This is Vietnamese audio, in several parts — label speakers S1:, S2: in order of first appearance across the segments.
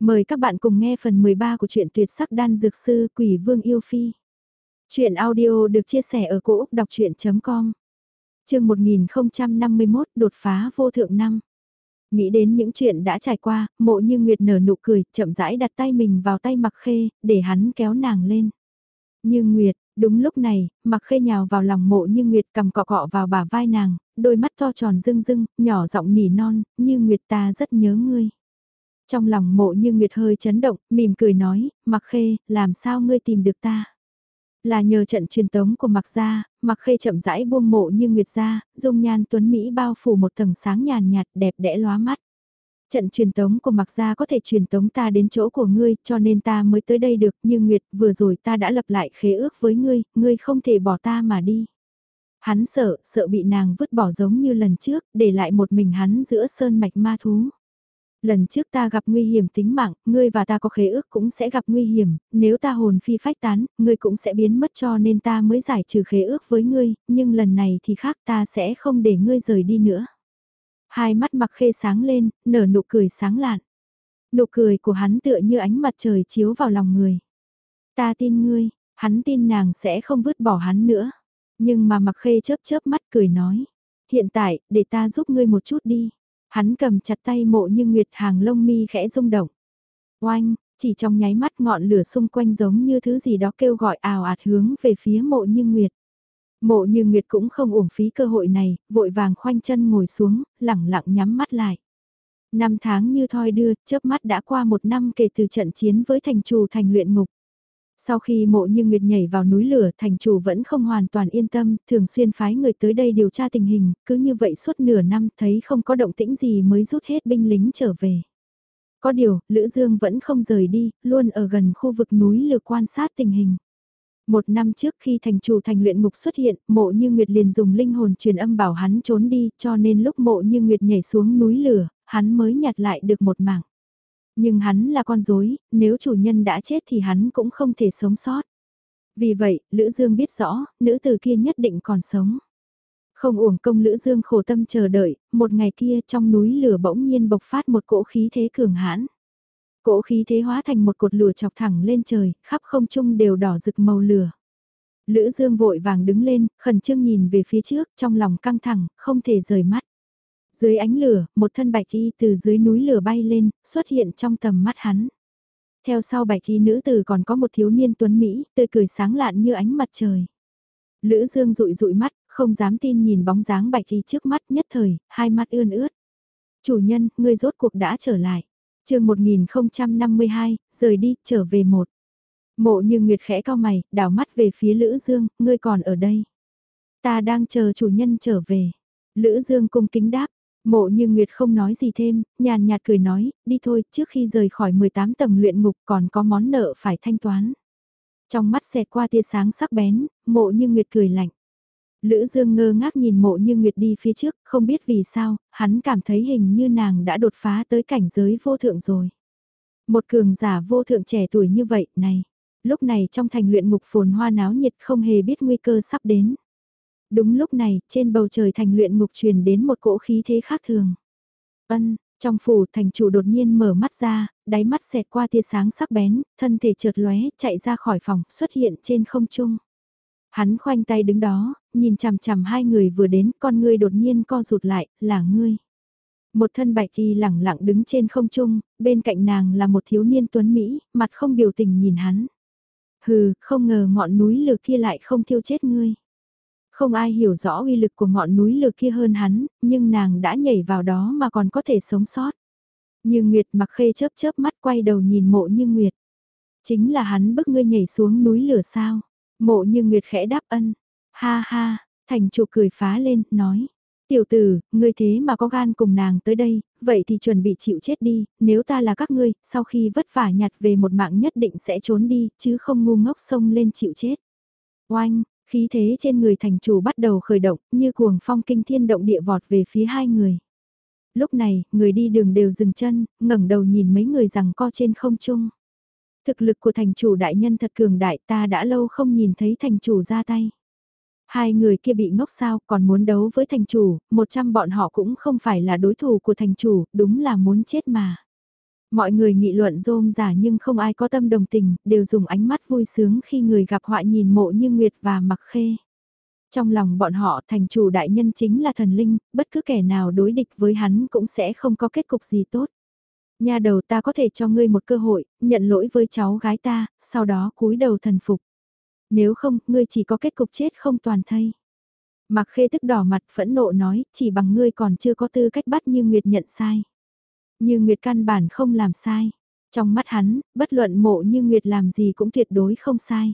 S1: Mời các bạn cùng nghe phần 13 của truyện tuyệt sắc đan dược sư Quỷ Vương Yêu Phi. Chuyện audio được chia sẻ ở cỗ đọc chuyện.com Trường 1051 đột phá vô thượng năm. Nghĩ đến những chuyện đã trải qua, mộ như Nguyệt nở nụ cười, chậm rãi đặt tay mình vào tay mặc khê, để hắn kéo nàng lên. Như Nguyệt, đúng lúc này, mặc khê nhào vào lòng mộ như Nguyệt cầm cọ cọ vào bả vai nàng, đôi mắt to tròn rưng rưng, nhỏ giọng nỉ non, như Nguyệt ta rất nhớ ngươi. Trong lòng mộ như Nguyệt hơi chấn động, mỉm cười nói, mặc khê, làm sao ngươi tìm được ta? Là nhờ trận truyền tống của mặc gia, mặc khê chậm rãi buông mộ như Nguyệt ra, dung nhan tuấn Mỹ bao phủ một tầng sáng nhàn nhạt đẹp đẽ lóa mắt. Trận truyền tống của mặc gia có thể truyền tống ta đến chỗ của ngươi, cho nên ta mới tới đây được, như Nguyệt, vừa rồi ta đã lập lại khế ước với ngươi, ngươi không thể bỏ ta mà đi. Hắn sợ, sợ bị nàng vứt bỏ giống như lần trước, để lại một mình hắn giữa sơn mạch ma thú. Lần trước ta gặp nguy hiểm tính mạng, ngươi và ta có khế ước cũng sẽ gặp nguy hiểm, nếu ta hồn phi phách tán, ngươi cũng sẽ biến mất cho nên ta mới giải trừ khế ước với ngươi, nhưng lần này thì khác ta sẽ không để ngươi rời đi nữa. Hai mắt mặc khê sáng lên, nở nụ cười sáng lạn. Nụ cười của hắn tựa như ánh mặt trời chiếu vào lòng người. Ta tin ngươi, hắn tin nàng sẽ không vứt bỏ hắn nữa. Nhưng mà mặc khê chớp chớp mắt cười nói. Hiện tại, để ta giúp ngươi một chút đi. Hắn cầm chặt tay mộ như nguyệt hàng lông mi khẽ rung động. Oanh, chỉ trong nháy mắt ngọn lửa xung quanh giống như thứ gì đó kêu gọi ào ạt hướng về phía mộ như nguyệt. Mộ như nguyệt cũng không uổng phí cơ hội này, vội vàng khoanh chân ngồi xuống, lẳng lặng nhắm mắt lại. Năm tháng như thoi đưa, chớp mắt đã qua một năm kể từ trận chiến với thành trù thành luyện ngục. Sau khi mộ như Nguyệt nhảy vào núi lửa thành chủ vẫn không hoàn toàn yên tâm, thường xuyên phái người tới đây điều tra tình hình, cứ như vậy suốt nửa năm thấy không có động tĩnh gì mới rút hết binh lính trở về. Có điều, Lữ Dương vẫn không rời đi, luôn ở gần khu vực núi lửa quan sát tình hình. Một năm trước khi thành chủ thành luyện ngục xuất hiện, mộ như Nguyệt liền dùng linh hồn truyền âm bảo hắn trốn đi, cho nên lúc mộ như Nguyệt nhảy xuống núi lửa, hắn mới nhặt lại được một mảng. Nhưng hắn là con dối, nếu chủ nhân đã chết thì hắn cũng không thể sống sót. Vì vậy, Lữ Dương biết rõ, nữ tử kia nhất định còn sống. Không uổng công Lữ Dương khổ tâm chờ đợi, một ngày kia trong núi lửa bỗng nhiên bộc phát một cỗ khí thế cường hãn. Cỗ khí thế hóa thành một cột lửa chọc thẳng lên trời, khắp không trung đều đỏ rực màu lửa. Lữ Dương vội vàng đứng lên, khẩn trương nhìn về phía trước, trong lòng căng thẳng, không thể rời mắt. Dưới ánh lửa, một thân bạch y từ dưới núi lửa bay lên, xuất hiện trong tầm mắt hắn. Theo sau bạch y nữ tử còn có một thiếu niên tuấn Mỹ, tươi cười sáng lạn như ánh mặt trời. Lữ Dương rụi rụi mắt, không dám tin nhìn bóng dáng bạch y trước mắt nhất thời, hai mắt ươn ướt. Chủ nhân, ngươi rốt cuộc đã trở lại. chương 1052, rời đi, trở về một. Mộ như Nguyệt khẽ cao mày, đảo mắt về phía Lữ Dương, ngươi còn ở đây. Ta đang chờ chủ nhân trở về. Lữ Dương cung kính đáp, Mộ như Nguyệt không nói gì thêm, nhàn nhạt cười nói, đi thôi, trước khi rời khỏi 18 tầng luyện ngục còn có món nợ phải thanh toán. Trong mắt xẹt qua tia sáng sắc bén, mộ như Nguyệt cười lạnh. Lữ Dương ngơ ngác nhìn mộ như Nguyệt đi phía trước, không biết vì sao, hắn cảm thấy hình như nàng đã đột phá tới cảnh giới vô thượng rồi. Một cường giả vô thượng trẻ tuổi như vậy, này, lúc này trong thành luyện ngục phồn hoa náo nhiệt không hề biết nguy cơ sắp đến. Đúng lúc này, trên bầu trời thành luyện ngục truyền đến một cỗ khí thế khác thường. Ân, trong phủ thành chủ đột nhiên mở mắt ra, đáy mắt xẹt qua tia sáng sắc bén, thân thể trượt lóe, chạy ra khỏi phòng, xuất hiện trên không trung. Hắn khoanh tay đứng đó, nhìn chằm chằm hai người vừa đến, con ngươi đột nhiên co rụt lại, là ngươi. Một thân bạch y lẳng lặng đứng trên không trung, bên cạnh nàng là một thiếu niên tuấn Mỹ, mặt không biểu tình nhìn hắn. Hừ, không ngờ ngọn núi lửa kia lại không thiêu chết ngươi. Không ai hiểu rõ uy lực của ngọn núi lửa kia hơn hắn, nhưng nàng đã nhảy vào đó mà còn có thể sống sót. Như Nguyệt mặc khê chớp chớp mắt quay đầu nhìn mộ như Nguyệt. Chính là hắn bức ngươi nhảy xuống núi lửa sao. Mộ như Nguyệt khẽ đáp ân. Ha ha, thành chủ cười phá lên, nói. Tiểu tử, ngươi thế mà có gan cùng nàng tới đây, vậy thì chuẩn bị chịu chết đi, nếu ta là các ngươi, sau khi vất vả nhặt về một mạng nhất định sẽ trốn đi, chứ không ngu ngốc xông lên chịu chết. Oanh, Khí thế trên người thành chủ bắt đầu khởi động, như cuồng phong kinh thiên động địa vọt về phía hai người. Lúc này, người đi đường đều dừng chân, ngẩng đầu nhìn mấy người rằng co trên không trung. Thực lực của thành chủ đại nhân thật cường đại ta đã lâu không nhìn thấy thành chủ ra tay. Hai người kia bị ngốc sao còn muốn đấu với thành chủ, một trăm bọn họ cũng không phải là đối thủ của thành chủ, đúng là muốn chết mà. Mọi người nghị luận rôm giả nhưng không ai có tâm đồng tình, đều dùng ánh mắt vui sướng khi người gặp họa nhìn mộ như Nguyệt và mặc khê. Trong lòng bọn họ thành chủ đại nhân chính là thần linh, bất cứ kẻ nào đối địch với hắn cũng sẽ không có kết cục gì tốt. Nhà đầu ta có thể cho ngươi một cơ hội, nhận lỗi với cháu gái ta, sau đó cúi đầu thần phục. Nếu không, ngươi chỉ có kết cục chết không toàn thây. Mặc khê tức đỏ mặt phẫn nộ nói, chỉ bằng ngươi còn chưa có tư cách bắt như Nguyệt nhận sai. Như Nguyệt căn bản không làm sai. Trong mắt hắn, bất luận mộ như Nguyệt làm gì cũng tuyệt đối không sai.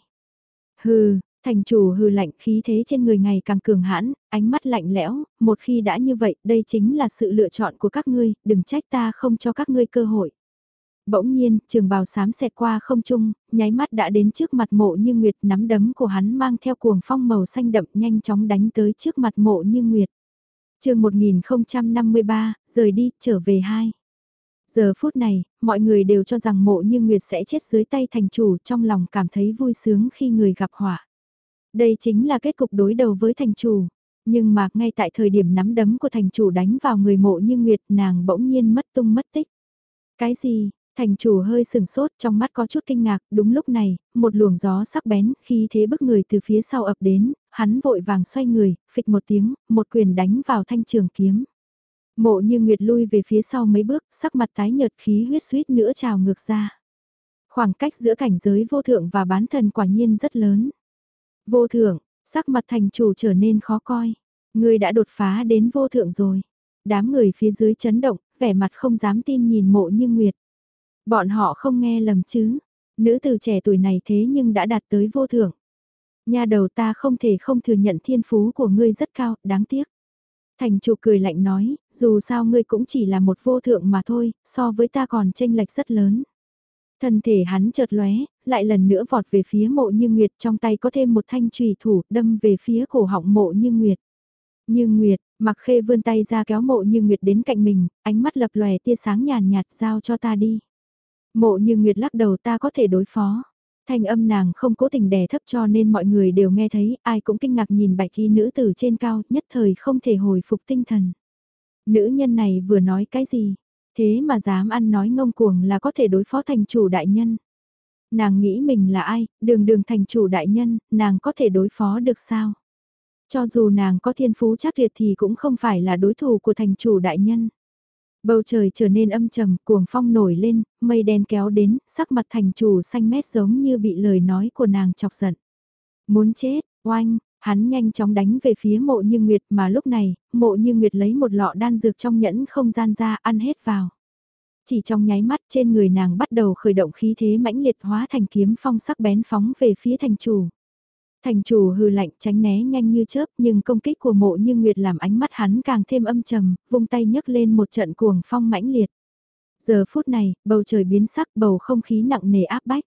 S1: Hừ, thành chủ hừ lạnh khí thế trên người ngày càng cường hãn, ánh mắt lạnh lẽo, một khi đã như vậy, đây chính là sự lựa chọn của các ngươi, đừng trách ta không cho các ngươi cơ hội. Bỗng nhiên, trường bào sám xẹt qua không trung, nháy mắt đã đến trước mặt mộ như Nguyệt nắm đấm của hắn mang theo cuồng phong màu xanh đậm nhanh chóng đánh tới trước mặt mộ như Nguyệt. chương 1053, rời đi, trở về hai. Giờ phút này, mọi người đều cho rằng mộ như Nguyệt sẽ chết dưới tay thành chủ trong lòng cảm thấy vui sướng khi người gặp họa. Đây chính là kết cục đối đầu với thành chủ. Nhưng mà ngay tại thời điểm nắm đấm của thành chủ đánh vào người mộ như Nguyệt nàng bỗng nhiên mất tung mất tích. Cái gì, Thành chủ hơi sừng sốt trong mắt có chút kinh ngạc, đúng lúc này, một luồng gió sắc bén, khi thế bức người từ phía sau ập đến, hắn vội vàng xoay người, phịch một tiếng, một quyền đánh vào thanh trường kiếm. Mộ như Nguyệt lui về phía sau mấy bước, sắc mặt tái nhợt khí huyết suýt nữa trào ngược ra. Khoảng cách giữa cảnh giới vô thượng và bán thần quả nhiên rất lớn. Vô thượng, sắc mặt thành chủ trở nên khó coi. Người đã đột phá đến vô thượng rồi. Đám người phía dưới chấn động, vẻ mặt không dám tin nhìn mộ như Nguyệt. Bọn họ không nghe lầm chứ. Nữ từ trẻ tuổi này thế nhưng đã đạt tới vô thượng. Nhà đầu ta không thể không thừa nhận thiên phú của ngươi rất cao, đáng tiếc. Thành chủ cười lạnh nói, dù sao ngươi cũng chỉ là một vô thượng mà thôi, so với ta còn tranh lệch rất lớn. Thân thể hắn chợt lóe, lại lần nữa vọt về phía mộ như nguyệt trong tay có thêm một thanh trùy thủ đâm về phía cổ họng mộ như nguyệt. Như nguyệt, mặc khê vươn tay ra kéo mộ như nguyệt đến cạnh mình, ánh mắt lập lòe tia sáng nhàn nhạt giao cho ta đi. Mộ như Nguyệt lắc đầu ta có thể đối phó. Thanh âm nàng không cố tình đè thấp cho nên mọi người đều nghe thấy, ai cũng kinh ngạc nhìn bạch y nữ tử trên cao, nhất thời không thể hồi phục tinh thần. Nữ nhân này vừa nói cái gì? Thế mà dám ăn nói ngông cuồng là có thể đối phó thành chủ đại nhân. Nàng nghĩ mình là ai, đường đường thành chủ đại nhân, nàng có thể đối phó được sao? Cho dù nàng có thiên phú chắc tuyệt thì cũng không phải là đối thủ của thành chủ đại nhân. Bầu trời trở nên âm trầm, cuồng phong nổi lên, mây đen kéo đến, sắc mặt thành chủ xanh mét giống như bị lời nói của nàng chọc giận. Muốn chết, oanh, hắn nhanh chóng đánh về phía mộ như Nguyệt mà lúc này, mộ như Nguyệt lấy một lọ đan dược trong nhẫn không gian ra ăn hết vào. Chỉ trong nháy mắt trên người nàng bắt đầu khởi động khí thế mãnh liệt hóa thành kiếm phong sắc bén phóng về phía thành chủ. Thành chủ hư lạnh tránh né nhanh như chớp nhưng công kích của mộ như Nguyệt làm ánh mắt hắn càng thêm âm trầm, vung tay nhấc lên một trận cuồng phong mãnh liệt. Giờ phút này, bầu trời biến sắc bầu không khí nặng nề áp bách.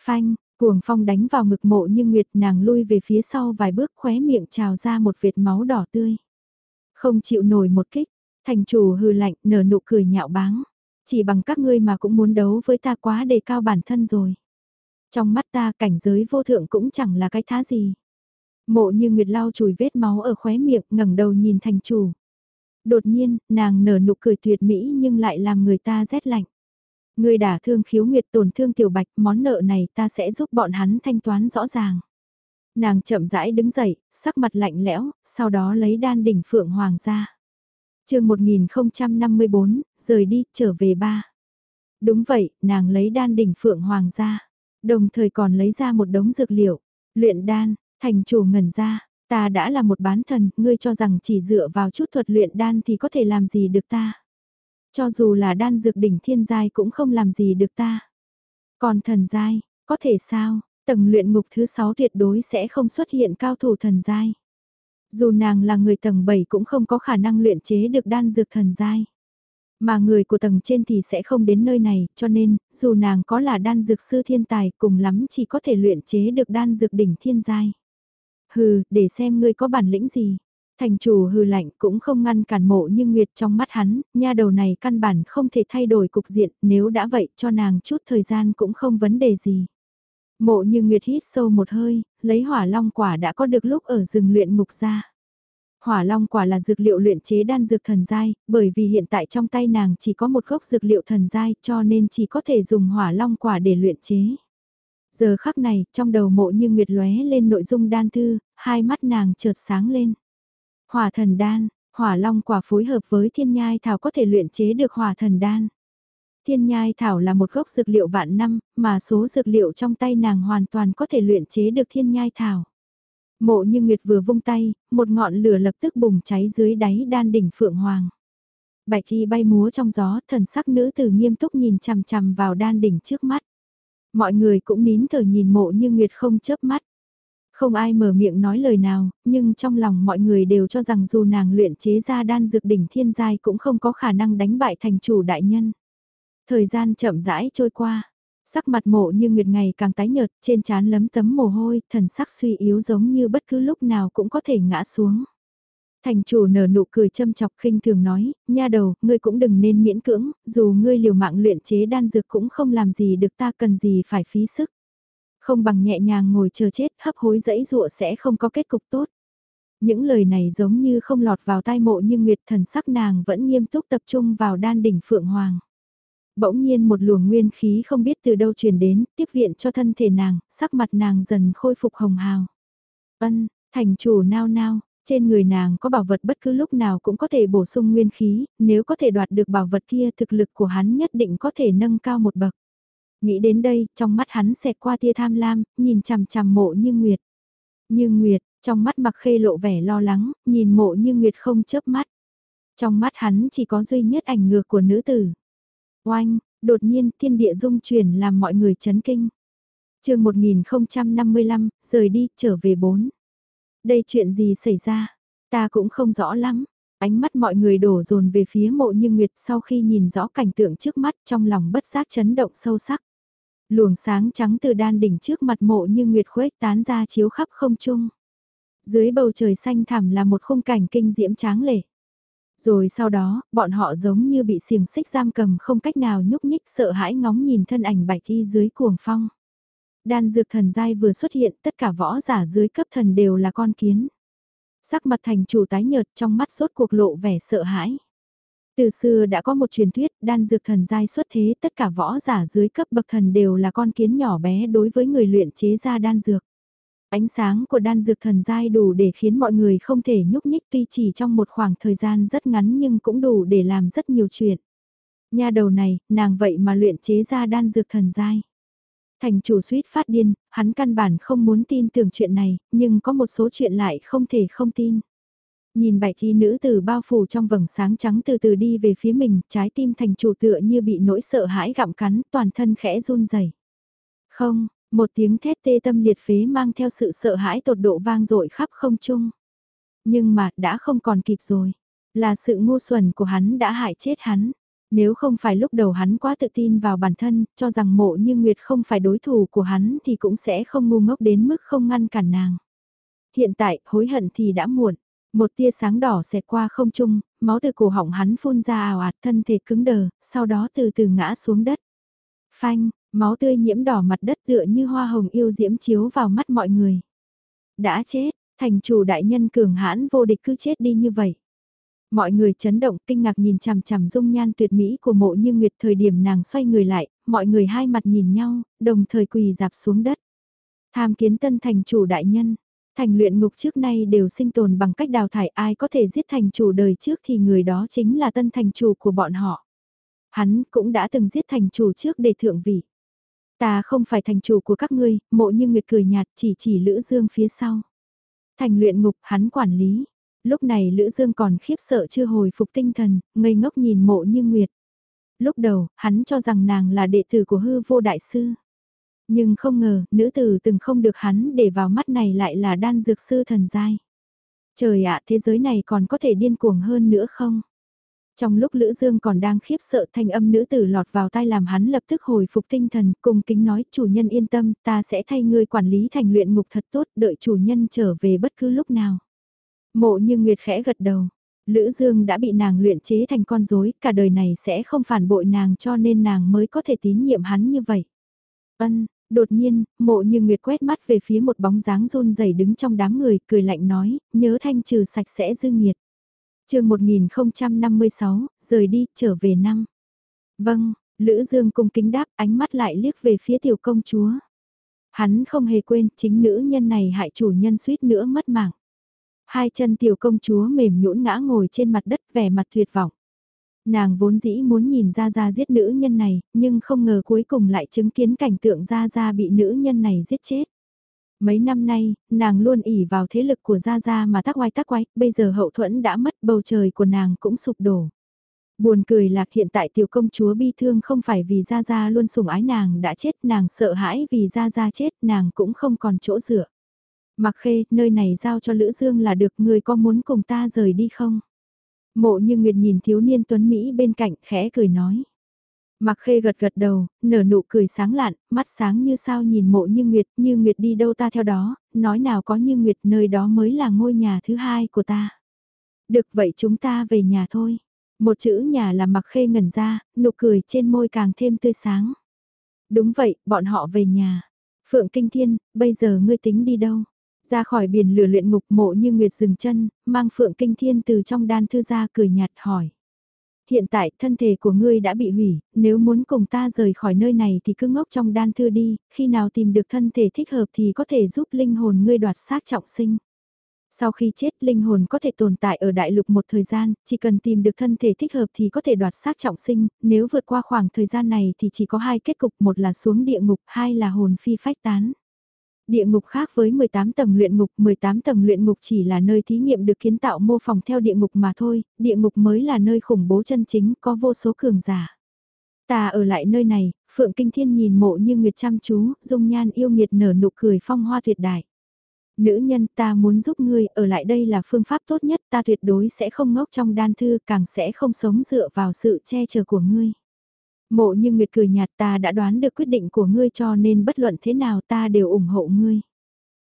S1: Phanh, cuồng phong đánh vào ngực mộ như Nguyệt nàng lui về phía sau vài bước khóe miệng trào ra một vệt máu đỏ tươi. Không chịu nổi một kích, thành chủ hư lạnh nở nụ cười nhạo báng. Chỉ bằng các ngươi mà cũng muốn đấu với ta quá đề cao bản thân rồi. Trong mắt ta cảnh giới vô thượng cũng chẳng là cái thá gì. Mộ như Nguyệt lau chùi vết máu ở khóe miệng ngẩng đầu nhìn thành chủ. Đột nhiên, nàng nở nụ cười tuyệt mỹ nhưng lại làm người ta rét lạnh. Người đả thương khiếu nguyệt tổn thương tiểu bạch, món nợ này ta sẽ giúp bọn hắn thanh toán rõ ràng. Nàng chậm rãi đứng dậy, sắc mặt lạnh lẽo, sau đó lấy đan đỉnh phượng hoàng ra. chương 1054, rời đi, trở về ba. Đúng vậy, nàng lấy đan đỉnh phượng hoàng ra. Đồng thời còn lấy ra một đống dược liệu, luyện đan, thành chủ ngẩn ra, ta đã là một bán thần, ngươi cho rằng chỉ dựa vào chút thuật luyện đan thì có thể làm gì được ta. Cho dù là đan dược đỉnh thiên giai cũng không làm gì được ta. Còn thần giai, có thể sao, tầng luyện ngục thứ 6 tuyệt đối sẽ không xuất hiện cao thủ thần giai. Dù nàng là người tầng 7 cũng không có khả năng luyện chế được đan dược thần giai. Mà người của tầng trên thì sẽ không đến nơi này, cho nên, dù nàng có là đan dược sư thiên tài, cùng lắm chỉ có thể luyện chế được đan dược đỉnh thiên giai. Hừ, để xem ngươi có bản lĩnh gì. Thành chủ hừ lạnh cũng không ngăn cản mộ như Nguyệt trong mắt hắn, nha đầu này căn bản không thể thay đổi cục diện, nếu đã vậy cho nàng chút thời gian cũng không vấn đề gì. Mộ như Nguyệt hít sâu một hơi, lấy hỏa long quả đã có được lúc ở rừng luyện ngục ra. Hỏa long quả là dược liệu luyện chế đan dược thần giai, bởi vì hiện tại trong tay nàng chỉ có một gốc dược liệu thần giai cho nên chỉ có thể dùng hỏa long quả để luyện chế. Giờ khắc này, trong đầu mộ như nguyệt lóe lên nội dung đan thư, hai mắt nàng chợt sáng lên. Hỏa thần đan, hỏa long quả phối hợp với thiên nhai thảo có thể luyện chế được hỏa thần đan. Thiên nhai thảo là một gốc dược liệu vạn năm, mà số dược liệu trong tay nàng hoàn toàn có thể luyện chế được thiên nhai thảo. Mộ như Nguyệt vừa vung tay, một ngọn lửa lập tức bùng cháy dưới đáy đan đỉnh Phượng Hoàng. Bạch chi bay múa trong gió, thần sắc nữ tử nghiêm túc nhìn chằm chằm vào đan đỉnh trước mắt. Mọi người cũng nín thở nhìn mộ như Nguyệt không chớp mắt. Không ai mở miệng nói lời nào, nhưng trong lòng mọi người đều cho rằng dù nàng luyện chế ra đan dược đỉnh thiên giai cũng không có khả năng đánh bại thành chủ đại nhân. Thời gian chậm rãi trôi qua, sắc mặt mộ như nguyệt ngày càng tái nhợt, trên trán lấm tấm mồ hôi, thần sắc suy yếu giống như bất cứ lúc nào cũng có thể ngã xuống. Thành chủ nở nụ cười châm chọc khinh thường nói, nha đầu, ngươi cũng đừng nên miễn cưỡng, dù ngươi liều mạng luyện chế đan dược cũng không làm gì được ta cần gì phải phí sức. Không bằng nhẹ nhàng ngồi chờ chết, hấp hối dẫy dụa sẽ không có kết cục tốt. Những lời này giống như không lọt vào tai mộ nhưng Nguyệt thần sắc nàng vẫn nghiêm túc tập trung vào đan đỉnh Phượng Hoàng. Bỗng nhiên một luồng nguyên khí không biết từ đâu truyền đến, tiếp viện cho thân thể nàng, sắc mặt nàng dần khôi phục hồng hào. Ân, thành chủ nao nao, trên người nàng có bảo vật bất cứ lúc nào cũng có thể bổ sung nguyên khí, nếu có thể đoạt được bảo vật kia thực lực của hắn nhất định có thể nâng cao một bậc. Nghĩ đến đây, trong mắt hắn xẹt qua tia tham lam, nhìn chằm chằm mộ như Nguyệt. Như Nguyệt, trong mắt mặc khê lộ vẻ lo lắng, nhìn mộ như Nguyệt không chớp mắt. Trong mắt hắn chỉ có duy nhất ảnh ngược của nữ tử. Oanh, đột nhiên thiên địa dung chuyển làm mọi người chấn kinh. chương 1055, rời đi, trở về bốn. Đây chuyện gì xảy ra? Ta cũng không rõ lắm. Ánh mắt mọi người đổ dồn về phía mộ như Nguyệt sau khi nhìn rõ cảnh tượng trước mắt trong lòng bất giác chấn động sâu sắc. Luồng sáng trắng từ đan đỉnh trước mặt mộ như Nguyệt khuếch tán ra chiếu khắp không trung. Dưới bầu trời xanh thẳm là một khung cảnh kinh diễm tráng lệ. Rồi sau đó, bọn họ giống như bị xiềng xích giam cầm không cách nào nhúc nhích sợ hãi ngóng nhìn thân ảnh bạch y dưới cuồng phong. Đan dược thần giai vừa xuất hiện tất cả võ giả dưới cấp thần đều là con kiến. Sắc mặt thành chủ tái nhợt trong mắt sốt cuộc lộ vẻ sợ hãi. Từ xưa đã có một truyền thuyết đan dược thần giai xuất thế tất cả võ giả dưới cấp bậc thần đều là con kiến nhỏ bé đối với người luyện chế ra đan dược. Ánh sáng của đan dược thần giai đủ để khiến mọi người không thể nhúc nhích tuy chỉ trong một khoảng thời gian rất ngắn nhưng cũng đủ để làm rất nhiều chuyện. Nhà đầu này, nàng vậy mà luyện chế ra đan dược thần giai. Thành chủ suýt phát điên, hắn căn bản không muốn tin tưởng chuyện này, nhưng có một số chuyện lại không thể không tin. Nhìn bạch y nữ tử bao phủ trong vầng sáng trắng từ từ đi về phía mình, trái tim thành chủ tựa như bị nỗi sợ hãi gặm cắn, toàn thân khẽ run rẩy. Không, một tiếng thét tê tâm liệt phế mang theo sự sợ hãi tột độ vang dội khắp không trung. Nhưng mà đã không còn kịp rồi. Là sự ngu xuẩn của hắn đã hại chết hắn. Nếu không phải lúc đầu hắn quá tự tin vào bản thân, cho rằng mộ như Nguyệt không phải đối thủ của hắn thì cũng sẽ không ngu ngốc đến mức không ngăn cản nàng. Hiện tại, hối hận thì đã muộn. Một tia sáng đỏ xẹt qua không trung, máu từ cổ họng hắn phun ra ào ạt thân thể cứng đờ, sau đó từ từ ngã xuống đất. Phanh, Máu tươi nhiễm đỏ mặt đất tựa như hoa hồng yêu diễm chiếu vào mắt mọi người. Đã chết, thành chủ đại nhân cường hãn vô địch cứ chết đi như vậy. Mọi người chấn động kinh ngạc nhìn chằm chằm dung nhan tuyệt mỹ của mộ như nguyệt thời điểm nàng xoay người lại, mọi người hai mặt nhìn nhau, đồng thời quỳ dạp xuống đất. Tham kiến tân thành chủ đại nhân, thành luyện ngục trước nay đều sinh tồn bằng cách đào thải ai có thể giết thành chủ đời trước thì người đó chính là tân thành chủ của bọn họ. Hắn cũng đã từng giết thành chủ trước để thượng vị. Ta không phải thành chủ của các ngươi, mộ như nguyệt cười nhạt chỉ chỉ Lữ Dương phía sau. Thành luyện ngục hắn quản lý. Lúc này Lữ Dương còn khiếp sợ chưa hồi phục tinh thần, ngây ngốc nhìn mộ như nguyệt. Lúc đầu, hắn cho rằng nàng là đệ tử của hư vô đại sư. Nhưng không ngờ, nữ tử từng không được hắn để vào mắt này lại là đan dược sư thần giai. Trời ạ, thế giới này còn có thể điên cuồng hơn nữa không? Trong lúc Lữ Dương còn đang khiếp sợ thanh âm nữ tử lọt vào tai làm hắn lập tức hồi phục tinh thần, cùng kính nói chủ nhân yên tâm, ta sẽ thay ngươi quản lý thành luyện ngục thật tốt, đợi chủ nhân trở về bất cứ lúc nào. Mộ như Nguyệt khẽ gật đầu, Lữ Dương đã bị nàng luyện chế thành con rối, cả đời này sẽ không phản bội nàng cho nên nàng mới có thể tín nhiệm hắn như vậy. Ân, Đột nhiên, mộ như Nguyệt quét mắt về phía một bóng dáng run rẩy đứng trong đám người, cười lạnh nói, nhớ thanh trừ sạch sẽ dư nghiệt chương 1056, rời đi, trở về năm. Vâng, Lữ Dương cung kính đáp ánh mắt lại liếc về phía tiểu công chúa. Hắn không hề quên chính nữ nhân này hại chủ nhân suýt nữa mất mạng. Hai chân tiểu công chúa mềm nhũn ngã ngồi trên mặt đất vẻ mặt tuyệt vọng. Nàng vốn dĩ muốn nhìn ra ra giết nữ nhân này, nhưng không ngờ cuối cùng lại chứng kiến cảnh tượng ra ra bị nữ nhân này giết chết. Mấy năm nay, nàng luôn ỉ vào thế lực của Gia Gia mà tác oai tác quái, bây giờ hậu thuẫn đã mất bầu trời của nàng cũng sụp đổ. Buồn cười lạc hiện tại tiểu công chúa bi thương không phải vì Gia Gia luôn sủng ái nàng đã chết, nàng sợ hãi vì Gia Gia chết, nàng cũng không còn chỗ dựa. Mặc khê, nơi này giao cho Lữ Dương là được, người có muốn cùng ta rời đi không? Mộ như Nguyệt nhìn thiếu niên tuấn Mỹ bên cạnh, khẽ cười nói. Mặc khê gật gật đầu, nở nụ cười sáng lạn, mắt sáng như sao nhìn mộ như Nguyệt, như Nguyệt đi đâu ta theo đó, nói nào có như Nguyệt nơi đó mới là ngôi nhà thứ hai của ta. Được vậy chúng ta về nhà thôi. Một chữ nhà là mặc khê ngẩn ra, nụ cười trên môi càng thêm tươi sáng. Đúng vậy, bọn họ về nhà. Phượng Kinh Thiên, bây giờ ngươi tính đi đâu? Ra khỏi biển lửa luyện ngục mộ như Nguyệt dừng chân, mang Phượng Kinh Thiên từ trong đan thư ra cười nhạt hỏi. Hiện tại thân thể của ngươi đã bị hủy, nếu muốn cùng ta rời khỏi nơi này thì cứ ngốc trong đan thư đi, khi nào tìm được thân thể thích hợp thì có thể giúp linh hồn ngươi đoạt xác trọng sinh. Sau khi chết linh hồn có thể tồn tại ở đại lục một thời gian, chỉ cần tìm được thân thể thích hợp thì có thể đoạt xác trọng sinh, nếu vượt qua khoảng thời gian này thì chỉ có hai kết cục, một là xuống địa ngục, hai là hồn phi phách tán. Địa ngục khác với 18 tầng luyện ngục, 18 tầng luyện ngục chỉ là nơi thí nghiệm được kiến tạo mô phỏng theo địa ngục mà thôi, địa ngục mới là nơi khủng bố chân chính, có vô số cường giả. Ta ở lại nơi này, Phượng Kinh Thiên nhìn mộ như Nguyệt chăm chú, dung nhan yêu nghiệt nở nụ cười phong hoa tuyệt đại. Nữ nhân ta muốn giúp ngươi, ở lại đây là phương pháp tốt nhất, ta tuyệt đối sẽ không ngốc trong đan thư, càng sẽ không sống dựa vào sự che chở của ngươi. Mộ như Nguyệt cười nhạt ta đã đoán được quyết định của ngươi cho nên bất luận thế nào ta đều ủng hộ ngươi.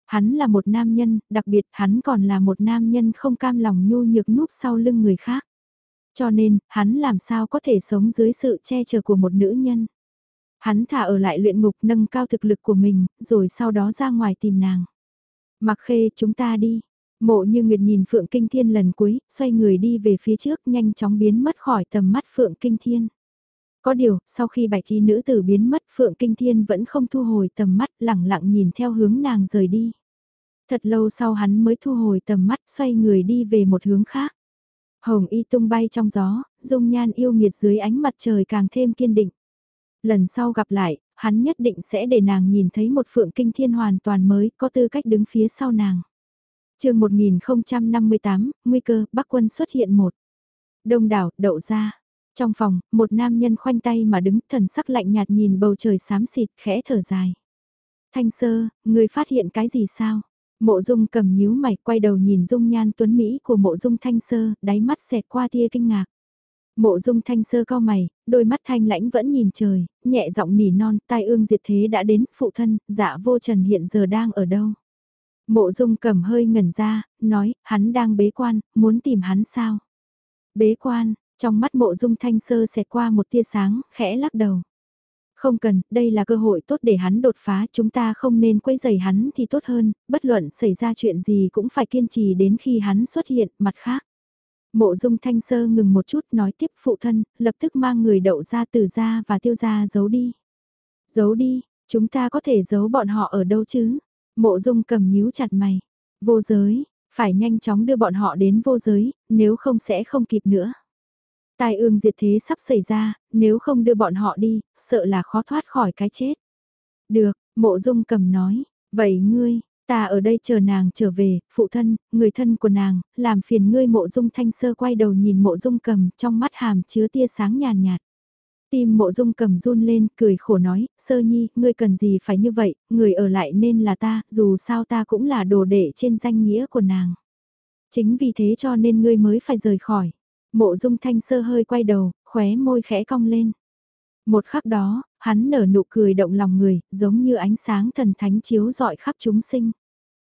S1: Hắn là một nam nhân, đặc biệt hắn còn là một nam nhân không cam lòng nhu nhược núp sau lưng người khác. Cho nên, hắn làm sao có thể sống dưới sự che chở của một nữ nhân. Hắn thả ở lại luyện ngục nâng cao thực lực của mình, rồi sau đó ra ngoài tìm nàng. Mặc khê chúng ta đi. Mộ như Nguyệt nhìn Phượng Kinh Thiên lần cuối, xoay người đi về phía trước nhanh chóng biến mất khỏi tầm mắt Phượng Kinh Thiên. Có điều, sau khi bạch y nữ tử biến mất Phượng Kinh Thiên vẫn không thu hồi tầm mắt lẳng lặng nhìn theo hướng nàng rời đi. Thật lâu sau hắn mới thu hồi tầm mắt xoay người đi về một hướng khác. Hồng y tung bay trong gió, dung nhan yêu nghiệt dưới ánh mặt trời càng thêm kiên định. Lần sau gặp lại, hắn nhất định sẽ để nàng nhìn thấy một phượng kinh thiên hoàn toàn mới có tư cách đứng phía sau nàng. chương 1058, nguy cơ, Bắc quân xuất hiện một. Đông đảo, đậu ra. Trong phòng, một nam nhân khoanh tay mà đứng thần sắc lạnh nhạt nhìn bầu trời xám xịt khẽ thở dài. Thanh sơ, người phát hiện cái gì sao? Mộ dung cầm nhíu mày quay đầu nhìn dung nhan tuấn Mỹ của mộ dung thanh sơ, đáy mắt xẹt qua tia kinh ngạc. Mộ dung thanh sơ cao mày, đôi mắt thanh lãnh vẫn nhìn trời, nhẹ giọng nỉ non, tai ương diệt thế đã đến, phụ thân, dạ vô trần hiện giờ đang ở đâu? Mộ dung cầm hơi ngẩn ra, nói, hắn đang bế quan, muốn tìm hắn sao? Bế quan, trong mắt mộ dung thanh sơ xẹt qua một tia sáng, khẽ lắc đầu. Không cần, đây là cơ hội tốt để hắn đột phá, chúng ta không nên quấy rầy hắn thì tốt hơn, bất luận xảy ra chuyện gì cũng phải kiên trì đến khi hắn xuất hiện, mặt khác. Mộ dung thanh sơ ngừng một chút nói tiếp phụ thân, lập tức mang người đậu ra từ ra và tiêu ra giấu đi. Giấu đi, chúng ta có thể giấu bọn họ ở đâu chứ? Mộ dung cầm nhíu chặt mày. Vô giới, phải nhanh chóng đưa bọn họ đến vô giới, nếu không sẽ không kịp nữa. Tai ương diệt thế sắp xảy ra, nếu không đưa bọn họ đi, sợ là khó thoát khỏi cái chết. Được, mộ dung cầm nói, vậy ngươi, ta ở đây chờ nàng trở về, phụ thân, người thân của nàng, làm phiền ngươi mộ dung thanh sơ quay đầu nhìn mộ dung cầm, trong mắt hàm chứa tia sáng nhàn nhạt. Tim mộ dung cầm run lên, cười khổ nói, sơ nhi, ngươi cần gì phải như vậy, người ở lại nên là ta, dù sao ta cũng là đồ đệ trên danh nghĩa của nàng. Chính vì thế cho nên ngươi mới phải rời khỏi. Mộ dung thanh sơ hơi quay đầu, khóe môi khẽ cong lên. Một khắc đó, hắn nở nụ cười động lòng người, giống như ánh sáng thần thánh chiếu rọi khắp chúng sinh.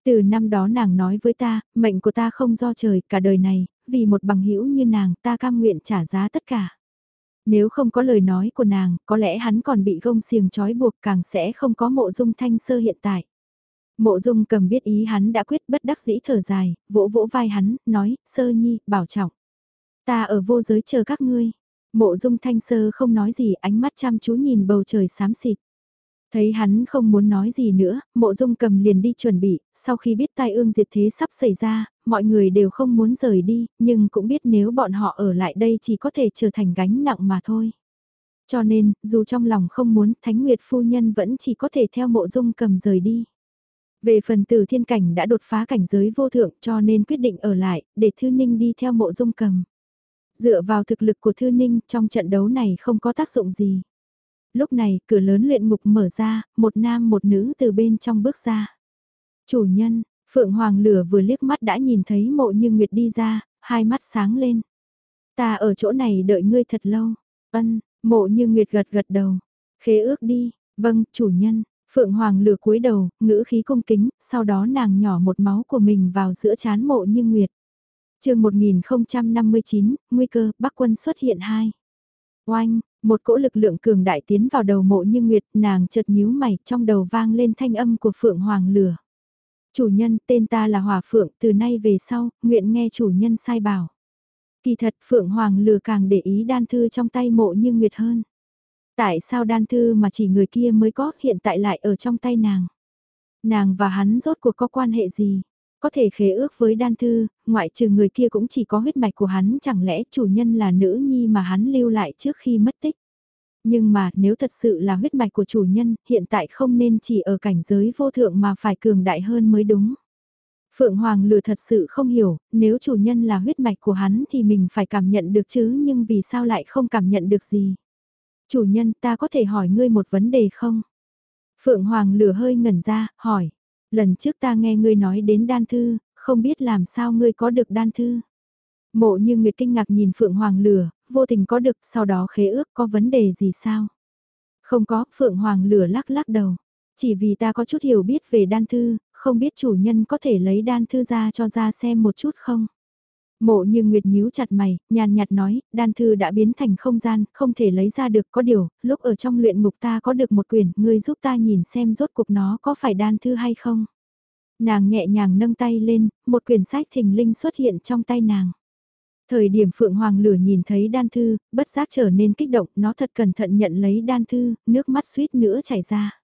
S1: Từ năm đó nàng nói với ta, mệnh của ta không do trời cả đời này, vì một bằng hữu như nàng ta cam nguyện trả giá tất cả. Nếu không có lời nói của nàng, có lẽ hắn còn bị gông xiềng trói buộc càng sẽ không có mộ dung thanh sơ hiện tại. Mộ dung cầm biết ý hắn đã quyết bất đắc dĩ thở dài, vỗ vỗ vai hắn, nói, sơ nhi, bảo trọng. Ta ở vô giới chờ các ngươi. Mộ dung thanh sơ không nói gì, ánh mắt chăm chú nhìn bầu trời xám xịt. Thấy hắn không muốn nói gì nữa, mộ dung cầm liền đi chuẩn bị, sau khi biết tai ương diệt thế sắp xảy ra, mọi người đều không muốn rời đi, nhưng cũng biết nếu bọn họ ở lại đây chỉ có thể trở thành gánh nặng mà thôi. Cho nên, dù trong lòng không muốn, Thánh Nguyệt phu nhân vẫn chỉ có thể theo mộ dung cầm rời đi. Về phần tử thiên cảnh đã đột phá cảnh giới vô thượng cho nên quyết định ở lại, để Thư Ninh đi theo mộ dung cầm. Dựa vào thực lực của Thư Ninh trong trận đấu này không có tác dụng gì. Lúc này, cửa lớn luyện ngục mở ra, một nam một nữ từ bên trong bước ra. Chủ nhân, Phượng Hoàng lửa vừa liếc mắt đã nhìn thấy mộ như Nguyệt đi ra, hai mắt sáng lên. Ta ở chỗ này đợi ngươi thật lâu. Ân, mộ như Nguyệt gật gật đầu. Khế ước đi, vâng, chủ nhân. Phượng Hoàng lửa cúi đầu, ngữ khí cung kính, sau đó nàng nhỏ một máu của mình vào giữa chán mộ như Nguyệt chương 1059, nguy cơ, Bắc quân xuất hiện hai. Oanh, một cỗ lực lượng cường đại tiến vào đầu mộ như Nguyệt, nàng chợt nhíu mày, trong đầu vang lên thanh âm của Phượng Hoàng lửa. Chủ nhân, tên ta là Hòa Phượng, từ nay về sau, nguyện nghe chủ nhân sai bảo. Kỳ thật Phượng Hoàng lừa càng để ý đan thư trong tay mộ như Nguyệt hơn. Tại sao đan thư mà chỉ người kia mới có hiện tại lại ở trong tay nàng? Nàng và hắn rốt cuộc có quan hệ gì? Có thể khế ước với đan thư, ngoại trừ người kia cũng chỉ có huyết mạch của hắn chẳng lẽ chủ nhân là nữ nhi mà hắn lưu lại trước khi mất tích? Nhưng mà nếu thật sự là huyết mạch của chủ nhân, hiện tại không nên chỉ ở cảnh giới vô thượng mà phải cường đại hơn mới đúng. Phượng Hoàng lừa thật sự không hiểu, nếu chủ nhân là huyết mạch của hắn thì mình phải cảm nhận được chứ nhưng vì sao lại không cảm nhận được gì. Chủ nhân ta có thể hỏi ngươi một vấn đề không? Phượng Hoàng lửa hơi ngẩn ra, hỏi. Lần trước ta nghe ngươi nói đến đan thư, không biết làm sao ngươi có được đan thư. Mộ như Nguyệt kinh ngạc nhìn Phượng Hoàng lửa, vô tình có được, sau đó khế ước có vấn đề gì sao? Không có, Phượng Hoàng lửa lắc lắc đầu. Chỉ vì ta có chút hiểu biết về đan thư, không biết chủ nhân có thể lấy đan thư ra cho ra xem một chút không? Mộ như Nguyệt nhíu chặt mày, nhàn nhạt nói, đan thư đã biến thành không gian, không thể lấy ra được có điều, lúc ở trong luyện ngục ta có được một quyển, ngươi giúp ta nhìn xem rốt cuộc nó có phải đan thư hay không. Nàng nhẹ nhàng nâng tay lên, một quyển sách thình linh xuất hiện trong tay nàng. Thời điểm Phượng Hoàng lửa nhìn thấy đan thư, bất giác trở nên kích động, nó thật cẩn thận nhận lấy đan thư, nước mắt suýt nữa chảy ra.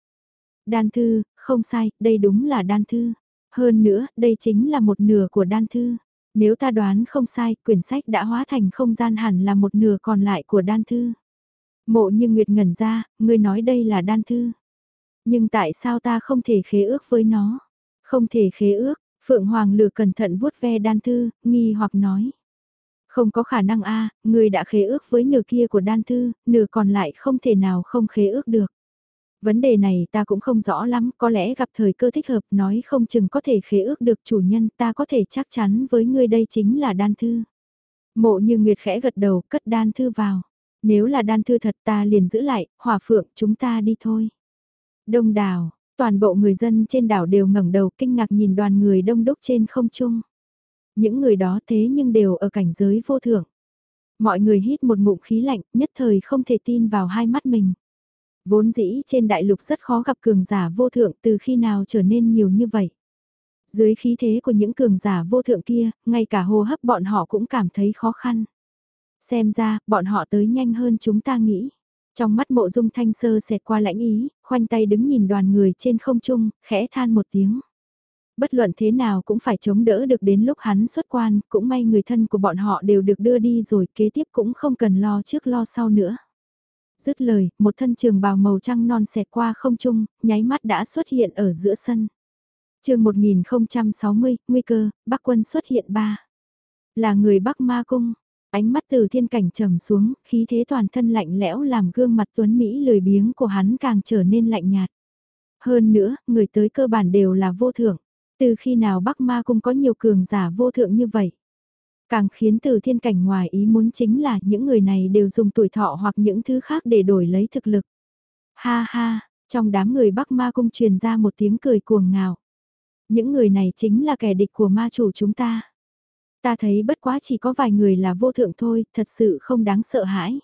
S1: Đan thư, không sai, đây đúng là đan thư. Hơn nữa, đây chính là một nửa của đan thư. Nếu ta đoán không sai, quyển sách đã hóa thành không gian hẳn là một nửa còn lại của đan thư. Mộ như Nguyệt ngẩn ra, ngươi nói đây là đan thư. Nhưng tại sao ta không thể khế ước với nó? Không thể khế ước, Phượng Hoàng lừa cẩn thận vuốt ve đan thư, nghi hoặc nói. Không có khả năng a ngươi đã khế ước với nửa kia của đan thư, nửa còn lại không thể nào không khế ước được. Vấn đề này ta cũng không rõ lắm, có lẽ gặp thời cơ thích hợp nói không chừng có thể khế ước được chủ nhân ta có thể chắc chắn với ngươi đây chính là đan thư. Mộ như Nguyệt khẽ gật đầu cất đan thư vào. Nếu là đan thư thật ta liền giữ lại, hỏa phượng chúng ta đi thôi. Đông đảo, toàn bộ người dân trên đảo đều ngẩng đầu kinh ngạc nhìn đoàn người đông đúc trên không trung. Những người đó thế nhưng đều ở cảnh giới vô thượng. Mọi người hít một ngụm khí lạnh, nhất thời không thể tin vào hai mắt mình. Vốn dĩ trên đại lục rất khó gặp cường giả vô thượng từ khi nào trở nên nhiều như vậy. Dưới khí thế của những cường giả vô thượng kia, ngay cả hô hấp bọn họ cũng cảm thấy khó khăn. Xem ra, bọn họ tới nhanh hơn chúng ta nghĩ. Trong mắt mộ dung thanh sơ xẹt qua lãnh ý, khoanh tay đứng nhìn đoàn người trên không trung, khẽ than một tiếng. Bất luận thế nào cũng phải chống đỡ được đến lúc hắn xuất quan, cũng may người thân của bọn họ đều được đưa đi rồi kế tiếp cũng không cần lo trước lo sau nữa. Dứt lời, một thân trường bào màu trăng non xẹt qua không trung, nháy mắt đã xuất hiện ở giữa sân. chương 1060, nguy cơ, Bắc quân xuất hiện ba. Là người Bắc Ma Cung, ánh mắt từ thiên cảnh trầm xuống, khí thế toàn thân lạnh lẽo làm gương mặt tuấn Mỹ lười biếng của hắn càng trở nên lạnh nhạt. Hơn nữa, người tới cơ bản đều là vô thượng. Từ khi nào Bắc Ma Cung có nhiều cường giả vô thượng như vậy? Càng khiến từ thiên cảnh ngoài ý muốn chính là những người này đều dùng tuổi thọ hoặc những thứ khác để đổi lấy thực lực. Ha ha, trong đám người Bắc Ma Cung truyền ra một tiếng cười cuồng ngạo. Những người này chính là kẻ địch của ma chủ chúng ta. Ta thấy bất quá chỉ có vài người là vô thượng thôi, thật sự không đáng sợ hãi.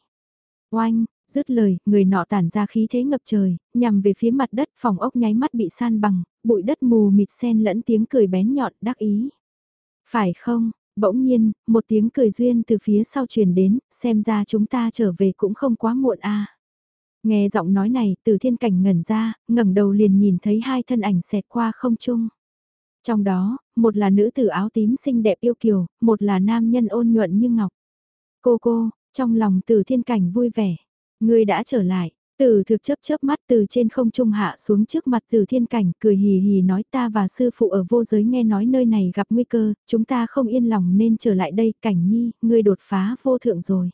S1: Oanh, dứt lời, người nọ tản ra khí thế ngập trời, nhằm về phía mặt đất phòng ốc nháy mắt bị san bằng, bụi đất mù mịt sen lẫn tiếng cười bén nhọn đắc ý. Phải không, bỗng nhiên, một tiếng cười duyên từ phía sau truyền đến, xem ra chúng ta trở về cũng không quá muộn a. Nghe giọng nói này, từ thiên cảnh ngẩn ra, ngẩng đầu liền nhìn thấy hai thân ảnh xẹt qua không trung. Trong đó, một là nữ tử áo tím xinh đẹp yêu kiều, một là nam nhân ôn nhuận như ngọc. Cô cô, trong lòng từ thiên cảnh vui vẻ. Người đã trở lại, Tử thực chấp chớp mắt từ trên không trung hạ xuống trước mặt từ thiên cảnh cười hì hì nói ta và sư phụ ở vô giới nghe nói nơi này gặp nguy cơ, chúng ta không yên lòng nên trở lại đây cảnh nhi, ngươi đột phá vô thượng rồi.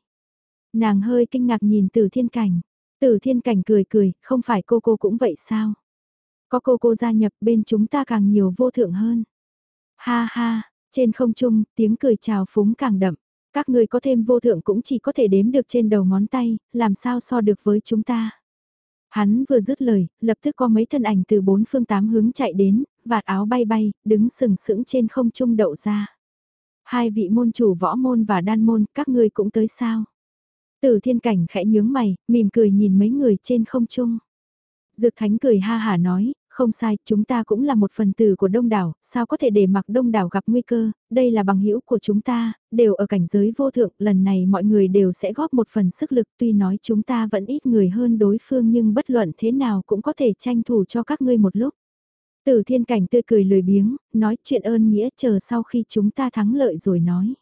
S1: Nàng hơi kinh ngạc nhìn từ thiên cảnh, từ thiên cảnh cười cười, không phải cô cô cũng vậy sao? Có cô cô gia nhập bên chúng ta càng nhiều vô thượng hơn. Ha ha, trên không trung, tiếng cười chào phúng càng đậm. Các người có thêm vô thượng cũng chỉ có thể đếm được trên đầu ngón tay, làm sao so được với chúng ta. Hắn vừa dứt lời, lập tức có mấy thân ảnh từ bốn phương tám hướng chạy đến, vạt áo bay bay, đứng sừng sững trên không trung đậu ra. Hai vị môn chủ võ môn và đan môn, các ngươi cũng tới sao? Tử thiên cảnh khẽ nhướng mày, mỉm cười nhìn mấy người trên không trung. Dược thánh cười ha hà nói, không sai, chúng ta cũng là một phần tử của đông đảo, sao có thể để mặc đông đảo gặp nguy cơ, đây là bằng hữu của chúng ta, đều ở cảnh giới vô thượng, lần này mọi người đều sẽ góp một phần sức lực tuy nói chúng ta vẫn ít người hơn đối phương nhưng bất luận thế nào cũng có thể tranh thủ cho các ngươi một lúc. Tử thiên cảnh tươi cười lười biếng, nói chuyện ơn nghĩa chờ sau khi chúng ta thắng lợi rồi nói.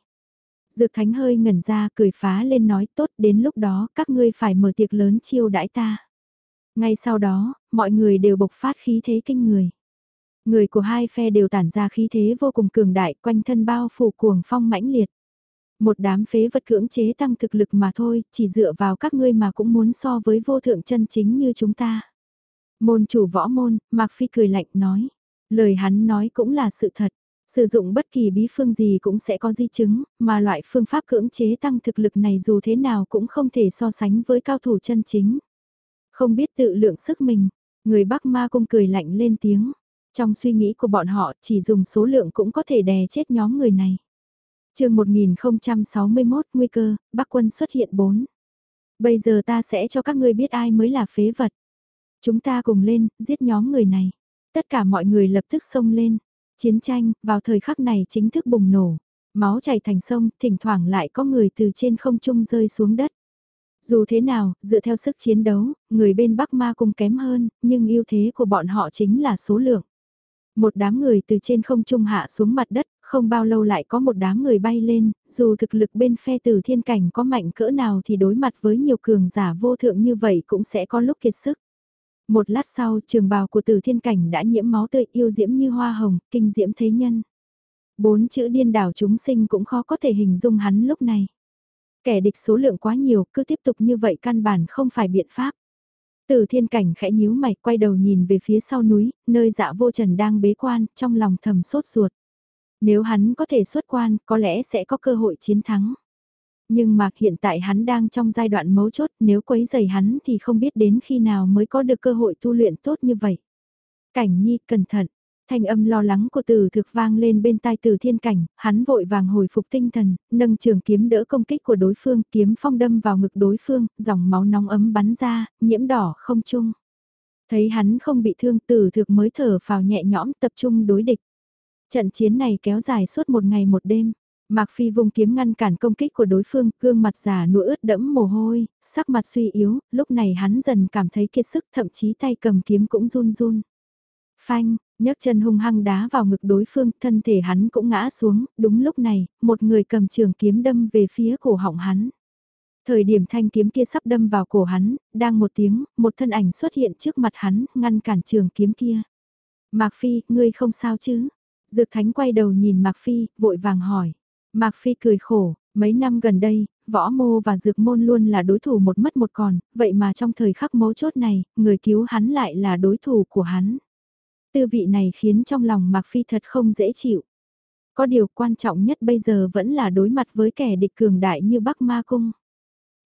S1: Dược thánh hơi ngẩn ra cười phá lên nói tốt đến lúc đó các ngươi phải mở tiệc lớn chiêu đãi ta. Ngay sau đó, mọi người đều bộc phát khí thế kinh người. Người của hai phe đều tản ra khí thế vô cùng cường đại quanh thân bao phủ cuồng phong mãnh liệt. Một đám phế vật cưỡng chế tăng thực lực mà thôi, chỉ dựa vào các ngươi mà cũng muốn so với vô thượng chân chính như chúng ta. Môn chủ võ môn, Mạc Phi cười lạnh nói. Lời hắn nói cũng là sự thật. Sử dụng bất kỳ bí phương gì cũng sẽ có di chứng, mà loại phương pháp cưỡng chế tăng thực lực này dù thế nào cũng không thể so sánh với cao thủ chân chính. Không biết tự lượng sức mình, người Bắc Ma Cung cười lạnh lên tiếng. Trong suy nghĩ của bọn họ chỉ dùng số lượng cũng có thể đè chết nhóm người này. chương 1061 nguy cơ, Bắc quân xuất hiện 4. Bây giờ ta sẽ cho các ngươi biết ai mới là phế vật. Chúng ta cùng lên, giết nhóm người này. Tất cả mọi người lập tức xông lên. Chiến tranh, vào thời khắc này chính thức bùng nổ. Máu chảy thành sông, thỉnh thoảng lại có người từ trên không trung rơi xuống đất. Dù thế nào, dựa theo sức chiến đấu, người bên Bắc Ma cung kém hơn, nhưng ưu thế của bọn họ chính là số lượng. Một đám người từ trên không trung hạ xuống mặt đất, không bao lâu lại có một đám người bay lên, dù thực lực bên phe tử thiên cảnh có mạnh cỡ nào thì đối mặt với nhiều cường giả vô thượng như vậy cũng sẽ có lúc kiệt sức. Một lát sau, trường bào của tử thiên cảnh đã nhiễm máu tươi yêu diễm như hoa hồng, kinh diễm thế nhân. Bốn chữ điên đảo chúng sinh cũng khó có thể hình dung hắn lúc này. Kẻ địch số lượng quá nhiều, cứ tiếp tục như vậy căn bản không phải biện pháp. Từ thiên cảnh khẽ nhíu mày quay đầu nhìn về phía sau núi, nơi dạ vô trần đang bế quan, trong lòng thầm sốt ruột. Nếu hắn có thể xuất quan, có lẽ sẽ có cơ hội chiến thắng. Nhưng mà hiện tại hắn đang trong giai đoạn mấu chốt, nếu quấy giày hắn thì không biết đến khi nào mới có được cơ hội tu luyện tốt như vậy. Cảnh nhi cẩn thận, thanh âm lo lắng của tử thực vang lên bên tai từ thiên cảnh, hắn vội vàng hồi phục tinh thần, nâng trường kiếm đỡ công kích của đối phương, kiếm phong đâm vào ngực đối phương, dòng máu nóng ấm bắn ra, nhiễm đỏ không chung. Thấy hắn không bị thương tử thực mới thở vào nhẹ nhõm tập trung đối địch. Trận chiến này kéo dài suốt một ngày một đêm. Mạc Phi vùng kiếm ngăn cản công kích của đối phương, gương mặt già nua ướt đẫm mồ hôi, sắc mặt suy yếu, lúc này hắn dần cảm thấy kiệt sức thậm chí tay cầm kiếm cũng run run. Phanh, nhấc chân hung hăng đá vào ngực đối phương, thân thể hắn cũng ngã xuống, đúng lúc này, một người cầm trường kiếm đâm về phía cổ họng hắn. Thời điểm thanh kiếm kia sắp đâm vào cổ hắn, đang một tiếng, một thân ảnh xuất hiện trước mặt hắn, ngăn cản trường kiếm kia. Mạc Phi, ngươi không sao chứ? Dược Thánh quay đầu nhìn Mạc Phi, vội vàng hỏi. Mạc Phi cười khổ, mấy năm gần đây, võ mô và dược môn luôn là đối thủ một mất một còn, vậy mà trong thời khắc mấu chốt này, người cứu hắn lại là đối thủ của hắn. Tư vị này khiến trong lòng Mạc Phi thật không dễ chịu. Có điều quan trọng nhất bây giờ vẫn là đối mặt với kẻ địch cường đại như Bắc Ma Cung.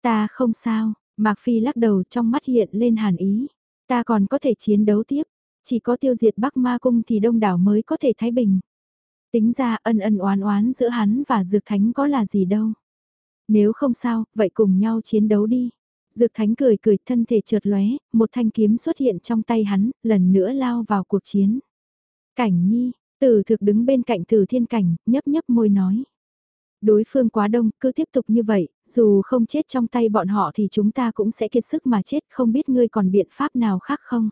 S1: Ta không sao, Mạc Phi lắc đầu trong mắt hiện lên hàn ý. Ta còn có thể chiến đấu tiếp, chỉ có tiêu diệt Bắc Ma Cung thì đông đảo mới có thể thái bình. Tính ra ân ân oán oán giữa hắn và Dược Thánh có là gì đâu. Nếu không sao, vậy cùng nhau chiến đấu đi. Dược thánh cười cười thân thể trượt lóe, một thanh kiếm xuất hiện trong tay hắn, lần nữa lao vào cuộc chiến. Cảnh nhi, tử thực đứng bên cạnh tử thiên cảnh, nhấp nhấp môi nói. Đối phương quá đông, cứ tiếp tục như vậy, dù không chết trong tay bọn họ thì chúng ta cũng sẽ kiệt sức mà chết, không biết ngươi còn biện pháp nào khác không?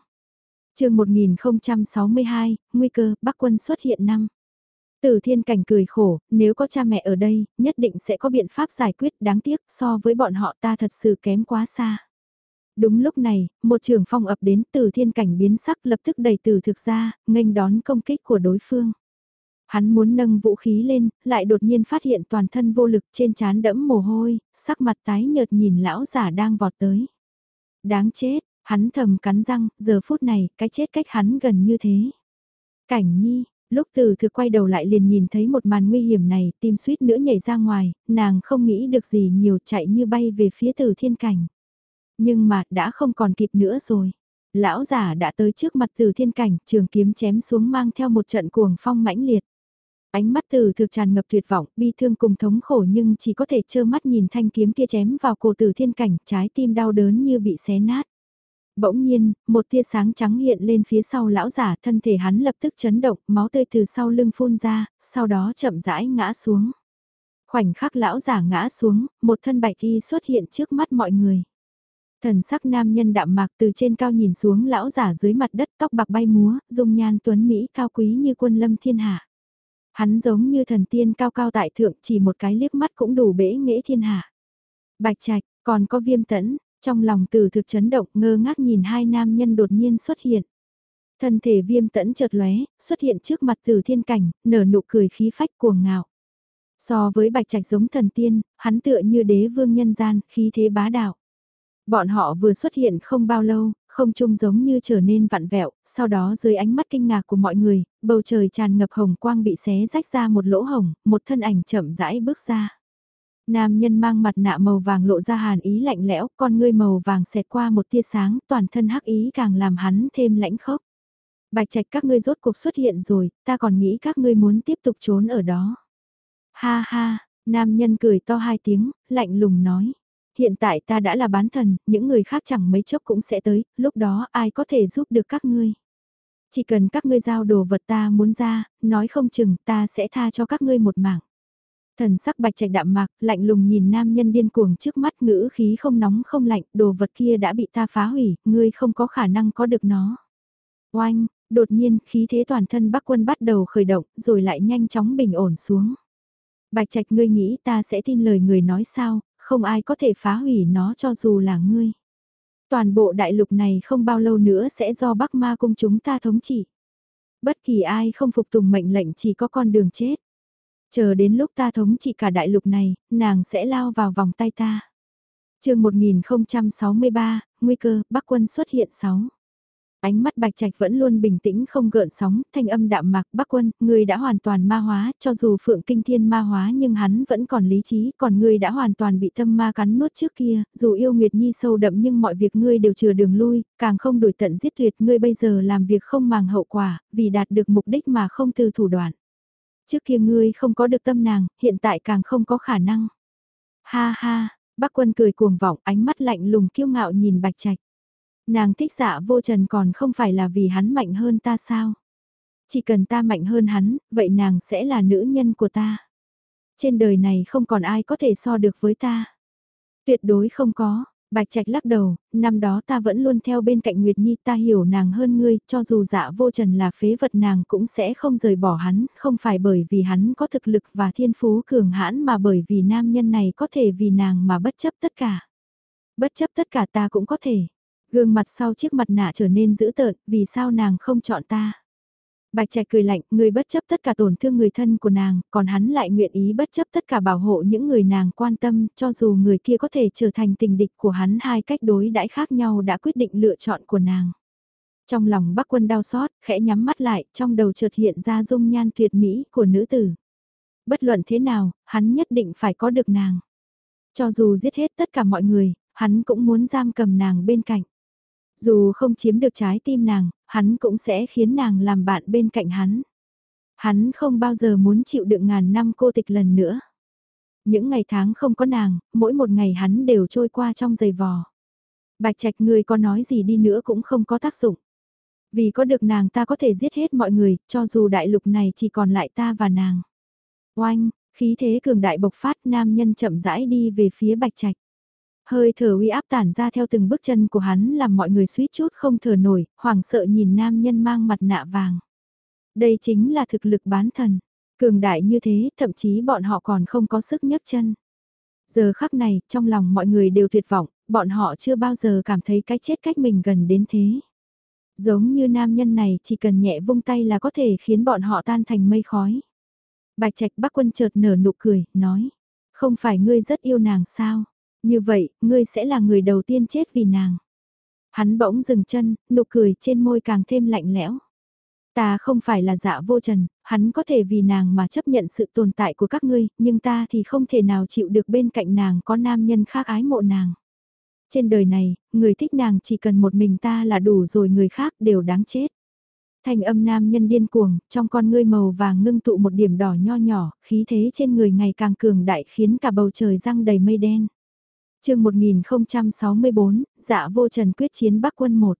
S1: chương 1062, nguy cơ, Bắc quân xuất hiện năm. Tử thiên cảnh cười khổ, nếu có cha mẹ ở đây, nhất định sẽ có biện pháp giải quyết đáng tiếc so với bọn họ ta thật sự kém quá xa. Đúng lúc này, một trường phong ập đến tử thiên cảnh biến sắc lập tức đẩy tử thực ra, nghênh đón công kích của đối phương. Hắn muốn nâng vũ khí lên, lại đột nhiên phát hiện toàn thân vô lực trên trán đẫm mồ hôi, sắc mặt tái nhợt nhìn lão giả đang vọt tới. Đáng chết, hắn thầm cắn răng, giờ phút này, cái chết cách hắn gần như thế. Cảnh nhi, lúc từ thực quay đầu lại liền nhìn thấy một màn nguy hiểm này, tim suýt nữa nhảy ra ngoài, nàng không nghĩ được gì nhiều chạy như bay về phía từ thiên cảnh. Nhưng mà, đã không còn kịp nữa rồi. Lão giả đã tới trước mặt từ thiên cảnh, trường kiếm chém xuống mang theo một trận cuồng phong mãnh liệt. Ánh mắt từ thực tràn ngập tuyệt vọng, bi thương cùng thống khổ nhưng chỉ có thể trơ mắt nhìn thanh kiếm kia chém vào cổ từ thiên cảnh, trái tim đau đớn như bị xé nát. Bỗng nhiên, một tia sáng trắng hiện lên phía sau lão giả, thân thể hắn lập tức chấn động, máu tươi từ sau lưng phun ra, sau đó chậm rãi ngã xuống. Khoảnh khắc lão giả ngã xuống, một thân bạch y xuất hiện trước mắt mọi người. Thần sắc nam nhân đạm mạc từ trên cao nhìn xuống lão giả dưới mặt đất tóc bạc bay múa, dung nhan tuấn Mỹ cao quý như quân lâm thiên hạ. Hắn giống như thần tiên cao cao tại thượng chỉ một cái liếc mắt cũng đủ bể nghệ thiên hạ. Bạch trạch, còn có viêm tẫn, trong lòng từ thực chấn động ngơ ngác nhìn hai nam nhân đột nhiên xuất hiện. Thân thể viêm tẫn chợt lóe, xuất hiện trước mặt từ thiên cảnh, nở nụ cười khí phách cuồng ngạo. So với bạch trạch giống thần tiên, hắn tựa như đế vương nhân gian, khí thế bá đạo. Bọn họ vừa xuất hiện không bao lâu, không trung giống như trở nên vặn vẹo, sau đó dưới ánh mắt kinh ngạc của mọi người, bầu trời tràn ngập hồng quang bị xé rách ra một lỗ hồng, một thân ảnh chậm rãi bước ra. Nam nhân mang mặt nạ màu vàng lộ ra hàn ý lạnh lẽo, con ngươi màu vàng xẹt qua một tia sáng, toàn thân hắc ý càng làm hắn thêm lãnh khốc. Bạch trạch các ngươi rốt cuộc xuất hiện rồi, ta còn nghĩ các ngươi muốn tiếp tục trốn ở đó. Ha ha, nam nhân cười to hai tiếng, lạnh lùng nói hiện tại ta đã là bán thần, những người khác chẳng mấy chốc cũng sẽ tới, lúc đó ai có thể giúp được các ngươi. Chỉ cần các ngươi giao đồ vật ta muốn ra, nói không chừng ta sẽ tha cho các ngươi một mạng. Thần sắc bạch trạch đạm mạc, lạnh lùng nhìn nam nhân điên cuồng trước mắt ngữ khí không nóng không lạnh, đồ vật kia đã bị ta phá hủy, ngươi không có khả năng có được nó. Oanh, đột nhiên khí thế toàn thân bắc quân bắt đầu khởi động, rồi lại nhanh chóng bình ổn xuống. Bạch trạch ngươi nghĩ ta sẽ tin lời người nói sao, không ai có thể phá hủy nó cho dù là ngươi. Toàn bộ đại lục này không bao lâu nữa sẽ do Bắc Ma cung chúng ta thống trị. Bất kỳ ai không phục tùng mệnh lệnh chỉ có con đường chết. Chờ đến lúc ta thống trị cả đại lục này, nàng sẽ lao vào vòng tay ta. chương 1063, nguy cơ, Bắc quân xuất hiện 6. Ánh mắt bạch trạch vẫn luôn bình tĩnh không gợn sóng, thanh âm đạm mạc bắc quân, ngươi đã hoàn toàn ma hóa, cho dù phượng kinh thiên ma hóa nhưng hắn vẫn còn lý trí, còn ngươi đã hoàn toàn bị tâm ma cắn nuốt trước kia, dù yêu Nguyệt Nhi sâu đậm nhưng mọi việc ngươi đều chừa đường lui, càng không đổi tận giết tuyệt, ngươi bây giờ làm việc không màng hậu quả, vì đạt được mục đích mà không từ thủ đoạn. Trước kia ngươi không có được tâm nàng, hiện tại càng không có khả năng. Ha ha, bác quân cười cuồng vọng, ánh mắt lạnh lùng kiêu ngạo nhìn bạch trạch. Nàng thích dạ vô trần còn không phải là vì hắn mạnh hơn ta sao? Chỉ cần ta mạnh hơn hắn, vậy nàng sẽ là nữ nhân của ta. Trên đời này không còn ai có thể so được với ta. Tuyệt đối không có, Bạch Trạch lắc đầu, năm đó ta vẫn luôn theo bên cạnh Nguyệt Nhi ta hiểu nàng hơn ngươi, cho dù dạ vô trần là phế vật nàng cũng sẽ không rời bỏ hắn, không phải bởi vì hắn có thực lực và thiên phú cường hãn mà bởi vì nam nhân này có thể vì nàng mà bất chấp tất cả. Bất chấp tất cả ta cũng có thể. Gương mặt sau chiếc mặt nạ trở nên dữ tợn, vì sao nàng không chọn ta? Bạch Trạch cười lạnh, người bất chấp tất cả tổn thương người thân của nàng, còn hắn lại nguyện ý bất chấp tất cả bảo hộ những người nàng quan tâm, cho dù người kia có thể trở thành tình địch của hắn hai cách đối đãi khác nhau đã quyết định lựa chọn của nàng. Trong lòng bác quân đau xót, khẽ nhắm mắt lại, trong đầu chợt hiện ra dung nhan tuyệt mỹ của nữ tử. Bất luận thế nào, hắn nhất định phải có được nàng. Cho dù giết hết tất cả mọi người, hắn cũng muốn giam cầm nàng bên cạnh. Dù không chiếm được trái tim nàng, hắn cũng sẽ khiến nàng làm bạn bên cạnh hắn. Hắn không bao giờ muốn chịu đựng ngàn năm cô tịch lần nữa. Những ngày tháng không có nàng, mỗi một ngày hắn đều trôi qua trong giày vò. Bạch Trạch người có nói gì đi nữa cũng không có tác dụng. Vì có được nàng ta có thể giết hết mọi người, cho dù đại lục này chỉ còn lại ta và nàng. Oanh, khí thế cường đại bộc phát nam nhân chậm rãi đi về phía Bạch Trạch. Hơi thở uy áp tản ra theo từng bước chân của hắn làm mọi người suýt chút không thở nổi, hoảng sợ nhìn nam nhân mang mặt nạ vàng. Đây chính là thực lực bán thần. Cường đại như thế, thậm chí bọn họ còn không có sức nhấc chân. Giờ khắc này, trong lòng mọi người đều tuyệt vọng, bọn họ chưa bao giờ cảm thấy cái chết cách mình gần đến thế. Giống như nam nhân này chỉ cần nhẹ vung tay là có thể khiến bọn họ tan thành mây khói. Bạch Trạch Bắc Quân chợt nở nụ cười, nói, không phải ngươi rất yêu nàng sao? Như vậy, ngươi sẽ là người đầu tiên chết vì nàng. Hắn bỗng dừng chân, nụ cười trên môi càng thêm lạnh lẽo. Ta không phải là dạ vô trần, hắn có thể vì nàng mà chấp nhận sự tồn tại của các ngươi, nhưng ta thì không thể nào chịu được bên cạnh nàng có nam nhân khác ái mộ nàng. Trên đời này, người thích nàng chỉ cần một mình ta là đủ rồi người khác đều đáng chết. Thành âm nam nhân điên cuồng, trong con ngươi màu vàng ngưng tụ một điểm đỏ nho nhỏ, khí thế trên người ngày càng cường đại khiến cả bầu trời răng đầy mây đen chương 1064, dạ vô trần quyết chiến Bắc quân 1.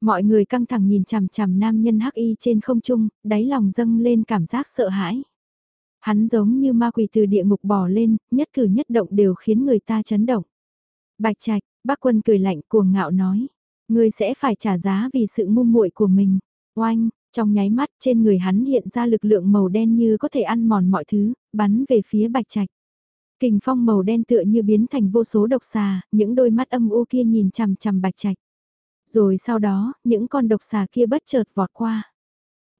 S1: Mọi người căng thẳng nhìn chằm chằm nam nhân hắc y trên không trung, đáy lòng dâng lên cảm giác sợ hãi. Hắn giống như ma quỷ từ địa ngục bò lên, nhất cử nhất động đều khiến người ta chấn động. Bạch trạch, bắc quân cười lạnh cuồng ngạo nói. Ngươi sẽ phải trả giá vì sự ngu muội của mình. Oanh, trong nháy mắt trên người hắn hiện ra lực lượng màu đen như có thể ăn mòn mọi thứ, bắn về phía bạch trạch. Kình phong màu đen tựa như biến thành vô số độc xà, những đôi mắt âm u kia nhìn chằm chằm bạch trạch. Rồi sau đó, những con độc xà kia bất chợt vọt qua.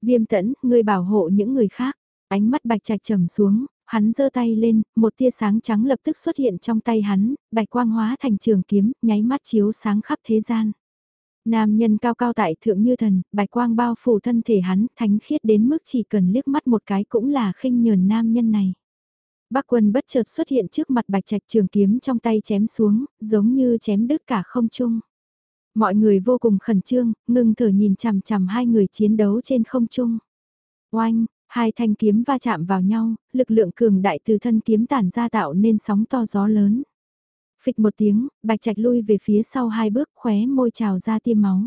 S1: Viêm tẫn, người bảo hộ những người khác. Ánh mắt bạch trạch trầm xuống, hắn giơ tay lên, một tia sáng trắng lập tức xuất hiện trong tay hắn, bạch quang hóa thành trường kiếm, nháy mắt chiếu sáng khắp thế gian. Nam nhân cao cao tại thượng như thần, bạch quang bao phủ thân thể hắn, thánh khiết đến mức chỉ cần liếc mắt một cái cũng là khinh nhờn nam nhân này. Bác quân bất chợt xuất hiện trước mặt bạch trạch trường kiếm trong tay chém xuống, giống như chém đứt cả không trung. Mọi người vô cùng khẩn trương, ngưng thở nhìn chằm chằm hai người chiến đấu trên không trung. Oanh, hai thanh kiếm va chạm vào nhau, lực lượng cường đại từ thân kiếm tản ra tạo nên sóng to gió lớn. Phịch một tiếng, bạch trạch lui về phía sau hai bước khóe môi trào ra tiêm máu.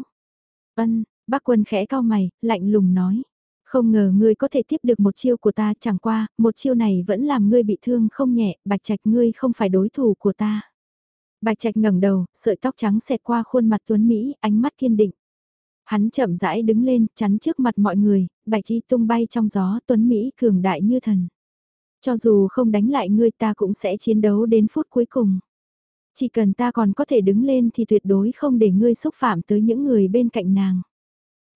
S1: Ân, bác quân khẽ cao mày, lạnh lùng nói. Không ngờ ngươi có thể tiếp được một chiêu của ta chẳng qua, một chiêu này vẫn làm ngươi bị thương không nhẹ, bạch trạch ngươi không phải đối thủ của ta. Bạch Trạch ngẩng đầu, sợi tóc trắng xẹt qua khuôn mặt Tuấn Mỹ, ánh mắt kiên định. Hắn chậm rãi đứng lên, chắn trước mặt mọi người, bạch y tung bay trong gió Tuấn Mỹ cường đại như thần. Cho dù không đánh lại ngươi ta cũng sẽ chiến đấu đến phút cuối cùng. Chỉ cần ta còn có thể đứng lên thì tuyệt đối không để ngươi xúc phạm tới những người bên cạnh nàng.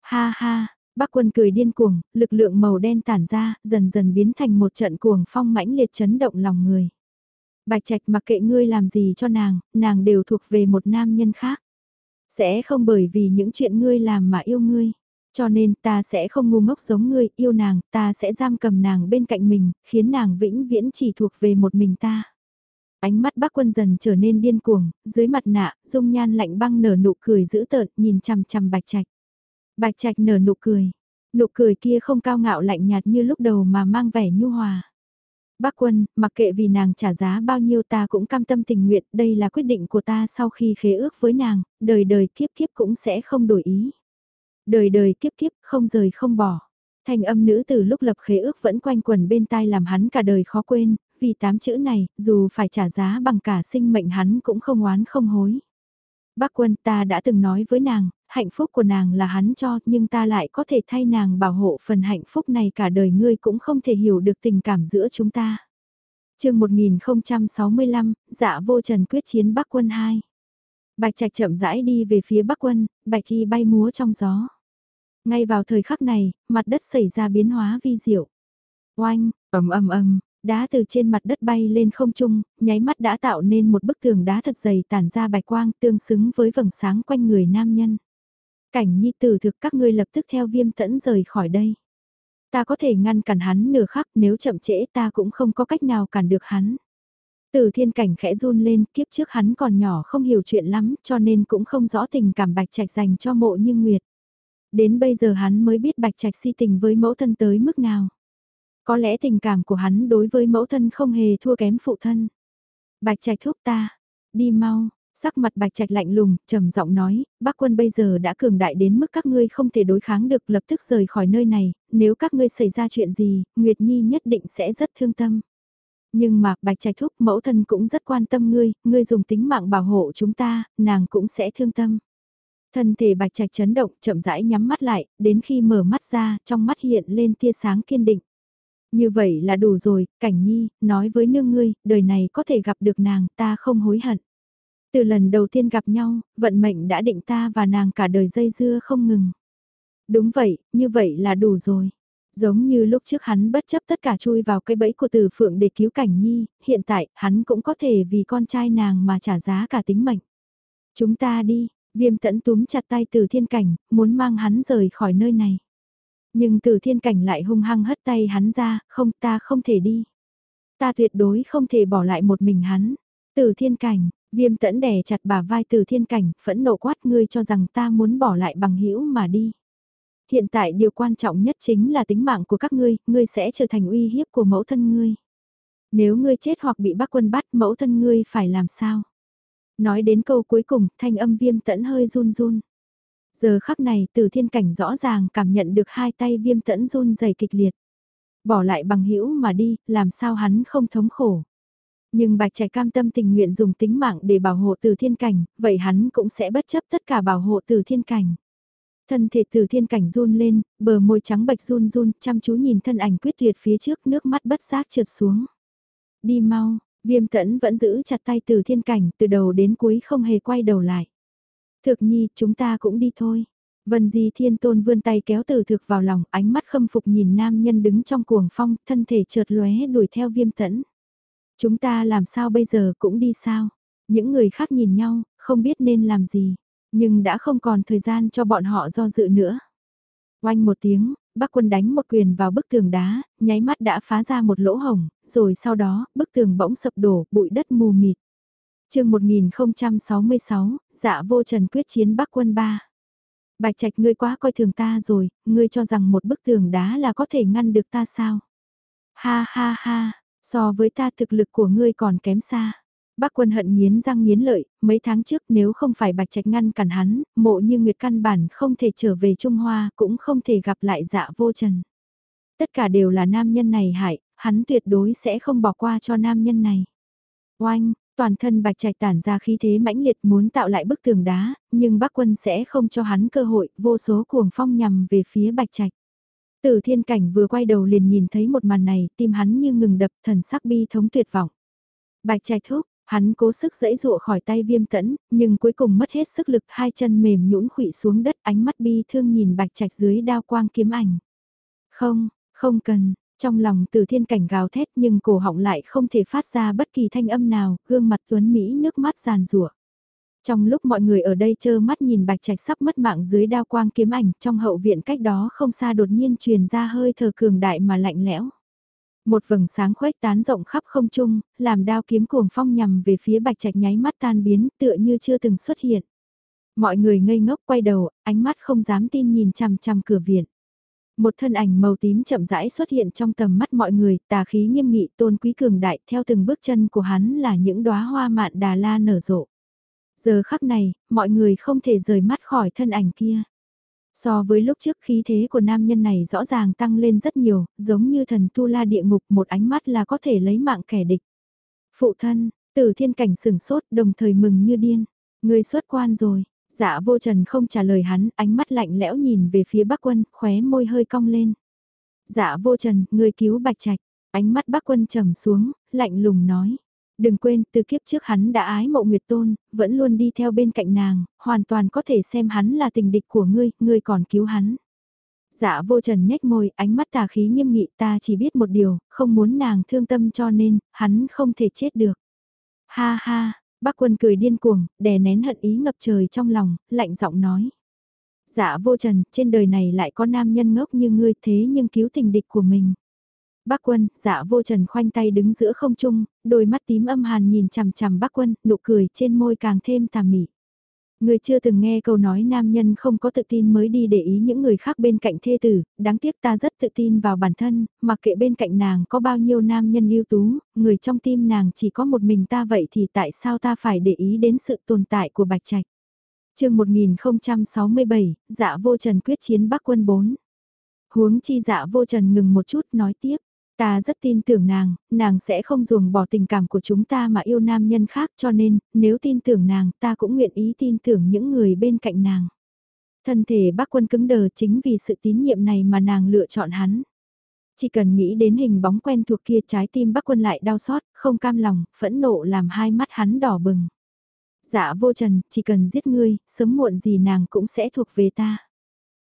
S1: Ha ha, bác quân cười điên cuồng, lực lượng màu đen tản ra, dần dần biến thành một trận cuồng phong mãnh liệt chấn động lòng người. Bạch Trạch mặc kệ ngươi làm gì cho nàng, nàng đều thuộc về một nam nhân khác. Sẽ không bởi vì những chuyện ngươi làm mà yêu ngươi. Cho nên ta sẽ không ngu ngốc giống ngươi, yêu nàng, ta sẽ giam cầm nàng bên cạnh mình, khiến nàng vĩnh viễn chỉ thuộc về một mình ta. Ánh mắt bác quân dần trở nên điên cuồng, dưới mặt nạ, dung nhan lạnh băng nở nụ cười dữ tợn, nhìn chằm chằm bạch trạch. Bạch trạch nở nụ cười, nụ cười kia không cao ngạo lạnh nhạt như lúc đầu mà mang vẻ nhu hòa. Bác quân, mặc kệ vì nàng trả giá bao nhiêu ta cũng cam tâm tình nguyện, đây là quyết định của ta sau khi khế ước với nàng, đời đời kiếp kiếp cũng sẽ không đổi ý. Đời đời kiếp kiếp không rời không bỏ. Thành âm nữ từ lúc lập khế ước vẫn quanh quẩn bên tai làm hắn cả đời khó quên, vì tám chữ này, dù phải trả giá bằng cả sinh mệnh hắn cũng không oán không hối. Bác quân ta đã từng nói với nàng, hạnh phúc của nàng là hắn cho, nhưng ta lại có thể thay nàng bảo hộ phần hạnh phúc này cả đời ngươi cũng không thể hiểu được tình cảm giữa chúng ta. chương 1065, dạ vô trần quyết chiến Bắc quân 2. Bạch Trạch chậm rãi đi về phía Bắc quân, bạch y bay múa trong gió. Ngay vào thời khắc này, mặt đất xảy ra biến hóa vi diệu. Oanh, ầm ầm ầm, Đá từ trên mặt đất bay lên không trung, nháy mắt đã tạo nên một bức tường đá thật dày tản ra bạch quang tương xứng với vầng sáng quanh người nam nhân. Cảnh nhi tử thực các ngươi lập tức theo viêm tẫn rời khỏi đây. Ta có thể ngăn cản hắn nửa khắc nếu chậm trễ ta cũng không có cách nào cản được hắn. Từ thiên cảnh khẽ run lên, kiếp trước hắn còn nhỏ không hiểu chuyện lắm, cho nên cũng không rõ tình cảm bạch trạch dành cho mộ như nguyệt. Đến bây giờ hắn mới biết bạch trạch si tình với mẫu thân tới mức nào. Có lẽ tình cảm của hắn đối với mẫu thân không hề thua kém phụ thân. Bạch trạch thúc ta, đi mau, Sắc mặt bạch trạch lạnh lùng, trầm giọng nói, bác quân bây giờ đã cường đại đến mức các ngươi không thể đối kháng được lập tức rời khỏi nơi này, nếu các ngươi xảy ra chuyện gì, Nguyệt Nhi nhất định sẽ rất thương tâm. Nhưng mà, bạch trạch thúc mẫu thân cũng rất quan tâm ngươi, ngươi dùng tính mạng bảo hộ chúng ta, nàng cũng sẽ thương tâm. Thân thể bạch trạch chấn động, chậm rãi nhắm mắt lại, đến khi mở mắt ra, trong mắt hiện lên tia sáng kiên định. Như vậy là đủ rồi, cảnh nhi, nói với nương ngươi, đời này có thể gặp được nàng, ta không hối hận. Từ lần đầu tiên gặp nhau, vận mệnh đã định ta và nàng cả đời dây dưa không ngừng. Đúng vậy, như vậy là đủ rồi. Giống như lúc trước hắn bất chấp tất cả chui vào cái bẫy của tử phượng để cứu cảnh nhi, hiện tại hắn cũng có thể vì con trai nàng mà trả giá cả tính mệnh. Chúng ta đi, viêm tẫn túm chặt tay từ thiên cảnh, muốn mang hắn rời khỏi nơi này. Nhưng từ thiên cảnh lại hung hăng hất tay hắn ra, không ta không thể đi. Ta tuyệt đối không thể bỏ lại một mình hắn. Từ thiên cảnh, viêm tẫn đè chặt bà vai từ thiên cảnh, phẫn nộ quát ngươi cho rằng ta muốn bỏ lại bằng hữu mà đi. Hiện tại điều quan trọng nhất chính là tính mạng của các ngươi, ngươi sẽ trở thành uy hiếp của mẫu thân ngươi. Nếu ngươi chết hoặc bị bác quân bắt mẫu thân ngươi phải làm sao? Nói đến câu cuối cùng, thanh âm viêm tẫn hơi run run. Giờ khắc này từ thiên cảnh rõ ràng cảm nhận được hai tay viêm tẫn run dày kịch liệt. Bỏ lại bằng hữu mà đi, làm sao hắn không thống khổ. Nhưng bạch trẻ cam tâm tình nguyện dùng tính mạng để bảo hộ từ thiên cảnh, vậy hắn cũng sẽ bất chấp tất cả bảo hộ từ thiên cảnh. Thân thể từ thiên cảnh run lên, bờ môi trắng bạch run run, chăm chú nhìn thân ảnh quyết tuyệt phía trước nước mắt bất giác trượt xuống. Đi mau, viêm tẫn vẫn giữ chặt tay từ thiên cảnh từ đầu đến cuối không hề quay đầu lại. Thực nhi, chúng ta cũng đi thôi. Vân Di Thiên Tôn vươn tay kéo từ thực vào lòng, ánh mắt khâm phục nhìn nam nhân đứng trong cuồng phong, thân thể trượt lóe đuổi theo viêm tẫn. Chúng ta làm sao bây giờ cũng đi sao? Những người khác nhìn nhau, không biết nên làm gì, nhưng đã không còn thời gian cho bọn họ do dự nữa. Oanh một tiếng, bác quân đánh một quyền vào bức tường đá, nháy mắt đã phá ra một lỗ hồng, rồi sau đó, bức tường bỗng sập đổ, bụi đất mù mịt chương 1066, dạ vô trần quyết chiến Bắc quân 3. Bạch Trạch ngươi quá coi thường ta rồi, ngươi cho rằng một bức tường đá là có thể ngăn được ta sao? Ha ha ha, so với ta thực lực của ngươi còn kém xa. Bác quân hận nghiến răng nghiến lợi, mấy tháng trước nếu không phải Bạch Trạch ngăn cản hắn, mộ như Nguyệt căn bản không thể trở về Trung Hoa, cũng không thể gặp lại dạ vô trần. Tất cả đều là nam nhân này hại, hắn tuyệt đối sẽ không bỏ qua cho nam nhân này. Oanh, Toàn thân bạch trạch tản ra khí thế mãnh liệt muốn tạo lại bức tường đá, nhưng bác quân sẽ không cho hắn cơ hội, vô số cuồng phong nhằm về phía bạch trạch. Tử thiên cảnh vừa quay đầu liền nhìn thấy một màn này, tim hắn như ngừng đập thần sắc bi thống tuyệt vọng. Bạch trạch thúc, hắn cố sức dẫy dụa khỏi tay viêm tẫn, nhưng cuối cùng mất hết sức lực hai chân mềm nhũn khụy xuống đất ánh mắt bi thương nhìn bạch trạch dưới đao quang kiếm ảnh. Không, không cần, trong lòng từ thiên cảnh gào thét nhưng cổ họng lại không thể phát ra bất kỳ thanh âm nào, gương mặt tuấn Mỹ nước mắt giàn rủa trong lúc mọi người ở đây chơ mắt nhìn bạch trạch sắp mất mạng dưới đao quang kiếm ảnh, trong hậu viện cách đó không xa đột nhiên truyền ra hơi thở cường đại mà lạnh lẽo. Một vầng sáng khuếch tán rộng khắp không trung, làm đao kiếm cuồng phong nhằm về phía bạch trạch nháy mắt tan biến tựa như chưa từng xuất hiện. Mọi người ngây ngốc quay đầu, ánh mắt không dám tin nhìn chằm chằm cửa viện. Một thân ảnh màu tím chậm rãi xuất hiện trong tầm mắt mọi người, tà khí nghiêm nghị tôn quý cường đại, theo từng bước chân của hắn là những đóa hoa mạn đà la nở rộ. Giờ khắc này, mọi người không thể rời mắt khỏi thân ảnh kia. So với lúc trước khí thế của nam nhân này rõ ràng tăng lên rất nhiều, giống như thần tu la địa ngục một ánh mắt là có thể lấy mạng kẻ địch. Phụ thân, tử thiên cảnh sừng sốt đồng thời mừng như điên. Người xuất quan rồi, Dạ vô trần không trả lời hắn, ánh mắt lạnh lẽo nhìn về phía bắc quân, khóe môi hơi cong lên. Dạ vô trần, người cứu bạch trạch, ánh mắt bắc quân trầm xuống, lạnh lùng nói. Đừng quên, từ kiếp trước hắn đã ái mộ Nguyệt Tôn, vẫn luôn đi theo bên cạnh nàng, hoàn toàn có thể xem hắn là tình địch của ngươi, ngươi còn cứu hắn. Dạ vô trần nhếch môi, ánh mắt tà khí nghiêm nghị ta chỉ biết một điều, không muốn nàng thương tâm cho nên, hắn không thể chết được. Ha ha, Bác quân cười điên cuồng, đè nén hận ý ngập trời trong lòng, lạnh giọng nói. Dạ vô trần, trên đời này lại có nam nhân ngốc như ngươi thế nhưng cứu tình địch của mình. Bác quân, dạ vô trần khoanh tay đứng giữa không trung, đôi mắt tím âm hàn nhìn chằm chằm bác quân, nụ cười trên môi càng thêm tà mị. Người chưa từng nghe câu nói nam nhân không có tự tin mới đi để ý những người khác bên cạnh thê tử, đáng tiếc ta rất tự tin vào bản thân, mặc kệ bên cạnh nàng có bao nhiêu nam nhân ưu tú, người trong tim nàng chỉ có một mình ta vậy thì tại sao ta phải để ý đến sự tồn tại của Bạch Trạch. chương 1067, dạ vô trần quyết chiến Bắc quân 4. Huống chi dạ vô trần ngừng một chút nói tiếp. Ta rất tin tưởng nàng, nàng sẽ không ruồng bỏ tình cảm của chúng ta mà yêu nam nhân khác cho nên, nếu tin tưởng nàng ta cũng nguyện ý tin tưởng những người bên cạnh nàng. Thân thể bác quân cứng đờ chính vì sự tín nhiệm này mà nàng lựa chọn hắn. Chỉ cần nghĩ đến hình bóng quen thuộc kia trái tim bác quân lại đau xót, không cam lòng, phẫn nộ làm hai mắt hắn đỏ bừng. Dạ vô trần, chỉ cần giết ngươi, sớm muộn gì nàng cũng sẽ thuộc về ta.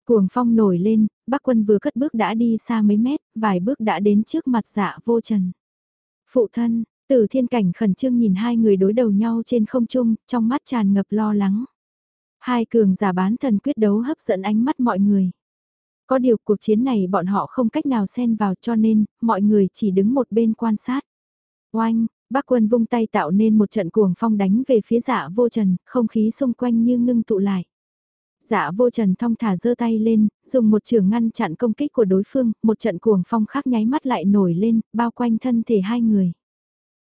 S1: Cuồng phong nổi lên, bác quân vừa cất bước đã đi xa mấy mét, vài bước đã đến trước mặt dạ vô trần. Phụ thân, tử thiên cảnh khẩn trương nhìn hai người đối đầu nhau trên không trung, trong mắt tràn ngập lo lắng. Hai cường giả bán thần quyết đấu hấp dẫn ánh mắt mọi người. Có điều cuộc chiến này bọn họ không cách nào xen vào cho nên, mọi người chỉ đứng một bên quan sát. Oanh, bác quân vung tay tạo nên một trận cuồng phong đánh về phía dạ vô trần, không khí xung quanh như ngưng tụ lại. Dạ vô trần thong thả giơ tay lên, dùng một trường ngăn chặn công kích của đối phương, một trận cuồng phong khác nháy mắt lại nổi lên, bao quanh thân thể hai người.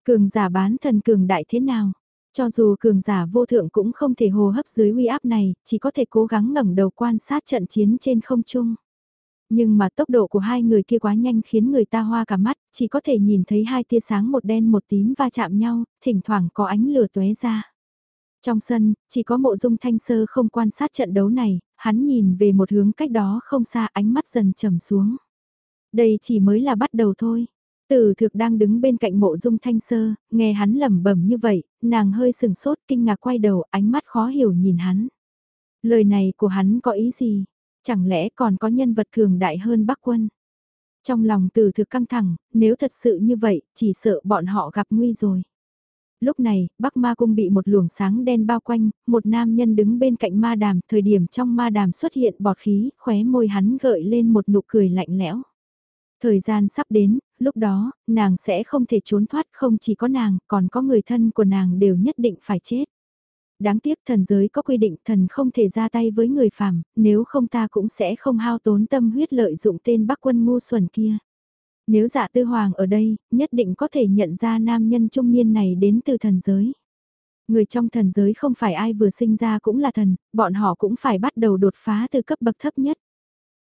S1: Cường giả bán thần cường đại thế nào? Cho dù cường giả vô thượng cũng không thể hồ hấp dưới uy áp này, chỉ có thể cố gắng ngẩng đầu quan sát trận chiến trên không trung. Nhưng mà tốc độ của hai người kia quá nhanh khiến người ta hoa cả mắt, chỉ có thể nhìn thấy hai tia sáng một đen một tím va chạm nhau, thỉnh thoảng có ánh lửa tóe ra. Trong sân, chỉ có mộ dung thanh sơ không quan sát trận đấu này, hắn nhìn về một hướng cách đó không xa ánh mắt dần trầm xuống. Đây chỉ mới là bắt đầu thôi. Tử thực đang đứng bên cạnh mộ dung thanh sơ, nghe hắn lẩm bẩm như vậy, nàng hơi sừng sốt kinh ngạc quay đầu ánh mắt khó hiểu nhìn hắn. Lời này của hắn có ý gì? Chẳng lẽ còn có nhân vật cường đại hơn Bắc Quân? Trong lòng tử thực căng thẳng, nếu thật sự như vậy, chỉ sợ bọn họ gặp nguy rồi. Lúc này, Bắc Ma Cung bị một luồng sáng đen bao quanh, một nam nhân đứng bên cạnh ma đàm, thời điểm trong ma đàm xuất hiện bọt khí, khóe môi hắn gợi lên một nụ cười lạnh lẽo. Thời gian sắp đến, lúc đó, nàng sẽ không thể trốn thoát không chỉ có nàng, còn có người thân của nàng đều nhất định phải chết. Đáng tiếc thần giới có quy định thần không thể ra tay với người phàm, nếu không ta cũng sẽ không hao tốn tâm huyết lợi dụng tên bắc quân ngu xuẩn kia. Nếu dạ tư hoàng ở đây, nhất định có thể nhận ra nam nhân trung niên này đến từ thần giới. Người trong thần giới không phải ai vừa sinh ra cũng là thần, bọn họ cũng phải bắt đầu đột phá từ cấp bậc thấp nhất.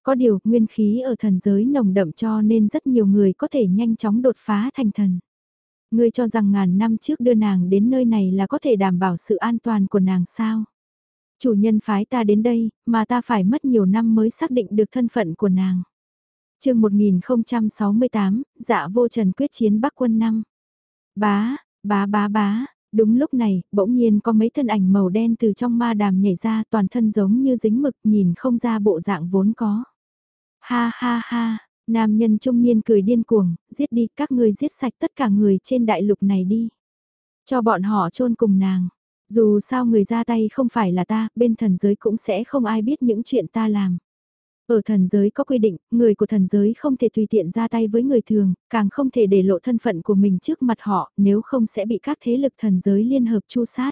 S1: Có điều, nguyên khí ở thần giới nồng đậm cho nên rất nhiều người có thể nhanh chóng đột phá thành thần. Ngươi cho rằng ngàn năm trước đưa nàng đến nơi này là có thể đảm bảo sự an toàn của nàng sao? Chủ nhân phái ta đến đây, mà ta phải mất nhiều năm mới xác định được thân phận của nàng chương 1068, dạ vô trần quyết chiến Bắc quân năm. Bá, bá bá bá, đúng lúc này, bỗng nhiên có mấy thân ảnh màu đen từ trong ma đàm nhảy ra toàn thân giống như dính mực nhìn không ra bộ dạng vốn có. Ha ha ha, nam nhân trung niên cười điên cuồng, giết đi các người giết sạch tất cả người trên đại lục này đi. Cho bọn họ chôn cùng nàng. Dù sao người ra tay không phải là ta, bên thần giới cũng sẽ không ai biết những chuyện ta làm. Ở thần giới có quy định, người của thần giới không thể tùy tiện ra tay với người thường, càng không thể để lộ thân phận của mình trước mặt họ, nếu không sẽ bị các thế lực thần giới liên hợp chu sát.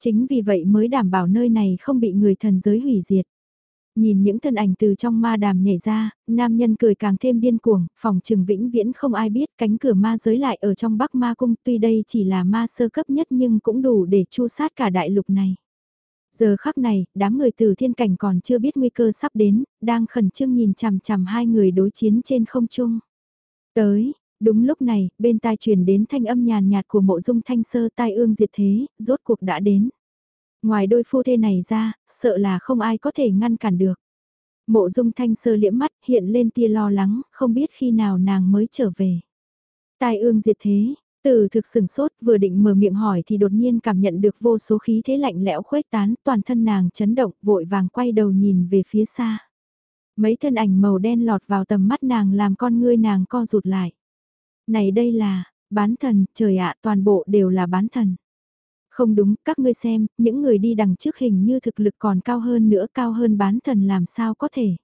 S1: Chính vì vậy mới đảm bảo nơi này không bị người thần giới hủy diệt. Nhìn những thân ảnh từ trong ma đàm nhảy ra, nam nhân cười càng thêm điên cuồng, phòng trừng vĩnh viễn không ai biết cánh cửa ma giới lại ở trong bắc ma cung tuy đây chỉ là ma sơ cấp nhất nhưng cũng đủ để chu sát cả đại lục này. Giờ khắc này, đám người từ thiên cảnh còn chưa biết nguy cơ sắp đến, đang khẩn trương nhìn chằm chằm hai người đối chiến trên không trung. Tới, đúng lúc này, bên tai truyền đến thanh âm nhàn nhạt của mộ dung thanh sơ tai ương diệt thế, rốt cuộc đã đến. Ngoài đôi phu thê này ra, sợ là không ai có thể ngăn cản được. Mộ dung thanh sơ liễm mắt hiện lên tia lo lắng, không biết khi nào nàng mới trở về. Tai ương diệt thế, từ thực sừng sốt vừa định mở miệng hỏi thì đột nhiên cảm nhận được vô số khí thế lạnh lẽo khuếch tán toàn thân nàng chấn động vội vàng quay đầu nhìn về phía xa. Mấy thân ảnh màu đen lọt vào tầm mắt nàng làm con ngươi nàng co rụt lại. Này đây là, bán thần, trời ạ toàn bộ đều là bán thần. Không đúng, các ngươi xem, những người đi đằng trước hình như thực lực còn cao hơn nữa cao hơn bán thần làm sao có thể.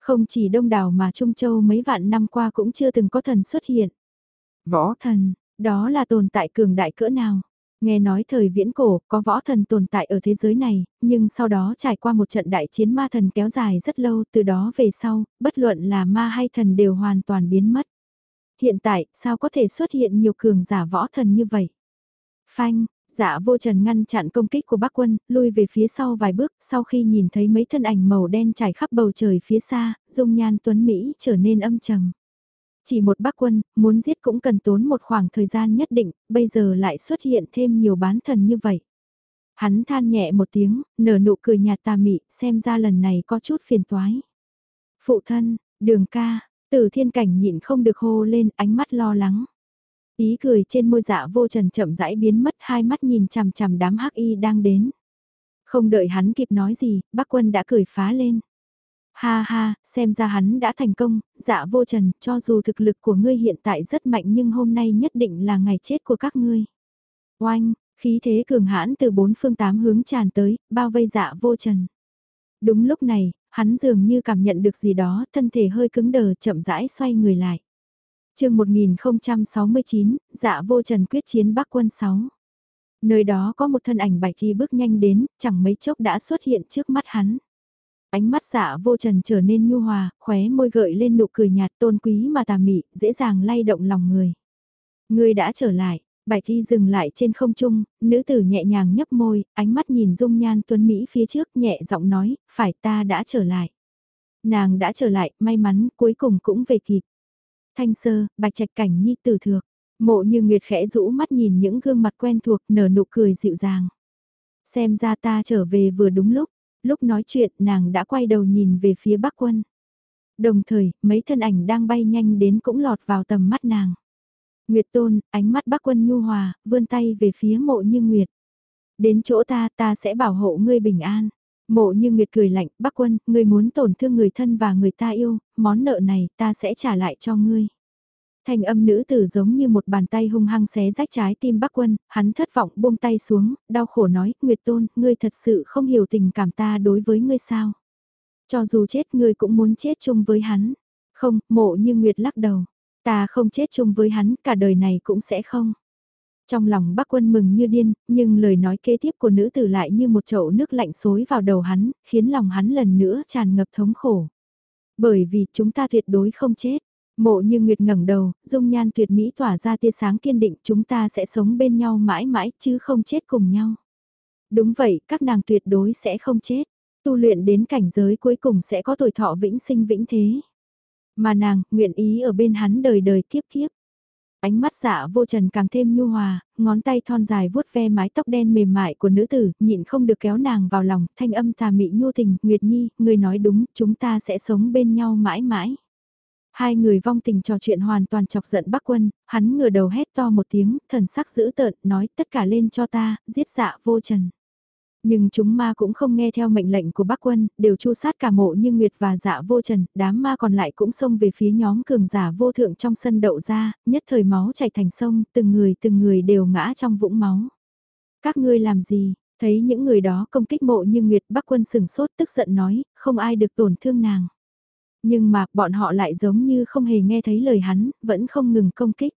S1: Không chỉ đông đảo mà Trung Châu mấy vạn năm qua cũng chưa từng có thần xuất hiện. Võ thần, đó là tồn tại cường đại cỡ nào? Nghe nói thời viễn cổ có võ thần tồn tại ở thế giới này, nhưng sau đó trải qua một trận đại chiến ma thần kéo dài rất lâu từ đó về sau, bất luận là ma hay thần đều hoàn toàn biến mất. Hiện tại, sao có thể xuất hiện nhiều cường giả võ thần như vậy? Phanh, dạ vô trần ngăn chặn công kích của bác quân, lui về phía sau vài bước, sau khi nhìn thấy mấy thân ảnh màu đen trải khắp bầu trời phía xa, dung nhan tuấn Mỹ trở nên âm trầm. Chỉ một bác quân, muốn giết cũng cần tốn một khoảng thời gian nhất định, bây giờ lại xuất hiện thêm nhiều bán thần như vậy. Hắn than nhẹ một tiếng, nở nụ cười nhạt tà mị, xem ra lần này có chút phiền toái. Phụ thân, đường ca, tử thiên cảnh nhịn không được hô lên ánh mắt lo lắng. Ý cười trên môi dạ vô trần chậm rãi biến mất hai mắt nhìn chằm chằm đám hắc y đang đến. Không đợi hắn kịp nói gì, bác quân đã cười phá lên. Ha ha, xem ra hắn đã thành công, dạ vô trần, cho dù thực lực của ngươi hiện tại rất mạnh nhưng hôm nay nhất định là ngày chết của các ngươi. Oanh, khí thế cường hãn từ bốn phương tám hướng tràn tới, bao vây dạ vô trần. Đúng lúc này, hắn dường như cảm nhận được gì đó, thân thể hơi cứng đờ chậm rãi xoay người lại. chương 1069, dạ vô trần quyết chiến Bắc quân 6. Nơi đó có một thân ảnh bạch y bước nhanh đến, chẳng mấy chốc đã xuất hiện trước mắt hắn. Ánh mắt dạ vô trần trở nên nhu hòa, khóe môi gợi lên nụ cười nhạt tôn quý mà tà mị, dễ dàng lay động lòng người. Người đã trở lại, bạch y dừng lại trên không trung, nữ tử nhẹ nhàng nhấp môi, ánh mắt nhìn dung nhan tuấn Mỹ phía trước nhẹ giọng nói, phải ta đã trở lại. Nàng đã trở lại, may mắn, cuối cùng cũng về kịp. Thanh sơ, bạch trạch cảnh nhi tử thược, mộ như nguyệt khẽ rũ mắt nhìn những gương mặt quen thuộc nở nụ cười dịu dàng. Xem ra ta trở về vừa đúng lúc, lúc nói chuyện nàng đã quay đầu nhìn về phía bắc quân. Đồng thời, mấy thân ảnh đang bay nhanh đến cũng lọt vào tầm mắt nàng. Nguyệt tôn, ánh mắt bắc quân nhu hòa, vươn tay về phía mộ như Nguyệt. Đến chỗ ta, ta sẽ bảo hộ ngươi bình an. Mộ như Nguyệt cười lạnh, bắc quân, ngươi muốn tổn thương người thân và người ta yêu, món nợ này ta sẽ trả lại cho ngươi. Thanh âm nữ tử giống như một bàn tay hung hăng xé rách trái tim Bắc Quân, hắn thất vọng buông tay xuống, đau khổ nói, Nguyệt Tôn, ngươi thật sự không hiểu tình cảm ta đối với ngươi sao. Cho dù chết ngươi cũng muốn chết chung với hắn. Không, mộ như Nguyệt lắc đầu. Ta không chết chung với hắn, cả đời này cũng sẽ không. Trong lòng bác quân mừng như điên, nhưng lời nói kế tiếp của nữ tử lại như một chậu nước lạnh xối vào đầu hắn, khiến lòng hắn lần nữa tràn ngập thống khổ. Bởi vì chúng ta tuyệt đối không chết. Mộ như Nguyệt ngẩng đầu, dung nhan tuyệt mỹ tỏa ra tia sáng kiên định chúng ta sẽ sống bên nhau mãi mãi chứ không chết cùng nhau. Đúng vậy, các nàng tuyệt đối sẽ không chết. Tu luyện đến cảnh giới cuối cùng sẽ có tuổi thọ vĩnh sinh vĩnh thế. Mà nàng, nguyện ý ở bên hắn đời đời kiếp kiếp. Ánh mắt dạ vô trần càng thêm nhu hòa, ngón tay thon dài vuốt ve mái tóc đen mềm mại của nữ tử, nhịn không được kéo nàng vào lòng, thanh âm tà mị nhu tình, Nguyệt Nhi, người nói đúng, chúng ta sẽ sống bên nhau mãi mãi. Hai người vong tình trò chuyện hoàn toàn chọc giận bác quân, hắn ngửa đầu hét to một tiếng, thần sắc dữ tợn, nói tất cả lên cho ta, giết dạ vô trần. Nhưng chúng ma cũng không nghe theo mệnh lệnh của bác quân, đều chu sát cả mộ như Nguyệt và dạ vô trần, đám ma còn lại cũng xông về phía nhóm cường giả vô thượng trong sân đậu ra, nhất thời máu chảy thành sông, từng người từng người đều ngã trong vũng máu. Các ngươi làm gì, thấy những người đó công kích mộ như Nguyệt bác quân sừng sốt tức giận nói, không ai được tổn thương nàng. Nhưng mà bọn họ lại giống như không hề nghe thấy lời hắn, vẫn không ngừng công kích.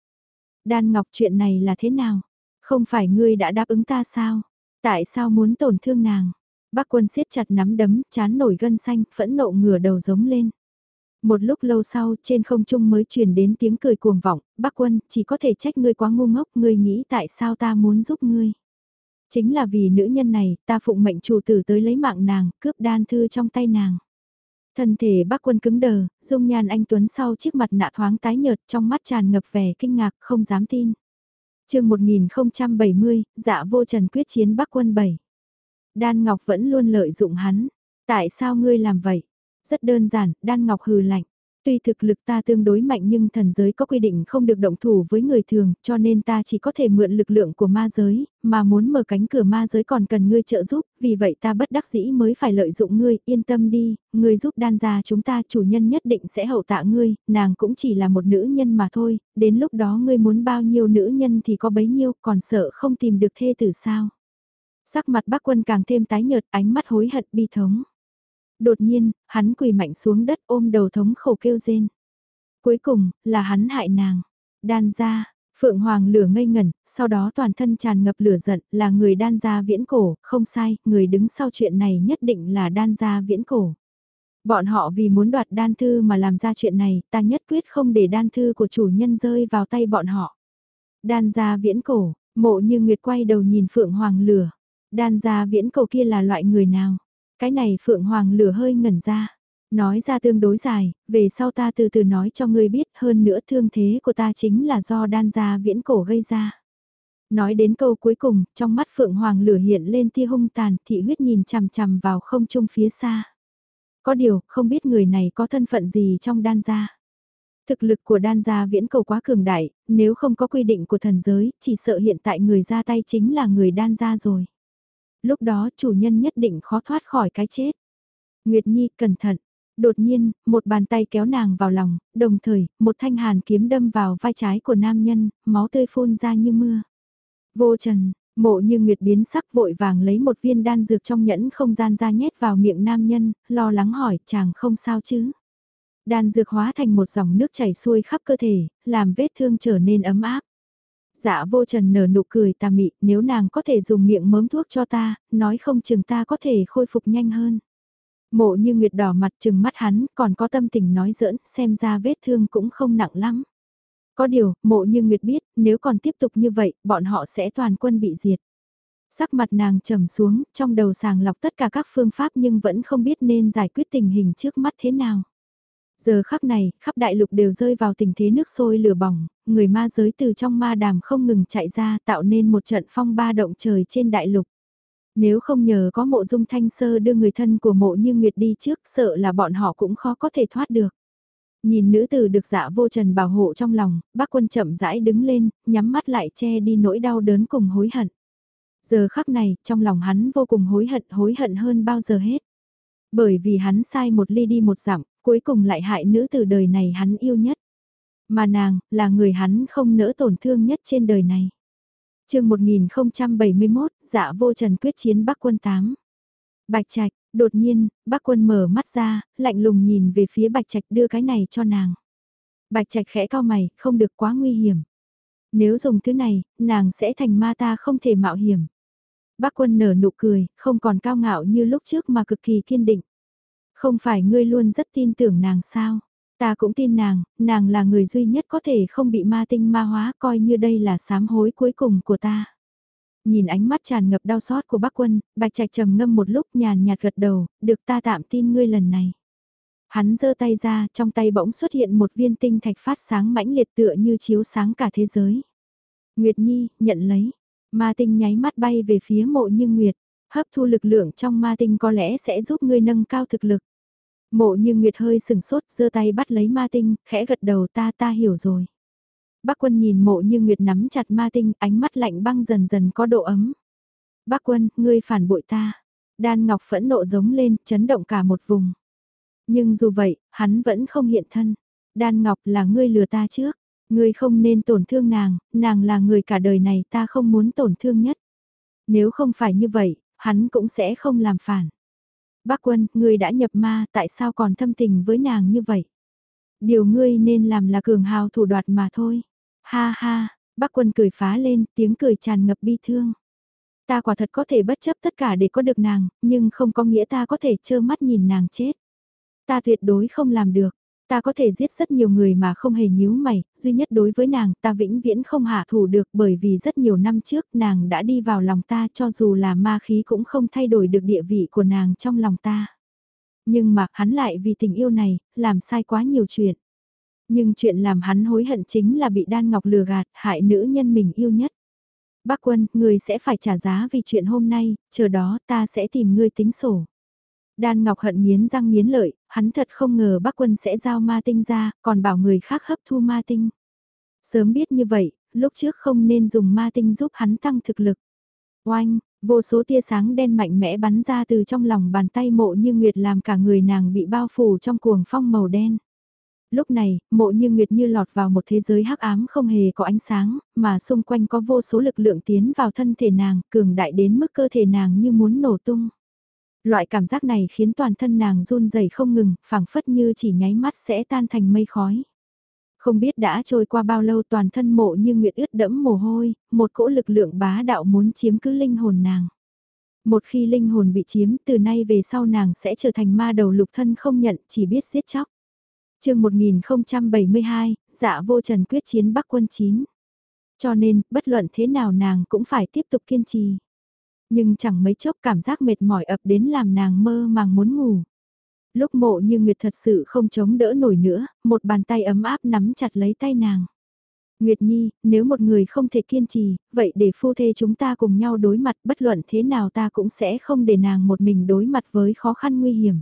S1: Đan Ngọc chuyện này là thế nào? Không phải ngươi đã đáp ứng ta sao? Tại sao muốn tổn thương nàng? Bác quân siết chặt nắm đấm, chán nổi gân xanh, phẫn nộ ngửa đầu giống lên. Một lúc lâu sau, trên không trung mới truyền đến tiếng cười cuồng vọng, bác quân, chỉ có thể trách ngươi quá ngu ngốc, ngươi nghĩ tại sao ta muốn giúp ngươi. Chính là vì nữ nhân này, ta phụng mệnh chủ tử tới lấy mạng nàng, cướp đan thư trong tay nàng. Thân thể bác quân cứng đờ, dung nhan anh Tuấn sau chiếc mặt nạ thoáng tái nhợt trong mắt tràn ngập vẻ kinh ngạc không dám tin. chương 1070, dạ vô trần quyết chiến bắc quân 7. Đan Ngọc vẫn luôn lợi dụng hắn. Tại sao ngươi làm vậy? Rất đơn giản, Đan Ngọc hừ lạnh. Tuy thực lực ta tương đối mạnh nhưng thần giới có quy định không được động thủ với người thường, cho nên ta chỉ có thể mượn lực lượng của ma giới, mà muốn mở cánh cửa ma giới còn cần ngươi trợ giúp, vì vậy ta bất đắc dĩ mới phải lợi dụng ngươi, yên tâm đi, ngươi giúp đan gia chúng ta chủ nhân nhất định sẽ hậu tạ ngươi, nàng cũng chỉ là một nữ nhân mà thôi, đến lúc đó ngươi muốn bao nhiêu nữ nhân thì có bấy nhiêu, còn sợ không tìm được thê tử sao. Sắc mặt bác quân càng thêm tái nhợt ánh mắt hối hận bi thống. Đột nhiên, hắn quỳ mạnh xuống đất ôm đầu thống khổ kêu rên. Cuối cùng, là hắn hại nàng. Đan ra, Phượng Hoàng lửa ngây ngẩn, sau đó toàn thân tràn ngập lửa giận, là người đan gia viễn cổ, không sai, người đứng sau chuyện này nhất định là đan gia viễn cổ. Bọn họ vì muốn đoạt đan thư mà làm ra chuyện này, ta nhất quyết không để đan thư của chủ nhân rơi vào tay bọn họ. Đan gia viễn cổ, mộ như Nguyệt quay đầu nhìn Phượng Hoàng lửa. Đan gia viễn cổ kia là loại người nào? Cái này Phượng Hoàng lửa hơi ngẩn ra. Nói ra tương đối dài, về sau ta từ từ nói cho ngươi biết hơn nữa thương thế của ta chính là do đan gia viễn cổ gây ra. Nói đến câu cuối cùng, trong mắt Phượng Hoàng lửa hiện lên tia hung tàn, thị huyết nhìn chằm chằm vào không trung phía xa. Có điều, không biết người này có thân phận gì trong đan gia. Thực lực của đan gia viễn cầu quá cường đại, nếu không có quy định của thần giới, chỉ sợ hiện tại người ra tay chính là người đan gia rồi. Lúc đó chủ nhân nhất định khó thoát khỏi cái chết. Nguyệt Nhi cẩn thận, Đột nhiên, một bàn tay kéo nàng vào lòng, đồng thời, một thanh hàn kiếm đâm vào vai trái của nam nhân, máu tươi phun ra như mưa. Vô trần, mộ như nguyệt biến sắc vội vàng lấy một viên đan dược trong nhẫn không gian ra nhét vào miệng nam nhân, lo lắng hỏi chàng không sao chứ. Đan dược hóa thành một dòng nước chảy xuôi khắp cơ thể, làm vết thương trở nên ấm áp. Dạ vô trần nở nụ cười tà mị, nếu nàng có thể dùng miệng mớm thuốc cho ta, nói không chừng ta có thể khôi phục nhanh hơn. Mộ như Nguyệt đỏ mặt chừng mắt hắn, còn có tâm tình nói giỡn, xem ra vết thương cũng không nặng lắm. Có điều, mộ như Nguyệt biết, nếu còn tiếp tục như vậy, bọn họ sẽ toàn quân bị diệt. Sắc mặt nàng trầm xuống, trong đầu sàng lọc tất cả các phương pháp nhưng vẫn không biết nên giải quyết tình hình trước mắt thế nào. Giờ khắc này, khắp đại lục đều rơi vào tình thế nước sôi lửa bỏng, người ma giới từ trong ma đàm không ngừng chạy ra tạo nên một trận phong ba động trời trên đại lục. Nếu không nhờ có mộ dung thanh sơ đưa người thân của mộ như Nguyệt đi trước sợ là bọn họ cũng khó có thể thoát được. Nhìn nữ tử được dạ vô trần bảo hộ trong lòng, bác quân chậm rãi đứng lên, nhắm mắt lại che đi nỗi đau đớn cùng hối hận. Giờ khắc này, trong lòng hắn vô cùng hối hận, hối hận hơn bao giờ hết. Bởi vì hắn sai một ly đi một dặm, cuối cùng lại hại nữ tử đời này hắn yêu nhất. Mà nàng, là người hắn không nỡ tổn thương nhất trên đời này chương 1071, dạ vô trần quyết chiến Bắc quân 8. Bạch Trạch, đột nhiên, Bắc quân mở mắt ra, lạnh lùng nhìn về phía Bạch Trạch đưa cái này cho nàng. Bạch Trạch khẽ cao mày, không được quá nguy hiểm. Nếu dùng thứ này, nàng sẽ thành ma ta không thể mạo hiểm. Bác quân nở nụ cười, không còn cao ngạo như lúc trước mà cực kỳ kiên định. Không phải ngươi luôn rất tin tưởng nàng sao? Ta cũng tin nàng, nàng là người duy nhất có thể không bị ma tinh ma hóa coi như đây là sám hối cuối cùng của ta. Nhìn ánh mắt tràn ngập đau xót của bác quân, bạch trạch trầm ngâm một lúc nhàn nhạt gật đầu, được ta tạm tin ngươi lần này. Hắn giơ tay ra, trong tay bỗng xuất hiện một viên tinh thạch phát sáng mãnh liệt tựa như chiếu sáng cả thế giới. Nguyệt Nhi, nhận lấy. Ma tinh nháy mắt bay về phía mộ như Nguyệt. Hấp thu lực lượng trong ma tinh có lẽ sẽ giúp ngươi nâng cao thực lực. Mộ như Nguyệt hơi sừng sốt, giơ tay bắt lấy ma tinh, khẽ gật đầu ta ta hiểu rồi. Bác quân nhìn mộ như Nguyệt nắm chặt ma tinh, ánh mắt lạnh băng dần dần có độ ấm. Bác quân, ngươi phản bội ta. Đan Ngọc phẫn nộ giống lên, chấn động cả một vùng. Nhưng dù vậy, hắn vẫn không hiện thân. Đan Ngọc là ngươi lừa ta trước. Ngươi không nên tổn thương nàng, nàng là người cả đời này ta không muốn tổn thương nhất. Nếu không phải như vậy, hắn cũng sẽ không làm phản. Bác quân, ngươi đã nhập ma, tại sao còn thâm tình với nàng như vậy? Điều ngươi nên làm là cường hào thủ đoạt mà thôi. Ha ha, bác quân cười phá lên, tiếng cười tràn ngập bi thương. Ta quả thật có thể bất chấp tất cả để có được nàng, nhưng không có nghĩa ta có thể trơ mắt nhìn nàng chết. Ta tuyệt đối không làm được. Ta có thể giết rất nhiều người mà không hề nhíu mày, duy nhất đối với nàng ta vĩnh viễn không hạ thủ được bởi vì rất nhiều năm trước nàng đã đi vào lòng ta cho dù là ma khí cũng không thay đổi được địa vị của nàng trong lòng ta. Nhưng mà hắn lại vì tình yêu này, làm sai quá nhiều chuyện. Nhưng chuyện làm hắn hối hận chính là bị Đan Ngọc lừa gạt, hại nữ nhân mình yêu nhất. Bác quân, người sẽ phải trả giá vì chuyện hôm nay, chờ đó ta sẽ tìm ngươi tính sổ. Đan Ngọc hận nghiến răng nghiến lợi, hắn thật không ngờ bác quân sẽ giao ma tinh ra, còn bảo người khác hấp thu ma tinh. Sớm biết như vậy, lúc trước không nên dùng ma tinh giúp hắn tăng thực lực. Oanh, vô số tia sáng đen mạnh mẽ bắn ra từ trong lòng bàn tay mộ như Nguyệt làm cả người nàng bị bao phủ trong cuồng phong màu đen. Lúc này, mộ như Nguyệt như lọt vào một thế giới hắc ám không hề có ánh sáng, mà xung quanh có vô số lực lượng tiến vào thân thể nàng, cường đại đến mức cơ thể nàng như muốn nổ tung. Loại cảm giác này khiến toàn thân nàng run rẩy không ngừng, phảng phất như chỉ nháy mắt sẽ tan thành mây khói. Không biết đã trôi qua bao lâu toàn thân mộ như nguyệt ướt đẫm mồ hôi, một cỗ lực lượng bá đạo muốn chiếm cứ linh hồn nàng. Một khi linh hồn bị chiếm từ nay về sau nàng sẽ trở thành ma đầu lục thân không nhận chỉ biết giết chóc. chương 1072, dạ vô trần quyết chiến Bắc quân 9. Cho nên, bất luận thế nào nàng cũng phải tiếp tục kiên trì. Nhưng chẳng mấy chốc cảm giác mệt mỏi ập đến làm nàng mơ màng muốn ngủ. Lúc mộ như Nguyệt thật sự không chống đỡ nổi nữa, một bàn tay ấm áp nắm chặt lấy tay nàng. Nguyệt Nhi, nếu một người không thể kiên trì, vậy để phu thê chúng ta cùng nhau đối mặt bất luận thế nào ta cũng sẽ không để nàng một mình đối mặt với khó khăn nguy hiểm.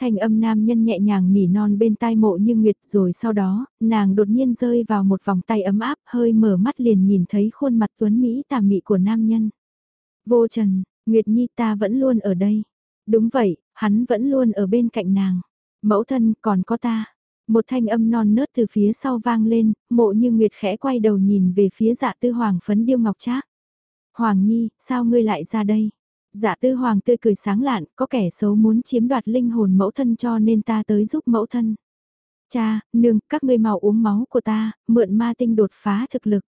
S1: Thành âm nam nhân nhẹ nhàng nỉ non bên tai mộ như Nguyệt rồi sau đó, nàng đột nhiên rơi vào một vòng tay ấm áp hơi mở mắt liền nhìn thấy khuôn mặt tuấn Mỹ tà mị của nam nhân. Vô trần, Nguyệt Nhi ta vẫn luôn ở đây. Đúng vậy, hắn vẫn luôn ở bên cạnh nàng. Mẫu thân còn có ta. Một thanh âm non nớt từ phía sau vang lên, mộ như Nguyệt khẽ quay đầu nhìn về phía dạ tư hoàng phấn điêu ngọc trác. Hoàng Nhi, sao ngươi lại ra đây? Dạ tư hoàng tươi cười sáng lạn, có kẻ xấu muốn chiếm đoạt linh hồn mẫu thân cho nên ta tới giúp mẫu thân. Cha, nương, các ngươi mau uống máu của ta, mượn ma tinh đột phá thực lực.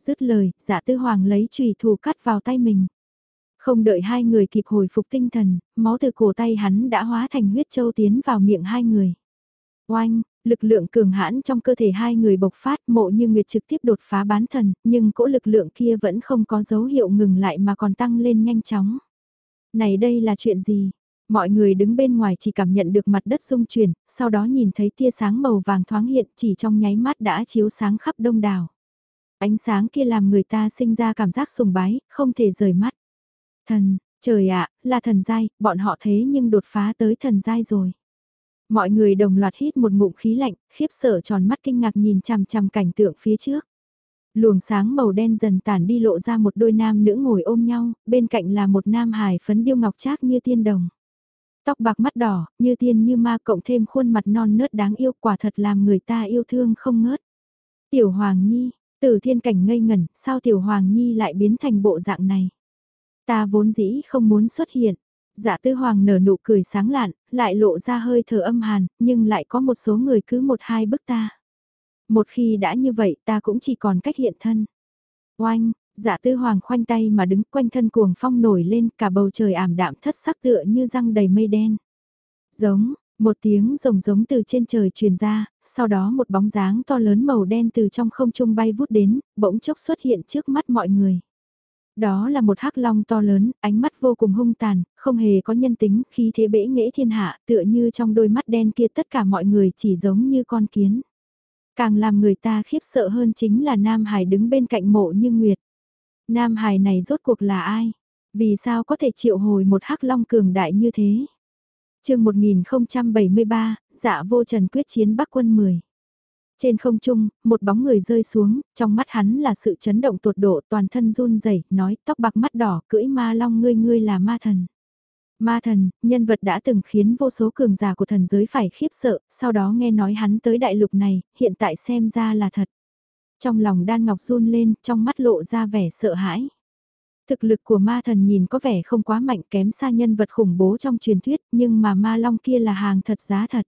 S1: Dứt lời, dạ tư hoàng lấy chùy thủ cắt vào tay mình. Không đợi hai người kịp hồi phục tinh thần, máu từ cổ tay hắn đã hóa thành huyết châu tiến vào miệng hai người. Oanh, lực lượng cường hãn trong cơ thể hai người bộc phát mộ như Nguyệt trực tiếp đột phá bán thần, nhưng cỗ lực lượng kia vẫn không có dấu hiệu ngừng lại mà còn tăng lên nhanh chóng. Này đây là chuyện gì? Mọi người đứng bên ngoài chỉ cảm nhận được mặt đất rung chuyển, sau đó nhìn thấy tia sáng màu vàng thoáng hiện chỉ trong nháy mắt đã chiếu sáng khắp đông đảo. Ánh sáng kia làm người ta sinh ra cảm giác sùng bái, không thể rời mắt. Thần, trời ạ, là thần giai, bọn họ thế nhưng đột phá tới thần giai rồi. Mọi người đồng loạt hít một ngụm khí lạnh, khiếp sợ tròn mắt kinh ngạc nhìn chằm chằm cảnh tượng phía trước. Luồng sáng màu đen dần tản đi lộ ra một đôi nam nữ ngồi ôm nhau, bên cạnh là một nam hài phấn điêu ngọc trác như tiên đồng. Tóc bạc mắt đỏ, như tiên như ma cộng thêm khuôn mặt non nớt đáng yêu quả thật làm người ta yêu thương không ngớt. Tiểu Hoàng Nhi, từ thiên cảnh ngây ngẩn, sao Tiểu Hoàng Nhi lại biến thành bộ dạng này? Ta vốn dĩ không muốn xuất hiện. Dạ tư hoàng nở nụ cười sáng lạn, lại lộ ra hơi thở âm hàn, nhưng lại có một số người cứ một hai bức ta. Một khi đã như vậy ta cũng chỉ còn cách hiện thân. Oanh, dạ tư hoàng khoanh tay mà đứng quanh thân cuồng phong nổi lên cả bầu trời ảm đạm thất sắc tựa như răng đầy mây đen. Giống, một tiếng rồng giống từ trên trời truyền ra, sau đó một bóng dáng to lớn màu đen từ trong không trung bay vút đến, bỗng chốc xuất hiện trước mắt mọi người. Đó là một hắc long to lớn, ánh mắt vô cùng hung tàn, không hề có nhân tính, khi thế bể nghệ thiên hạ, tựa như trong đôi mắt đen kia tất cả mọi người chỉ giống như con kiến. Càng làm người ta khiếp sợ hơn chính là Nam Hải đứng bên cạnh mộ như Nguyệt. Nam Hải này rốt cuộc là ai? Vì sao có thể triệu hồi một hắc long cường đại như thế? chương 1073, dạ vô trần quyết chiến Bắc quân 10. Trên không trung, một bóng người rơi xuống, trong mắt hắn là sự chấn động tột độ toàn thân run rẩy nói tóc bạc mắt đỏ cưỡi ma long ngươi ngươi là ma thần. Ma thần, nhân vật đã từng khiến vô số cường giả của thần giới phải khiếp sợ, sau đó nghe nói hắn tới đại lục này, hiện tại xem ra là thật. Trong lòng đan ngọc run lên, trong mắt lộ ra vẻ sợ hãi. Thực lực của ma thần nhìn có vẻ không quá mạnh kém xa nhân vật khủng bố trong truyền thuyết, nhưng mà ma long kia là hàng thật giá thật.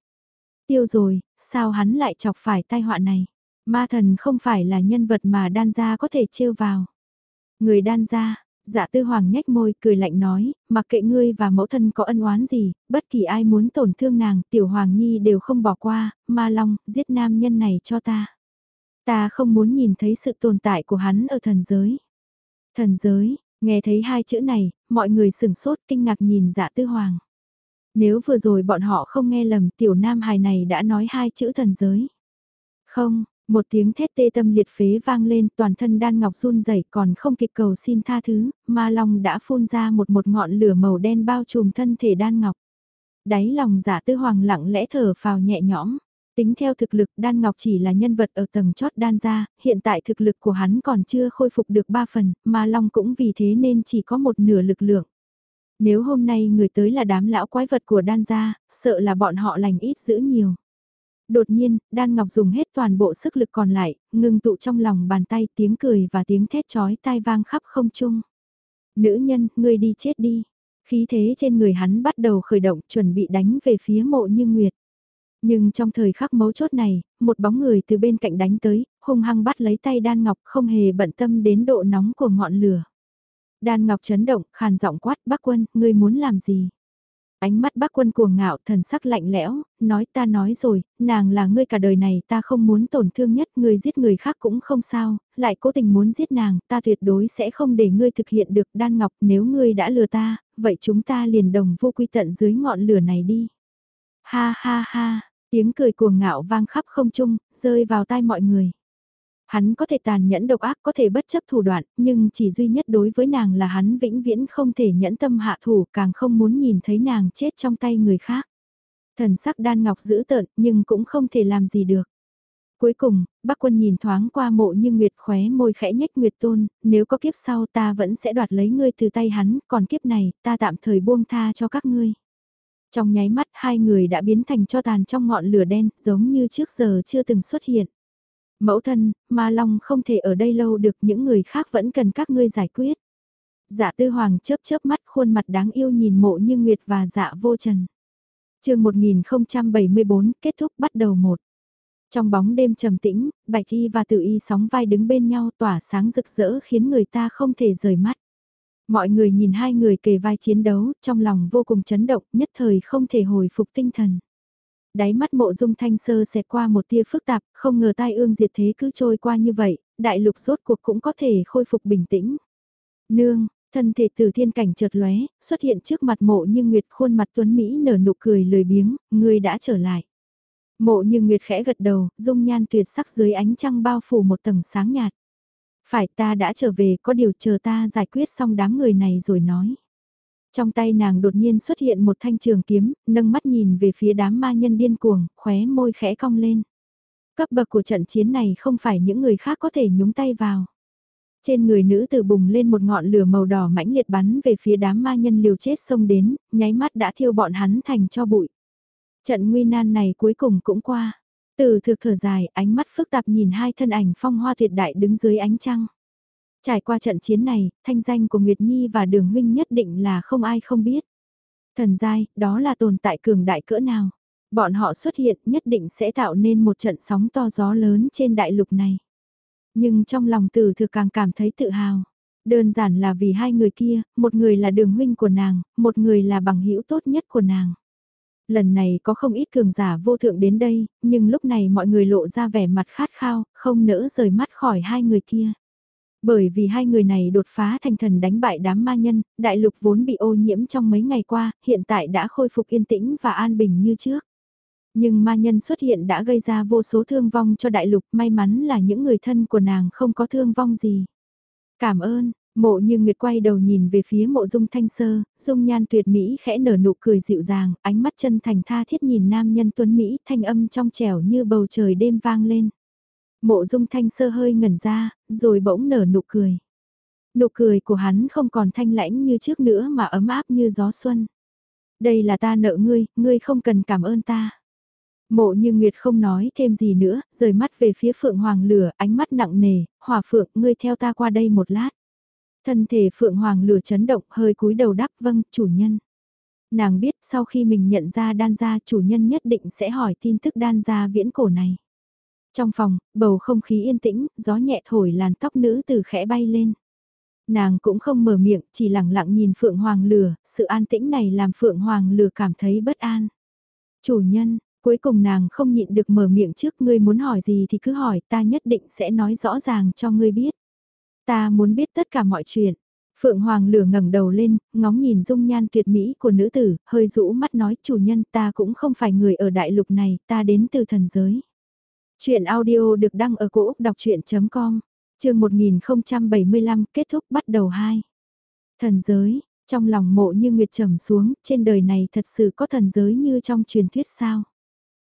S1: Tiêu rồi, sao hắn lại chọc phải tai họa này? Ma thần không phải là nhân vật mà đan gia có thể trêu vào. Người đan gia, dạ tư hoàng nhếch môi cười lạnh nói, mặc kệ ngươi và mẫu thân có ân oán gì, bất kỳ ai muốn tổn thương nàng, tiểu hoàng nhi đều không bỏ qua, ma long, giết nam nhân này cho ta. Ta không muốn nhìn thấy sự tồn tại của hắn ở thần giới. Thần giới, nghe thấy hai chữ này, mọi người sửng sốt kinh ngạc nhìn dạ tư hoàng. Nếu vừa rồi bọn họ không nghe lầm tiểu nam hài này đã nói hai chữ thần giới. Không, một tiếng thét tê tâm liệt phế vang lên toàn thân đan ngọc run rẩy còn không kịp cầu xin tha thứ, ma long đã phun ra một một ngọn lửa màu đen bao trùm thân thể đan ngọc. Đáy lòng giả tư hoàng lặng lẽ thở phào nhẹ nhõm. Tính theo thực lực Đan Ngọc chỉ là nhân vật ở tầng chót đan ra, hiện tại thực lực của hắn còn chưa khôi phục được ba phần, mà Long cũng vì thế nên chỉ có một nửa lực lượng. Nếu hôm nay người tới là đám lão quái vật của đan gia, sợ là bọn họ lành ít giữ nhiều. Đột nhiên, đan ngọc dùng hết toàn bộ sức lực còn lại, ngưng tụ trong lòng bàn tay tiếng cười và tiếng thét chói tai vang khắp không trung. Nữ nhân, ngươi đi chết đi. Khí thế trên người hắn bắt đầu khởi động chuẩn bị đánh về phía mộ như nguyệt. Nhưng trong thời khắc mấu chốt này, một bóng người từ bên cạnh đánh tới, hung hăng bắt lấy tay Đan Ngọc không hề bận tâm đến độ nóng của ngọn lửa. Đan Ngọc chấn động, khàn giọng quát, bác quân, ngươi muốn làm gì? Ánh mắt bác quân cuồng ngạo, thần sắc lạnh lẽo, nói ta nói rồi, nàng là ngươi cả đời này ta không muốn tổn thương nhất, ngươi giết người khác cũng không sao, lại cố tình muốn giết nàng, ta tuyệt đối sẽ không để ngươi thực hiện được đan ngọc nếu ngươi đã lừa ta, vậy chúng ta liền đồng vô quy tận dưới ngọn lửa này đi. Ha ha ha, tiếng cười cuồng ngạo vang khắp không trung, rơi vào tai mọi người. Hắn có thể tàn nhẫn độc ác có thể bất chấp thủ đoạn, nhưng chỉ duy nhất đối với nàng là hắn vĩnh viễn không thể nhẫn tâm hạ thủ càng không muốn nhìn thấy nàng chết trong tay người khác. Thần sắc đan ngọc giữ tợn nhưng cũng không thể làm gì được. Cuối cùng, bác quân nhìn thoáng qua mộ như Nguyệt khóe môi khẽ nhếch Nguyệt tôn, nếu có kiếp sau ta vẫn sẽ đoạt lấy ngươi từ tay hắn, còn kiếp này ta tạm thời buông tha cho các ngươi. Trong nháy mắt hai người đã biến thành cho tàn trong ngọn lửa đen, giống như trước giờ chưa từng xuất hiện. Mẫu thân, ma long không thể ở đây lâu được những người khác vẫn cần các ngươi giải quyết. Dạ tư hoàng chớp chớp mắt khuôn mặt đáng yêu nhìn mộ như Nguyệt và dạ vô trần. chương 1074 kết thúc bắt đầu một. Trong bóng đêm trầm tĩnh, Bạch Y và Tự Y sóng vai đứng bên nhau tỏa sáng rực rỡ khiến người ta không thể rời mắt. Mọi người nhìn hai người kề vai chiến đấu, trong lòng vô cùng chấn động, nhất thời không thể hồi phục tinh thần. Đáy mắt mộ dung thanh sơ xẹt qua một tia phức tạp, không ngờ tai ương diệt thế cứ trôi qua như vậy, đại lục rốt cuộc cũng có thể khôi phục bình tĩnh. Nương, thân thể từ thiên cảnh chợt lóe, xuất hiện trước mặt mộ như nguyệt khuôn mặt tuấn Mỹ nở nụ cười lười biếng, người đã trở lại. Mộ như nguyệt khẽ gật đầu, dung nhan tuyệt sắc dưới ánh trăng bao phủ một tầng sáng nhạt. Phải ta đã trở về có điều chờ ta giải quyết xong đám người này rồi nói. Trong tay nàng đột nhiên xuất hiện một thanh trường kiếm, nâng mắt nhìn về phía đám ma nhân điên cuồng, khóe môi khẽ cong lên. Cấp bậc của trận chiến này không phải những người khác có thể nhúng tay vào. Trên người nữ tử bùng lên một ngọn lửa màu đỏ mãnh liệt bắn về phía đám ma nhân liều chết xông đến, nháy mắt đã thiêu bọn hắn thành cho bụi. Trận nguy nan này cuối cùng cũng qua. Từ thực thở dài, ánh mắt phức tạp nhìn hai thân ảnh phong hoa tuyệt đại đứng dưới ánh trăng. Trải qua trận chiến này, thanh danh của Nguyệt Nhi và Đường Huynh nhất định là không ai không biết. Thần giai, đó là tồn tại cường đại cỡ nào. Bọn họ xuất hiện nhất định sẽ tạo nên một trận sóng to gió lớn trên đại lục này. Nhưng trong lòng tử Thừa càng cảm thấy tự hào. Đơn giản là vì hai người kia, một người là đường huynh của nàng, một người là bằng hữu tốt nhất của nàng. Lần này có không ít cường giả vô thượng đến đây, nhưng lúc này mọi người lộ ra vẻ mặt khát khao, không nỡ rời mắt khỏi hai người kia. Bởi vì hai người này đột phá thành thần đánh bại đám ma nhân, đại lục vốn bị ô nhiễm trong mấy ngày qua, hiện tại đã khôi phục yên tĩnh và an bình như trước. Nhưng ma nhân xuất hiện đã gây ra vô số thương vong cho đại lục, may mắn là những người thân của nàng không có thương vong gì. Cảm ơn, mộ như Nguyệt quay đầu nhìn về phía mộ dung thanh sơ, dung nhan tuyệt mỹ khẽ nở nụ cười dịu dàng, ánh mắt chân thành tha thiết nhìn nam nhân tuấn Mỹ thanh âm trong trẻo như bầu trời đêm vang lên. Mộ dung thanh sơ hơi ngẩn ra, rồi bỗng nở nụ cười. Nụ cười của hắn không còn thanh lãnh như trước nữa mà ấm áp như gió xuân. Đây là ta nợ ngươi, ngươi không cần cảm ơn ta. Mộ như Nguyệt không nói thêm gì nữa, rời mắt về phía Phượng Hoàng lửa, ánh mắt nặng nề, hỏa Phượng, ngươi theo ta qua đây một lát. Thân thể Phượng Hoàng lửa chấn động, hơi cúi đầu đáp vâng, chủ nhân. Nàng biết sau khi mình nhận ra đan gia chủ nhân nhất định sẽ hỏi tin tức đan gia viễn cổ này. Trong phòng, bầu không khí yên tĩnh, gió nhẹ thổi làn tóc nữ từ khẽ bay lên. Nàng cũng không mở miệng, chỉ lặng lặng nhìn Phượng Hoàng lửa, sự an tĩnh này làm Phượng Hoàng lửa cảm thấy bất an. Chủ nhân, cuối cùng nàng không nhịn được mở miệng trước ngươi muốn hỏi gì thì cứ hỏi ta nhất định sẽ nói rõ ràng cho ngươi biết. Ta muốn biết tất cả mọi chuyện. Phượng Hoàng lửa ngẩng đầu lên, ngóng nhìn dung nhan tuyệt mỹ của nữ tử, hơi rũ mắt nói chủ nhân ta cũng không phải người ở đại lục này, ta đến từ thần giới. Chuyện audio được đăng ở cổ Úc đọc chuyện.com, trường 1075 kết thúc bắt đầu 2. Thần giới, trong lòng mộ như nguyệt trầm xuống, trên đời này thật sự có thần giới như trong truyền thuyết sao.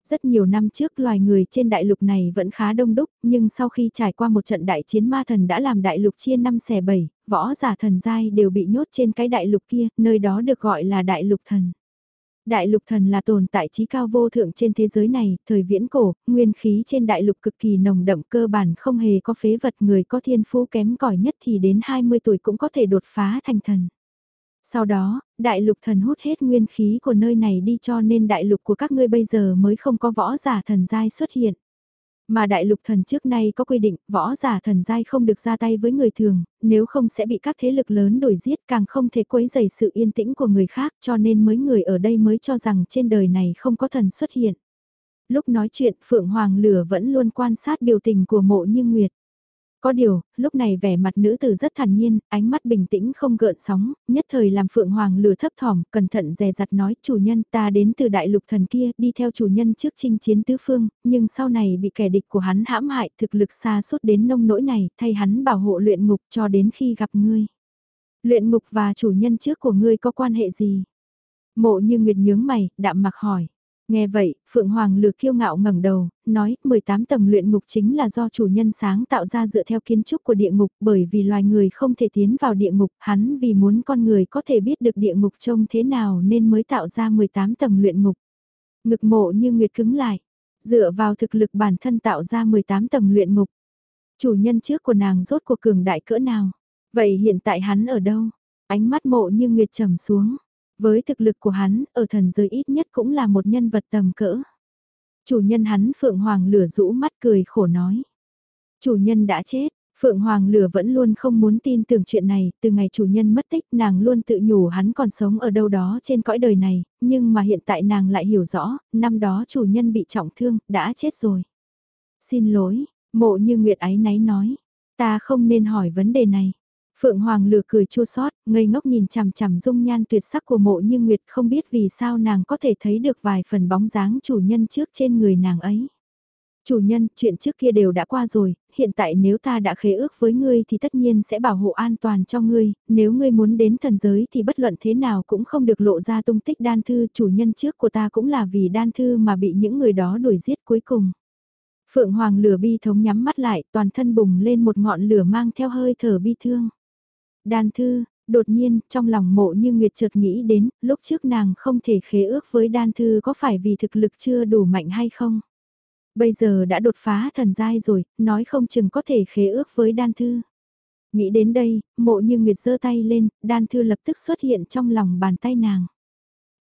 S1: Rất nhiều năm trước loài người trên đại lục này vẫn khá đông đúc, nhưng sau khi trải qua một trận đại chiến ma thần đã làm đại lục chia năm xẻ bảy, võ giả thần giai đều bị nhốt trên cái đại lục kia, nơi đó được gọi là đại lục thần. Đại lục thần là tồn tại trí cao vô thượng trên thế giới này, thời viễn cổ, nguyên khí trên đại lục cực kỳ nồng đậm cơ bản không hề có phế vật người có thiên phú kém cỏi nhất thì đến 20 tuổi cũng có thể đột phá thành thần. Sau đó, đại lục thần hút hết nguyên khí của nơi này đi cho nên đại lục của các ngươi bây giờ mới không có võ giả thần giai xuất hiện. Mà đại lục thần trước nay có quy định, võ giả thần giai không được ra tay với người thường, nếu không sẽ bị các thế lực lớn đuổi giết càng không thể quấy rầy sự yên tĩnh của người khác cho nên mấy người ở đây mới cho rằng trên đời này không có thần xuất hiện. Lúc nói chuyện Phượng Hoàng Lửa vẫn luôn quan sát biểu tình của mộ như Nguyệt. Có điều, lúc này vẻ mặt nữ tử rất thản nhiên, ánh mắt bình tĩnh không gợn sóng, nhất thời làm Phượng Hoàng lừa thấp thỏm, cẩn thận dè dặt nói chủ nhân ta đến từ đại lục thần kia, đi theo chủ nhân trước chinh chiến tứ phương, nhưng sau này bị kẻ địch của hắn hãm hại thực lực xa suốt đến nông nỗi này, thay hắn bảo hộ luyện ngục cho đến khi gặp ngươi. Luyện ngục và chủ nhân trước của ngươi có quan hệ gì? Mộ như Nguyệt nhướng mày, đạm mặc hỏi. Nghe vậy, Phượng Hoàng lược kiêu ngạo ngẩng đầu, nói 18 tầng luyện ngục chính là do chủ nhân sáng tạo ra dựa theo kiến trúc của địa ngục bởi vì loài người không thể tiến vào địa ngục, hắn vì muốn con người có thể biết được địa ngục trông thế nào nên mới tạo ra 18 tầng luyện ngục. Ngực mộ như nguyệt cứng lại, dựa vào thực lực bản thân tạo ra 18 tầng luyện ngục. Chủ nhân trước của nàng rốt cuộc cường đại cỡ nào? Vậy hiện tại hắn ở đâu? Ánh mắt mộ như nguyệt trầm xuống với thực lực của hắn, ở thần giới ít nhất cũng là một nhân vật tầm cỡ. Chủ nhân hắn Phượng Hoàng lửa rũ mắt cười khổ nói. Chủ nhân đã chết, Phượng Hoàng lửa vẫn luôn không muốn tin tưởng chuyện này, từ ngày chủ nhân mất tích nàng luôn tự nhủ hắn còn sống ở đâu đó trên cõi đời này, nhưng mà hiện tại nàng lại hiểu rõ, năm đó chủ nhân bị trọng thương, đã chết rồi. Xin lỗi, mộ như Nguyệt ái náy nói, ta không nên hỏi vấn đề này. Phượng Hoàng lừa cười chua xót, ngây ngốc nhìn chằm chằm dung nhan tuyệt sắc của mộ như Nguyệt không biết vì sao nàng có thể thấy được vài phần bóng dáng chủ nhân trước trên người nàng ấy. Chủ nhân, chuyện trước kia đều đã qua rồi, hiện tại nếu ta đã khế ước với ngươi thì tất nhiên sẽ bảo hộ an toàn cho ngươi, nếu ngươi muốn đến thần giới thì bất luận thế nào cũng không được lộ ra tung tích đan thư, chủ nhân trước của ta cũng là vì đan thư mà bị những người đó đuổi giết cuối cùng. Phượng Hoàng lửa bi thống nhắm mắt lại, toàn thân bùng lên một ngọn lửa mang theo hơi thở bi thương. Đan thư, đột nhiên, trong lòng mộ như Nguyệt chợt nghĩ đến, lúc trước nàng không thể khế ước với đan thư có phải vì thực lực chưa đủ mạnh hay không? Bây giờ đã đột phá thần giai rồi, nói không chừng có thể khế ước với đan thư. Nghĩ đến đây, mộ như Nguyệt giơ tay lên, đan thư lập tức xuất hiện trong lòng bàn tay nàng.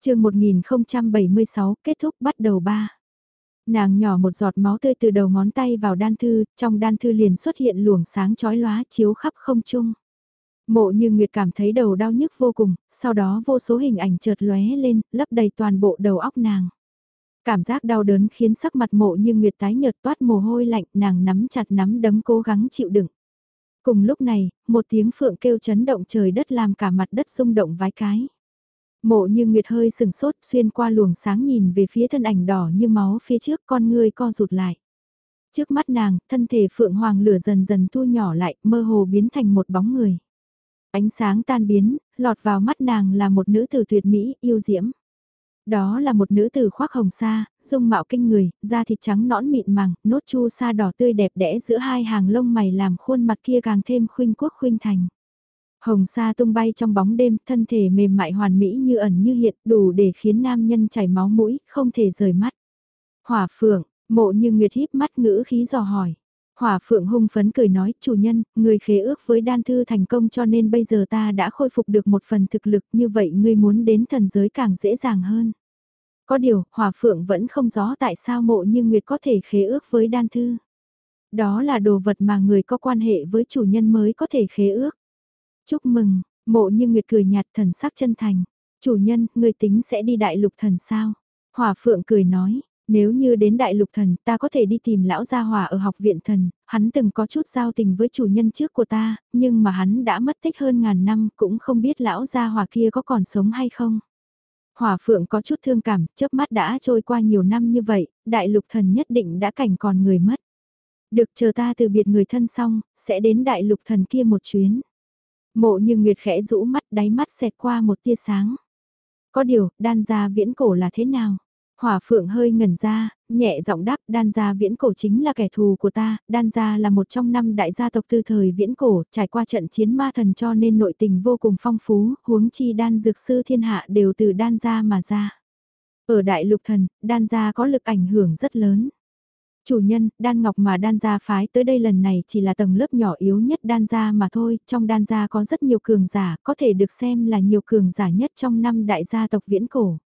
S1: chương 1076 kết thúc bắt đầu ba. Nàng nhỏ một giọt máu tươi từ đầu ngón tay vào đan thư, trong đan thư liền xuất hiện luồng sáng chói lóa chiếu khắp không trung. Mộ như Nguyệt cảm thấy đầu đau nhức vô cùng, sau đó vô số hình ảnh chợt lóe lên, lấp đầy toàn bộ đầu óc nàng. Cảm giác đau đớn khiến sắc mặt mộ như Nguyệt tái nhợt toát mồ hôi lạnh, nàng nắm chặt nắm đấm cố gắng chịu đựng. Cùng lúc này, một tiếng phượng kêu chấn động trời đất làm cả mặt đất rung động vái cái. Mộ như Nguyệt hơi sừng sốt xuyên qua luồng sáng nhìn về phía thân ảnh đỏ như máu phía trước con người co rụt lại. Trước mắt nàng, thân thể phượng hoàng lửa dần dần thu nhỏ lại, mơ hồ biến thành một bóng người. Ánh sáng tan biến, lọt vào mắt nàng là một nữ tử tuyệt mỹ, yêu diễm. Đó là một nữ tử khoác hồng sa, dung mạo kinh người, da thịt trắng nõn mịn màng, nốt chu sa đỏ tươi đẹp đẽ giữa hai hàng lông mày làm khuôn mặt kia càng thêm khuynh quốc khuynh thành. Hồng sa tung bay trong bóng đêm, thân thể mềm mại hoàn mỹ như ẩn như hiện, đủ để khiến nam nhân chảy máu mũi, không thể rời mắt. Hỏa phượng, mộ như nguyệt híp mắt ngữ khí dò hỏi. Hỏa phượng hung phấn cười nói, chủ nhân, người khế ước với đan thư thành công cho nên bây giờ ta đã khôi phục được một phần thực lực như vậy ngươi muốn đến thần giới càng dễ dàng hơn. Có điều, hỏa phượng vẫn không rõ tại sao mộ như Nguyệt có thể khế ước với đan thư. Đó là đồ vật mà người có quan hệ với chủ nhân mới có thể khế ước. Chúc mừng, mộ như Nguyệt cười nhạt thần sắc chân thành. Chủ nhân, người tính sẽ đi đại lục thần sao? Hỏa phượng cười nói, nếu như đến đại lục thần, ta có thể đi tìm lão gia hòa ở học viện thần, hắn từng có chút giao tình với chủ nhân trước của ta, nhưng mà hắn đã mất tích hơn ngàn năm, cũng không biết lão gia hòa kia có còn sống hay không. Hỏa phượng có chút thương cảm, chớp mắt đã trôi qua nhiều năm như vậy, đại lục thần nhất định đã cảnh còn người mất. Được chờ ta từ biệt người thân xong, sẽ đến đại lục thần kia một chuyến. Mộ như Nguyệt khẽ rũ mắt đáy mắt xẹt qua một tia sáng. Có điều, đan gia viễn cổ là thế nào? Hỏa phượng hơi ngẩn ra, nhẹ giọng đáp đan gia viễn cổ chính là kẻ thù của ta, đan gia là một trong năm đại gia tộc tư thời viễn cổ, trải qua trận chiến ma thần cho nên nội tình vô cùng phong phú, huống chi đan dược sư thiên hạ đều từ đan gia mà ra. Ở đại lục thần, đan gia có lực ảnh hưởng rất lớn. Chủ nhân, đan ngọc mà đan gia phái tới đây lần này chỉ là tầng lớp nhỏ yếu nhất đan gia mà thôi, trong đan gia có rất nhiều cường giả, có thể được xem là nhiều cường giả nhất trong năm đại gia tộc viễn cổ.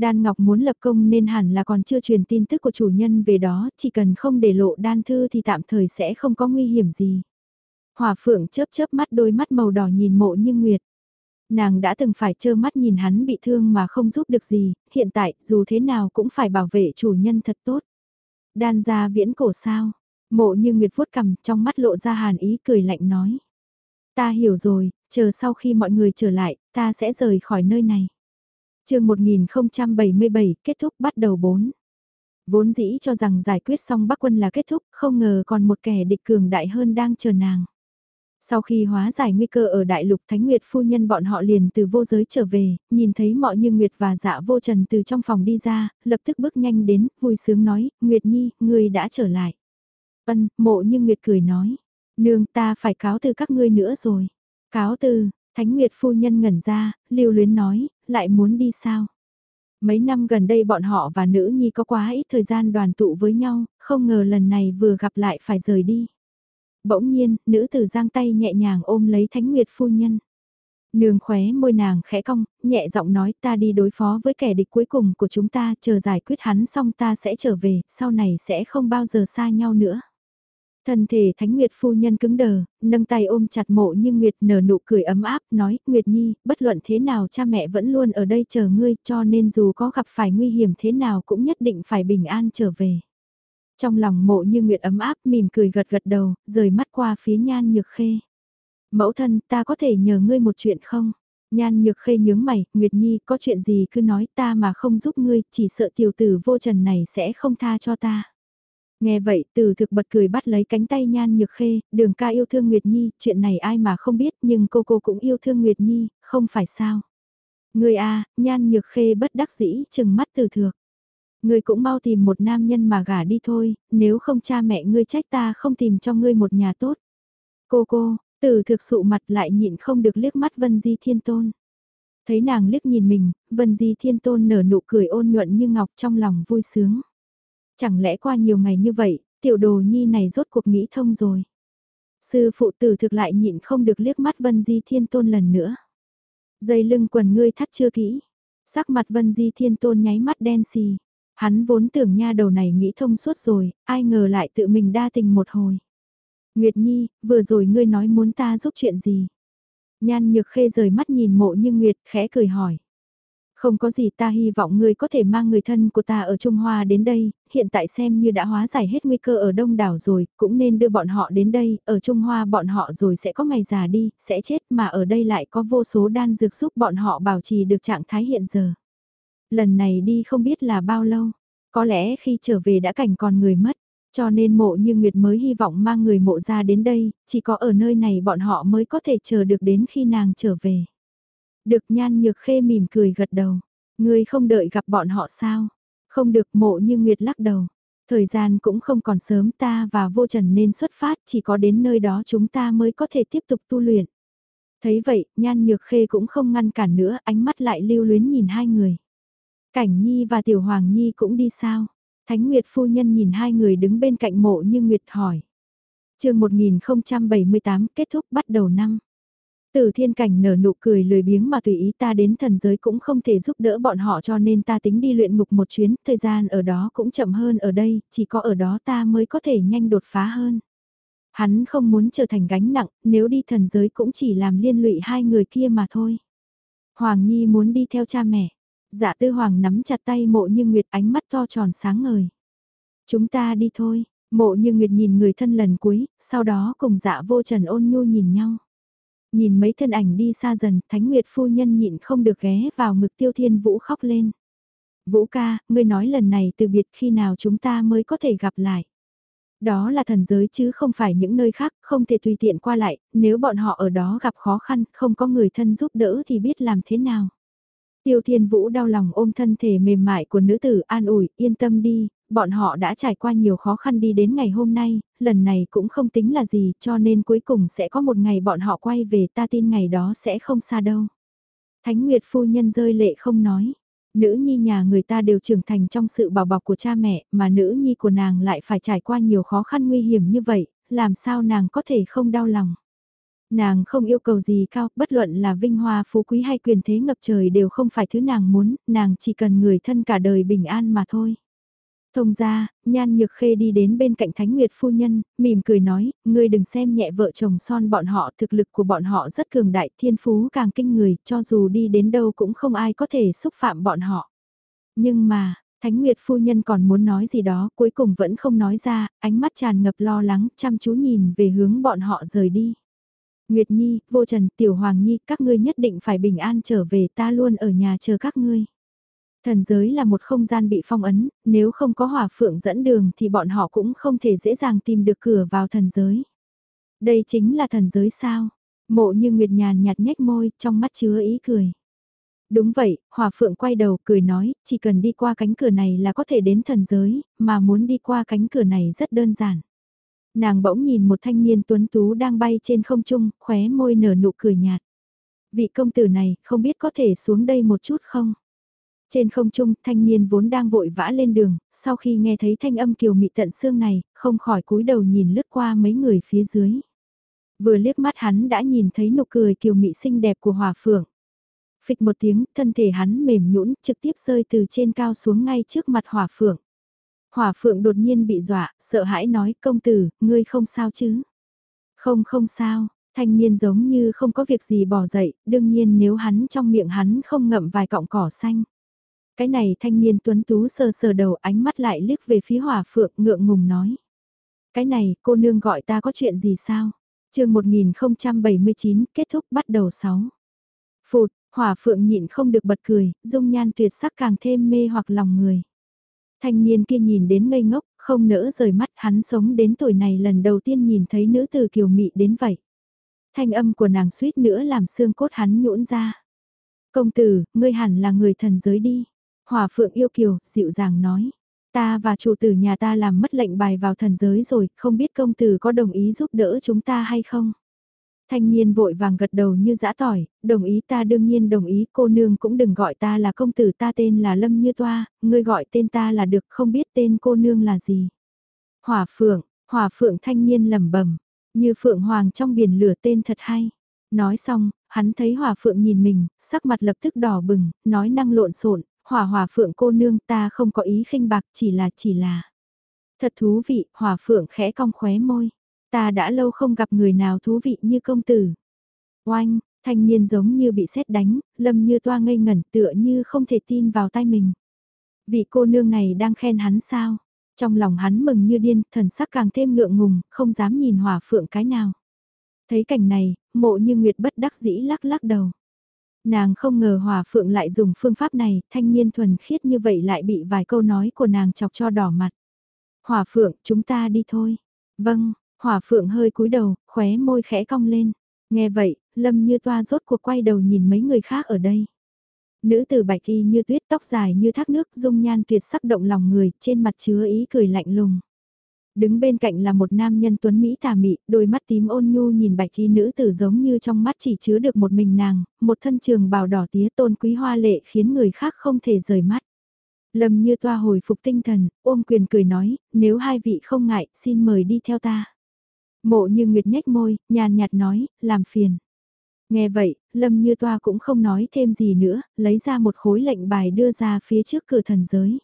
S1: Đan Ngọc muốn lập công nên hẳn là còn chưa truyền tin tức của chủ nhân về đó, chỉ cần không để lộ đan thư thì tạm thời sẽ không có nguy hiểm gì. Hòa Phượng chớp chớp mắt đôi mắt màu đỏ nhìn mộ như Nguyệt. Nàng đã từng phải trơ mắt nhìn hắn bị thương mà không giúp được gì, hiện tại dù thế nào cũng phải bảo vệ chủ nhân thật tốt. Đan ra viễn cổ sao, mộ như Nguyệt vuốt cầm trong mắt lộ ra hàn ý cười lạnh nói. Ta hiểu rồi, chờ sau khi mọi người trở lại, ta sẽ rời khỏi nơi này chương 1077 kết thúc bắt đầu 4. Vốn dĩ cho rằng giải quyết xong Bắc quân là kết thúc, không ngờ còn một kẻ địch cường đại hơn đang chờ nàng. Sau khi hóa giải nguy cơ ở Đại Lục Thánh Nguyệt phu nhân bọn họ liền từ vô giới trở về, nhìn thấy mọi như Nguyệt và dạ vô trần từ trong phòng đi ra, lập tức bước nhanh đến, vui sướng nói, Nguyệt Nhi, ngươi đã trở lại. Ân, mộ như Nguyệt cười nói, nương ta phải cáo từ các ngươi nữa rồi. Cáo từ, Thánh Nguyệt phu nhân ngẩn ra, lưu luyến nói, lại muốn đi sao? Mấy năm gần đây bọn họ và nữ nhi có quá ít thời gian đoàn tụ với nhau, không ngờ lần này vừa gặp lại phải rời đi. Bỗng nhiên, nữ tử giang tay nhẹ nhàng ôm lấy Thánh Nguyệt phu nhân. Nương khóe môi nàng khẽ cong, nhẹ giọng nói ta đi đối phó với kẻ địch cuối cùng của chúng ta, chờ giải quyết hắn xong ta sẽ trở về, sau này sẽ không bao giờ xa nhau nữa. Thân thể Thánh Nguyệt phu nhân cứng đờ, nâng tay ôm chặt mộ như Nguyệt nở nụ cười ấm áp, nói, Nguyệt Nhi, bất luận thế nào cha mẹ vẫn luôn ở đây chờ ngươi, cho nên dù có gặp phải nguy hiểm thế nào cũng nhất định phải bình an trở về. Trong lòng mộ như Nguyệt ấm áp mỉm cười gật gật đầu, rời mắt qua phía nhan nhược khê. Mẫu thân, ta có thể nhờ ngươi một chuyện không? Nhan nhược khê nhướng mày, Nguyệt Nhi, có chuyện gì cứ nói ta mà không giúp ngươi, chỉ sợ tiểu tử vô trần này sẽ không tha cho ta. Nghe vậy từ thực bật cười bắt lấy cánh tay nhan nhược khê, đường ca yêu thương Nguyệt Nhi, chuyện này ai mà không biết nhưng cô cô cũng yêu thương Nguyệt Nhi, không phải sao. Người a nhan nhược khê bất đắc dĩ chừng mắt từ thực. người cũng mau tìm một nam nhân mà gả đi thôi, nếu không cha mẹ ngươi trách ta không tìm cho ngươi một nhà tốt. Cô cô, từ thực sụ mặt lại nhịn không được liếc mắt Vân Di Thiên Tôn. Thấy nàng liếc nhìn mình, Vân Di Thiên Tôn nở nụ cười ôn nhuận như ngọc trong lòng vui sướng. Chẳng lẽ qua nhiều ngày như vậy, tiểu đồ nhi này rốt cuộc nghĩ thông rồi. Sư phụ tử thực lại nhịn không được liếc mắt Vân Di Thiên Tôn lần nữa. Dây lưng quần ngươi thắt chưa kỹ. Sắc mặt Vân Di Thiên Tôn nháy mắt đen xì. Hắn vốn tưởng nha đầu này nghĩ thông suốt rồi, ai ngờ lại tự mình đa tình một hồi. Nguyệt Nhi, vừa rồi ngươi nói muốn ta giúp chuyện gì? Nhan nhược khê rời mắt nhìn mộ như Nguyệt, khẽ cười hỏi. Không có gì ta hy vọng ngươi có thể mang người thân của ta ở Trung Hoa đến đây, hiện tại xem như đã hóa giải hết nguy cơ ở đông đảo rồi, cũng nên đưa bọn họ đến đây, ở Trung Hoa bọn họ rồi sẽ có ngày già đi, sẽ chết mà ở đây lại có vô số đan dược giúp bọn họ bảo trì được trạng thái hiện giờ. Lần này đi không biết là bao lâu, có lẽ khi trở về đã cảnh còn người mất, cho nên mộ như Nguyệt mới hy vọng mang người mộ ra đến đây, chỉ có ở nơi này bọn họ mới có thể chờ được đến khi nàng trở về. Được nhan nhược khê mỉm cười gật đầu. Ngươi không đợi gặp bọn họ sao? Không được mộ như Nguyệt lắc đầu. Thời gian cũng không còn sớm ta và vô trần nên xuất phát chỉ có đến nơi đó chúng ta mới có thể tiếp tục tu luyện. Thấy vậy, nhan nhược khê cũng không ngăn cản nữa, ánh mắt lại lưu luyến nhìn hai người. Cảnh Nhi và Tiểu Hoàng Nhi cũng đi sao? Thánh Nguyệt phu nhân nhìn hai người đứng bên cạnh mộ như Nguyệt hỏi. chương 1078 kết thúc bắt đầu năm. Từ thiên cảnh nở nụ cười lười biếng mà tùy ý ta đến thần giới cũng không thể giúp đỡ bọn họ cho nên ta tính đi luyện ngục một chuyến, thời gian ở đó cũng chậm hơn ở đây, chỉ có ở đó ta mới có thể nhanh đột phá hơn. Hắn không muốn trở thành gánh nặng, nếu đi thần giới cũng chỉ làm liên lụy hai người kia mà thôi. Hoàng Nhi muốn đi theo cha mẹ. Dạ tư hoàng nắm chặt tay mộ như Nguyệt ánh mắt to tròn sáng ngời. Chúng ta đi thôi, mộ như Nguyệt nhìn người thân lần cuối, sau đó cùng dạ vô trần ôn nhu nhìn nhau. Nhìn mấy thân ảnh đi xa dần, Thánh Nguyệt phu nhân nhịn không được ghé vào ngực Tiêu Thiên Vũ khóc lên. Vũ ca, ngươi nói lần này từ biệt khi nào chúng ta mới có thể gặp lại. Đó là thần giới chứ không phải những nơi khác, không thể tùy tiện qua lại, nếu bọn họ ở đó gặp khó khăn, không có người thân giúp đỡ thì biết làm thế nào. Tiêu Thiên Vũ đau lòng ôm thân thể mềm mại của nữ tử an ủi, yên tâm đi, bọn họ đã trải qua nhiều khó khăn đi đến ngày hôm nay, lần này cũng không tính là gì cho nên cuối cùng sẽ có một ngày bọn họ quay về ta tin ngày đó sẽ không xa đâu. Thánh Nguyệt phu nhân rơi lệ không nói. Nữ nhi nhà người ta đều trưởng thành trong sự bảo bọc của cha mẹ, mà nữ nhi của nàng lại phải trải qua nhiều khó khăn nguy hiểm như vậy, làm sao nàng có thể không đau lòng. Nàng không yêu cầu gì cao, bất luận là vinh hoa phú quý hay quyền thế ngập trời đều không phải thứ nàng muốn, nàng chỉ cần người thân cả đời bình an mà thôi. Thông ra, nhan nhược khê đi đến bên cạnh Thánh Nguyệt phu nhân, mỉm cười nói, ngươi đừng xem nhẹ vợ chồng son bọn họ, thực lực của bọn họ rất cường đại, thiên phú càng kinh người, cho dù đi đến đâu cũng không ai có thể xúc phạm bọn họ. Nhưng mà, Thánh Nguyệt phu nhân còn muốn nói gì đó, cuối cùng vẫn không nói ra, ánh mắt tràn ngập lo lắng, chăm chú nhìn về hướng bọn họ rời đi. Nguyệt Nhi, Vô Trần, Tiểu Hoàng Nhi, các ngươi nhất định phải bình an trở về ta luôn ở nhà chờ các ngươi. Thần giới là một không gian bị phong ấn, nếu không có hỏa phượng dẫn đường thì bọn họ cũng không thể dễ dàng tìm được cửa vào thần giới. Đây chính là thần giới sao? Mộ như Nguyệt nhàn nhạt nhếch môi, trong mắt chứa ý cười. Đúng vậy, Hòa Phượng quay đầu cười nói, chỉ cần đi qua cánh cửa này là có thể đến thần giới, mà muốn đi qua cánh cửa này rất đơn giản. Nàng bỗng nhìn một thanh niên tuấn tú đang bay trên không trung, khóe môi nở nụ cười nhạt. Vị công tử này, không biết có thể xuống đây một chút không? Trên không trung, thanh niên vốn đang vội vã lên đường, sau khi nghe thấy thanh âm kiều mị tận xương này, không khỏi cúi đầu nhìn lướt qua mấy người phía dưới. Vừa liếc mắt hắn đã nhìn thấy nụ cười kiều mị xinh đẹp của hòa phượng. Phịch một tiếng, thân thể hắn mềm nhũn trực tiếp rơi từ trên cao xuống ngay trước mặt hỏa phượng. Hỏa phượng đột nhiên bị dọa, sợ hãi nói công tử, ngươi không sao chứ? Không không sao, thanh niên giống như không có việc gì bỏ dậy, đương nhiên nếu hắn trong miệng hắn không ngậm vài cọng cỏ xanh. Cái này thanh niên tuấn tú sờ sờ đầu ánh mắt lại liếc về phía hỏa phượng ngượng ngùng nói. Cái này cô nương gọi ta có chuyện gì sao? chương 1079 kết thúc bắt đầu 6. Phụt, hỏa phượng nhịn không được bật cười, dung nhan tuyệt sắc càng thêm mê hoặc lòng người. Thanh niên kia nhìn đến ngây ngốc, không nỡ rời mắt hắn sống đến tuổi này lần đầu tiên nhìn thấy nữ từ kiều mị đến vậy. Thanh âm của nàng suýt nữa làm xương cốt hắn nhũn ra. Công tử, ngươi hẳn là người thần giới đi. Hòa phượng yêu kiều, dịu dàng nói. Ta và chủ tử nhà ta làm mất lệnh bài vào thần giới rồi, không biết công tử có đồng ý giúp đỡ chúng ta hay không? Thanh niên vội vàng gật đầu như dã tỏi, đồng ý ta đương nhiên đồng ý, cô nương cũng đừng gọi ta là công tử ta tên là Lâm Như Toa, ngươi gọi tên ta là được không biết tên cô nương là gì. Hỏa phượng, hỏa phượng thanh niên lẩm bẩm như phượng hoàng trong biển lửa tên thật hay. Nói xong, hắn thấy hỏa phượng nhìn mình, sắc mặt lập tức đỏ bừng, nói năng lộn xộn hỏa hỏa phượng cô nương ta không có ý khinh bạc chỉ là chỉ là. Thật thú vị, hỏa phượng khẽ cong khóe môi. Ta đã lâu không gặp người nào thú vị như công tử. Oanh, thanh niên giống như bị sét đánh, lâm như toa ngây ngẩn tựa như không thể tin vào tay mình. Vị cô nương này đang khen hắn sao? Trong lòng hắn mừng như điên, thần sắc càng thêm ngượng ngùng, không dám nhìn hỏa phượng cái nào. Thấy cảnh này, mộ như nguyệt bất đắc dĩ lắc lắc đầu. Nàng không ngờ hòa phượng lại dùng phương pháp này, thanh niên thuần khiết như vậy lại bị vài câu nói của nàng chọc cho đỏ mặt. hòa phượng, chúng ta đi thôi. Vâng, hòa phượng hơi cúi đầu, khóe môi khẽ cong lên. Nghe vậy, Lâm như toa rốt cuộc quay đầu nhìn mấy người khác ở đây. Nữ tử bạch y như tuyết tóc dài như thác nước dung nhan tuyệt sắc động lòng người, trên mặt chứa ý cười lạnh lùng. Đứng bên cạnh là một nam nhân tuấn Mỹ tà mị, đôi mắt tím ôn nhu nhìn bạch y nữ tử giống như trong mắt chỉ chứa được một mình nàng, một thân trường bào đỏ tía tôn quý hoa lệ khiến người khác không thể rời mắt. Lâm như toa hồi phục tinh thần, ôm quyền cười nói, nếu hai vị không ngại, xin mời đi theo ta. Mộ như Nguyệt nhếch môi, nhàn nhạt nói, làm phiền. Nghe vậy, Lâm Như Toa cũng không nói thêm gì nữa, lấy ra một khối lệnh bài đưa ra phía trước cửa thần giới.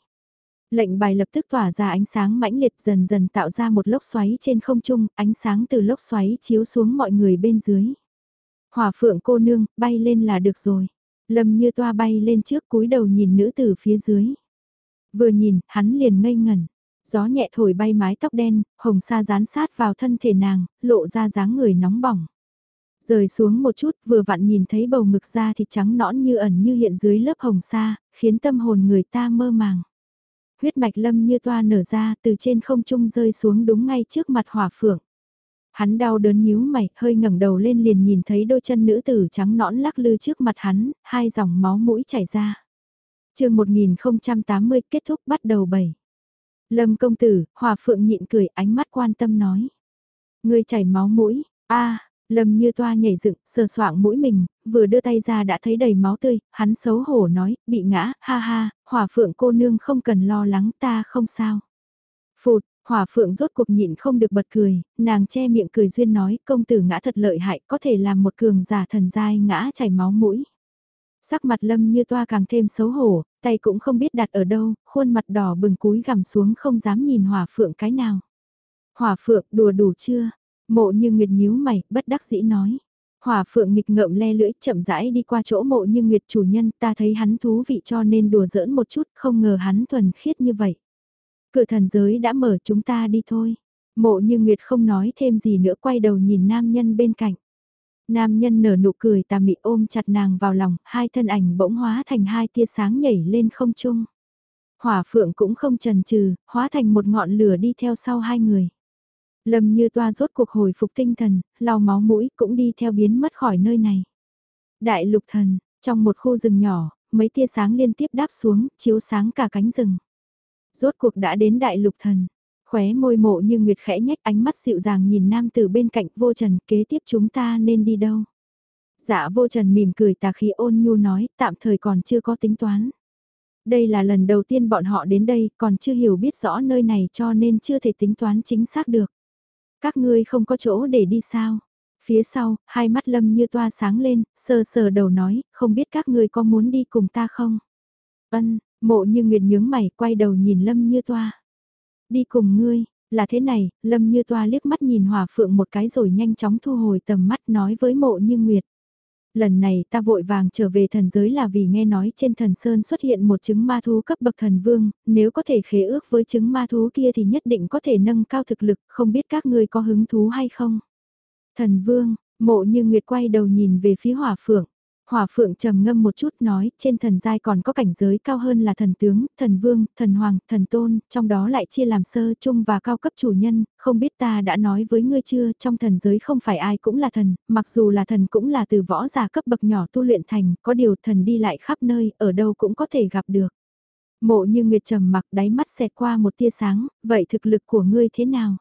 S1: Lệnh bài lập tức tỏa ra ánh sáng mãnh liệt dần dần tạo ra một lốc xoáy trên không trung, ánh sáng từ lốc xoáy chiếu xuống mọi người bên dưới. Hỏa phượng cô nương, bay lên là được rồi. Lâm như toa bay lên trước cúi đầu nhìn nữ tử phía dưới. Vừa nhìn, hắn liền ngây ngẩn gió nhẹ thổi bay mái tóc đen, hồng sa dán sát vào thân thể nàng, lộ ra dáng người nóng bỏng. Rời xuống một chút vừa vặn nhìn thấy bầu ngực da thịt trắng nõn như ẩn như hiện dưới lớp hồng sa, khiến tâm hồn người ta mơ màng. Huyết mạch lâm như toa nở ra từ trên không trung rơi xuống đúng ngay trước mặt hỏa phượng. Hắn đau đớn nhíu mày, hơi ngẩng đầu lên liền nhìn thấy đôi chân nữ tử trắng nõn lắc lư trước mặt hắn, hai dòng máu mũi chảy ra. chương 1080 kết thúc bắt đầu 7. Lâm công tử, hòa phượng nhịn cười ánh mắt quan tâm nói. ngươi chảy máu mũi, a Lâm như toa nhảy dựng, sờ soạng mũi mình, vừa đưa tay ra đã thấy đầy máu tươi, hắn xấu hổ nói, bị ngã, ha ha, hỏa phượng cô nương không cần lo lắng ta không sao. Phụt, hỏa phượng rốt cuộc nhịn không được bật cười, nàng che miệng cười duyên nói, công tử ngã thật lợi hại, có thể làm một cường giả thần giai ngã chảy máu mũi. Sắc mặt lâm như toa càng thêm xấu hổ, tay cũng không biết đặt ở đâu, khuôn mặt đỏ bừng cúi gằm xuống không dám nhìn hỏa phượng cái nào. Hỏa phượng đùa đủ chưa? Mộ như nguyệt nhíu mày, bất đắc dĩ nói. Hỏa phượng nghịch ngợm le lưỡi chậm rãi đi qua chỗ mộ như nguyệt chủ nhân ta thấy hắn thú vị cho nên đùa giỡn một chút không ngờ hắn thuần khiết như vậy. Cửa thần giới đã mở chúng ta đi thôi. Mộ như nguyệt không nói thêm gì nữa quay đầu nhìn nam nhân bên cạnh. Nam nhân nở nụ cười tà mị ôm chặt nàng vào lòng, hai thân ảnh bỗng hóa thành hai tia sáng nhảy lên không trung. Hỏa phượng cũng không trần trừ, hóa thành một ngọn lửa đi theo sau hai người. Lâm như toa rốt cuộc hồi phục tinh thần, lau máu mũi cũng đi theo biến mất khỏi nơi này. Đại lục thần, trong một khu rừng nhỏ, mấy tia sáng liên tiếp đáp xuống, chiếu sáng cả cánh rừng. Rốt cuộc đã đến đại lục thần. Khóe môi mộ như nguyệt khẽ nhách ánh mắt dịu dàng nhìn nam từ bên cạnh vô trần kế tiếp chúng ta nên đi đâu. Dạ vô trần mỉm cười tà khí ôn nhu nói tạm thời còn chưa có tính toán. Đây là lần đầu tiên bọn họ đến đây còn chưa hiểu biết rõ nơi này cho nên chưa thể tính toán chính xác được. Các ngươi không có chỗ để đi sao? Phía sau, hai mắt lâm như toa sáng lên, sờ sờ đầu nói, không biết các ngươi có muốn đi cùng ta không? Ân, mộ như nguyệt nhướng mày quay đầu nhìn lâm như toa. Đi cùng ngươi, là thế này, lâm như toa liếc mắt nhìn hòa phượng một cái rồi nhanh chóng thu hồi tầm mắt nói với mộ như nguyệt lần này ta vội vàng trở về thần giới là vì nghe nói trên thần sơn xuất hiện một chứng ma thú cấp bậc thần vương, nếu có thể khế ước với chứng ma thú kia thì nhất định có thể nâng cao thực lực, không biết các ngươi có hứng thú hay không. Thần vương, mộ như nguyệt quay đầu nhìn về phía hỏa phượng. Hỏa phượng trầm ngâm một chút nói, trên thần giai còn có cảnh giới cao hơn là thần tướng, thần vương, thần hoàng, thần tôn, trong đó lại chia làm sơ, trung và cao cấp chủ nhân, không biết ta đã nói với ngươi chưa, trong thần giới không phải ai cũng là thần, mặc dù là thần cũng là từ võ giả cấp bậc nhỏ tu luyện thành, có điều thần đi lại khắp nơi, ở đâu cũng có thể gặp được. Mộ như Nguyệt trầm mặc đáy mắt xẹt qua một tia sáng, vậy thực lực của ngươi thế nào?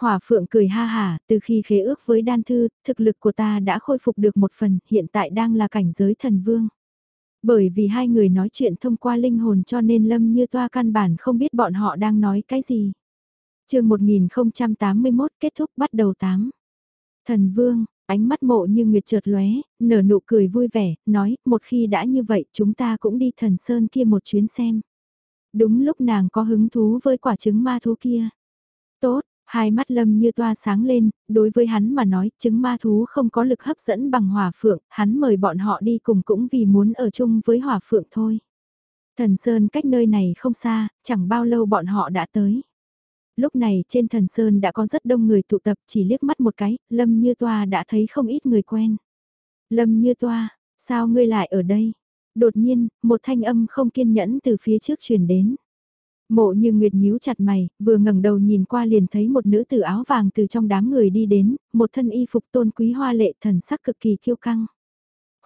S1: Hỏa phượng cười ha hả, từ khi khế ước với đan thư, thực lực của ta đã khôi phục được một phần, hiện tại đang là cảnh giới thần vương. Bởi vì hai người nói chuyện thông qua linh hồn cho nên Lâm Như Toa căn bản không biết bọn họ đang nói cái gì. chương 1081 kết thúc bắt đầu 8. Thần vương, ánh mắt mộ như nguyệt trượt lóe, nở nụ cười vui vẻ, nói, một khi đã như vậy chúng ta cũng đi thần sơn kia một chuyến xem. Đúng lúc nàng có hứng thú với quả trứng ma thú kia. Tốt, Hai mắt lâm như toa sáng lên, đối với hắn mà nói chứng ma thú không có lực hấp dẫn bằng hỏa phượng, hắn mời bọn họ đi cùng cũng vì muốn ở chung với hỏa phượng thôi. Thần Sơn cách nơi này không xa, chẳng bao lâu bọn họ đã tới. Lúc này trên thần Sơn đã có rất đông người tụ tập chỉ liếc mắt một cái, Lâm Như Toa đã thấy không ít người quen. Lâm Như Toa, sao ngươi lại ở đây? Đột nhiên, một thanh âm không kiên nhẫn từ phía trước truyền đến. Mộ như Nguyệt nhíu chặt mày, vừa ngẩng đầu nhìn qua liền thấy một nữ tử áo vàng từ trong đám người đi đến, một thân y phục tôn quý hoa lệ thần sắc cực kỳ kiêu căng.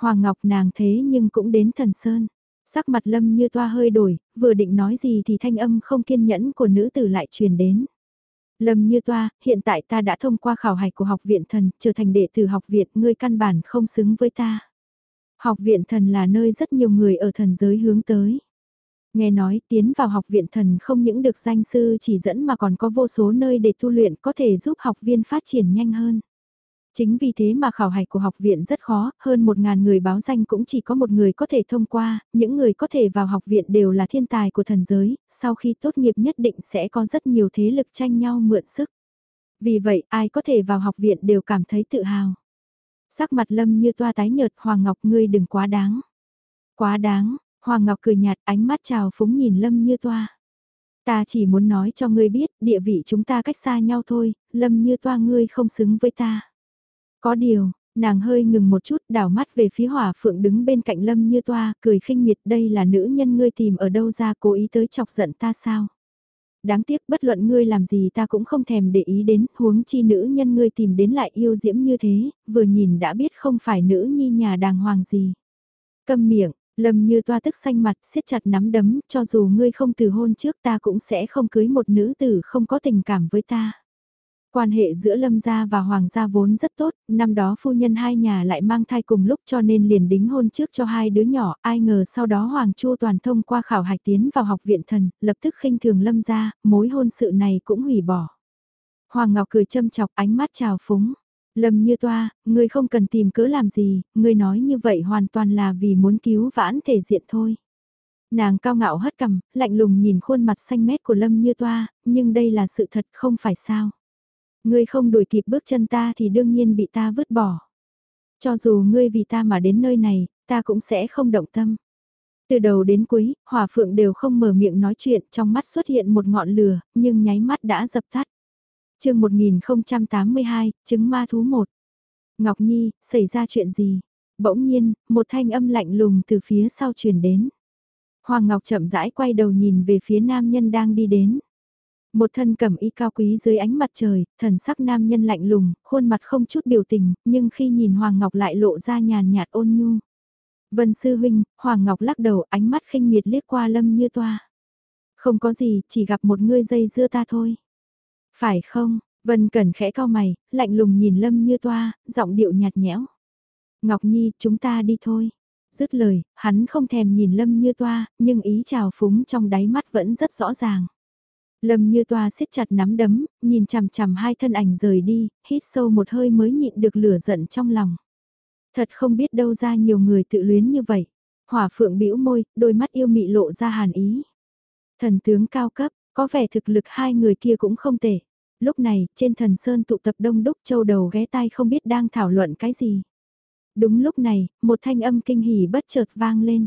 S1: Hoàng Ngọc nàng thế nhưng cũng đến thần sơn. Sắc mặt lâm như toa hơi đổi, vừa định nói gì thì thanh âm không kiên nhẫn của nữ tử lại truyền đến. Lâm như toa, hiện tại ta đã thông qua khảo hạch của học viện thần, trở thành đệ tử học viện, ngươi căn bản không xứng với ta. Học viện thần là nơi rất nhiều người ở thần giới hướng tới. Nghe nói tiến vào học viện thần không những được danh sư chỉ dẫn mà còn có vô số nơi để tu luyện có thể giúp học viên phát triển nhanh hơn. Chính vì thế mà khảo hạch của học viện rất khó, hơn một ngàn người báo danh cũng chỉ có một người có thể thông qua, những người có thể vào học viện đều là thiên tài của thần giới, sau khi tốt nghiệp nhất định sẽ có rất nhiều thế lực tranh nhau mượn sức. Vì vậy ai có thể vào học viện đều cảm thấy tự hào. Sắc mặt lâm như toa tái nhợt Hoàng Ngọc ngươi đừng quá đáng. Quá đáng, Hoàng Ngọc cười nhạt ánh mắt trào phúng nhìn Lâm Như Toa. Ta chỉ muốn nói cho ngươi biết, địa vị chúng ta cách xa nhau thôi, Lâm Như Toa ngươi không xứng với ta. Có điều, nàng hơi ngừng một chút đảo mắt về phía hỏa phượng đứng bên cạnh Lâm Như Toa, cười khinh miệt đây là nữ nhân ngươi tìm ở đâu ra cố ý tới chọc giận ta sao. Đáng tiếc bất luận ngươi làm gì ta cũng không thèm để ý đến, huống chi nữ nhân ngươi tìm đến lại yêu diễm như thế, vừa nhìn đã biết không phải nữ nhi nhà đàng hoàng gì. Câm miệng, Lâm như toa tức xanh mặt siết chặt nắm đấm, cho dù ngươi không từ hôn trước ta cũng sẽ không cưới một nữ tử không có tình cảm với ta. Quan hệ giữa Lâm gia và Hoàng gia vốn rất tốt, năm đó phu nhân hai nhà lại mang thai cùng lúc cho nên liền đính hôn trước cho hai đứa nhỏ, ai ngờ sau đó Hoàng Chu toàn thông qua khảo hạch tiến vào học viện thần, lập tức khinh thường Lâm gia, mối hôn sự này cũng hủy bỏ. Hoàng Ngọc cười châm chọc ánh mắt trào phúng. Lâm như toa, ngươi không cần tìm cớ làm gì, ngươi nói như vậy hoàn toàn là vì muốn cứu vãn thể diện thôi. Nàng cao ngạo hất cằm, lạnh lùng nhìn khuôn mặt xanh mét của Lâm như toa, nhưng đây là sự thật không phải sao. Ngươi không đuổi kịp bước chân ta thì đương nhiên bị ta vứt bỏ. Cho dù ngươi vì ta mà đến nơi này, ta cũng sẽ không động tâm. Từ đầu đến cuối, Hòa Phượng đều không mở miệng nói chuyện, trong mắt xuất hiện một ngọn lửa, nhưng nháy mắt đã dập tắt. Chương 1082, chứng ma thú 1. Ngọc Nhi, xảy ra chuyện gì? Bỗng nhiên, một thanh âm lạnh lùng từ phía sau truyền đến. Hoàng Ngọc chậm rãi quay đầu nhìn về phía nam nhân đang đi đến. Một thân cẩm y cao quý dưới ánh mặt trời, thần sắc nam nhân lạnh lùng, khuôn mặt không chút biểu tình, nhưng khi nhìn Hoàng Ngọc lại lộ ra nhàn nhạt ôn nhu. Vân sư huynh, Hoàng Ngọc lắc đầu ánh mắt khinh miệt liếc qua lâm như toa. Không có gì, chỉ gặp một ngươi dây dưa ta thôi. Phải không, Vân Cẩn khẽ cao mày, lạnh lùng nhìn lâm như toa, giọng điệu nhạt nhẽo. Ngọc Nhi, chúng ta đi thôi. Dứt lời, hắn không thèm nhìn lâm như toa, nhưng ý chào phúng trong đáy mắt vẫn rất rõ ràng. Lâm như toa siết chặt nắm đấm, nhìn chằm chằm hai thân ảnh rời đi, hít sâu một hơi mới nhịn được lửa giận trong lòng. Thật không biết đâu ra nhiều người tự luyến như vậy. Hỏa phượng bĩu môi, đôi mắt yêu mị lộ ra hàn ý. Thần tướng cao cấp, có vẻ thực lực hai người kia cũng không tệ. Lúc này, trên thần sơn tụ tập đông đúc châu đầu ghé tai không biết đang thảo luận cái gì. Đúng lúc này, một thanh âm kinh hỉ bất chợt vang lên.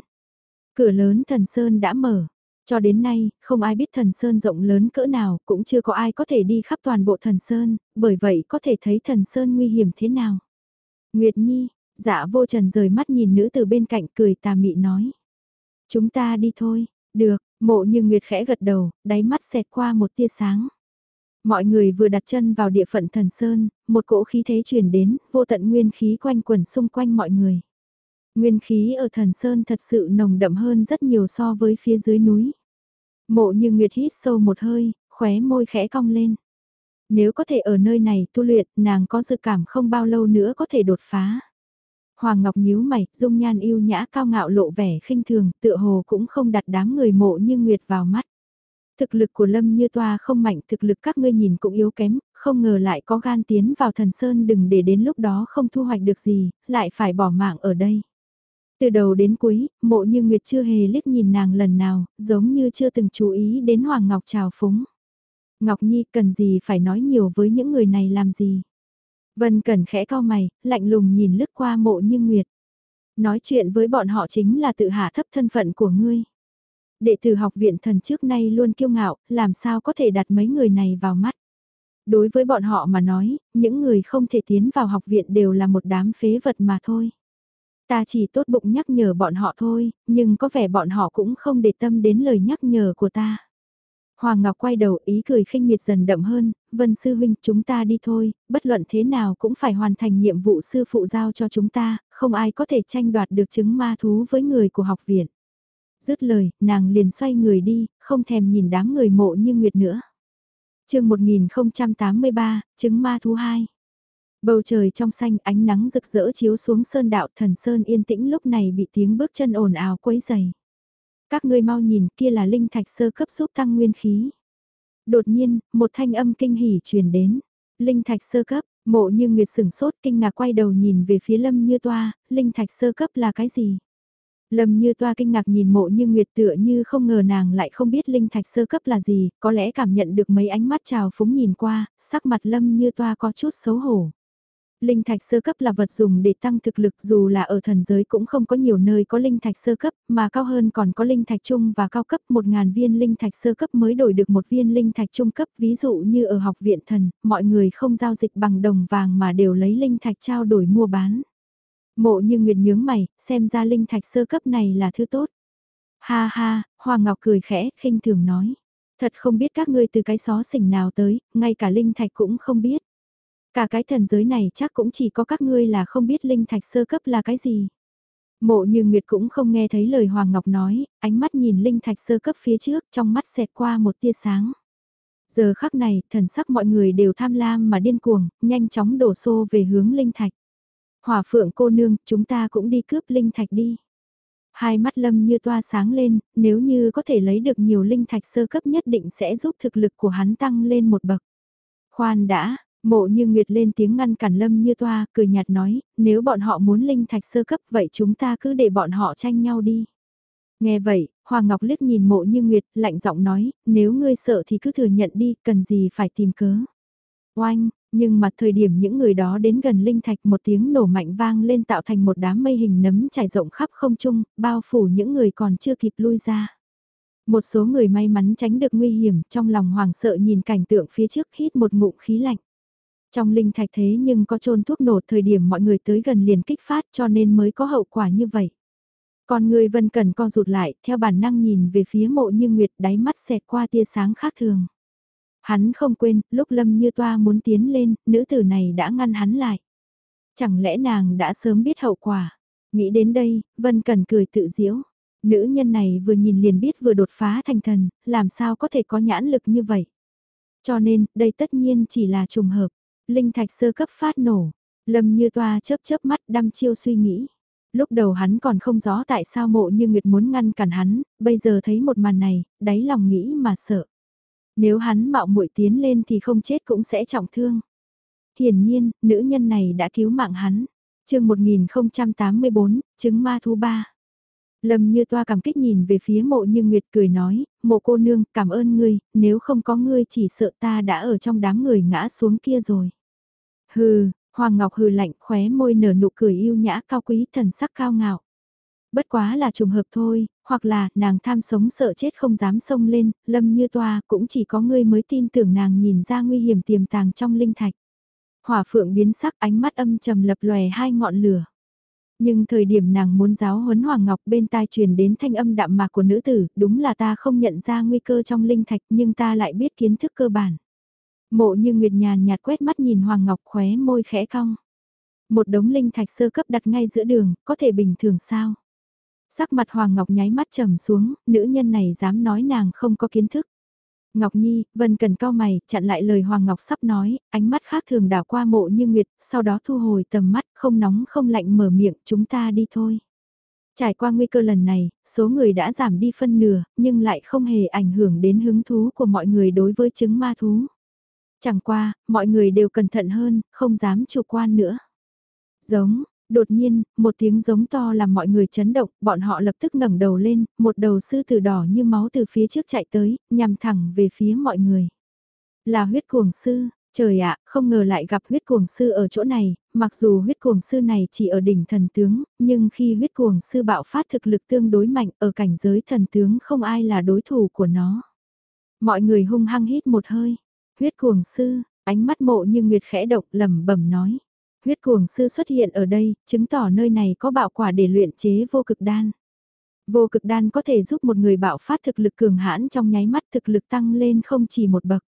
S1: Cửa lớn thần sơn đã mở. Cho đến nay, không ai biết thần sơn rộng lớn cỡ nào, cũng chưa có ai có thể đi khắp toàn bộ thần sơn, bởi vậy có thể thấy thần sơn nguy hiểm thế nào. Nguyệt Nhi, dạ vô trần rời mắt nhìn nữ từ bên cạnh cười tà mị nói. Chúng ta đi thôi, được, mộ như Nguyệt khẽ gật đầu, đáy mắt xẹt qua một tia sáng. Mọi người vừa đặt chân vào địa phận thần sơn, một cỗ khí thế truyền đến, vô tận nguyên khí quanh quẩn xung quanh mọi người. Nguyên khí ở thần sơn thật sự nồng đậm hơn rất nhiều so với phía dưới núi. Mộ như Nguyệt hít sâu một hơi, khóe môi khẽ cong lên. Nếu có thể ở nơi này tu luyện, nàng có dự cảm không bao lâu nữa có thể đột phá. Hoàng Ngọc nhíu mày, dung nhan yêu nhã cao ngạo lộ vẻ khinh thường, tựa hồ cũng không đặt đám người mộ như Nguyệt vào mắt. Thực lực của Lâm Như Toa không mạnh, thực lực các ngươi nhìn cũng yếu kém, không ngờ lại có gan tiến vào thần sơn đừng để đến lúc đó không thu hoạch được gì, lại phải bỏ mạng ở đây. Từ đầu đến cuối, mộ như Nguyệt chưa hề liếc nhìn nàng lần nào, giống như chưa từng chú ý đến Hoàng Ngọc trào phúng. Ngọc Nhi cần gì phải nói nhiều với những người này làm gì. Vân Cẩn khẽ cao mày, lạnh lùng nhìn lướt qua mộ như Nguyệt. Nói chuyện với bọn họ chính là tự hạ thấp thân phận của ngươi. Đệ tử học viện thần trước nay luôn kiêu ngạo, làm sao có thể đặt mấy người này vào mắt. Đối với bọn họ mà nói, những người không thể tiến vào học viện đều là một đám phế vật mà thôi. Ta chỉ tốt bụng nhắc nhở bọn họ thôi, nhưng có vẻ bọn họ cũng không để tâm đến lời nhắc nhở của ta. Hoàng Ngọc quay đầu ý cười khinh miệt dần đậm hơn, Vân Sư Huynh chúng ta đi thôi, bất luận thế nào cũng phải hoàn thành nhiệm vụ sư phụ giao cho chúng ta, không ai có thể tranh đoạt được chứng ma thú với người của học viện. Dứt lời, nàng liền xoay người đi, không thèm nhìn đám người mộ như Nguyệt nữa. chương 1083, chứng ma thú 2. Bầu trời trong xanh ánh nắng rực rỡ chiếu xuống sơn đạo thần sơn yên tĩnh lúc này bị tiếng bước chân ồn ào quấy dày. Các ngươi mau nhìn kia là linh thạch sơ cấp giúp tăng nguyên khí. Đột nhiên, một thanh âm kinh hỉ truyền đến. Linh thạch sơ cấp, mộ như nguyệt sửng sốt kinh ngạc quay đầu nhìn về phía lâm như toa, linh thạch sơ cấp là cái gì? Lâm như toa kinh ngạc nhìn mộ như nguyệt tựa như không ngờ nàng lại không biết linh thạch sơ cấp là gì, có lẽ cảm nhận được mấy ánh mắt trào phúng nhìn qua, sắc mặt lâm như toa có chút xấu hổ. Linh thạch sơ cấp là vật dùng để tăng thực lực dù là ở thần giới cũng không có nhiều nơi có linh thạch sơ cấp, mà cao hơn còn có linh thạch trung và cao cấp 1.000 viên linh thạch sơ cấp mới đổi được một viên linh thạch trung cấp. Ví dụ như ở học viện thần, mọi người không giao dịch bằng đồng vàng mà đều lấy linh thạch trao đổi mua bán. Mộ như Nguyệt nhướng mày, xem ra linh thạch sơ cấp này là thứ tốt. Ha ha, Hoàng Ngọc cười khẽ, khinh thường nói. Thật không biết các ngươi từ cái xó xỉnh nào tới, ngay cả linh thạch cũng không biết. Cả cái thần giới này chắc cũng chỉ có các ngươi là không biết linh thạch sơ cấp là cái gì. Mộ như Nguyệt cũng không nghe thấy lời Hoàng Ngọc nói, ánh mắt nhìn linh thạch sơ cấp phía trước trong mắt xẹt qua một tia sáng. Giờ khắc này, thần sắc mọi người đều tham lam mà điên cuồng, nhanh chóng đổ xô về hướng linh thạch. Hỏa phượng cô nương, chúng ta cũng đi cướp linh thạch đi. Hai mắt lâm như toa sáng lên, nếu như có thể lấy được nhiều linh thạch sơ cấp nhất định sẽ giúp thực lực của hắn tăng lên một bậc. Khoan đã, mộ như nguyệt lên tiếng ngăn cản lâm như toa, cười nhạt nói, nếu bọn họ muốn linh thạch sơ cấp vậy chúng ta cứ để bọn họ tranh nhau đi. Nghe vậy, Hoàng Ngọc liếc nhìn mộ như Nguyệt, lạnh giọng nói, nếu ngươi sợ thì cứ thừa nhận đi, cần gì phải tìm cớ. Oanh, nhưng mà thời điểm những người đó đến gần linh thạch một tiếng nổ mạnh vang lên tạo thành một đám mây hình nấm trải rộng khắp không trung, bao phủ những người còn chưa kịp lui ra. Một số người may mắn tránh được nguy hiểm, trong lòng hoàng sợ nhìn cảnh tượng phía trước hít một ngụm khí lạnh. Trong linh thạch thế nhưng có trôn thuốc nổ thời điểm mọi người tới gần liền kích phát cho nên mới có hậu quả như vậy. Còn người vân cần co rụt lại, theo bản năng nhìn về phía mộ như nguyệt đáy mắt xẹt qua tia sáng khác thường. Hắn không quên, lúc lâm như toa muốn tiến lên, nữ tử này đã ngăn hắn lại. Chẳng lẽ nàng đã sớm biết hậu quả? Nghĩ đến đây, vân cần cười tự diễu. Nữ nhân này vừa nhìn liền biết vừa đột phá thành thần, làm sao có thể có nhãn lực như vậy? Cho nên, đây tất nhiên chỉ là trùng hợp. Linh thạch sơ cấp phát nổ. Lâm như toa chớp chớp mắt đăm chiêu suy nghĩ. Lúc đầu hắn còn không rõ tại sao mộ như Nguyệt muốn ngăn cản hắn, bây giờ thấy một màn này, đáy lòng nghĩ mà sợ. Nếu hắn mạo muội tiến lên thì không chết cũng sẽ trọng thương. Hiển nhiên, nữ nhân này đã cứu mạng hắn. chương 1084, chứng ma thú ba. Lâm như toa cảm kích nhìn về phía mộ như Nguyệt cười nói, mộ cô nương cảm ơn ngươi, nếu không có ngươi chỉ sợ ta đã ở trong đám người ngã xuống kia rồi. Hừ, Hoàng Ngọc hừ lạnh khóe môi nở nụ cười yêu nhã cao quý thần sắc cao ngạo. Bất quá là trùng hợp thôi, hoặc là nàng tham sống sợ chết không dám xông lên, lâm như toa cũng chỉ có ngươi mới tin tưởng nàng nhìn ra nguy hiểm tiềm tàng trong linh thạch. Hỏa phượng biến sắc ánh mắt âm trầm lập lòe hai ngọn lửa. Nhưng thời điểm nàng muốn giáo huấn Hoàng Ngọc bên tai truyền đến thanh âm đạm mạc của nữ tử, đúng là ta không nhận ra nguy cơ trong linh thạch nhưng ta lại biết kiến thức cơ bản. Mộ như Nguyệt nhàn nhạt quét mắt nhìn Hoàng Ngọc khóe môi khẽ cong. Một đống linh thạch sơ cấp đặt ngay giữa đường, có thể bình thường sao? Sắc mặt Hoàng Ngọc nháy mắt trầm xuống, nữ nhân này dám nói nàng không có kiến thức. Ngọc Nhi, Vân cần cao mày, chặn lại lời Hoàng Ngọc sắp nói, ánh mắt khác thường đảo qua mộ như Nguyệt, sau đó thu hồi tầm mắt, không nóng không lạnh mở miệng, chúng ta đi thôi. Trải qua nguy cơ lần này, số người đã giảm đi phân nửa, nhưng lại không hề ảnh hưởng đến hứng thú của mọi người đối với chứng ma thú. Chẳng qua, mọi người đều cẩn thận hơn, không dám chủ quan nữa. Giống, đột nhiên, một tiếng giống to làm mọi người chấn động, bọn họ lập tức ngẩng đầu lên, một đầu sư tử đỏ như máu từ phía trước chạy tới, nhằm thẳng về phía mọi người. Là huyết cuồng sư, trời ạ, không ngờ lại gặp huyết cuồng sư ở chỗ này, mặc dù huyết cuồng sư này chỉ ở đỉnh thần tướng, nhưng khi huyết cuồng sư bạo phát thực lực tương đối mạnh ở cảnh giới thần tướng không ai là đối thủ của nó. Mọi người hung hăng hít một hơi. Huyết cuồng sư, ánh mắt mộ như nguyệt khẽ độc lẩm bẩm nói. Huyết cuồng sư xuất hiện ở đây, chứng tỏ nơi này có bạo quả để luyện chế vô cực đan. Vô cực đan có thể giúp một người bạo phát thực lực cường hãn trong nháy mắt thực lực tăng lên không chỉ một bậc.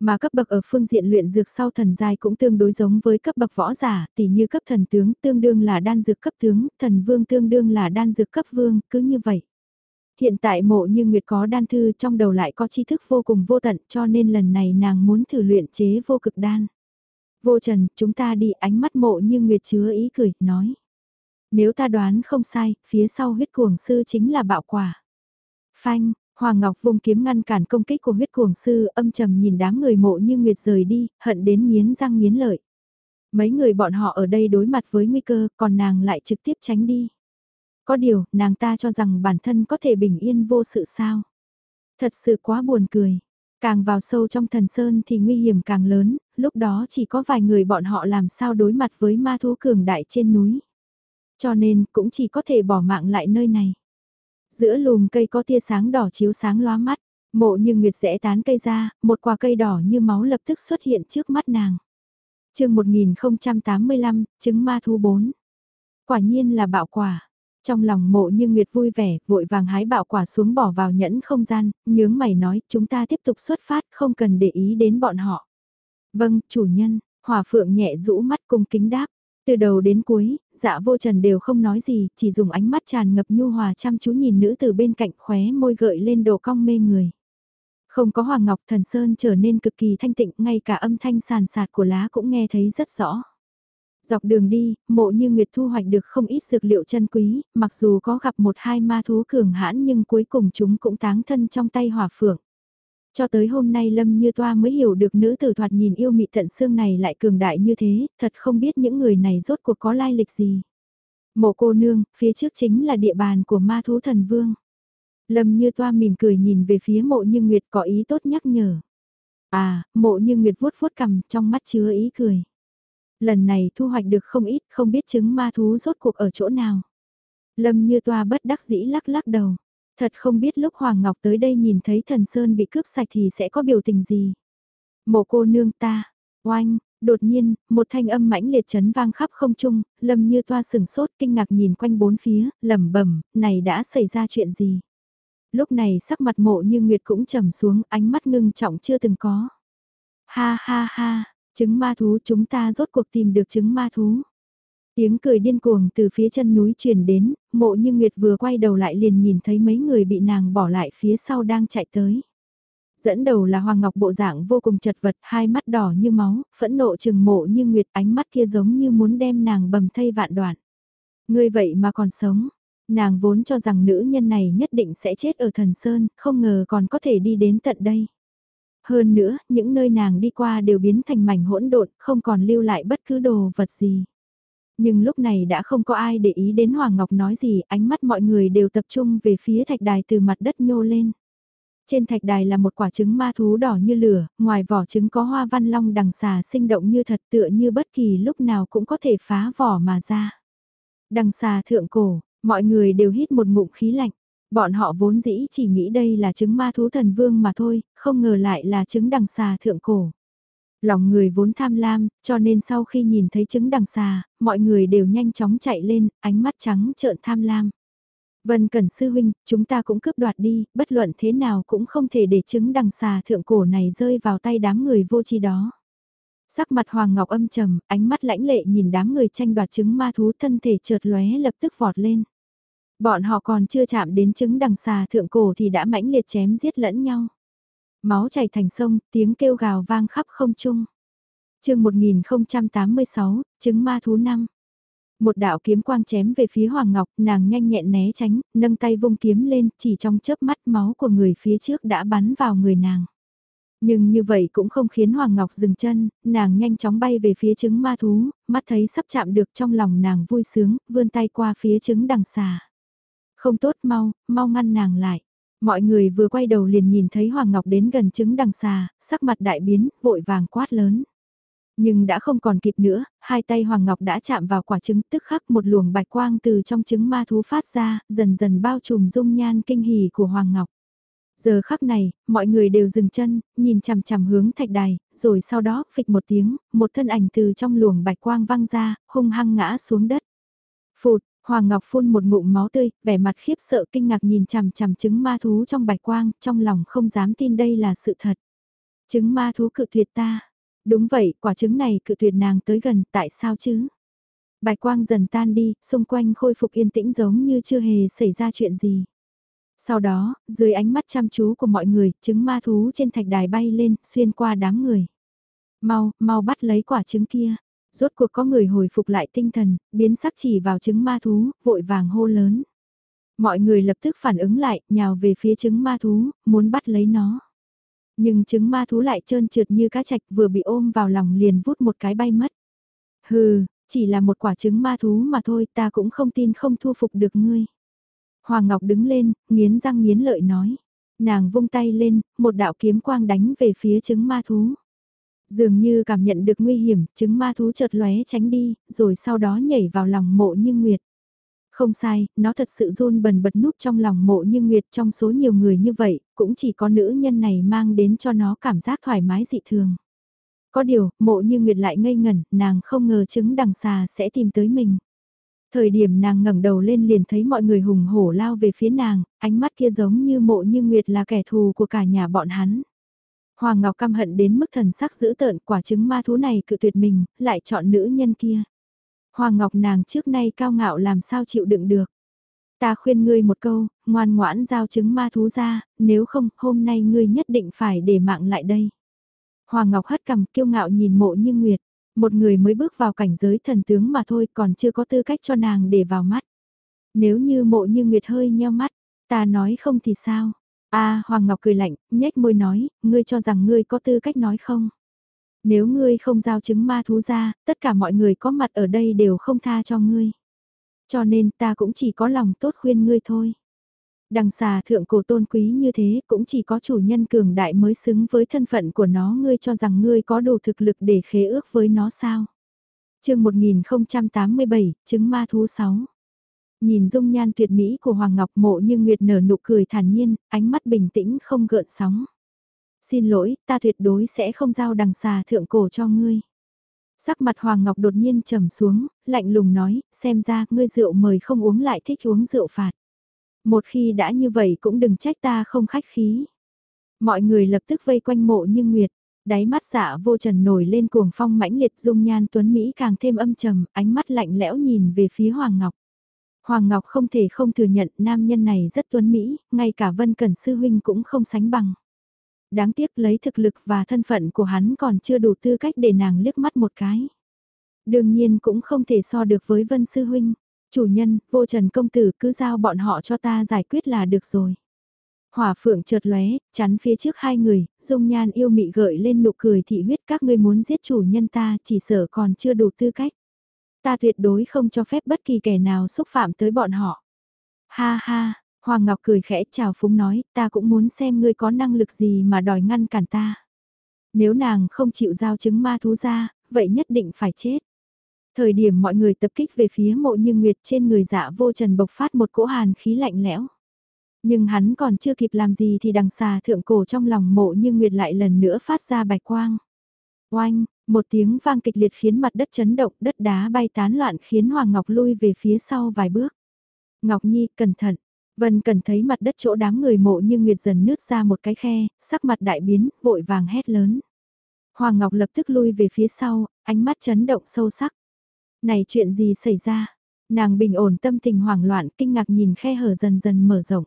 S1: Mà cấp bậc ở phương diện luyện dược sau thần giai cũng tương đối giống với cấp bậc võ giả, tỉ như cấp thần tướng tương đương là đan dược cấp tướng, thần vương tương đương là đan dược cấp vương, cứ như vậy. Hiện tại mộ như Nguyệt có đan thư trong đầu lại có tri thức vô cùng vô tận cho nên lần này nàng muốn thử luyện chế vô cực đan. Vô trần, chúng ta đi ánh mắt mộ như Nguyệt chứa ý cười, nói. Nếu ta đoán không sai, phía sau huyết cuồng sư chính là bạo quả. Phanh, Hoàng Ngọc vùng kiếm ngăn cản công kích của huyết cuồng sư âm trầm nhìn đám người mộ như Nguyệt rời đi, hận đến nghiến răng nghiến lợi. Mấy người bọn họ ở đây đối mặt với nguy cơ, còn nàng lại trực tiếp tránh đi. Có điều, nàng ta cho rằng bản thân có thể bình yên vô sự sao. Thật sự quá buồn cười. Càng vào sâu trong thần sơn thì nguy hiểm càng lớn, lúc đó chỉ có vài người bọn họ làm sao đối mặt với ma thú cường đại trên núi. Cho nên cũng chỉ có thể bỏ mạng lại nơi này. Giữa lùm cây có tia sáng đỏ chiếu sáng lóa mắt, mộ như nguyệt rẽ tán cây ra, một quả cây đỏ như máu lập tức xuất hiện trước mắt nàng. chương 1085, trứng ma thú 4. Quả nhiên là bạo quả. Trong lòng mộ như Nguyệt vui vẻ, vội vàng hái bạo quả xuống bỏ vào nhẫn không gian, nhướng mày nói chúng ta tiếp tục xuất phát không cần để ý đến bọn họ. Vâng, chủ nhân, hòa phượng nhẹ rũ mắt cung kính đáp. Từ đầu đến cuối, dạ vô trần đều không nói gì, chỉ dùng ánh mắt tràn ngập nhu hòa chăm chú nhìn nữ từ bên cạnh khóe môi gợi lên đồ cong mê người. Không có Hoàng Ngọc Thần Sơn trở nên cực kỳ thanh tịnh, ngay cả âm thanh sàn sạt của lá cũng nghe thấy rất rõ. Dọc đường đi, mộ như Nguyệt thu hoạch được không ít dược liệu chân quý, mặc dù có gặp một hai ma thú cường hãn nhưng cuối cùng chúng cũng táng thân trong tay hỏa phượng. Cho tới hôm nay Lâm Như Toa mới hiểu được nữ tử thoạt nhìn yêu mị tận xương này lại cường đại như thế, thật không biết những người này rốt cuộc có lai lịch gì. Mộ cô nương, phía trước chính là địa bàn của ma thú thần vương. Lâm Như Toa mỉm cười nhìn về phía mộ như Nguyệt có ý tốt nhắc nhở. À, mộ như Nguyệt vuốt vuốt cầm trong mắt chứa ý cười. Lần này thu hoạch được không ít, không biết chứng ma thú rốt cuộc ở chỗ nào. Lâm Như Toa bất đắc dĩ lắc lắc đầu. Thật không biết lúc Hoàng Ngọc tới đây nhìn thấy thần Sơn bị cướp sạch thì sẽ có biểu tình gì. Mộ cô nương ta, oanh, đột nhiên, một thanh âm mãnh liệt chấn vang khắp không trung, lâm như toa sừng sốt kinh ngạc nhìn quanh bốn phía, lẩm bẩm này đã xảy ra chuyện gì. Lúc này sắc mặt mộ như Nguyệt cũng trầm xuống, ánh mắt ngưng trọng chưa từng có. Ha ha ha, trứng ma thú chúng ta rốt cuộc tìm được trứng ma thú. Tiếng cười điên cuồng từ phía chân núi truyền đến, mộ như Nguyệt vừa quay đầu lại liền nhìn thấy mấy người bị nàng bỏ lại phía sau đang chạy tới. Dẫn đầu là Hoàng Ngọc bộ dạng vô cùng chật vật, hai mắt đỏ như máu, phẫn nộ chừng mộ như Nguyệt ánh mắt kia giống như muốn đem nàng bầm thây vạn đoạn. Ngươi vậy mà còn sống, nàng vốn cho rằng nữ nhân này nhất định sẽ chết ở thần Sơn, không ngờ còn có thể đi đến tận đây. Hơn nữa, những nơi nàng đi qua đều biến thành mảnh hỗn độn, không còn lưu lại bất cứ đồ vật gì. Nhưng lúc này đã không có ai để ý đến Hoàng Ngọc nói gì, ánh mắt mọi người đều tập trung về phía thạch đài từ mặt đất nhô lên. Trên thạch đài là một quả trứng ma thú đỏ như lửa, ngoài vỏ trứng có hoa văn long đằng xà sinh động như thật tựa như bất kỳ lúc nào cũng có thể phá vỏ mà ra. Đằng xà thượng cổ, mọi người đều hít một ngụm khí lạnh. Bọn họ vốn dĩ chỉ nghĩ đây là trứng ma thú thần vương mà thôi, không ngờ lại là trứng đằng xà thượng cổ. Lòng người vốn tham lam, cho nên sau khi nhìn thấy trứng đằng xà, mọi người đều nhanh chóng chạy lên, ánh mắt trắng trợn tham lam. Vân Cẩn Sư Huynh, chúng ta cũng cướp đoạt đi, bất luận thế nào cũng không thể để trứng đằng xà thượng cổ này rơi vào tay đám người vô tri đó. Sắc mặt Hoàng Ngọc âm trầm, ánh mắt lãnh lệ nhìn đám người tranh đoạt trứng ma thú thân thể chợt lóe lập tức vọt lên. Bọn họ còn chưa chạm đến trứng đằng xà thượng cổ thì đã mãnh liệt chém giết lẫn nhau. Máu chảy thành sông, tiếng kêu gào vang khắp không trung. chương 1086, trứng ma thú năm. Một đạo kiếm quang chém về phía Hoàng Ngọc, nàng nhanh nhẹn né tránh, nâng tay vung kiếm lên, chỉ trong chớp mắt máu của người phía trước đã bắn vào người nàng. Nhưng như vậy cũng không khiến Hoàng Ngọc dừng chân, nàng nhanh chóng bay về phía trứng ma thú, mắt thấy sắp chạm được trong lòng nàng vui sướng, vươn tay qua phía trứng đằng xà. Không tốt mau, mau ngăn nàng lại. Mọi người vừa quay đầu liền nhìn thấy Hoàng Ngọc đến gần trứng đằng xà, sắc mặt đại biến, vội vàng quát lớn. Nhưng đã không còn kịp nữa, hai tay Hoàng Ngọc đã chạm vào quả trứng tức khắc một luồng bạch quang từ trong trứng ma thú phát ra, dần dần bao trùm dung nhan kinh hỉ của Hoàng Ngọc. Giờ khắc này, mọi người đều dừng chân, nhìn chằm chằm hướng thạch đài, rồi sau đó phịch một tiếng, một thân ảnh từ trong luồng bạch quang văng ra, hung hăng ngã xuống đất. Phụt, Hoàng Ngọc phun một ngụm máu tươi, vẻ mặt khiếp sợ kinh ngạc nhìn chằm chằm trứng ma thú trong bạch quang, trong lòng không dám tin đây là sự thật. Trứng ma thú cự tuyệt ta. Đúng vậy, quả trứng này cự tuyệt nàng tới gần, tại sao chứ? Bạch quang dần tan đi, xung quanh khôi phục yên tĩnh giống như chưa hề xảy ra chuyện gì. Sau đó, dưới ánh mắt chăm chú của mọi người, trứng ma thú trên thạch đài bay lên, xuyên qua đám người. Mau, mau bắt lấy quả trứng kia. Rốt cuộc có người hồi phục lại tinh thần, biến sắc chỉ vào trứng ma thú, vội vàng hô lớn. Mọi người lập tức phản ứng lại, nhào về phía trứng ma thú, muốn bắt lấy nó. Nhưng trứng ma thú lại trơn trượt như cá chạch vừa bị ôm vào lòng liền vút một cái bay mất. Hừ, chỉ là một quả trứng ma thú mà thôi ta cũng không tin không thu phục được ngươi. Hoàng Ngọc đứng lên, nghiến răng nghiến lợi nói. Nàng vung tay lên, một đạo kiếm quang đánh về phía trứng ma thú. Dường như cảm nhận được nguy hiểm, trứng ma thú chợt lóe tránh đi, rồi sau đó nhảy vào lòng mộ như nguyệt. Không sai, nó thật sự run bần bật núp trong lòng mộ như nguyệt trong số nhiều người như vậy, cũng chỉ có nữ nhân này mang đến cho nó cảm giác thoải mái dị thường. Có điều, mộ như nguyệt lại ngây ngẩn, nàng không ngờ trứng đằng xà sẽ tìm tới mình. Thời điểm nàng ngẩng đầu lên liền thấy mọi người hùng hổ lao về phía nàng, ánh mắt kia giống như mộ như nguyệt là kẻ thù của cả nhà bọn hắn. Hoàng Ngọc căm hận đến mức thần sắc dữ tợn quả trứng ma thú này cự tuyệt mình, lại chọn nữ nhân kia. Hoàng Ngọc nàng trước nay cao ngạo làm sao chịu đựng được. Ta khuyên ngươi một câu, ngoan ngoãn giao chứng ma thú ra, nếu không, hôm nay ngươi nhất định phải để mạng lại đây. Hoàng Ngọc hất cầm kiêu ngạo nhìn mộ như Nguyệt, một người mới bước vào cảnh giới thần tướng mà thôi còn chưa có tư cách cho nàng để vào mắt. Nếu như mộ như Nguyệt hơi nheo mắt, ta nói không thì sao? A Hoàng Ngọc cười lạnh, nhếch môi nói, ngươi cho rằng ngươi có tư cách nói không? Nếu ngươi không giao chứng ma thú ra, tất cả mọi người có mặt ở đây đều không tha cho ngươi. Cho nên ta cũng chỉ có lòng tốt khuyên ngươi thôi. Đằng xà thượng cổ tôn quý như thế cũng chỉ có chủ nhân cường đại mới xứng với thân phận của nó ngươi cho rằng ngươi có đủ thực lực để khế ước với nó sao. chương 1087, chứng ma thú 6. Nhìn dung nhan tuyệt mỹ của Hoàng Ngọc Mộ như Nguyệt nở nụ cười thản nhiên, ánh mắt bình tĩnh không gợn sóng. Xin lỗi, ta tuyệt đối sẽ không giao đằng xà thượng cổ cho ngươi. Sắc mặt Hoàng Ngọc đột nhiên trầm xuống, lạnh lùng nói, xem ra ngươi rượu mời không uống lại thích uống rượu phạt. Một khi đã như vậy cũng đừng trách ta không khách khí. Mọi người lập tức vây quanh mộ như Nguyệt, đáy mắt dạ vô trần nổi lên cuồng phong mãnh liệt dung nhan tuấn Mỹ càng thêm âm trầm, ánh mắt lạnh lẽo nhìn về phía Hoàng Ngọc. Hoàng Ngọc không thể không thừa nhận nam nhân này rất tuấn Mỹ, ngay cả Vân Cẩn Sư Huynh cũng không sánh bằng. Đáng tiếc lấy thực lực và thân phận của hắn còn chưa đủ tư cách để nàng liếc mắt một cái. Đương nhiên cũng không thể so được với Vân Sư Huynh. Chủ nhân, vô trần công tử cứ giao bọn họ cho ta giải quyết là được rồi. Hỏa phượng chợt lóe, chắn phía trước hai người, dung nhan yêu mị gợi lên nụ cười thị huyết các ngươi muốn giết chủ nhân ta chỉ sợ còn chưa đủ tư cách. Ta tuyệt đối không cho phép bất kỳ kẻ nào xúc phạm tới bọn họ. Ha ha, Hoàng Ngọc cười khẽ chào phúng nói, ta cũng muốn xem ngươi có năng lực gì mà đòi ngăn cản ta. Nếu nàng không chịu giao chứng ma thú ra, vậy nhất định phải chết. Thời điểm mọi người tập kích về phía mộ như nguyệt trên người dạ vô trần bộc phát một cỗ hàn khí lạnh lẽo. Nhưng hắn còn chưa kịp làm gì thì đằng xà thượng cổ trong lòng mộ như nguyệt lại lần nữa phát ra bạch quang. Oanh, một tiếng vang kịch liệt khiến mặt đất chấn động, đất đá bay tán loạn khiến Hoàng Ngọc lui về phía sau vài bước. Ngọc Nhi, cẩn thận. Vân cần thấy mặt đất chỗ đám người mộ như nguyệt dần nứt ra một cái khe, sắc mặt đại biến, vội vàng hét lớn. Hoàng Ngọc lập tức lui về phía sau, ánh mắt chấn động sâu sắc. Này chuyện gì xảy ra? Nàng bình ổn tâm tình hoảng loạn, kinh ngạc nhìn khe hở dần dần mở rộng.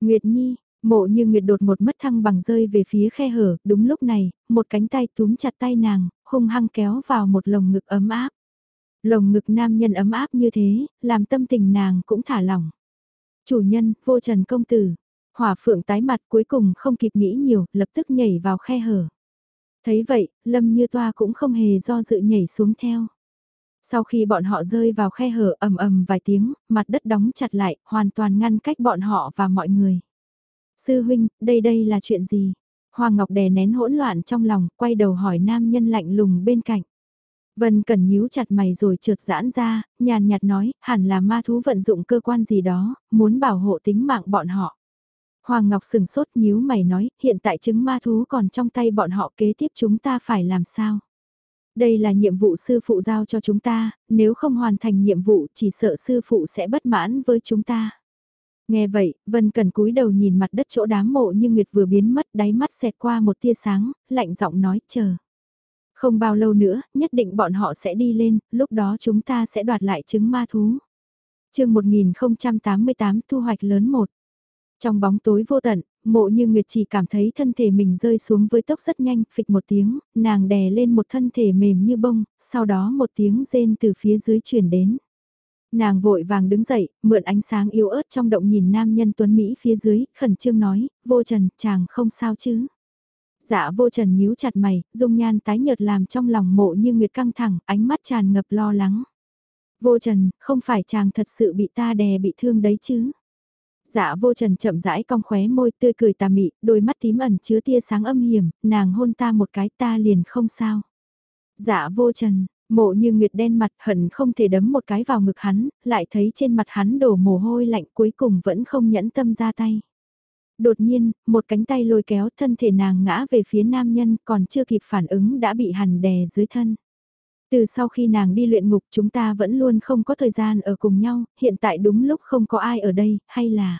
S1: Nguyệt Nhi, mộ như Nguyệt đột một mất thăng bằng rơi về phía khe hở, đúng lúc này, một cánh tay túm chặt tay nàng, hung hăng kéo vào một lồng ngực ấm áp. Lồng ngực nam nhân ấm áp như thế, làm tâm tình nàng cũng thả lỏng. Chủ nhân, vô trần công tử. Hỏa phượng tái mặt cuối cùng không kịp nghĩ nhiều, lập tức nhảy vào khe hở. Thấy vậy, Lâm Như Toa cũng không hề do dự nhảy xuống theo. Sau khi bọn họ rơi vào khe hở ầm ầm vài tiếng, mặt đất đóng chặt lại, hoàn toàn ngăn cách bọn họ và mọi người. Sư huynh, đây đây là chuyện gì? Hoàng Ngọc đè nén hỗn loạn trong lòng, quay đầu hỏi nam nhân lạnh lùng bên cạnh. Vân cần nhíu chặt mày rồi trượt giãn ra, nhàn nhạt nói, hẳn là ma thú vận dụng cơ quan gì đó, muốn bảo hộ tính mạng bọn họ. Hoàng Ngọc sừng sốt nhíu mày nói, hiện tại chứng ma thú còn trong tay bọn họ kế tiếp chúng ta phải làm sao? Đây là nhiệm vụ sư phụ giao cho chúng ta, nếu không hoàn thành nhiệm vụ chỉ sợ sư phụ sẽ bất mãn với chúng ta. Nghe vậy, Vân Cần cúi đầu nhìn mặt đất chỗ đám mộ như Nguyệt vừa biến mất đáy mắt xẹt qua một tia sáng, lạnh giọng nói chờ. Không bao lâu nữa, nhất định bọn họ sẽ đi lên, lúc đó chúng ta sẽ đoạt lại trứng ma thú. chương 1088 thu hoạch lớn một. Trong bóng tối vô tận, mộ như Nguyệt chỉ cảm thấy thân thể mình rơi xuống với tốc rất nhanh, phịch một tiếng, nàng đè lên một thân thể mềm như bông, sau đó một tiếng rên từ phía dưới chuyển đến. Nàng vội vàng đứng dậy, mượn ánh sáng yếu ớt trong động nhìn nam nhân tuấn Mỹ phía dưới, khẩn trương nói, vô trần, chàng không sao chứ. Dạ vô trần nhíu chặt mày, dung nhan tái nhợt làm trong lòng mộ như nguyệt căng thẳng, ánh mắt tràn ngập lo lắng. Vô trần, không phải chàng thật sự bị ta đè bị thương đấy chứ. Dạ vô trần chậm rãi cong khóe môi tươi cười tà mị, đôi mắt tím ẩn chứa tia sáng âm hiểm, nàng hôn ta một cái ta liền không sao. Dạ vô trần, mộ như nguyệt đen mặt hận không thể đấm một cái vào ngực hắn, lại thấy trên mặt hắn đổ mồ hôi lạnh cuối cùng vẫn không nhẫn tâm ra tay. Đột nhiên, một cánh tay lôi kéo thân thể nàng ngã về phía nam nhân còn chưa kịp phản ứng đã bị hằn đè dưới thân. Từ sau khi nàng đi luyện ngục chúng ta vẫn luôn không có thời gian ở cùng nhau, hiện tại đúng lúc không có ai ở đây, hay là...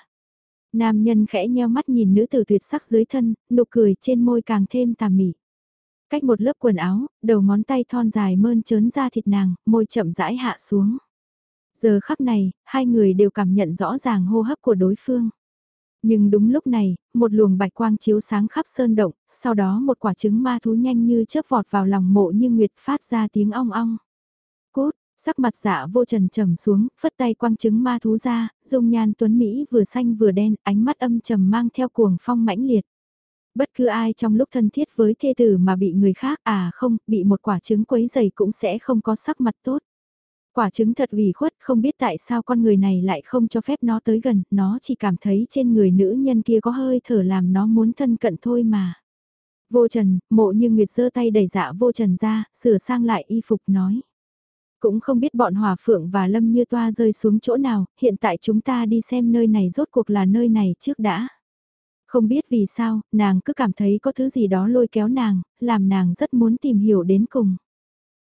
S1: Nam nhân khẽ nheo mắt nhìn nữ tử tuyệt sắc dưới thân, nụ cười trên môi càng thêm tà mị. Cách một lớp quần áo, đầu ngón tay thon dài mơn trớn ra thịt nàng, môi chậm rãi hạ xuống. Giờ khắc này, hai người đều cảm nhận rõ ràng hô hấp của đối phương. Nhưng đúng lúc này, một luồng bạch quang chiếu sáng khắp sơn động, sau đó một quả trứng ma thú nhanh như chớp vọt vào lòng mộ như nguyệt phát ra tiếng ong ong. Cốt, sắc mặt dạ vô trần trầm xuống, phất tay quang trứng ma thú ra, dung nhan tuấn Mỹ vừa xanh vừa đen, ánh mắt âm trầm mang theo cuồng phong mãnh liệt. Bất cứ ai trong lúc thân thiết với thê tử mà bị người khác à không, bị một quả trứng quấy dày cũng sẽ không có sắc mặt tốt. Quả trứng thật ủy khuất không biết tại sao con người này lại không cho phép nó tới gần, nó chỉ cảm thấy trên người nữ nhân kia có hơi thở làm nó muốn thân cận thôi mà. Vô trần, mộ như Nguyệt giơ tay đẩy dạ vô trần ra, sửa sang lại y phục nói. Cũng không biết bọn hòa phượng và lâm như toa rơi xuống chỗ nào, hiện tại chúng ta đi xem nơi này rốt cuộc là nơi này trước đã. Không biết vì sao, nàng cứ cảm thấy có thứ gì đó lôi kéo nàng, làm nàng rất muốn tìm hiểu đến cùng.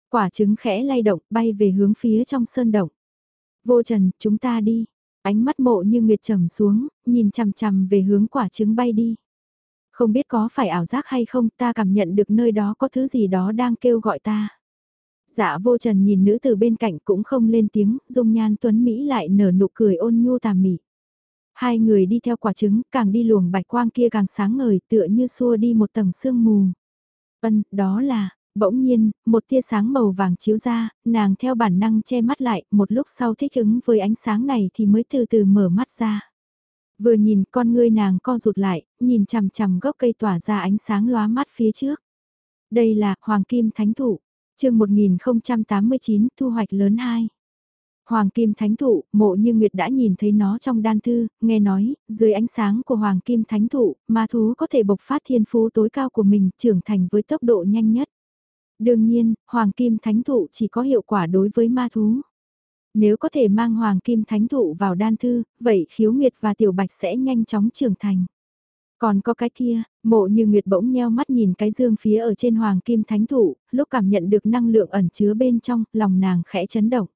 S1: Quả trứng khẽ lay động, bay về hướng phía trong sơn động. Vô trần, chúng ta đi. Ánh mắt mộ như nguyệt trầm xuống, nhìn chằm chằm về hướng quả trứng bay đi. Không biết có phải ảo giác hay không, ta cảm nhận được nơi đó có thứ gì đó đang kêu gọi ta. Dạ vô trần nhìn nữ từ bên cạnh cũng không lên tiếng, dung nhan tuấn Mỹ lại nở nụ cười ôn nhu tà mị. Hai người đi theo quả trứng, càng đi luồng bạch quang kia càng sáng ngời tựa như xua đi một tầng sương mù. Vân, đó là, bỗng nhiên, một tia sáng màu vàng chiếu ra, nàng theo bản năng che mắt lại, một lúc sau thích ứng với ánh sáng này thì mới từ từ mở mắt ra. Vừa nhìn con ngươi nàng co rụt lại, nhìn chằm chằm gốc cây tỏa ra ánh sáng lóa mắt phía trước. Đây là Hoàng Kim Thánh Thụ, chương 1089 thu hoạch lớn 2. Hoàng Kim Thánh Thụ, mộ như Nguyệt đã nhìn thấy nó trong đan thư, nghe nói, dưới ánh sáng của Hoàng Kim Thánh Thụ, ma thú có thể bộc phát thiên phú tối cao của mình trưởng thành với tốc độ nhanh nhất. Đương nhiên, Hoàng Kim Thánh Thụ chỉ có hiệu quả đối với ma thú. Nếu có thể mang Hoàng Kim Thánh Thụ vào đan thư, vậy khiếu Nguyệt và Tiểu Bạch sẽ nhanh chóng trưởng thành. Còn có cái kia, mộ như Nguyệt bỗng nheo mắt nhìn cái dương phía ở trên Hoàng Kim Thánh Thụ, lúc cảm nhận được năng lượng ẩn chứa bên trong, lòng nàng khẽ chấn động.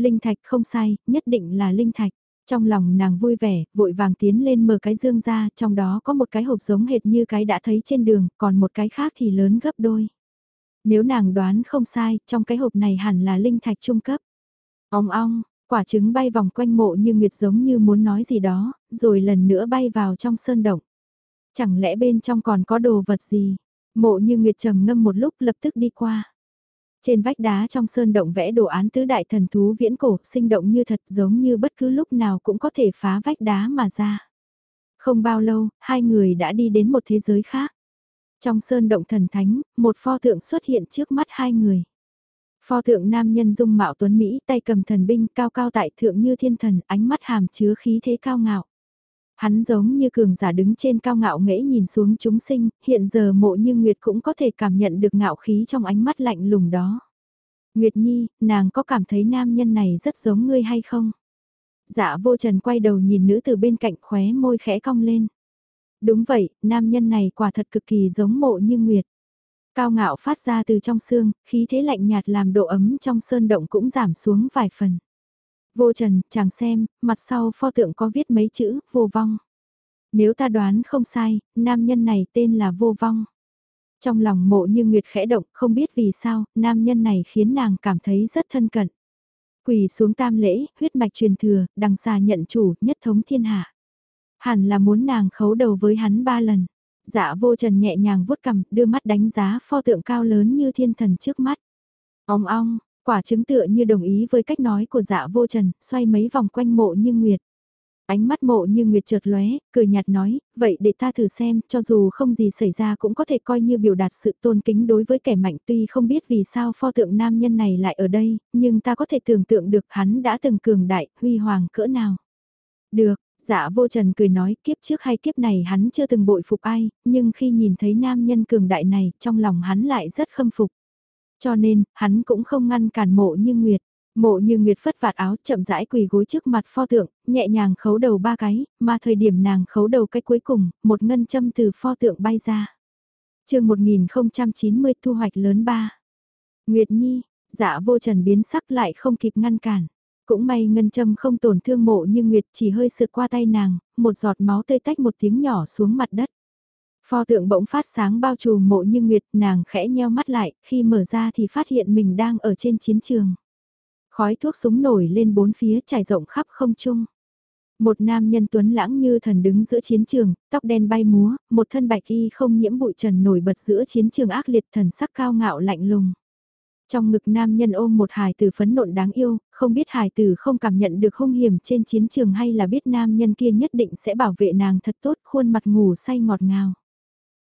S1: Linh thạch không sai, nhất định là linh thạch. Trong lòng nàng vui vẻ, vội vàng tiến lên mở cái dương ra, trong đó có một cái hộp giống hệt như cái đã thấy trên đường, còn một cái khác thì lớn gấp đôi. Nếu nàng đoán không sai, trong cái hộp này hẳn là linh thạch trung cấp. Ong ong, quả trứng bay vòng quanh mộ như nguyệt giống như muốn nói gì đó, rồi lần nữa bay vào trong sơn động. Chẳng lẽ bên trong còn có đồ vật gì? Mộ như nguyệt trầm ngâm một lúc lập tức đi qua. Trên vách đá trong sơn động vẽ đồ án tứ đại thần thú viễn cổ, sinh động như thật giống như bất cứ lúc nào cũng có thể phá vách đá mà ra. Không bao lâu, hai người đã đi đến một thế giới khác. Trong sơn động thần thánh, một pho tượng xuất hiện trước mắt hai người. Pho tượng nam nhân dung mạo tuấn Mỹ tay cầm thần binh cao cao tại thượng như thiên thần ánh mắt hàm chứa khí thế cao ngạo. Hắn giống như cường giả đứng trên cao ngạo nghễ nhìn xuống chúng sinh, hiện giờ mộ như Nguyệt cũng có thể cảm nhận được ngạo khí trong ánh mắt lạnh lùng đó. Nguyệt Nhi, nàng có cảm thấy nam nhân này rất giống ngươi hay không? Dạ vô trần quay đầu nhìn nữ từ bên cạnh khóe môi khẽ cong lên. Đúng vậy, nam nhân này quả thật cực kỳ giống mộ như Nguyệt. Cao ngạo phát ra từ trong xương, khí thế lạnh nhạt làm độ ấm trong sơn động cũng giảm xuống vài phần. Vô trần, chàng xem, mặt sau pho tượng có viết mấy chữ, vô vong. Nếu ta đoán không sai, nam nhân này tên là vô vong. Trong lòng mộ như Nguyệt khẽ động, không biết vì sao, nam nhân này khiến nàng cảm thấy rất thân cận. Quỳ xuống tam lễ, huyết mạch truyền thừa, đằng xa nhận chủ, nhất thống thiên hạ. Hẳn là muốn nàng khấu đầu với hắn ba lần. Dạ vô trần nhẹ nhàng vuốt cầm, đưa mắt đánh giá pho tượng cao lớn như thiên thần trước mắt. Ông ong, quả chứng tựa như đồng ý với cách nói của dạ vô trần, xoay mấy vòng quanh mộ như nguyệt. Ánh mắt mộ như nguyệt chợt lóe, cười nhạt nói, vậy để ta thử xem, cho dù không gì xảy ra cũng có thể coi như biểu đạt sự tôn kính đối với kẻ mạnh tuy không biết vì sao pho tượng nam nhân này lại ở đây, nhưng ta có thể tưởng tượng được hắn đã từng cường đại, huy hoàng cỡ nào. Được, Dạ vô trần cười nói kiếp trước hay kiếp này hắn chưa từng bội phục ai, nhưng khi nhìn thấy nam nhân cường đại này, trong lòng hắn lại rất khâm phục. Cho nên, hắn cũng không ngăn cản mộ như Nguyệt. Mộ như Nguyệt phất vạt áo chậm rãi quỳ gối trước mặt pho tượng, nhẹ nhàng khấu đầu ba cái, mà thời điểm nàng khấu đầu cái cuối cùng, một ngân châm từ pho tượng bay ra. chương 1090 thu hoạch lớn ba. Nguyệt Nhi, dạ vô trần biến sắc lại không kịp ngăn cản. Cũng may ngân châm không tổn thương mộ như Nguyệt chỉ hơi sượt qua tay nàng, một giọt máu tơi tách một tiếng nhỏ xuống mặt đất. Pho tượng bỗng phát sáng bao trùm mộ như Nguyệt, nàng khẽ nheo mắt lại, khi mở ra thì phát hiện mình đang ở trên chiến trường. Khói thuốc súng nổi lên bốn phía trải rộng khắp không trung. Một nam nhân tuấn lãng như thần đứng giữa chiến trường, tóc đen bay múa, một thân bạch y không nhiễm bụi trần nổi bật giữa chiến trường ác liệt thần sắc cao ngạo lạnh lùng. Trong ngực nam nhân ôm một hài tử phấn nộn đáng yêu, không biết hài tử không cảm nhận được hung hiểm trên chiến trường hay là biết nam nhân kia nhất định sẽ bảo vệ nàng thật tốt khuôn mặt ngủ say ngọt ngào.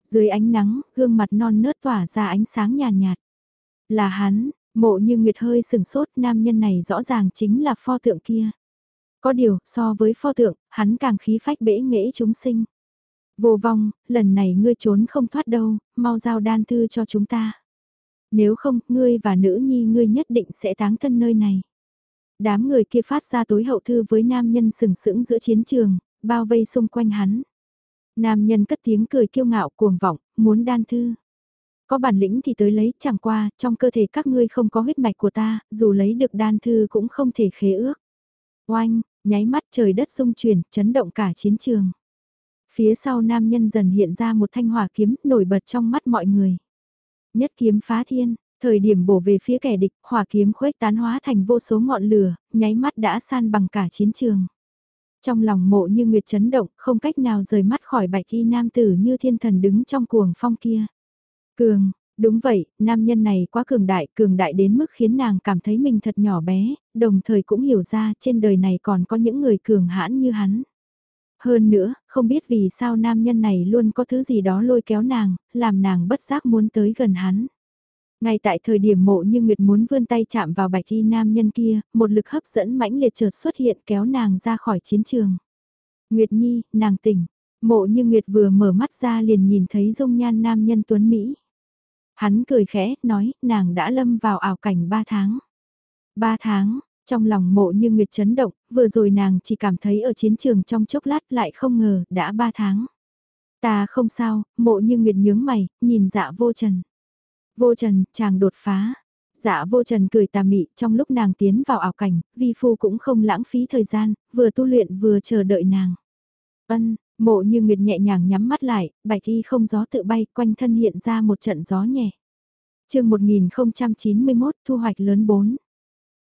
S1: Dưới ánh nắng, gương mặt non nớt tỏa ra ánh sáng nhàn nhạt, nhạt. Là hắn, mộ như nguyệt hơi sừng sốt nam nhân này rõ ràng chính là pho tượng kia. Có điều, so với pho tượng, hắn càng khí phách bể nghễ chúng sinh. Vô vong, lần này ngươi trốn không thoát đâu, mau giao đan thư cho chúng ta. Nếu không, ngươi và nữ nhi ngươi nhất định sẽ táng thân nơi này. Đám người kia phát ra tối hậu thư với nam nhân sừng sững giữa chiến trường, bao vây xung quanh hắn. Nam nhân cất tiếng cười kiêu ngạo cuồng vọng, muốn đan thư. Có bản lĩnh thì tới lấy, chẳng qua, trong cơ thể các ngươi không có huyết mạch của ta, dù lấy được đan thư cũng không thể khế ước. Oanh, nháy mắt trời đất rung chuyển, chấn động cả chiến trường. Phía sau nam nhân dần hiện ra một thanh hỏa kiếm nổi bật trong mắt mọi người. Nhất kiếm phá thiên, thời điểm bổ về phía kẻ địch, hỏa kiếm khuếch tán hóa thành vô số ngọn lửa, nháy mắt đã san bằng cả chiến trường. Trong lòng mộ như nguyệt chấn động, không cách nào rời mắt khỏi bạch y nam tử như thiên thần đứng trong cuồng phong kia. Cường, đúng vậy, nam nhân này quá cường đại, cường đại đến mức khiến nàng cảm thấy mình thật nhỏ bé, đồng thời cũng hiểu ra trên đời này còn có những người cường hãn như hắn. Hơn nữa, không biết vì sao nam nhân này luôn có thứ gì đó lôi kéo nàng, làm nàng bất giác muốn tới gần hắn. Ngay tại thời điểm mộ như Nguyệt muốn vươn tay chạm vào bạch y nam nhân kia, một lực hấp dẫn mãnh liệt chợt xuất hiện kéo nàng ra khỏi chiến trường. Nguyệt Nhi, nàng tỉnh. Mộ như Nguyệt vừa mở mắt ra liền nhìn thấy dung nhan nam nhân tuấn Mỹ. Hắn cười khẽ, nói, nàng đã lâm vào ảo cảnh ba tháng. Ba tháng, trong lòng mộ như Nguyệt chấn động, vừa rồi nàng chỉ cảm thấy ở chiến trường trong chốc lát lại không ngờ, đã ba tháng. Ta không sao, mộ như Nguyệt nhướng mày, nhìn dạ vô trần. Vô trần, chàng đột phá. Dạ vô trần cười tà mị, trong lúc nàng tiến vào ảo cảnh, vi phu cũng không lãng phí thời gian, vừa tu luyện vừa chờ đợi nàng. Ân, mộ như Nguyệt nhẹ nhàng nhắm mắt lại, bạch y không gió tự bay, quanh thân hiện ra một trận gió nhẹ. chương 1091 thu hoạch lớn 4.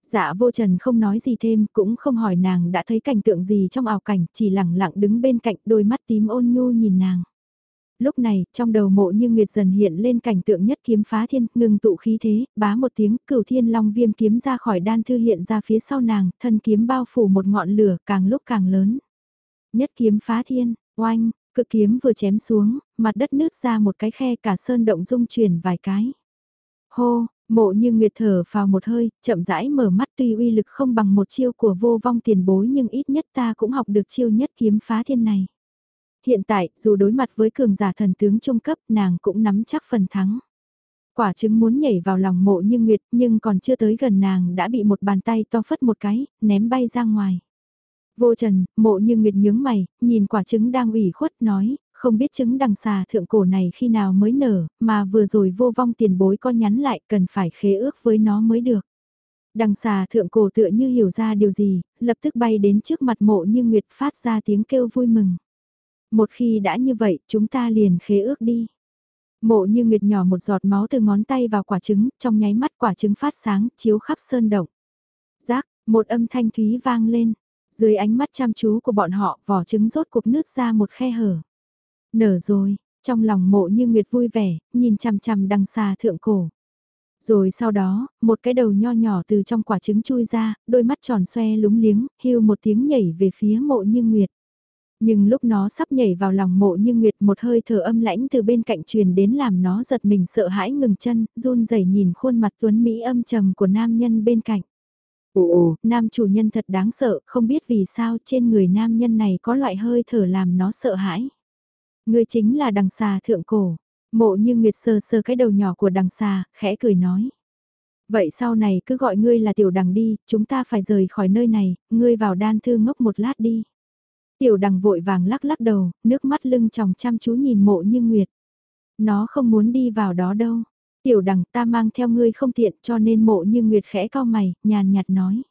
S1: Dạ vô trần không nói gì thêm, cũng không hỏi nàng đã thấy cảnh tượng gì trong ảo cảnh, chỉ lặng lặng đứng bên cạnh đôi mắt tím ôn nhu nhìn nàng. Lúc này, trong đầu mộ như nguyệt dần hiện lên cảnh tượng nhất kiếm phá thiên, ngừng tụ khí thế, bá một tiếng, cửu thiên long viêm kiếm ra khỏi đan thư hiện ra phía sau nàng, thân kiếm bao phủ một ngọn lửa càng lúc càng lớn. Nhất kiếm phá thiên, oanh, cực kiếm vừa chém xuống, mặt đất nứt ra một cái khe cả sơn động rung chuyển vài cái. Hô, Mộ như Nguyệt thở vào một hơi, chậm rãi mở mắt tuy uy lực không bằng một chiêu của vô vong tiền bối nhưng ít nhất ta cũng học được chiêu nhất kiếm phá thiên này. Hiện tại, dù đối mặt với cường giả thần tướng trung cấp nàng cũng nắm chắc phần thắng. Quả trứng muốn nhảy vào lòng mộ như Nguyệt nhưng còn chưa tới gần nàng đã bị một bàn tay to phất một cái, ném bay ra ngoài. Vô trần, mộ như Nguyệt nhướng mày, nhìn quả trứng đang ủy khuất nói, không biết trứng đằng xà thượng cổ này khi nào mới nở, mà vừa rồi vô vong tiền bối có nhắn lại cần phải khế ước với nó mới được. Đằng xà thượng cổ tựa như hiểu ra điều gì, lập tức bay đến trước mặt mộ như Nguyệt phát ra tiếng kêu vui mừng. Một khi đã như vậy, chúng ta liền khế ước đi. Mộ như Nguyệt nhỏ một giọt máu từ ngón tay vào quả trứng, trong nháy mắt quả trứng phát sáng, chiếu khắp sơn động. Giác, một âm thanh thúy vang lên. Dưới ánh mắt chăm chú của bọn họ, vỏ trứng rốt cuộc nứt ra một khe hở. Nở rồi, trong lòng mộ như Nguyệt vui vẻ, nhìn chằm chằm đằng xa thượng cổ. Rồi sau đó, một cái đầu nho nhỏ từ trong quả trứng chui ra, đôi mắt tròn xoe lúng liếng, hưu một tiếng nhảy về phía mộ như Nguyệt. Nhưng lúc nó sắp nhảy vào lòng mộ như Nguyệt một hơi thở âm lãnh từ bên cạnh truyền đến làm nó giật mình sợ hãi ngừng chân, run rẩy nhìn khuôn mặt tuấn Mỹ âm trầm của nam nhân bên cạnh. Ồ, nam chủ nhân thật đáng sợ, không biết vì sao trên người nam nhân này có loại hơi thở làm nó sợ hãi. Ngươi chính là đằng xà thượng cổ. Mộ như Nguyệt sờ sờ cái đầu nhỏ của đằng xà, khẽ cười nói. Vậy sau này cứ gọi ngươi là tiểu đằng đi, chúng ta phải rời khỏi nơi này, ngươi vào đan thư ngốc một lát đi. Tiểu đằng vội vàng lắc lắc đầu, nước mắt lưng tròng chăm chú nhìn mộ như Nguyệt. Nó không muốn đi vào đó đâu. Tiểu đằng ta mang theo ngươi không tiện cho nên mộ như Nguyệt khẽ cao mày, nhàn nhạt nói.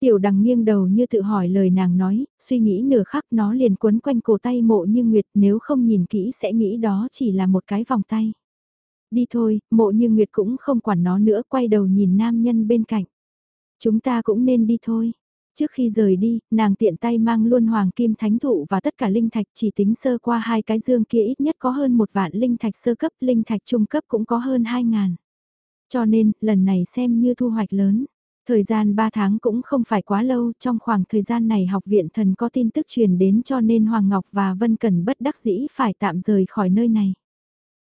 S1: Tiểu đằng nghiêng đầu như tự hỏi lời nàng nói, suy nghĩ nửa khắc nó liền quấn quanh cổ tay mộ như Nguyệt nếu không nhìn kỹ sẽ nghĩ đó chỉ là một cái vòng tay. Đi thôi, mộ như Nguyệt cũng không quản nó nữa quay đầu nhìn nam nhân bên cạnh. Chúng ta cũng nên đi thôi. Trước khi rời đi, nàng tiện tay mang luôn hoàng kim thánh thụ và tất cả linh thạch chỉ tính sơ qua hai cái dương kia ít nhất có hơn một vạn linh thạch sơ cấp, linh thạch trung cấp cũng có hơn hai ngàn. Cho nên, lần này xem như thu hoạch lớn. Thời gian 3 tháng cũng không phải quá lâu, trong khoảng thời gian này học viện thần có tin tức truyền đến cho nên Hoàng Ngọc và Vân cần bất đắc dĩ phải tạm rời khỏi nơi này.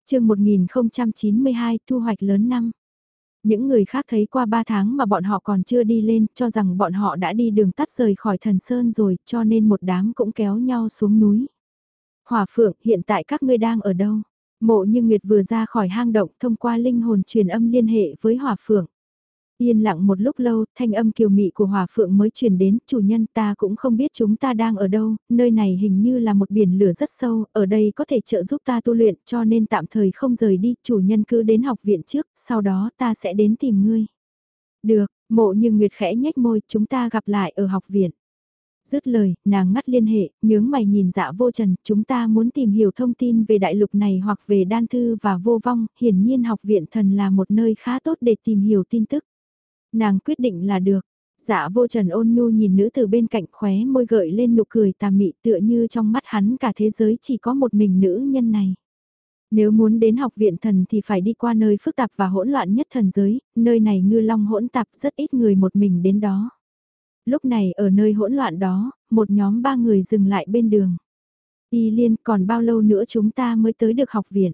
S1: chương 1092 thu hoạch lớn năm. Những người khác thấy qua 3 tháng mà bọn họ còn chưa đi lên, cho rằng bọn họ đã đi đường tắt rời khỏi thần sơn rồi, cho nên một đám cũng kéo nhau xuống núi. hòa phượng, hiện tại các ngươi đang ở đâu? Mộ như Nguyệt vừa ra khỏi hang động thông qua linh hồn truyền âm liên hệ với hòa phượng. Yên lặng một lúc lâu, thanh âm kiều mị của hòa phượng mới truyền đến, chủ nhân ta cũng không biết chúng ta đang ở đâu, nơi này hình như là một biển lửa rất sâu, ở đây có thể trợ giúp ta tu luyện cho nên tạm thời không rời đi, chủ nhân cứ đến học viện trước, sau đó ta sẽ đến tìm ngươi. Được, mộ như Nguyệt khẽ nhếch môi, chúng ta gặp lại ở học viện. Dứt lời, nàng ngắt liên hệ, nhướng mày nhìn dạ vô trần, chúng ta muốn tìm hiểu thông tin về đại lục này hoặc về đan thư và vô vong, hiển nhiên học viện thần là một nơi khá tốt để tìm hiểu tin tức. Nàng quyết định là được. Dạ vô trần ôn nhu nhìn nữ từ bên cạnh khóe môi gợi lên nụ cười tà mị tựa như trong mắt hắn cả thế giới chỉ có một mình nữ nhân này. Nếu muốn đến học viện thần thì phải đi qua nơi phức tạp và hỗn loạn nhất thần giới, nơi này ngư long hỗn tạp rất ít người một mình đến đó. Lúc này ở nơi hỗn loạn đó, một nhóm ba người dừng lại bên đường. Y liên còn bao lâu nữa chúng ta mới tới được học viện?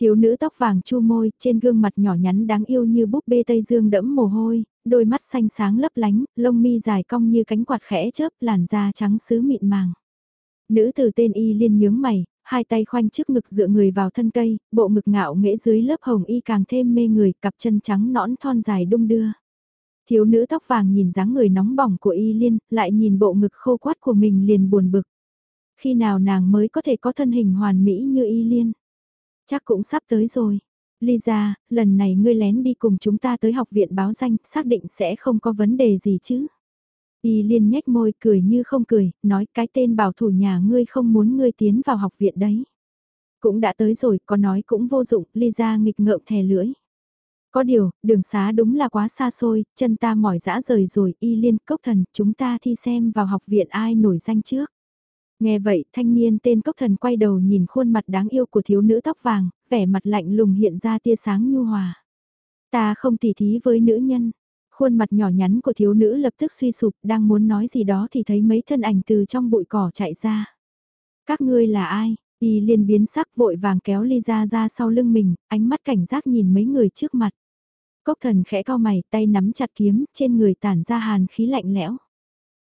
S1: Thiếu nữ tóc vàng chu môi, trên gương mặt nhỏ nhắn đáng yêu như búp bê Tây Dương đẫm mồ hôi, đôi mắt xanh sáng lấp lánh, lông mi dài cong như cánh quạt khẽ chớp, làn da trắng sứ mịn màng. Nữ từ tên y liên nhướng mày, hai tay khoanh trước ngực dựa người vào thân cây, bộ ngực ngạo nghễ dưới lớp hồng y càng thêm mê người, cặp chân trắng nõn thon dài đung đưa. Thiếu nữ tóc vàng nhìn dáng người nóng bỏng của y liên, lại nhìn bộ ngực khô quát của mình liền buồn bực. Khi nào nàng mới có thể có thân hình hoàn mỹ như y liên? Chắc cũng sắp tới rồi. Lisa, lần này ngươi lén đi cùng chúng ta tới học viện báo danh, xác định sẽ không có vấn đề gì chứ. Y liên nhếch môi cười như không cười, nói cái tên bảo thủ nhà ngươi không muốn ngươi tiến vào học viện đấy. Cũng đã tới rồi, có nói cũng vô dụng, Lisa nghịch ngợm thè lưỡi. Có điều, đường xá đúng là quá xa xôi, chân ta mỏi dã rời rồi, y liên cốc thần, chúng ta thi xem vào học viện ai nổi danh trước. Nghe vậy, thanh niên tên cốc thần quay đầu nhìn khuôn mặt đáng yêu của thiếu nữ tóc vàng, vẻ mặt lạnh lùng hiện ra tia sáng nhu hòa. Ta không tỉ thí với nữ nhân. Khuôn mặt nhỏ nhắn của thiếu nữ lập tức suy sụp, đang muốn nói gì đó thì thấy mấy thân ảnh từ trong bụi cỏ chạy ra. Các ngươi là ai? Y liên biến sắc vội vàng kéo ly ra ra sau lưng mình, ánh mắt cảnh giác nhìn mấy người trước mặt. Cốc thần khẽ cao mày, tay nắm chặt kiếm, trên người tản ra hàn khí lạnh lẽo.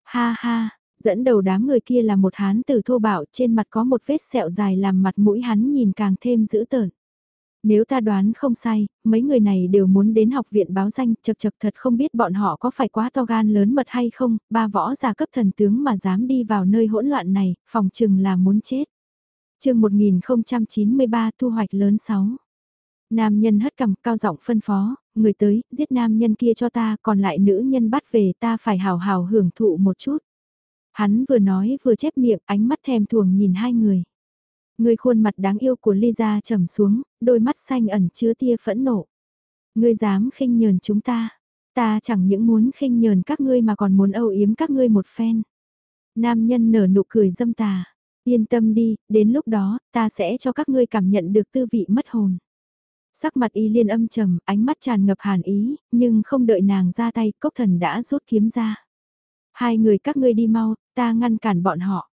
S1: Ha ha, Dẫn đầu đám người kia là một hán tử thô bạo trên mặt có một vết sẹo dài làm mặt mũi hắn nhìn càng thêm dữ tợn. Nếu ta đoán không sai, mấy người này đều muốn đến học viện báo danh, chật chật thật không biết bọn họ có phải quá to gan lớn mật hay không, ba võ gia cấp thần tướng mà dám đi vào nơi hỗn loạn này, phòng chừng là muốn chết. chương 1093 thu hoạch lớn 6. Nam nhân hất cầm cao giọng phân phó, người tới, giết nam nhân kia cho ta, còn lại nữ nhân bắt về ta phải hào hào hưởng thụ một chút. Hắn vừa nói vừa chép miệng ánh mắt thèm thuồng nhìn hai người. Người khuôn mặt đáng yêu của Lisa trầm xuống, đôi mắt xanh ẩn chứa tia phẫn nộ. Ngươi dám khinh nhờn chúng ta. Ta chẳng những muốn khinh nhờn các ngươi mà còn muốn âu yếm các ngươi một phen. Nam nhân nở nụ cười dâm tà. Yên tâm đi, đến lúc đó, ta sẽ cho các ngươi cảm nhận được tư vị mất hồn. Sắc mặt y liên âm trầm, ánh mắt tràn ngập hàn ý, nhưng không đợi nàng ra tay, cốc thần đã rút kiếm ra. Hai người các ngươi đi mau, ta ngăn cản bọn họ.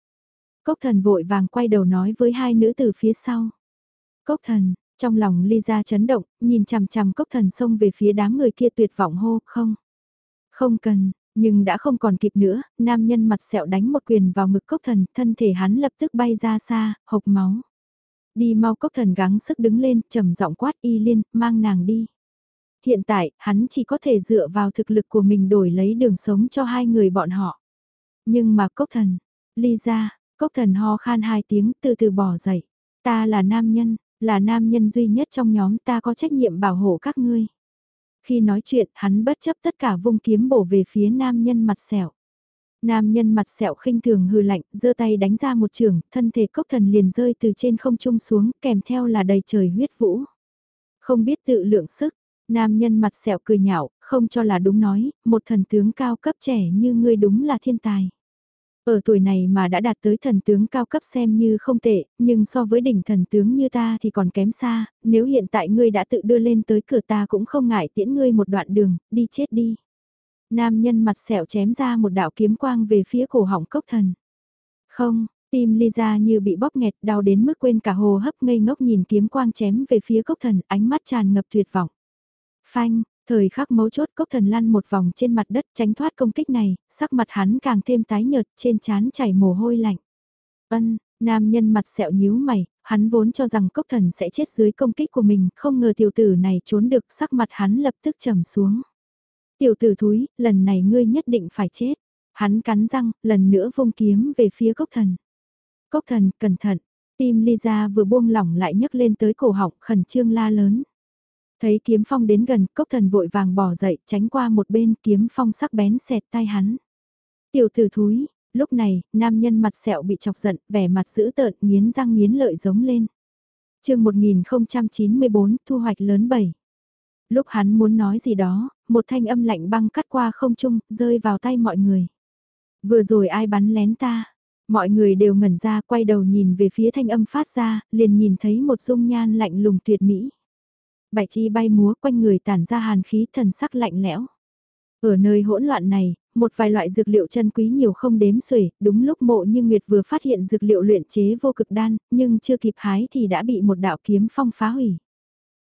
S1: Cốc thần vội vàng quay đầu nói với hai nữ từ phía sau. Cốc thần, trong lòng ly ra chấn động, nhìn chằm chằm cốc thần xông về phía đám người kia tuyệt vọng hô, không. Không cần, nhưng đã không còn kịp nữa, nam nhân mặt sẹo đánh một quyền vào ngực cốc thần, thân thể hắn lập tức bay ra xa, hộc máu. Đi mau cốc thần gắng sức đứng lên, trầm giọng quát y liên, mang nàng đi hiện tại hắn chỉ có thể dựa vào thực lực của mình đổi lấy đường sống cho hai người bọn họ. Nhưng mà cốc thần, ly ra, cốc thần ho khan hai tiếng từ từ bỏ dậy. Ta là nam nhân, là nam nhân duy nhất trong nhóm ta có trách nhiệm bảo hộ các ngươi. Khi nói chuyện, hắn bất chấp tất cả vung kiếm bổ về phía nam nhân mặt sẹo. Nam nhân mặt sẹo khinh thường hư lạnh, giơ tay đánh ra một trường, thân thể cốc thần liền rơi từ trên không trung xuống, kèm theo là đầy trời huyết vũ. Không biết tự lượng sức, Nam nhân mặt sẹo cười nhạo, không cho là đúng nói, một thần tướng cao cấp trẻ như ngươi đúng là thiên tài. Ở tuổi này mà đã đạt tới thần tướng cao cấp xem như không tệ, nhưng so với đỉnh thần tướng như ta thì còn kém xa, nếu hiện tại ngươi đã tự đưa lên tới cửa ta cũng không ngại tiễn ngươi một đoạn đường, đi chết đi. Nam nhân mặt sẹo chém ra một đạo kiếm quang về phía cổ họng cốc thần. Không, tim Lisa như bị bóp nghẹt đau đến mức quên cả hồ hấp ngây ngốc nhìn kiếm quang chém về phía cốc thần, ánh mắt tràn ngập tuyệt vọng. Phanh, thời khắc mấu chốt cốc thần lăn một vòng trên mặt đất tránh thoát công kích này, sắc mặt hắn càng thêm tái nhợt trên trán chảy mồ hôi lạnh. Ân, nam nhân mặt sẹo nhíu mày, hắn vốn cho rằng cốc thần sẽ chết dưới công kích của mình, không ngờ tiểu tử này trốn được sắc mặt hắn lập tức trầm xuống. Tiểu tử thúi, lần này ngươi nhất định phải chết. Hắn cắn răng, lần nữa vung kiếm về phía cốc thần. Cốc thần, cẩn thận. Tim Lisa vừa buông lỏng lại nhấc lên tới cổ họng khẩn trương la lớn. Thấy kiếm phong đến gần, cốc thần vội vàng bỏ dậy, tránh qua một bên kiếm phong sắc bén xẹt tay hắn. Tiểu tử thúi, lúc này, nam nhân mặt sẹo bị chọc giận, vẻ mặt dữ tợn, nghiến răng nghiến lợi giống lên. chương 1094, thu hoạch lớn 7. Lúc hắn muốn nói gì đó, một thanh âm lạnh băng cắt qua không trung, rơi vào tay mọi người. Vừa rồi ai bắn lén ta? Mọi người đều ngẩn ra quay đầu nhìn về phía thanh âm phát ra, liền nhìn thấy một dung nhan lạnh lùng tuyệt mỹ. Bạch chi bay múa quanh người tản ra hàn khí thần sắc lạnh lẽo. Ở nơi hỗn loạn này, một vài loại dược liệu chân quý nhiều không đếm xuể, đúng lúc mộ như Nguyệt vừa phát hiện dược liệu luyện chế vô cực đan, nhưng chưa kịp hái thì đã bị một đạo kiếm phong phá hủy.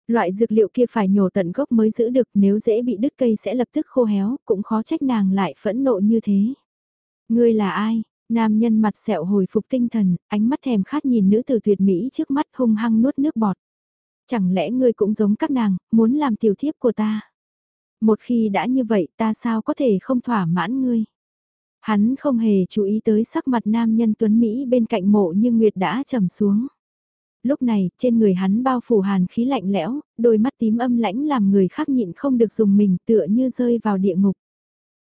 S1: Loại dược liệu kia phải nhổ tận gốc mới giữ được nếu dễ bị đứt cây sẽ lập tức khô héo, cũng khó trách nàng lại phẫn nộ như thế. Ngươi là ai? Nam nhân mặt sẹo hồi phục tinh thần, ánh mắt thèm khát nhìn nữ tử tuyệt mỹ trước mắt hung hăng nuốt nước bọt. Chẳng lẽ ngươi cũng giống các nàng, muốn làm tiểu thiếp của ta? Một khi đã như vậy ta sao có thể không thỏa mãn ngươi? Hắn không hề chú ý tới sắc mặt nam nhân tuấn Mỹ bên cạnh mộ nhưng Nguyệt đã trầm xuống. Lúc này, trên người hắn bao phủ hàn khí lạnh lẽo, đôi mắt tím âm lãnh làm người khác nhịn không được dùng mình tựa như rơi vào địa ngục.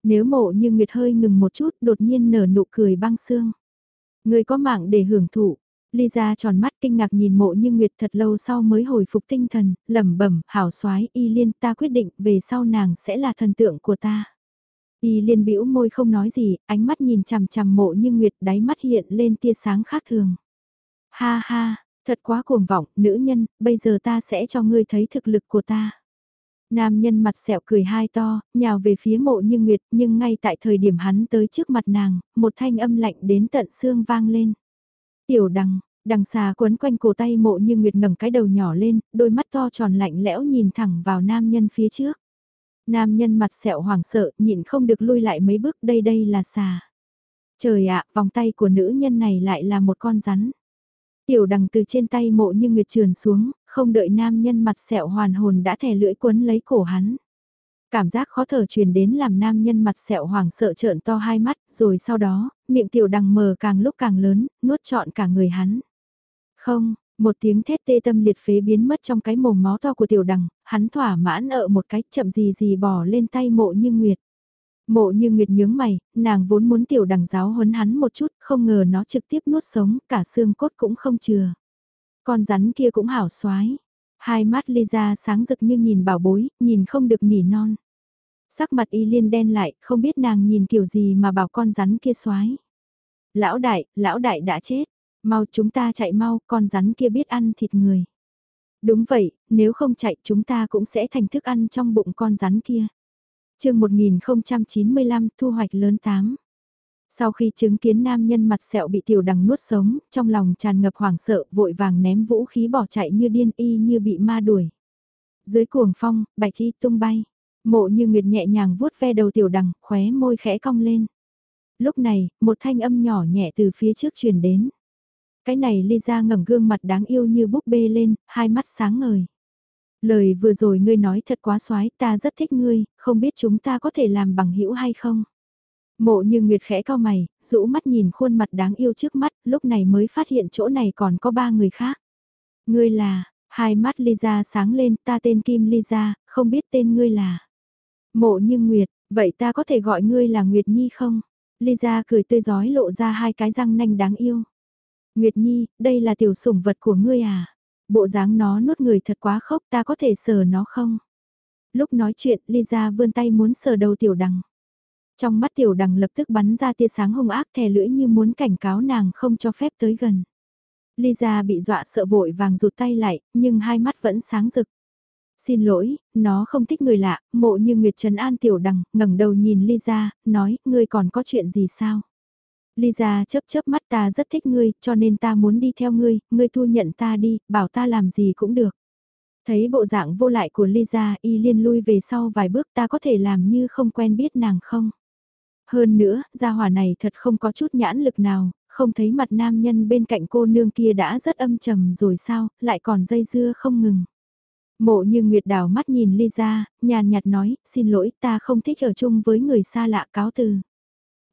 S1: Nếu mộ như Nguyệt hơi ngừng một chút đột nhiên nở nụ cười băng xương. Người có mạng để hưởng thụ. Lisa tròn mắt kinh ngạc nhìn mộ như Nguyệt thật lâu sau mới hồi phục tinh thần, lẩm bẩm, hảo soái y liên ta quyết định về sau nàng sẽ là thần tượng của ta. Y liên bĩu môi không nói gì, ánh mắt nhìn chằm chằm mộ như Nguyệt đáy mắt hiện lên tia sáng khác thường. Ha ha, Thật quá cuồng vọng, nữ nhân, bây giờ ta sẽ cho ngươi thấy thực lực của ta. Nam nhân mặt sẹo cười hai to, nhào về phía mộ như nguyệt, nhưng ngay tại thời điểm hắn tới trước mặt nàng, một thanh âm lạnh đến tận xương vang lên. Tiểu đằng, đằng xà quấn quanh cổ tay mộ như nguyệt ngẩng cái đầu nhỏ lên, đôi mắt to tròn lạnh lẽo nhìn thẳng vào nam nhân phía trước. Nam nhân mặt sẹo hoảng sợ, nhịn không được lui lại mấy bước đây đây là xà. Trời ạ, vòng tay của nữ nhân này lại là một con rắn. Tiểu đằng từ trên tay mộ như nguyệt trườn xuống, không đợi nam nhân mặt sẹo hoàn hồn đã thè lưỡi quấn lấy cổ hắn. Cảm giác khó thở truyền đến làm nam nhân mặt sẹo hoàng sợ trợn to hai mắt, rồi sau đó, miệng tiểu đằng mờ càng lúc càng lớn, nuốt trọn cả người hắn. Không, một tiếng thét tê tâm liệt phế biến mất trong cái mồm máu to của tiểu đằng, hắn thỏa mãn ở một cái chậm gì gì bỏ lên tay mộ như nguyệt. Mộ như Nguyệt nhướng mày, nàng vốn muốn tiểu đằng giáo huấn hắn một chút, không ngờ nó trực tiếp nuốt sống, cả xương cốt cũng không chừa. Con rắn kia cũng hảo xoái. Hai mắt ly ra sáng rực như nhìn bảo bối, nhìn không được nỉ non. Sắc mặt y liên đen lại, không biết nàng nhìn kiểu gì mà bảo con rắn kia xoái. Lão đại, lão đại đã chết. Mau chúng ta chạy mau, con rắn kia biết ăn thịt người. Đúng vậy, nếu không chạy chúng ta cũng sẽ thành thức ăn trong bụng con rắn kia chương 1095 thu hoạch lớn 8. Sau khi chứng kiến nam nhân mặt sẹo bị tiểu đằng nuốt sống, trong lòng tràn ngập hoảng sợ, vội vàng ném vũ khí bỏ chạy như điên y như bị ma đuổi. Dưới cuồng phong, bạch y tung bay, mộ như nguyệt nhẹ nhàng vuốt ve đầu tiểu đằng, khóe môi khẽ cong lên. Lúc này, một thanh âm nhỏ nhẹ từ phía trước truyền đến. Cái này Lisa ngẩng gương mặt đáng yêu như búp bê lên, hai mắt sáng ngời. Lời vừa rồi ngươi nói thật quá xoái, ta rất thích ngươi, không biết chúng ta có thể làm bằng hữu hay không. Mộ như Nguyệt khẽ cao mày, rũ mắt nhìn khuôn mặt đáng yêu trước mắt, lúc này mới phát hiện chỗ này còn có ba người khác. Ngươi là, hai mắt Lisa sáng lên, ta tên Kim Lisa, không biết tên ngươi là. Mộ như Nguyệt, vậy ta có thể gọi ngươi là Nguyệt Nhi không? Lisa cười tươi giói lộ ra hai cái răng nanh đáng yêu. Nguyệt Nhi, đây là tiểu sủng vật của ngươi à? Bộ dáng nó nuốt người thật quá khốc ta có thể sờ nó không? Lúc nói chuyện, Lisa vươn tay muốn sờ đầu tiểu đằng. Trong mắt tiểu đằng lập tức bắn ra tia sáng hung ác thè lưỡi như muốn cảnh cáo nàng không cho phép tới gần. Lisa bị dọa sợ vội vàng rụt tay lại, nhưng hai mắt vẫn sáng rực. Xin lỗi, nó không thích người lạ, mộ như Nguyệt Trần An tiểu đằng, ngẩng đầu nhìn Lisa, nói, ngươi còn có chuyện gì sao? Lisa chớp chớp mắt ta rất thích ngươi, cho nên ta muốn đi theo ngươi, ngươi thu nhận ta đi, bảo ta làm gì cũng được. Thấy bộ dạng vô lại của Lisa, y liên lui về sau vài bước ta có thể làm như không quen biết nàng không? Hơn nữa, gia hỏa này thật không có chút nhãn lực nào, không thấy mặt nam nhân bên cạnh cô nương kia đã rất âm trầm rồi sao, lại còn dây dưa không ngừng. Mộ như Nguyệt đảo mắt nhìn Lisa, nhàn nhạt nói, xin lỗi ta không thích ở chung với người xa lạ cáo từ.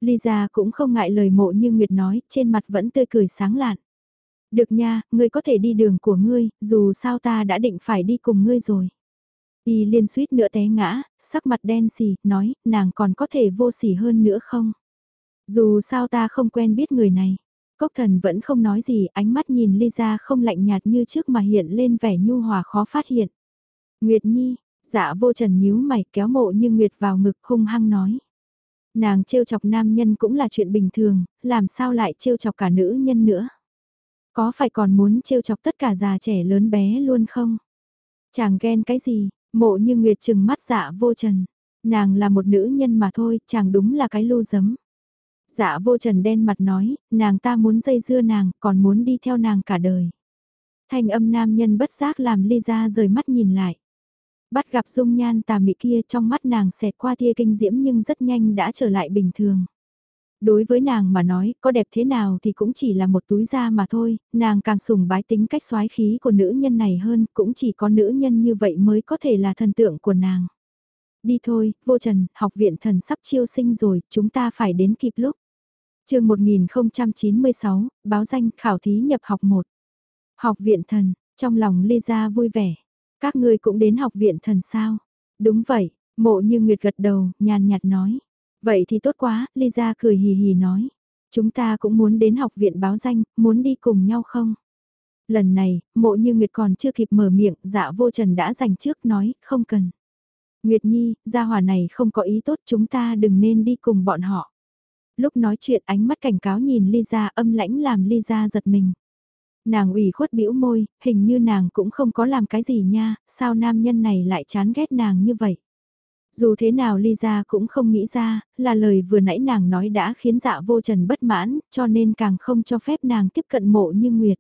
S1: Lisa cũng không ngại lời mộ như Nguyệt nói, trên mặt vẫn tươi cười sáng lạn. Được nha, ngươi có thể đi đường của ngươi, dù sao ta đã định phải đi cùng ngươi rồi. Y liên suýt nữa té ngã, sắc mặt đen xì, nói, nàng còn có thể vô sỉ hơn nữa không? Dù sao ta không quen biết người này. Cốc thần vẫn không nói gì, ánh mắt nhìn Lisa không lạnh nhạt như trước mà hiện lên vẻ nhu hòa khó phát hiện. Nguyệt Nhi, dạ vô trần nhíu mày kéo mộ như Nguyệt vào ngực hung hăng nói. Nàng trêu chọc nam nhân cũng là chuyện bình thường, làm sao lại trêu chọc cả nữ nhân nữa. Có phải còn muốn trêu chọc tất cả già trẻ lớn bé luôn không? Chàng ghen cái gì, mộ như Nguyệt chừng mắt dạ vô trần. Nàng là một nữ nhân mà thôi, chàng đúng là cái lưu giấm. Dạ vô trần đen mặt nói, nàng ta muốn dây dưa nàng, còn muốn đi theo nàng cả đời. Thanh âm nam nhân bất giác làm ly ra rời mắt nhìn lại. Bắt gặp dung nhan tà mị kia trong mắt nàng xẹt qua tia kinh diễm nhưng rất nhanh đã trở lại bình thường. Đối với nàng mà nói, có đẹp thế nào thì cũng chỉ là một túi da mà thôi, nàng càng sùng bái tính cách xoái khí của nữ nhân này hơn, cũng chỉ có nữ nhân như vậy mới có thể là thần tượng của nàng. Đi thôi, vô trần, học viện thần sắp chiêu sinh rồi, chúng ta phải đến kịp lúc chương 1096, báo danh khảo thí nhập học 1. Học viện thần, trong lòng Lisa vui vẻ. Các ngươi cũng đến học viện thần sao? Đúng vậy, mộ như Nguyệt gật đầu, nhàn nhạt nói. Vậy thì tốt quá, Lisa cười hì hì nói. Chúng ta cũng muốn đến học viện báo danh, muốn đi cùng nhau không? Lần này, mộ như Nguyệt còn chưa kịp mở miệng, dạ vô trần đã giành trước nói, không cần. Nguyệt Nhi, gia hòa này không có ý tốt chúng ta đừng nên đi cùng bọn họ. Lúc nói chuyện ánh mắt cảnh cáo nhìn Lisa âm lãnh làm Lisa giật mình. Nàng ủy khuất bĩu môi, hình như nàng cũng không có làm cái gì nha, sao nam nhân này lại chán ghét nàng như vậy. Dù thế nào Lisa cũng không nghĩ ra, là lời vừa nãy nàng nói đã khiến dạ vô trần bất mãn, cho nên càng không cho phép nàng tiếp cận mộ như Nguyệt.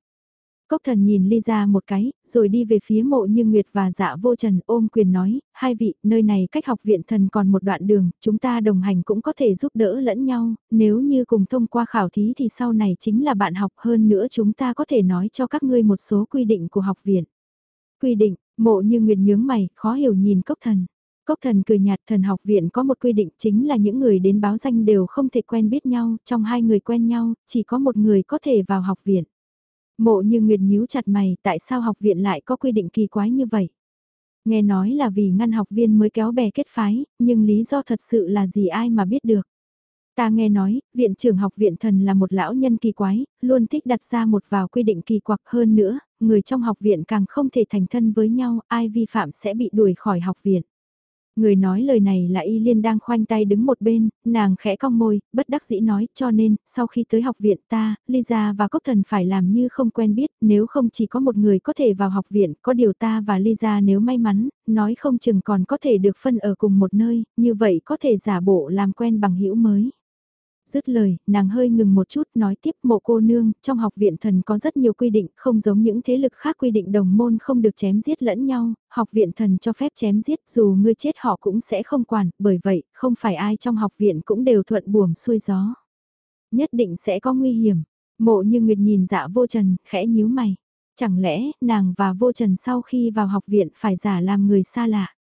S1: Cốc thần nhìn ly ra một cái, rồi đi về phía mộ như Nguyệt và dạ vô trần ôm quyền nói, hai vị, nơi này cách học viện thần còn một đoạn đường, chúng ta đồng hành cũng có thể giúp đỡ lẫn nhau, nếu như cùng thông qua khảo thí thì sau này chính là bạn học hơn nữa chúng ta có thể nói cho các ngươi một số quy định của học viện. Quy định, mộ như Nguyệt nhướng mày, khó hiểu nhìn cốc thần. Cốc thần cười nhạt thần học viện có một quy định chính là những người đến báo danh đều không thể quen biết nhau, trong hai người quen nhau, chỉ có một người có thể vào học viện. Mộ như Nguyệt nhíu chặt mày, tại sao học viện lại có quy định kỳ quái như vậy? Nghe nói là vì ngăn học viên mới kéo bè kết phái, nhưng lý do thật sự là gì ai mà biết được. Ta nghe nói, viện trưởng học viện thần là một lão nhân kỳ quái, luôn thích đặt ra một vào quy định kỳ quặc hơn nữa, người trong học viện càng không thể thành thân với nhau, ai vi phạm sẽ bị đuổi khỏi học viện. Người nói lời này là Y Liên đang khoanh tay đứng một bên, nàng khẽ cong môi, bất đắc dĩ nói, cho nên, sau khi tới học viện ta, Lisa và Cốc Thần phải làm như không quen biết, nếu không chỉ có một người có thể vào học viện, có điều ta và Lisa nếu may mắn, nói không chừng còn có thể được phân ở cùng một nơi, như vậy có thể giả bộ làm quen bằng hữu mới. Dứt lời, nàng hơi ngừng một chút nói tiếp mộ cô nương, trong học viện thần có rất nhiều quy định, không giống những thế lực khác quy định đồng môn không được chém giết lẫn nhau, học viện thần cho phép chém giết dù ngươi chết họ cũng sẽ không quản, bởi vậy, không phải ai trong học viện cũng đều thuận buồm xuôi gió. Nhất định sẽ có nguy hiểm, mộ như Nguyệt nhìn dạ vô trần, khẽ nhíu mày. Chẳng lẽ, nàng và vô trần sau khi vào học viện phải giả làm người xa lạ?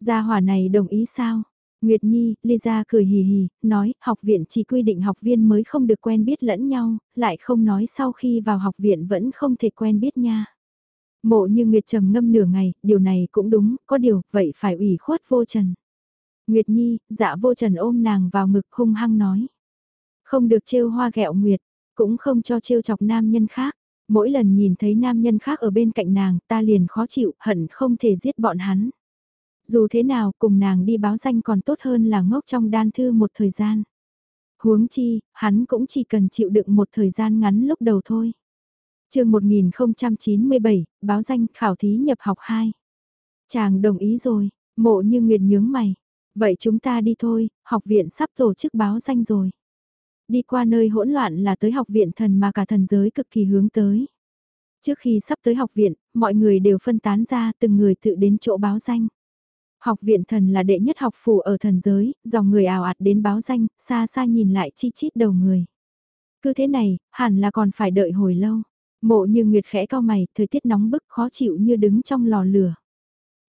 S1: Gia hỏa này đồng ý sao? Nguyệt Nhi, Lisa cười hì hì, nói, học viện chỉ quy định học viên mới không được quen biết lẫn nhau, lại không nói sau khi vào học viện vẫn không thể quen biết nha. Mộ như Nguyệt trầm ngâm nửa ngày, điều này cũng đúng, có điều, vậy phải ủy khuất vô trần. Nguyệt Nhi, dạ vô trần ôm nàng vào ngực hung hăng nói. Không được trêu hoa gẹo Nguyệt, cũng không cho trêu chọc nam nhân khác. Mỗi lần nhìn thấy nam nhân khác ở bên cạnh nàng, ta liền khó chịu, hận không thể giết bọn hắn. Dù thế nào, cùng nàng đi báo danh còn tốt hơn là ngốc trong đan thư một thời gian. Huống chi, hắn cũng chỉ cần chịu đựng một thời gian ngắn lúc đầu thôi. chương 1097, báo danh khảo thí nhập học 2. Chàng đồng ý rồi, mộ như nguyệt nhướng mày. Vậy chúng ta đi thôi, học viện sắp tổ chức báo danh rồi. Đi qua nơi hỗn loạn là tới học viện thần mà cả thần giới cực kỳ hướng tới. Trước khi sắp tới học viện, mọi người đều phân tán ra từng người tự đến chỗ báo danh. Học viện thần là đệ nhất học phủ ở thần giới, dòng người ảo ạt đến báo danh, xa xa nhìn lại chi chít đầu người. Cứ thế này, hẳn là còn phải đợi hồi lâu. Mộ như nguyệt khẽ cao mày, thời tiết nóng bức khó chịu như đứng trong lò lửa.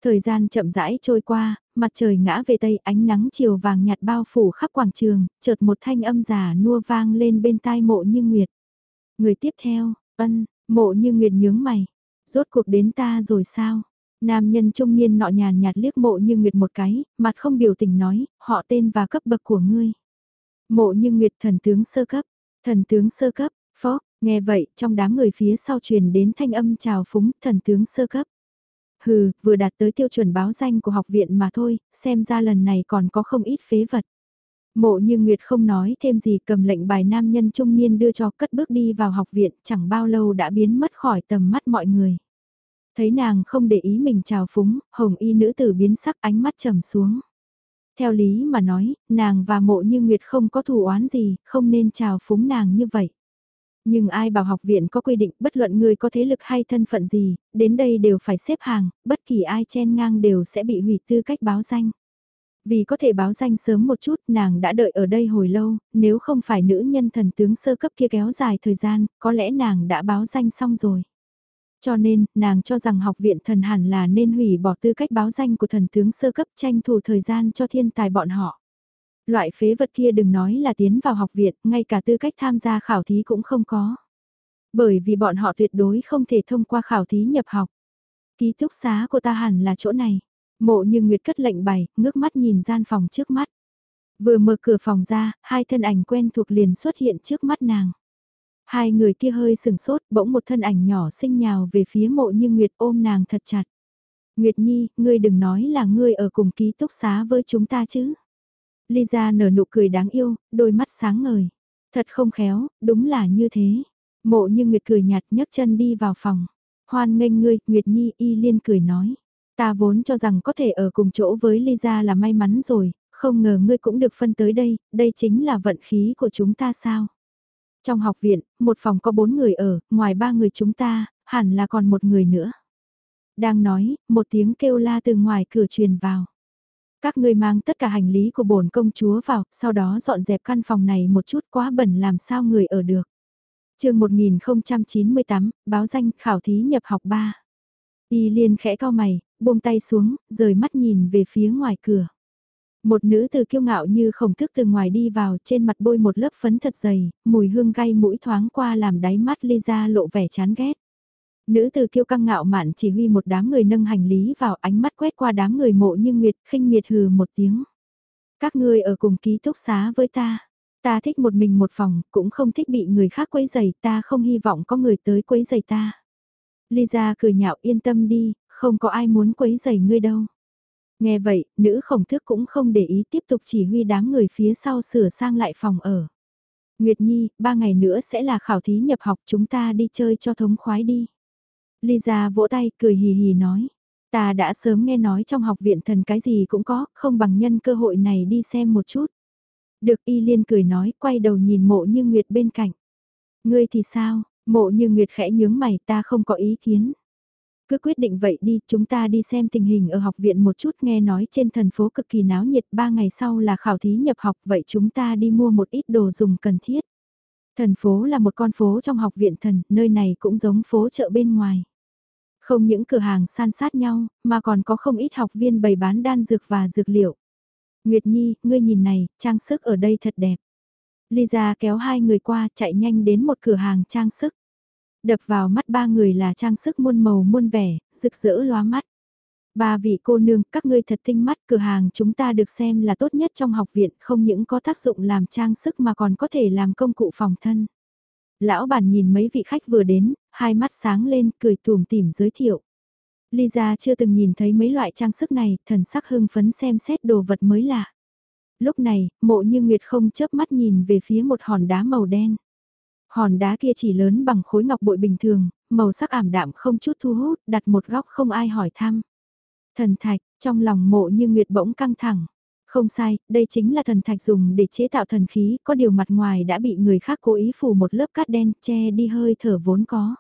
S1: Thời gian chậm rãi trôi qua, mặt trời ngã về tây ánh nắng chiều vàng nhạt bao phủ khắp quảng trường, chợt một thanh âm giả nua vang lên bên tai mộ như nguyệt. Người tiếp theo, ân, mộ như nguyệt nhướng mày. Rốt cuộc đến ta rồi sao? Nam nhân trung niên nọ nhàn nhạt liếc mộ như nguyệt một cái, mặt không biểu tình nói, họ tên và cấp bậc của ngươi. Mộ như nguyệt thần tướng sơ cấp, thần tướng sơ cấp, phó, nghe vậy trong đám người phía sau truyền đến thanh âm chào phúng thần tướng sơ cấp. Hừ, vừa đạt tới tiêu chuẩn báo danh của học viện mà thôi, xem ra lần này còn có không ít phế vật. Mộ như Nguyệt không nói thêm gì cầm lệnh bài nam nhân trung niên đưa cho cất bước đi vào học viện chẳng bao lâu đã biến mất khỏi tầm mắt mọi người. Thấy nàng không để ý mình chào phúng, hồng y nữ tử biến sắc ánh mắt trầm xuống. Theo lý mà nói, nàng và mộ như Nguyệt không có thù oán gì, không nên chào phúng nàng như vậy. Nhưng ai bảo học viện có quy định bất luận người có thế lực hay thân phận gì, đến đây đều phải xếp hàng, bất kỳ ai chen ngang đều sẽ bị hủy tư cách báo danh. Vì có thể báo danh sớm một chút nàng đã đợi ở đây hồi lâu, nếu không phải nữ nhân thần tướng sơ cấp kia kéo dài thời gian, có lẽ nàng đã báo danh xong rồi. Cho nên, nàng cho rằng học viện thần hẳn là nên hủy bỏ tư cách báo danh của thần tướng sơ cấp tranh thủ thời gian cho thiên tài bọn họ. Loại phế vật kia đừng nói là tiến vào học viện, ngay cả tư cách tham gia khảo thí cũng không có. Bởi vì bọn họ tuyệt đối không thể thông qua khảo thí nhập học. Ký túc xá của ta hẳn là chỗ này. Mộ như Nguyệt cất lệnh bày, ngước mắt nhìn gian phòng trước mắt. Vừa mở cửa phòng ra, hai thân ảnh quen thuộc liền xuất hiện trước mắt nàng. Hai người kia hơi sừng sốt, bỗng một thân ảnh nhỏ xinh nhào về phía mộ như Nguyệt ôm nàng thật chặt. Nguyệt Nhi, ngươi đừng nói là ngươi ở cùng ký túc xá với chúng ta chứ. Lisa nở nụ cười đáng yêu, đôi mắt sáng ngời. Thật không khéo, đúng là như thế. Mộ như Nguyệt cười nhạt nhấc chân đi vào phòng. Hoan nghênh ngươi, Nguyệt Nhi y liên cười nói. Ta vốn cho rằng có thể ở cùng chỗ với Lisa là may mắn rồi, không ngờ ngươi cũng được phân tới đây, đây chính là vận khí của chúng ta sao. Trong học viện, một phòng có bốn người ở, ngoài ba người chúng ta, hẳn là còn một người nữa. Đang nói, một tiếng kêu la từ ngoài cửa truyền vào. Các ngươi mang tất cả hành lý của bổn công chúa vào, sau đó dọn dẹp căn phòng này một chút quá bẩn làm sao người ở được. chương 1098, báo danh khảo thí nhập học 3. Y liên khẽ cao mày, buông tay xuống, rời mắt nhìn về phía ngoài cửa. Một nữ từ kiêu ngạo như khổng thức từ ngoài đi vào trên mặt bôi một lớp phấn thật dày, mùi hương gay mũi thoáng qua làm đáy mắt Lisa lộ vẻ chán ghét. Nữ từ kiêu căng ngạo mạn chỉ huy một đám người nâng hành lý vào ánh mắt quét qua đám người mộ như nguyệt khinh miệt hừ một tiếng. Các ngươi ở cùng ký túc xá với ta. Ta thích một mình một phòng, cũng không thích bị người khác quấy giày, ta không hy vọng có người tới quấy giày ta. Lisa cười nhạo yên tâm đi, không có ai muốn quấy giày ngươi đâu. Nghe vậy, nữ khổng thức cũng không để ý tiếp tục chỉ huy đám người phía sau sửa sang lại phòng ở. Nguyệt Nhi, ba ngày nữa sẽ là khảo thí nhập học chúng ta đi chơi cho thống khoái đi. Lisa vỗ tay cười hì hì nói. Ta đã sớm nghe nói trong học viện thần cái gì cũng có, không bằng nhân cơ hội này đi xem một chút. Được y liên cười nói, quay đầu nhìn mộ như Nguyệt bên cạnh. Ngươi thì sao, mộ như Nguyệt khẽ nhướng mày ta không có ý kiến. Cứ quyết định vậy đi, chúng ta đi xem tình hình ở học viện một chút nghe nói trên thành phố cực kỳ náo nhiệt, ba ngày sau là khảo thí nhập học vậy chúng ta đi mua một ít đồ dùng cần thiết. Thần phố là một con phố trong học viện thần, nơi này cũng giống phố chợ bên ngoài. Không những cửa hàng san sát nhau, mà còn có không ít học viên bày bán đan dược và dược liệu. Nguyệt Nhi, ngươi nhìn này, trang sức ở đây thật đẹp. Lisa kéo hai người qua, chạy nhanh đến một cửa hàng trang sức. Đập vào mắt ba người là trang sức muôn màu muôn vẻ, rực rỡ lóa mắt. Ba vị cô nương, các ngươi thật tinh mắt, cửa hàng chúng ta được xem là tốt nhất trong học viện, không những có tác dụng làm trang sức mà còn có thể làm công cụ phòng thân. Lão bản nhìn mấy vị khách vừa đến, hai mắt sáng lên, cười tùm tìm giới thiệu. Lisa chưa từng nhìn thấy mấy loại trang sức này, thần sắc hưng phấn xem xét đồ vật mới lạ. Lúc này, mộ như Nguyệt không chớp mắt nhìn về phía một hòn đá màu đen. Hòn đá kia chỉ lớn bằng khối ngọc bội bình thường, màu sắc ảm đạm không chút thu hút, đặt một góc không ai hỏi thăm. Thần thạch, trong lòng mộ như Nguyệt bỗng căng thẳng. Không sai, đây chính là thần thạch dùng để chế tạo thần khí, có điều mặt ngoài đã bị người khác cố ý phủ một lớp cát đen che đi hơi thở vốn có.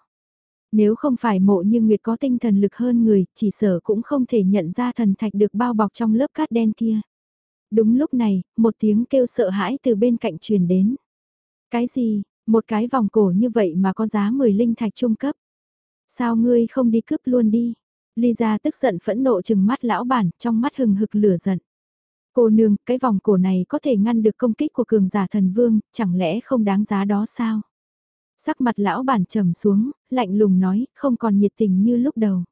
S1: Nếu không phải mộ như Nguyệt có tinh thần lực hơn người, chỉ sở cũng không thể nhận ra thần thạch được bao bọc trong lớp cát đen kia. Đúng lúc này, một tiếng kêu sợ hãi từ bên cạnh truyền đến. Cái gì, một cái vòng cổ như vậy mà có giá 10 linh thạch trung cấp. Sao ngươi không đi cướp luôn đi? Lisa tức giận phẫn nộ chừng mắt lão bản, trong mắt hừng hực lửa giận. Cô nương, cái vòng cổ này có thể ngăn được công kích của cường giả thần vương, chẳng lẽ không đáng giá đó sao? Sắc mặt lão bản trầm xuống, lạnh lùng nói, không còn nhiệt tình như lúc đầu.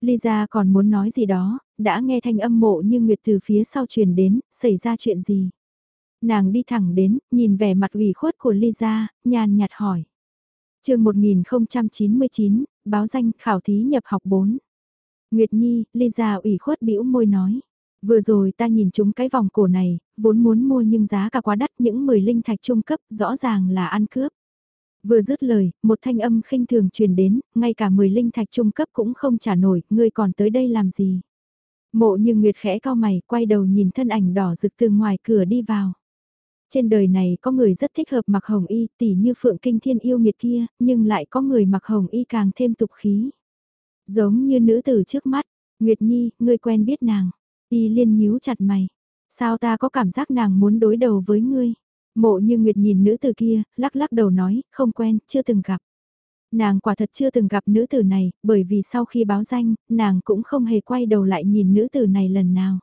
S1: Lisa còn muốn nói gì đó, đã nghe thanh âm mộ như Nguyệt từ phía sau truyền đến, xảy ra chuyện gì? Nàng đi thẳng đến, nhìn vẻ mặt ủy khuất của Lisa, nhàn nhạt hỏi. chương 1099, báo danh khảo thí nhập học 4. Nguyệt Nhi, Lisa ủy khuất bĩu môi nói. Vừa rồi ta nhìn chúng cái vòng cổ này, vốn muốn mua nhưng giá cả quá đắt những 10 linh thạch trung cấp rõ ràng là ăn cướp. Vừa dứt lời, một thanh âm khinh thường truyền đến, ngay cả 10 linh thạch trung cấp cũng không trả nổi, ngươi còn tới đây làm gì? Mộ như Nguyệt khẽ cao mày, quay đầu nhìn thân ảnh đỏ rực từ ngoài cửa đi vào. Trên đời này có người rất thích hợp mặc hồng y, tỉ như phượng kinh thiên yêu nghiệt kia, nhưng lại có người mặc hồng y càng thêm tục khí. Giống như nữ tử trước mắt, Nguyệt Nhi, ngươi quen biết nàng. Y liên nhíu chặt mày. Sao ta có cảm giác nàng muốn đối đầu với ngươi? Mộ như Nguyệt nhìn nữ tử kia, lắc lắc đầu nói, không quen, chưa từng gặp. Nàng quả thật chưa từng gặp nữ tử này, bởi vì sau khi báo danh, nàng cũng không hề quay đầu lại nhìn nữ tử này lần nào.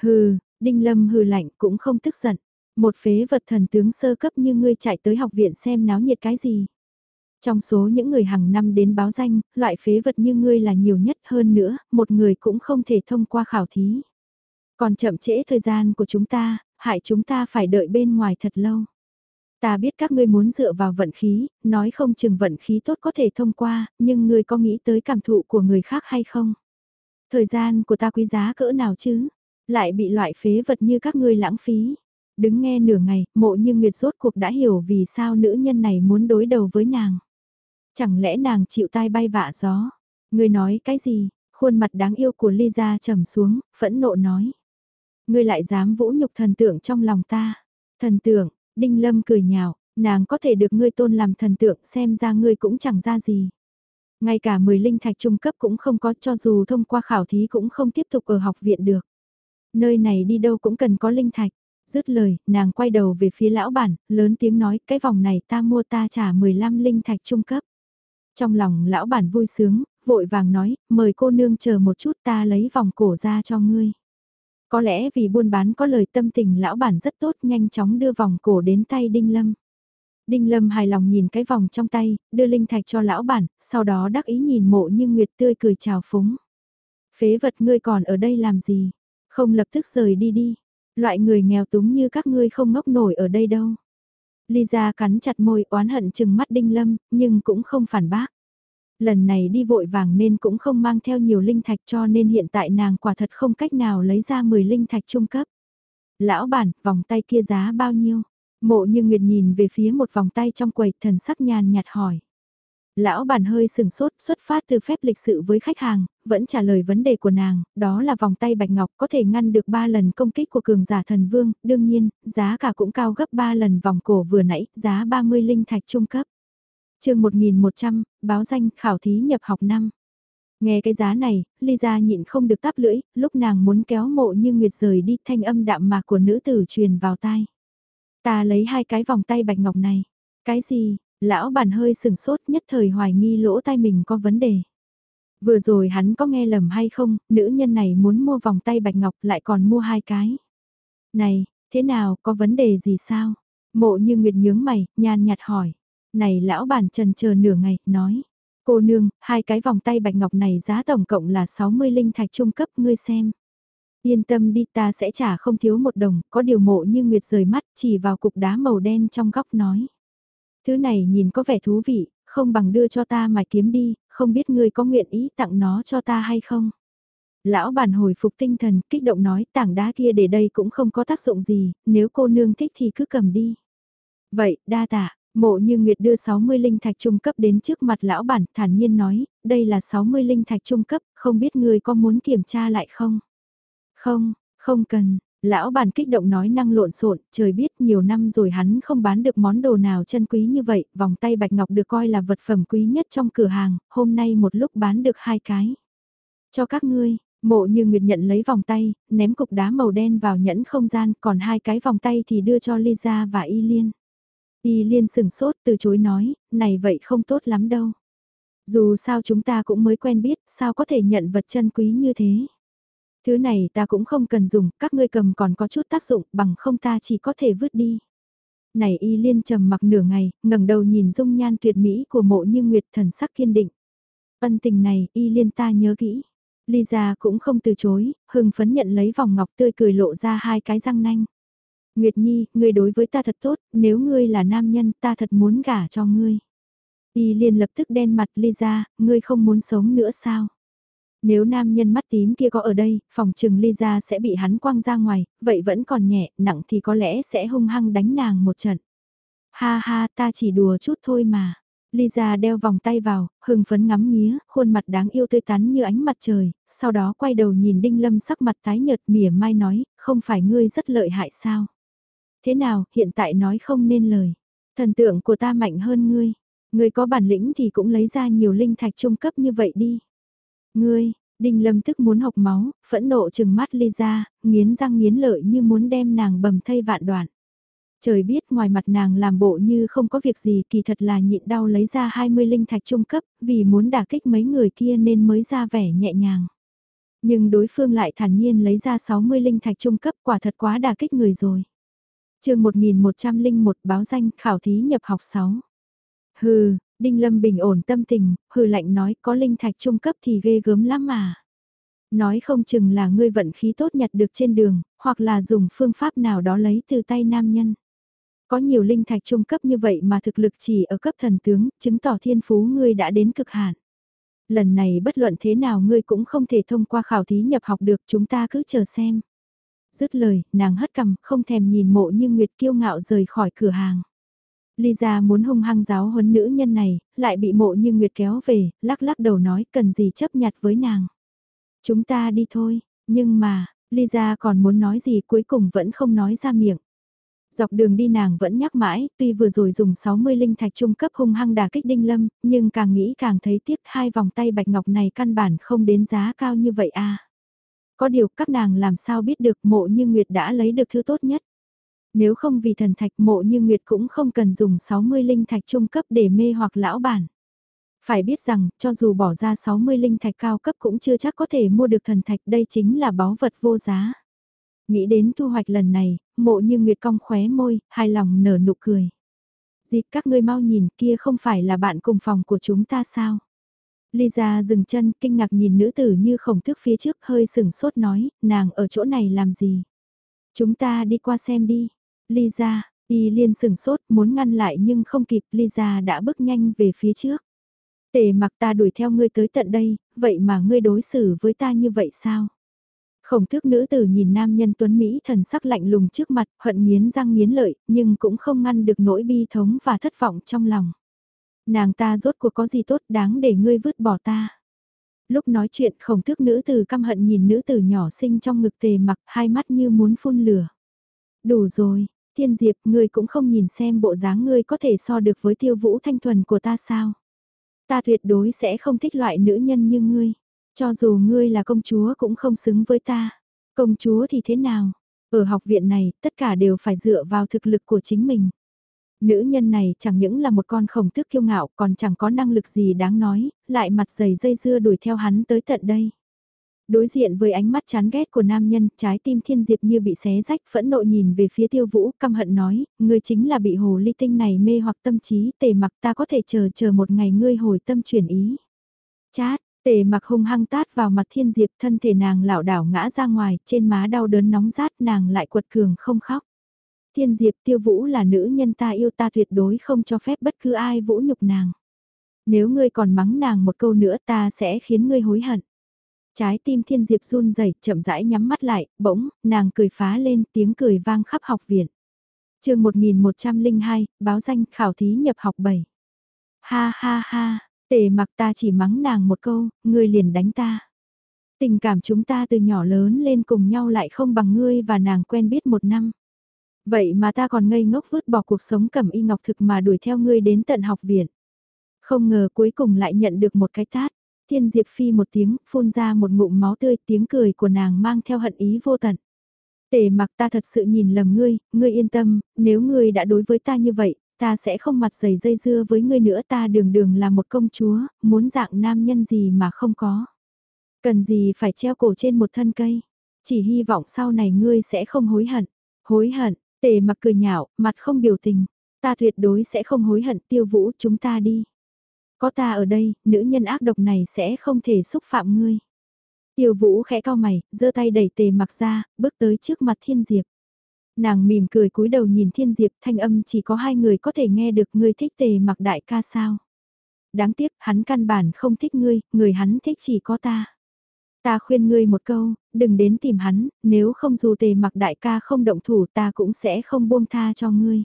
S1: Hừ, Đinh Lâm hừ lạnh cũng không tức giận. Một phế vật thần tướng sơ cấp như ngươi chạy tới học viện xem náo nhiệt cái gì. Trong số những người hàng năm đến báo danh, loại phế vật như ngươi là nhiều nhất hơn nữa, một người cũng không thể thông qua khảo thí. Còn chậm trễ thời gian của chúng ta, hại chúng ta phải đợi bên ngoài thật lâu. Ta biết các ngươi muốn dựa vào vận khí, nói không chừng vận khí tốt có thể thông qua, nhưng ngươi có nghĩ tới cảm thụ của người khác hay không? Thời gian của ta quý giá cỡ nào chứ? Lại bị loại phế vật như các ngươi lãng phí. Đứng nghe nửa ngày, mộ như Nguyệt rốt cuộc đã hiểu vì sao nữ nhân này muốn đối đầu với nàng. Chẳng lẽ nàng chịu tai bay vạ gió? Ngươi nói cái gì? Khuôn mặt đáng yêu của Lisa trầm xuống, phẫn nộ nói. Ngươi lại dám vũ nhục thần tượng trong lòng ta. Thần tượng, Đinh Lâm cười nhạo, nàng có thể được ngươi tôn làm thần tượng xem ra ngươi cũng chẳng ra gì. Ngay cả 10 linh thạch trung cấp cũng không có cho dù thông qua khảo thí cũng không tiếp tục ở học viện được. Nơi này đi đâu cũng cần có linh thạch. Dứt lời, nàng quay đầu về phía lão bản, lớn tiếng nói cái vòng này ta mua ta trả 15 linh thạch trung cấp. Trong lòng lão bản vui sướng, vội vàng nói, mời cô nương chờ một chút ta lấy vòng cổ ra cho ngươi. Có lẽ vì buôn bán có lời tâm tình lão bản rất tốt nhanh chóng đưa vòng cổ đến tay Đinh Lâm. Đinh Lâm hài lòng nhìn cái vòng trong tay, đưa linh thạch cho lão bản, sau đó đắc ý nhìn mộ như Nguyệt tươi cười chào phúng. Phế vật ngươi còn ở đây làm gì? Không lập tức rời đi đi. Loại người nghèo túng như các ngươi không ngốc nổi ở đây đâu. Lisa cắn chặt môi oán hận chừng mắt Đinh Lâm, nhưng cũng không phản bác. Lần này đi vội vàng nên cũng không mang theo nhiều linh thạch cho nên hiện tại nàng quả thật không cách nào lấy ra 10 linh thạch trung cấp. Lão bản, vòng tay kia giá bao nhiêu? Mộ như Nguyệt nhìn về phía một vòng tay trong quầy thần sắc nhàn nhạt hỏi. Lão bản hơi sừng sốt xuất phát từ phép lịch sự với khách hàng, vẫn trả lời vấn đề của nàng, đó là vòng tay bạch ngọc có thể ngăn được 3 lần công kích của cường giả thần vương, đương nhiên, giá cả cũng cao gấp 3 lần vòng cổ vừa nãy, giá 30 linh thạch trung cấp. chương 1100, báo danh khảo thí nhập học năm. Nghe cái giá này, Lisa nhịn không được táp lưỡi, lúc nàng muốn kéo mộ như nguyệt rời đi thanh âm đạm mạc của nữ tử truyền vào tai. Ta lấy hai cái vòng tay bạch ngọc này. Cái gì, Lão bản hơi sừng sốt nhất thời hoài nghi lỗ tai mình có vấn đề. Vừa rồi hắn có nghe lầm hay không, nữ nhân này muốn mua vòng tay bạch ngọc lại còn mua hai cái. Này, thế nào, có vấn đề gì sao? Mộ như Nguyệt nhướng mày, nhàn nhạt hỏi. Này lão bản trần chờ nửa ngày, nói. Cô nương, hai cái vòng tay bạch ngọc này giá tổng cộng là 60 linh thạch trung cấp, ngươi xem. Yên tâm đi ta sẽ trả không thiếu một đồng, có điều mộ như Nguyệt rời mắt chỉ vào cục đá màu đen trong góc nói. Thứ này nhìn có vẻ thú vị, không bằng đưa cho ta mà kiếm đi, không biết ngươi có nguyện ý tặng nó cho ta hay không. Lão bản hồi phục tinh thần, kích động nói tảng đá kia để đây cũng không có tác dụng gì, nếu cô nương thích thì cứ cầm đi. Vậy, đa tạ, mộ như Nguyệt đưa 60 linh thạch trung cấp đến trước mặt lão bản, thản nhiên nói, đây là 60 linh thạch trung cấp, không biết người có muốn kiểm tra lại không? Không, không cần, Lão bàn kích động nói năng lộn xộn, trời biết nhiều năm rồi hắn không bán được món đồ nào chân quý như vậy, vòng tay bạch ngọc được coi là vật phẩm quý nhất trong cửa hàng, hôm nay một lúc bán được hai cái. Cho các ngươi, mộ như Nguyệt nhận lấy vòng tay, ném cục đá màu đen vào nhẫn không gian, còn hai cái vòng tay thì đưa cho Lisa và Y Liên. Y Liên sừng sốt từ chối nói, này vậy không tốt lắm đâu. Dù sao chúng ta cũng mới quen biết, sao có thể nhận vật chân quý như thế. Thứ này ta cũng không cần dùng, các ngươi cầm còn có chút tác dụng, bằng không ta chỉ có thể vứt đi. Này y liên trầm mặc nửa ngày, ngẩng đầu nhìn dung nhan tuyệt mỹ của mộ như nguyệt thần sắc kiên định. Ân tình này, y liên ta nhớ kỹ. Lisa cũng không từ chối, hưng phấn nhận lấy vòng ngọc tươi cười lộ ra hai cái răng nanh. Nguyệt Nhi, ngươi đối với ta thật tốt, nếu ngươi là nam nhân ta thật muốn gả cho ngươi. Y liên lập tức đen mặt Lisa, ngươi không muốn sống nữa sao? Nếu nam nhân mắt tím kia có ở đây, phòng trừng ly ra sẽ bị hắn quăng ra ngoài, vậy vẫn còn nhẹ, nặng thì có lẽ sẽ hung hăng đánh nàng một trận. Ha ha, ta chỉ đùa chút thôi mà. Lisa đeo vòng tay vào, hưng phấn ngắm nghía, khuôn mặt đáng yêu tươi tắn như ánh mặt trời, sau đó quay đầu nhìn Đinh Lâm sắc mặt tái nhợt mỉa mai nói, không phải ngươi rất lợi hại sao? Thế nào, hiện tại nói không nên lời. Thần tượng của ta mạnh hơn ngươi. Ngươi có bản lĩnh thì cũng lấy ra nhiều linh thạch trung cấp như vậy đi. Ngươi, Đinh Lâm tức muốn học máu, phẫn nộ chừng mắt ly ra, nghiến răng nghiến lợi như muốn đem nàng bầm thây vạn đoạn. Trời biết ngoài mặt nàng làm bộ như không có việc gì kỳ thật là nhịn đau lấy ra 20 linh thạch trung cấp, vì muốn đả kích mấy người kia nên mới ra vẻ nhẹ nhàng. Nhưng đối phương lại thản nhiên lấy ra 60 linh thạch trung cấp quả thật quá đả kích người rồi. chương 1101 báo danh khảo thí nhập học 6. Hừ, Đinh Lâm bình ổn tâm tình, hừ lạnh nói có linh thạch trung cấp thì ghê gớm lắm mà. Nói không chừng là ngươi vận khí tốt nhặt được trên đường, hoặc là dùng phương pháp nào đó lấy từ tay nam nhân. Có nhiều linh thạch trung cấp như vậy mà thực lực chỉ ở cấp thần tướng, chứng tỏ thiên phú ngươi đã đến cực hạn. Lần này bất luận thế nào ngươi cũng không thể thông qua khảo thí nhập học được chúng ta cứ chờ xem. Dứt lời, nàng hất cằm, không thèm nhìn mộ như Nguyệt kiêu ngạo rời khỏi cửa hàng. Lisa muốn hung hăng giáo huấn nữ nhân này, lại bị mộ như Nguyệt kéo về, lắc lắc đầu nói cần gì chấp nhặt với nàng. Chúng ta đi thôi, nhưng mà, Lisa còn muốn nói gì cuối cùng vẫn không nói ra miệng. Dọc đường đi nàng vẫn nhắc mãi, tuy vừa rồi dùng 60 linh thạch trung cấp hung hăng đà kích đinh lâm, nhưng càng nghĩ càng thấy tiếc hai vòng tay bạch ngọc này căn bản không đến giá cao như vậy à. Có điều các nàng làm sao biết được mộ như Nguyệt đã lấy được thứ tốt nhất. Nếu không vì thần thạch mộ như Nguyệt cũng không cần dùng 60 linh thạch trung cấp để mê hoặc lão bản. Phải biết rằng, cho dù bỏ ra 60 linh thạch cao cấp cũng chưa chắc có thể mua được thần thạch đây chính là báu vật vô giá. Nghĩ đến thu hoạch lần này, mộ như Nguyệt cong khóe môi, hài lòng nở nụ cười. Dịp các ngươi mau nhìn kia không phải là bạn cùng phòng của chúng ta sao? Lisa dừng chân kinh ngạc nhìn nữ tử như khổng thức phía trước hơi sừng sốt nói, nàng ở chỗ này làm gì? Chúng ta đi qua xem đi. Lisa, y liên sừng sốt muốn ngăn lại nhưng không kịp Lisa đã bước nhanh về phía trước. Tề mặc ta đuổi theo ngươi tới tận đây, vậy mà ngươi đối xử với ta như vậy sao? Khổng thước nữ tử nhìn nam nhân tuấn Mỹ thần sắc lạnh lùng trước mặt, hận nghiến răng nghiến lợi, nhưng cũng không ngăn được nỗi bi thống và thất vọng trong lòng. Nàng ta rốt cuộc có gì tốt đáng để ngươi vứt bỏ ta. Lúc nói chuyện khổng thước nữ tử căm hận nhìn nữ tử nhỏ xinh trong ngực tề mặc hai mắt như muốn phun lửa. Đủ rồi, Thiên Diệp, ngươi cũng không nhìn xem bộ dáng ngươi có thể so được với tiêu vũ thanh thuần của ta sao. Ta tuyệt đối sẽ không thích loại nữ nhân như ngươi. Cho dù ngươi là công chúa cũng không xứng với ta. Công chúa thì thế nào? Ở học viện này, tất cả đều phải dựa vào thực lực của chính mình. Nữ nhân này chẳng những là một con khổng tước kiêu ngạo còn chẳng có năng lực gì đáng nói, lại mặt dày dây dưa đuổi theo hắn tới tận đây. Đối diện với ánh mắt chán ghét của nam nhân, trái tim thiên diệp như bị xé rách phẫn nộ nhìn về phía tiêu vũ, căm hận nói, ngươi chính là bị hồ ly tinh này mê hoặc tâm trí, tề mặc ta có thể chờ chờ một ngày ngươi hồi tâm chuyển ý. Chát, tề mặc hung hăng tát vào mặt thiên diệp thân thể nàng lảo đảo ngã ra ngoài, trên má đau đớn nóng rát nàng lại quật cường không khóc. Thiên diệp tiêu vũ là nữ nhân ta yêu ta tuyệt đối không cho phép bất cứ ai vũ nhục nàng. Nếu ngươi còn mắng nàng một câu nữa ta sẽ khiến ngươi hối hận. Trái tim thiên diệp run rẩy chậm rãi nhắm mắt lại, bỗng, nàng cười phá lên tiếng cười vang khắp học viện. chương 1102, báo danh khảo thí nhập học 7. Ha ha ha, tề mặc ta chỉ mắng nàng một câu, ngươi liền đánh ta. Tình cảm chúng ta từ nhỏ lớn lên cùng nhau lại không bằng ngươi và nàng quen biết một năm. Vậy mà ta còn ngây ngốc vứt bỏ cuộc sống cầm y ngọc thực mà đuổi theo ngươi đến tận học viện. Không ngờ cuối cùng lại nhận được một cái tát. Thiên Diệp Phi một tiếng, phun ra một ngụm máu tươi, tiếng cười của nàng mang theo hận ý vô tận. Tề mặc ta thật sự nhìn lầm ngươi, ngươi yên tâm, nếu ngươi đã đối với ta như vậy, ta sẽ không mặt dày dây dưa với ngươi nữa ta đường đường là một công chúa, muốn dạng nam nhân gì mà không có. Cần gì phải treo cổ trên một thân cây, chỉ hy vọng sau này ngươi sẽ không hối hận. Hối hận, tề mặc cười nhạo, mặt không biểu tình, ta tuyệt đối sẽ không hối hận tiêu vũ chúng ta đi. Có ta ở đây, nữ nhân ác độc này sẽ không thể xúc phạm ngươi. Tiêu vũ khẽ cao mày, giơ tay đẩy tề mặc ra, bước tới trước mặt thiên diệp. Nàng mỉm cười cúi đầu nhìn thiên diệp thanh âm chỉ có hai người có thể nghe được ngươi thích tề mặc đại ca sao. Đáng tiếc hắn căn bản không thích ngươi, người hắn thích chỉ có ta. Ta khuyên ngươi một câu, đừng đến tìm hắn, nếu không dù tề mặc đại ca không động thủ ta cũng sẽ không buông tha cho ngươi.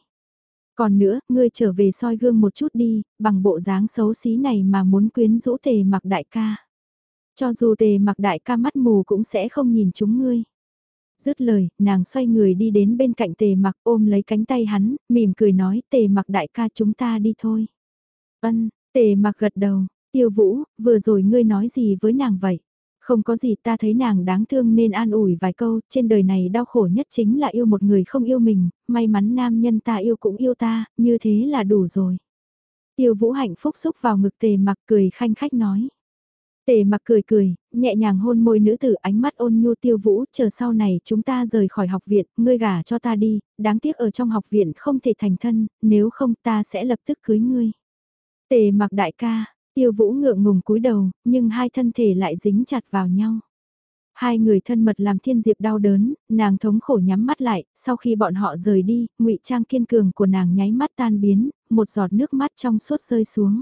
S1: Còn nữa, ngươi trở về soi gương một chút đi, bằng bộ dáng xấu xí này mà muốn quyến rũ tề mặc đại ca. Cho dù tề mặc đại ca mắt mù cũng sẽ không nhìn chúng ngươi. Dứt lời, nàng xoay người đi đến bên cạnh tề mặc ôm lấy cánh tay hắn, mỉm cười nói tề mặc đại ca chúng ta đi thôi. Ân, tề mặc gật đầu, tiêu vũ, vừa rồi ngươi nói gì với nàng vậy? Không có gì ta thấy nàng đáng thương nên an ủi vài câu, trên đời này đau khổ nhất chính là yêu một người không yêu mình, may mắn nam nhân ta yêu cũng yêu ta, như thế là đủ rồi. Tiêu vũ hạnh phúc xúc vào ngực tề mặc cười khanh khách nói. Tề mặc cười cười, nhẹ nhàng hôn môi nữ tử ánh mắt ôn nhu tiêu vũ, chờ sau này chúng ta rời khỏi học viện, ngươi gả cho ta đi, đáng tiếc ở trong học viện không thể thành thân, nếu không ta sẽ lập tức cưới ngươi. Tề mặc đại ca, Tiêu vũ ngượng ngùng cúi đầu, nhưng hai thân thể lại dính chặt vào nhau. Hai người thân mật làm thiên diệp đau đớn, nàng thống khổ nhắm mắt lại, sau khi bọn họ rời đi, ngụy trang kiên cường của nàng nháy mắt tan biến, một giọt nước mắt trong suốt rơi xuống.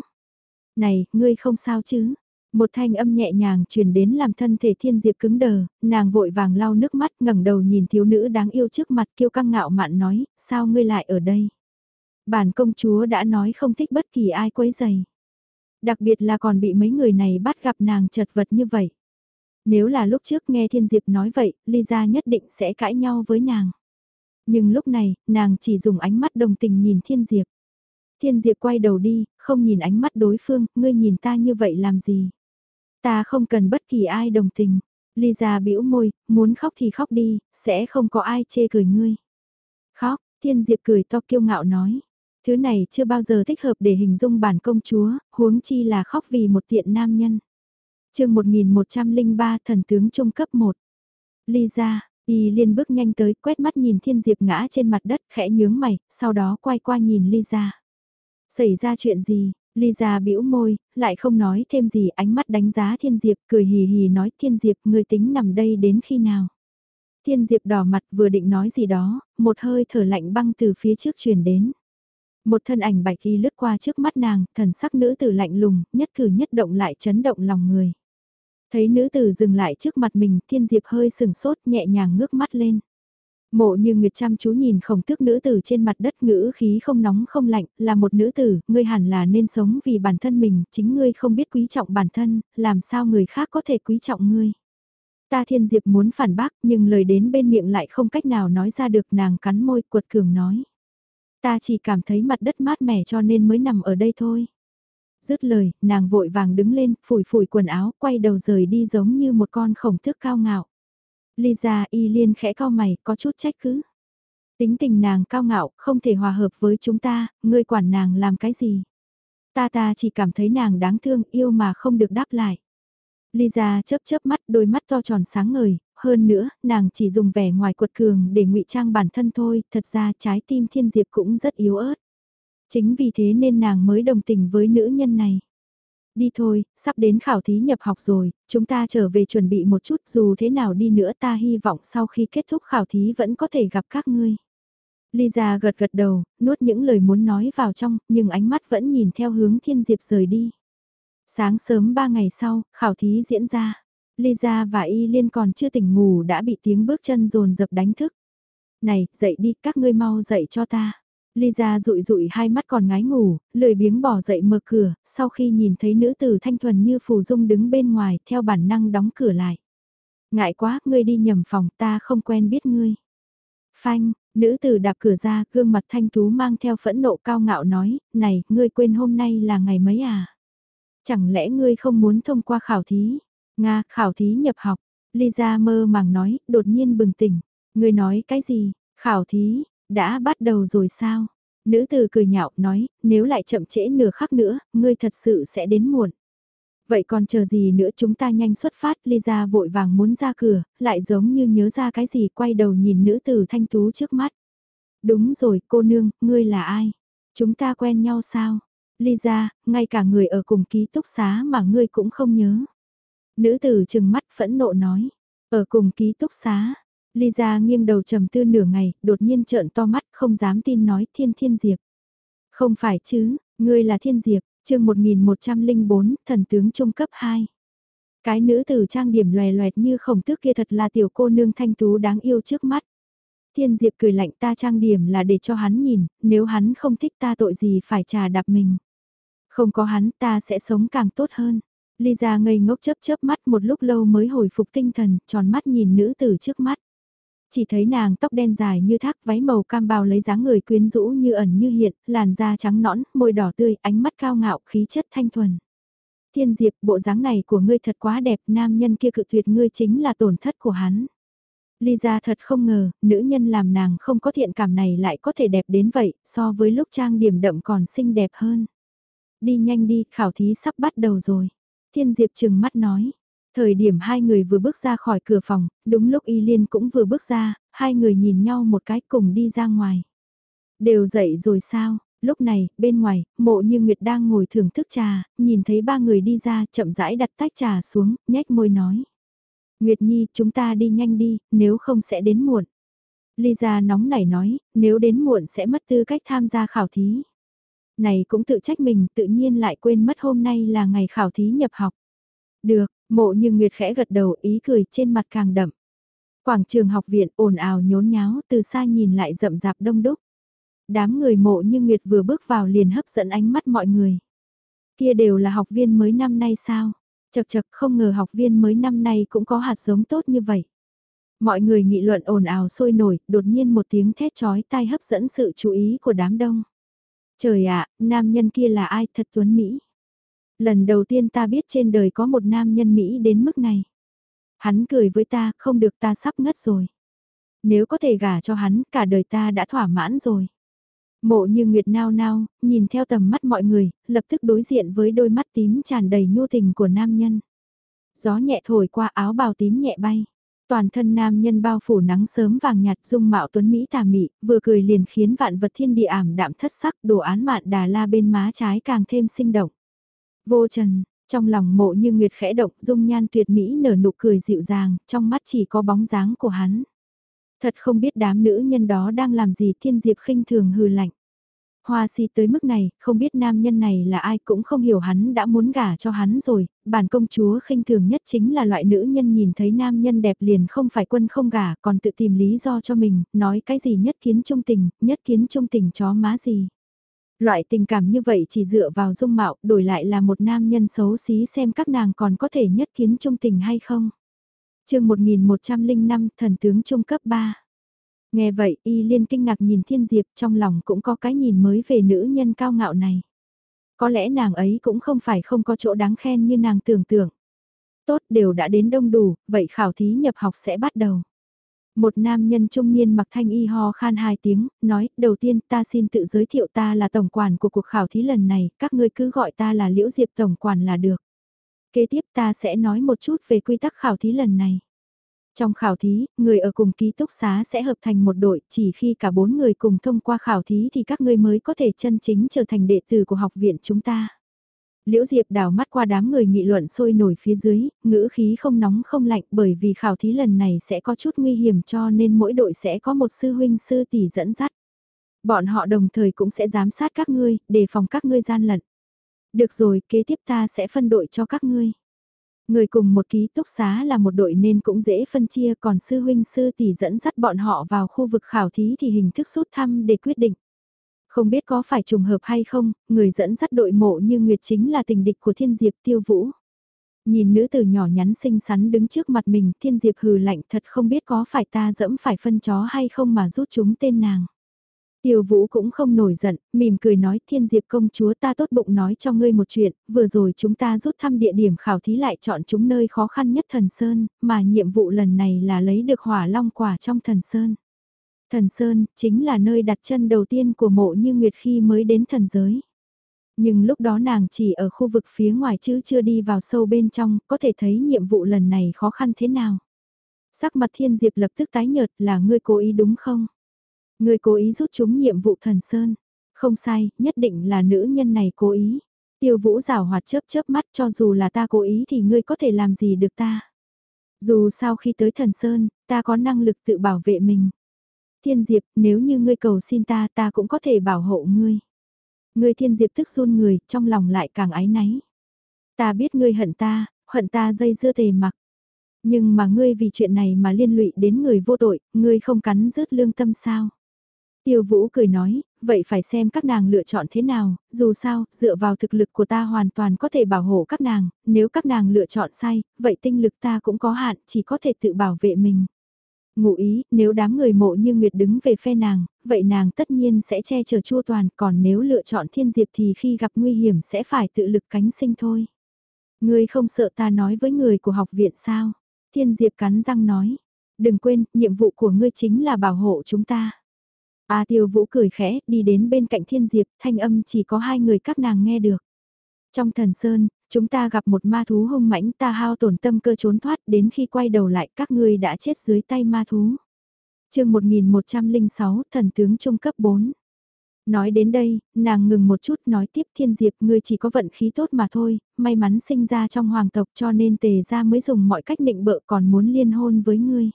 S1: Này, ngươi không sao chứ? Một thanh âm nhẹ nhàng truyền đến làm thân thể thiên diệp cứng đờ, nàng vội vàng lau nước mắt ngẩng đầu nhìn thiếu nữ đáng yêu trước mặt kiêu căng ngạo mạn nói, sao ngươi lại ở đây? Bản công chúa đã nói không thích bất kỳ ai quấy giày. Đặc biệt là còn bị mấy người này bắt gặp nàng chật vật như vậy. Nếu là lúc trước nghe Thiên Diệp nói vậy, Lisa nhất định sẽ cãi nhau với nàng. Nhưng lúc này, nàng chỉ dùng ánh mắt đồng tình nhìn Thiên Diệp. Thiên Diệp quay đầu đi, không nhìn ánh mắt đối phương, ngươi nhìn ta như vậy làm gì? Ta không cần bất kỳ ai đồng tình. Lisa bĩu môi, muốn khóc thì khóc đi, sẽ không có ai chê cười ngươi. Khóc, Thiên Diệp cười to kiêu ngạo nói. Thứ này chưa bao giờ thích hợp để hình dung bản công chúa, huống chi là khóc vì một tiện nam nhân. chương 1103 thần tướng trung cấp 1. Lisa, y liên bước nhanh tới quét mắt nhìn thiên diệp ngã trên mặt đất khẽ nhướng mày, sau đó quay qua nhìn Lisa. Xảy ra chuyện gì? Lisa bĩu môi, lại không nói thêm gì ánh mắt đánh giá thiên diệp cười hì hì nói thiên diệp người tính nằm đây đến khi nào? Thiên diệp đỏ mặt vừa định nói gì đó, một hơi thở lạnh băng từ phía trước truyền đến. Một thân ảnh bạch y lướt qua trước mắt nàng, thần sắc nữ tử lạnh lùng, nhất cử nhất động lại chấn động lòng người. Thấy nữ tử dừng lại trước mặt mình, thiên diệp hơi sừng sốt nhẹ nhàng ngước mắt lên. Mộ như Nguyệt chăm chú nhìn khổng tước nữ tử trên mặt đất ngữ khí không nóng không lạnh, là một nữ tử, ngươi hẳn là nên sống vì bản thân mình, chính ngươi không biết quý trọng bản thân, làm sao người khác có thể quý trọng ngươi. Ta thiên diệp muốn phản bác nhưng lời đến bên miệng lại không cách nào nói ra được nàng cắn môi cuột cường nói. Ta chỉ cảm thấy mặt đất mát mẻ cho nên mới nằm ở đây thôi. Dứt lời, nàng vội vàng đứng lên, phủi phủi quần áo, quay đầu rời đi giống như một con khổng thước cao ngạo. Lisa y liên khẽ cao mày, có chút trách cứ. Tính tình nàng cao ngạo, không thể hòa hợp với chúng ta, ngươi quản nàng làm cái gì. Ta ta chỉ cảm thấy nàng đáng thương, yêu mà không được đáp lại. Lisa chớp chớp mắt, đôi mắt to tròn sáng ngời, hơn nữa, nàng chỉ dùng vẻ ngoài cuột cường để ngụy trang bản thân thôi, thật ra trái tim thiên diệp cũng rất yếu ớt. Chính vì thế nên nàng mới đồng tình với nữ nhân này. Đi thôi, sắp đến khảo thí nhập học rồi, chúng ta trở về chuẩn bị một chút dù thế nào đi nữa ta hy vọng sau khi kết thúc khảo thí vẫn có thể gặp các ngươi. Lisa gật gật đầu, nuốt những lời muốn nói vào trong, nhưng ánh mắt vẫn nhìn theo hướng thiên diệp rời đi. Sáng sớm ba ngày sau, khảo thí diễn ra. Lisa và Y Liên còn chưa tỉnh ngủ đã bị tiếng bước chân rồn dập đánh thức. Này, dậy đi, các ngươi mau dậy cho ta. Lisa rụi rụi hai mắt còn ngái ngủ, lười biếng bỏ dậy mở cửa, sau khi nhìn thấy nữ tử thanh thuần như phù dung đứng bên ngoài, theo bản năng đóng cửa lại. Ngại quá, ngươi đi nhầm phòng, ta không quen biết ngươi. Phanh, nữ tử đạp cửa ra, gương mặt thanh tú mang theo phẫn nộ cao ngạo nói, này, ngươi quên hôm nay là ngày mấy à? Chẳng lẽ ngươi không muốn thông qua khảo thí? Nga, khảo thí nhập học. Lisa mơ màng nói, đột nhiên bừng tỉnh. Ngươi nói cái gì? Khảo thí, đã bắt đầu rồi sao? Nữ tử cười nhạo nói, nếu lại chậm trễ nửa khắc nữa, ngươi thật sự sẽ đến muộn. Vậy còn chờ gì nữa chúng ta nhanh xuất phát, Lisa vội vàng muốn ra cửa, lại giống như nhớ ra cái gì quay đầu nhìn nữ tử thanh tú trước mắt. Đúng rồi, cô nương, ngươi là ai? Chúng ta quen nhau sao? Lisa, ngay cả người ở cùng ký túc xá mà ngươi cũng không nhớ. Nữ tử chừng mắt phẫn nộ nói, ở cùng ký túc xá. Lisa nghiêng đầu trầm tư nửa ngày, đột nhiên trợn to mắt không dám tin nói thiên thiên diệp. Không phải chứ, ngươi là thiên diệp, chương 1104, thần tướng trung cấp 2. Cái nữ tử trang điểm loè loẹt như khổng tước kia thật là tiểu cô nương thanh tú đáng yêu trước mắt. Thiên Diệp cười lạnh ta trang điểm là để cho hắn nhìn, nếu hắn không thích ta tội gì phải trà đạp mình. Không có hắn ta sẽ sống càng tốt hơn. Lisa ngây ngốc chớp chớp mắt một lúc lâu mới hồi phục tinh thần, tròn mắt nhìn nữ tử trước mắt. Chỉ thấy nàng tóc đen dài như thác váy màu cam bào lấy dáng người quyến rũ như ẩn như hiện, làn da trắng nõn, môi đỏ tươi, ánh mắt cao ngạo, khí chất thanh thuần. Thiên Diệp, bộ dáng này của ngươi thật quá đẹp, nam nhân kia cự tuyệt ngươi chính là tổn thất của hắn. Lisa thật không ngờ, nữ nhân làm nàng không có thiện cảm này lại có thể đẹp đến vậy, so với lúc trang điểm đậm còn xinh đẹp hơn. Đi nhanh đi, khảo thí sắp bắt đầu rồi. Thiên Diệp trừng mắt nói. Thời điểm hai người vừa bước ra khỏi cửa phòng, đúng lúc Y Liên cũng vừa bước ra, hai người nhìn nhau một cái cùng đi ra ngoài. Đều dậy rồi sao? Lúc này, bên ngoài, mộ như Nguyệt đang ngồi thưởng thức trà, nhìn thấy ba người đi ra, chậm rãi đặt tách trà xuống, nhếch môi nói. Nguyệt Nhi, chúng ta đi nhanh đi, nếu không sẽ đến muộn. Lisa nóng nảy nói, nếu đến muộn sẽ mất tư cách tham gia khảo thí. Này cũng tự trách mình, tự nhiên lại quên mất hôm nay là ngày khảo thí nhập học. Được, mộ như Nguyệt khẽ gật đầu ý cười trên mặt càng đậm. Quảng trường học viện ồn ào nhốn nháo từ xa nhìn lại rậm rạp đông đúc. Đám người mộ như Nguyệt vừa bước vào liền hấp dẫn ánh mắt mọi người. Kia đều là học viên mới năm nay sao? Chật chật không ngờ học viên mới năm nay cũng có hạt giống tốt như vậy. Mọi người nghị luận ồn ào sôi nổi, đột nhiên một tiếng thét chói tai hấp dẫn sự chú ý của đám đông. Trời ạ, nam nhân kia là ai thật tuấn Mỹ. Lần đầu tiên ta biết trên đời có một nam nhân Mỹ đến mức này. Hắn cười với ta, không được ta sắp ngất rồi. Nếu có thể gả cho hắn, cả đời ta đã thỏa mãn rồi. Mộ như Nguyệt nao nao, nhìn theo tầm mắt mọi người, lập tức đối diện với đôi mắt tím tràn đầy nhu tình của nam nhân. Gió nhẹ thổi qua áo bào tím nhẹ bay. Toàn thân nam nhân bao phủ nắng sớm vàng nhạt dung mạo tuấn Mỹ tà mị, vừa cười liền khiến vạn vật thiên địa ảm đạm thất sắc đồ án mạn đà la bên má trái càng thêm sinh động. Vô trần, trong lòng mộ như nguyệt khẽ động dung nhan tuyệt mỹ nở nụ cười dịu dàng, trong mắt chỉ có bóng dáng của hắn. Thật không biết đám nữ nhân đó đang làm gì thiên diệp khinh thường hừ lạnh. Hoa si tới mức này, không biết nam nhân này là ai cũng không hiểu hắn đã muốn gả cho hắn rồi, bản công chúa khinh thường nhất chính là loại nữ nhân nhìn thấy nam nhân đẹp liền không phải quân không gả còn tự tìm lý do cho mình, nói cái gì nhất kiến trung tình, nhất kiến trung tình chó má gì. Loại tình cảm như vậy chỉ dựa vào dung mạo, đổi lại là một nam nhân xấu xí xem các nàng còn có thể nhất kiến trung tình hay không. chương 1105 Thần tướng trung cấp 3 Nghe vậy y liên kinh ngạc nhìn thiên diệp trong lòng cũng có cái nhìn mới về nữ nhân cao ngạo này. Có lẽ nàng ấy cũng không phải không có chỗ đáng khen như nàng tưởng tượng. Tốt đều đã đến đông đủ, vậy khảo thí nhập học sẽ bắt đầu. Một nam nhân trung niên mặc thanh y ho khan hai tiếng, nói, đầu tiên ta xin tự giới thiệu ta là tổng quản của cuộc khảo thí lần này, các ngươi cứ gọi ta là Liễu Diệp tổng quản là được. Kế tiếp ta sẽ nói một chút về quy tắc khảo thí lần này. Trong khảo thí, người ở cùng ký túc xá sẽ hợp thành một đội, chỉ khi cả bốn người cùng thông qua khảo thí thì các ngươi mới có thể chân chính trở thành đệ tử của học viện chúng ta. Liễu Diệp đảo mắt qua đám người nghị luận sôi nổi phía dưới, ngữ khí không nóng không lạnh bởi vì khảo thí lần này sẽ có chút nguy hiểm cho nên mỗi đội sẽ có một sư huynh sư tỷ dẫn dắt. Bọn họ đồng thời cũng sẽ giám sát các ngươi, đề phòng các ngươi gian lận. Được rồi, kế tiếp ta sẽ phân đội cho các ngươi. Người cùng một ký túc xá là một đội nên cũng dễ phân chia còn sư huynh sư tỷ dẫn dắt bọn họ vào khu vực khảo thí thì hình thức rút thăm để quyết định. Không biết có phải trùng hợp hay không, người dẫn dắt đội mộ như Nguyệt chính là tình địch của Thiên Diệp Tiêu Vũ. Nhìn nữ tử nhỏ nhắn xinh xắn đứng trước mặt mình, Thiên Diệp hừ lạnh thật không biết có phải ta dẫm phải phân chó hay không mà rút chúng tên nàng. Tiêu Vũ cũng không nổi giận, mỉm cười nói thiên diệp công chúa ta tốt bụng nói cho ngươi một chuyện, vừa rồi chúng ta rút thăm địa điểm khảo thí lại chọn chúng nơi khó khăn nhất thần Sơn, mà nhiệm vụ lần này là lấy được hỏa long quả trong thần Sơn. Thần Sơn chính là nơi đặt chân đầu tiên của mộ như Nguyệt khi mới đến thần giới. Nhưng lúc đó nàng chỉ ở khu vực phía ngoài chứ chưa đi vào sâu bên trong, có thể thấy nhiệm vụ lần này khó khăn thế nào. Sắc mặt thiên diệp lập tức tái nhợt là ngươi cố ý đúng không? Người cố ý rút chúng nhiệm vụ thần Sơn. Không sai, nhất định là nữ nhân này cố ý. Tiêu vũ rào hoạt chớp chớp mắt cho dù là ta cố ý thì ngươi có thể làm gì được ta. Dù sau khi tới thần Sơn, ta có năng lực tự bảo vệ mình. Thiên Diệp, nếu như ngươi cầu xin ta ta cũng có thể bảo hộ ngươi. Ngươi Thiên Diệp tức run người, trong lòng lại càng ái náy. Ta biết ngươi hận ta, hận ta dây dưa tề mặc. Nhưng mà ngươi vì chuyện này mà liên lụy đến người vô tội, ngươi không cắn rứt lương tâm sao? Tiêu Vũ cười nói, vậy phải xem các nàng lựa chọn thế nào, dù sao, dựa vào thực lực của ta hoàn toàn có thể bảo hộ các nàng, nếu các nàng lựa chọn sai, vậy tinh lực ta cũng có hạn, chỉ có thể tự bảo vệ mình. Ngụ ý, nếu đám người mộ như Nguyệt đứng về phe nàng, vậy nàng tất nhiên sẽ che chở chua toàn, còn nếu lựa chọn thiên diệp thì khi gặp nguy hiểm sẽ phải tự lực cánh sinh thôi. Ngươi không sợ ta nói với người của học viện sao? Thiên diệp cắn răng nói, đừng quên, nhiệm vụ của ngươi chính là bảo hộ chúng ta. A tiêu vũ cười khẽ, đi đến bên cạnh thiên diệp, thanh âm chỉ có hai người các nàng nghe được. Trong thần sơn, chúng ta gặp một ma thú hung mãnh ta hao tổn tâm cơ trốn thoát đến khi quay đầu lại các ngươi đã chết dưới tay ma thú. chương 1106, thần tướng trung cấp 4. Nói đến đây, nàng ngừng một chút nói tiếp thiên diệp ngươi chỉ có vận khí tốt mà thôi, may mắn sinh ra trong hoàng tộc cho nên tề ra mới dùng mọi cách nịnh bợ còn muốn liên hôn với ngươi.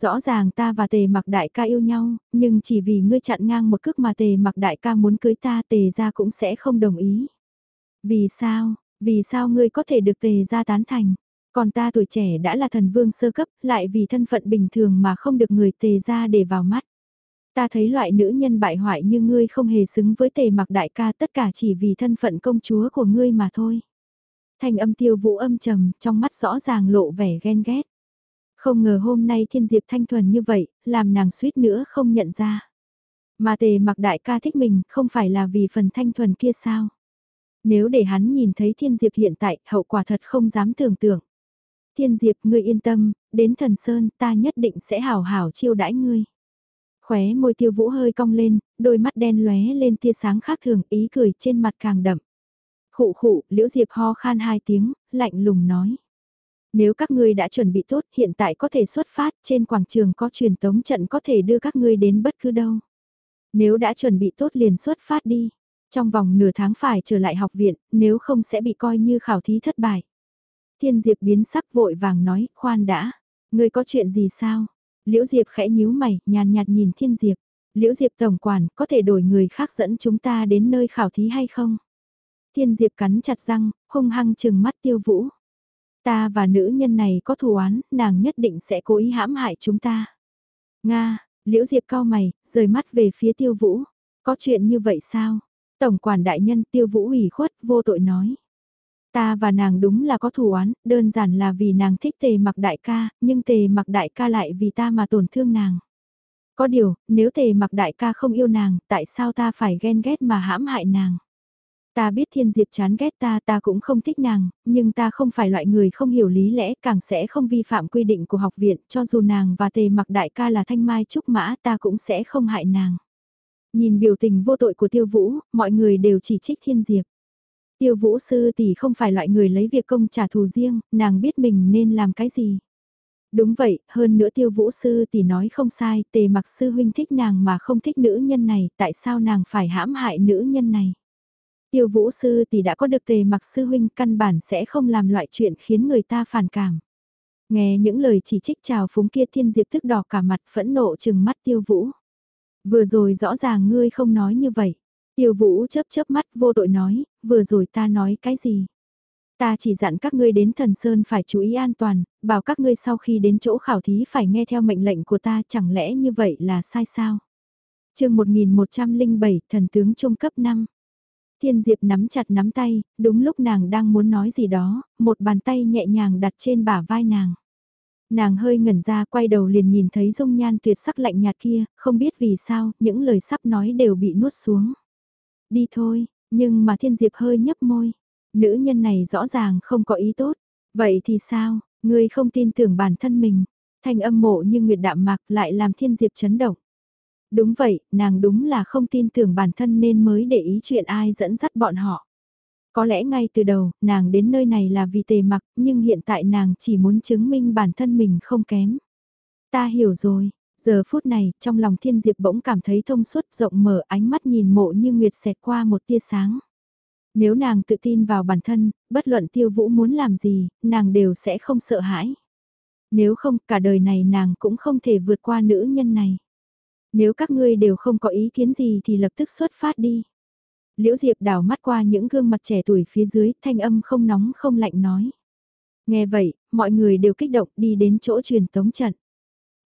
S1: Rõ ràng ta và tề mặc đại ca yêu nhau, nhưng chỉ vì ngươi chặn ngang một cước mà tề mặc đại ca muốn cưới ta tề ra cũng sẽ không đồng ý. Vì sao, vì sao ngươi có thể được tề ra tán thành? Còn ta tuổi trẻ đã là thần vương sơ cấp, lại vì thân phận bình thường mà không được người tề ra để vào mắt. Ta thấy loại nữ nhân bại hoại như ngươi không hề xứng với tề mặc đại ca tất cả chỉ vì thân phận công chúa của ngươi mà thôi. Thanh âm tiêu vũ âm trầm, trong mắt rõ ràng lộ vẻ ghen ghét. Không ngờ hôm nay thiên diệp thanh thuần như vậy, làm nàng suýt nữa không nhận ra. Mà tề mặc đại ca thích mình không phải là vì phần thanh thuần kia sao? Nếu để hắn nhìn thấy thiên diệp hiện tại, hậu quả thật không dám tưởng tượng. Thiên diệp, ngươi yên tâm, đến thần sơn, ta nhất định sẽ hảo hảo chiêu đãi ngươi. Khóe môi tiêu vũ hơi cong lên, đôi mắt đen lóe lên tia sáng khác thường, ý cười trên mặt càng đậm. Khụ khụ, liễu diệp ho khan hai tiếng, lạnh lùng nói. Nếu các ngươi đã chuẩn bị tốt, hiện tại có thể xuất phát, trên quảng trường có truyền tống trận có thể đưa các ngươi đến bất cứ đâu. Nếu đã chuẩn bị tốt liền xuất phát đi. Trong vòng nửa tháng phải trở lại học viện, nếu không sẽ bị coi như khảo thí thất bại. Thiên Diệp biến sắc vội vàng nói, khoan đã, ngươi có chuyện gì sao? Liễu Diệp khẽ nhíu mày, nhàn nhạt nhìn Thiên Diệp. Liễu Diệp tổng quản, có thể đổi người khác dẫn chúng ta đến nơi khảo thí hay không? Thiên Diệp cắn chặt răng, hung hăng chừng mắt tiêu vũ. Ta và nữ nhân này có thù oán, nàng nhất định sẽ cố ý hãm hại chúng ta. Nga, Liễu Diệp cao mày, rời mắt về phía tiêu vũ. Có chuyện như vậy sao? Tổng quản đại nhân tiêu vũ ủy khuất, vô tội nói. Ta và nàng đúng là có thù oán, đơn giản là vì nàng thích tề mặc đại ca, nhưng tề mặc đại ca lại vì ta mà tổn thương nàng. Có điều, nếu tề mặc đại ca không yêu nàng, tại sao ta phải ghen ghét mà hãm hại nàng? Ta biết thiên diệp chán ghét ta, ta cũng không thích nàng, nhưng ta không phải loại người không hiểu lý lẽ, càng sẽ không vi phạm quy định của học viện, cho dù nàng và tề mặc đại ca là thanh mai trúc mã ta cũng sẽ không hại nàng. Nhìn biểu tình vô tội của tiêu vũ, mọi người đều chỉ trích thiên diệp. Tiêu vũ sư tỷ không phải loại người lấy việc công trả thù riêng, nàng biết mình nên làm cái gì. Đúng vậy, hơn nữa tiêu vũ sư tỷ nói không sai, tề mặc sư huynh thích nàng mà không thích nữ nhân này, tại sao nàng phải hãm hại nữ nhân này. Tiêu vũ sư thì đã có được tề mặc sư huynh căn bản sẽ không làm loại chuyện khiến người ta phản cảm. Nghe những lời chỉ trích chào phúng kia thiên diệp tức đỏ cả mặt phẫn nộ chừng mắt tiêu vũ. Vừa rồi rõ ràng ngươi không nói như vậy. Tiêu vũ chớp chớp mắt vô tội nói, vừa rồi ta nói cái gì? Ta chỉ dặn các ngươi đến thần Sơn phải chú ý an toàn, bảo các ngươi sau khi đến chỗ khảo thí phải nghe theo mệnh lệnh của ta chẳng lẽ như vậy là sai sao? chương 1107 thần tướng trung cấp 5 Thiên Diệp nắm chặt nắm tay, đúng lúc nàng đang muốn nói gì đó, một bàn tay nhẹ nhàng đặt trên bả vai nàng. Nàng hơi ngẩn ra quay đầu liền nhìn thấy dung nhan tuyệt sắc lạnh nhạt kia, không biết vì sao, những lời sắp nói đều bị nuốt xuống. Đi thôi, nhưng mà Thiên Diệp hơi nhấp môi. Nữ nhân này rõ ràng không có ý tốt. Vậy thì sao, ngươi không tin tưởng bản thân mình. Thanh âm mộ như Nguyệt Đạm Mạc lại làm Thiên Diệp chấn động. Đúng vậy, nàng đúng là không tin tưởng bản thân nên mới để ý chuyện ai dẫn dắt bọn họ. Có lẽ ngay từ đầu, nàng đến nơi này là vì tề mặc, nhưng hiện tại nàng chỉ muốn chứng minh bản thân mình không kém. Ta hiểu rồi, giờ phút này, trong lòng thiên diệp bỗng cảm thấy thông suốt rộng mở ánh mắt nhìn mộ như nguyệt xẹt qua một tia sáng. Nếu nàng tự tin vào bản thân, bất luận tiêu vũ muốn làm gì, nàng đều sẽ không sợ hãi. Nếu không, cả đời này nàng cũng không thể vượt qua nữ nhân này. Nếu các ngươi đều không có ý kiến gì thì lập tức xuất phát đi. Liễu Diệp đảo mắt qua những gương mặt trẻ tuổi phía dưới, thanh âm không nóng không lạnh nói. Nghe vậy, mọi người đều kích động đi đến chỗ truyền tống trận.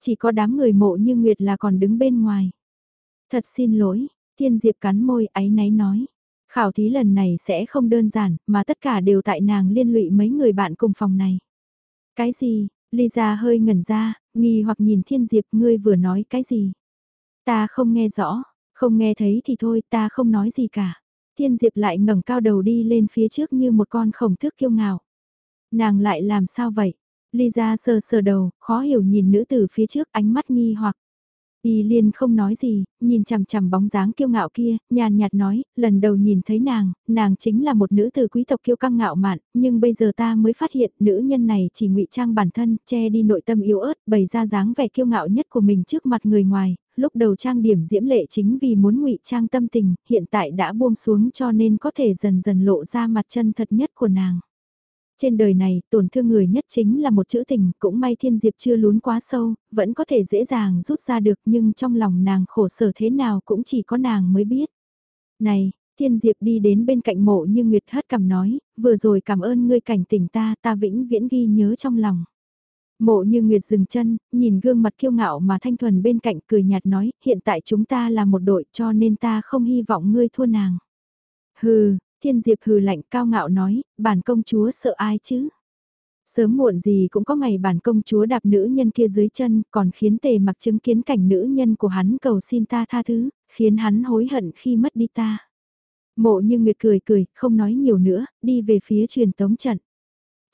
S1: Chỉ có đám người mộ như Nguyệt là còn đứng bên ngoài. Thật xin lỗi, Thiên Diệp cắn môi áy náy nói. Khảo thí lần này sẽ không đơn giản, mà tất cả đều tại nàng liên lụy mấy người bạn cùng phòng này. Cái gì? Lisa hơi ngẩn ra, nghi hoặc nhìn Thiên Diệp ngươi vừa nói cái gì? Ta không nghe rõ, không nghe thấy thì thôi ta không nói gì cả. Thiên Diệp lại ngẩng cao đầu đi lên phía trước như một con khổng thước kiêu ngạo. Nàng lại làm sao vậy? Lisa sờ sờ đầu, khó hiểu nhìn nữ tử phía trước ánh mắt nghi hoặc. Y liên không nói gì, nhìn chằm chằm bóng dáng kiêu ngạo kia, nhàn nhạt nói, lần đầu nhìn thấy nàng, nàng chính là một nữ tử quý tộc kiêu căng ngạo mạn, nhưng bây giờ ta mới phát hiện nữ nhân này chỉ ngụy trang bản thân, che đi nội tâm yếu ớt, bày ra dáng vẻ kiêu ngạo nhất của mình trước mặt người ngoài, lúc đầu trang điểm diễm lệ chính vì muốn ngụy trang tâm tình, hiện tại đã buông xuống cho nên có thể dần dần lộ ra mặt chân thật nhất của nàng. Trên đời này, tổn thương người nhất chính là một chữ tình, cũng may thiên diệp chưa lún quá sâu, vẫn có thể dễ dàng rút ra được nhưng trong lòng nàng khổ sở thế nào cũng chỉ có nàng mới biết. Này, thiên diệp đi đến bên cạnh mộ như Nguyệt hất cầm nói, vừa rồi cảm ơn ngươi cảnh tỉnh ta, ta vĩnh viễn ghi nhớ trong lòng. Mộ như Nguyệt dừng chân, nhìn gương mặt kiêu ngạo mà thanh thuần bên cạnh cười nhạt nói, hiện tại chúng ta là một đội cho nên ta không hy vọng ngươi thua nàng. Hừ, Thiên Diệp hừ lạnh cao ngạo nói, bản công chúa sợ ai chứ? Sớm muộn gì cũng có ngày bản công chúa đạp nữ nhân kia dưới chân, còn khiến tề mặc chứng kiến cảnh nữ nhân của hắn cầu xin ta tha thứ, khiến hắn hối hận khi mất đi ta. Mộ như Nguyệt cười cười, không nói nhiều nữa, đi về phía truyền tống trận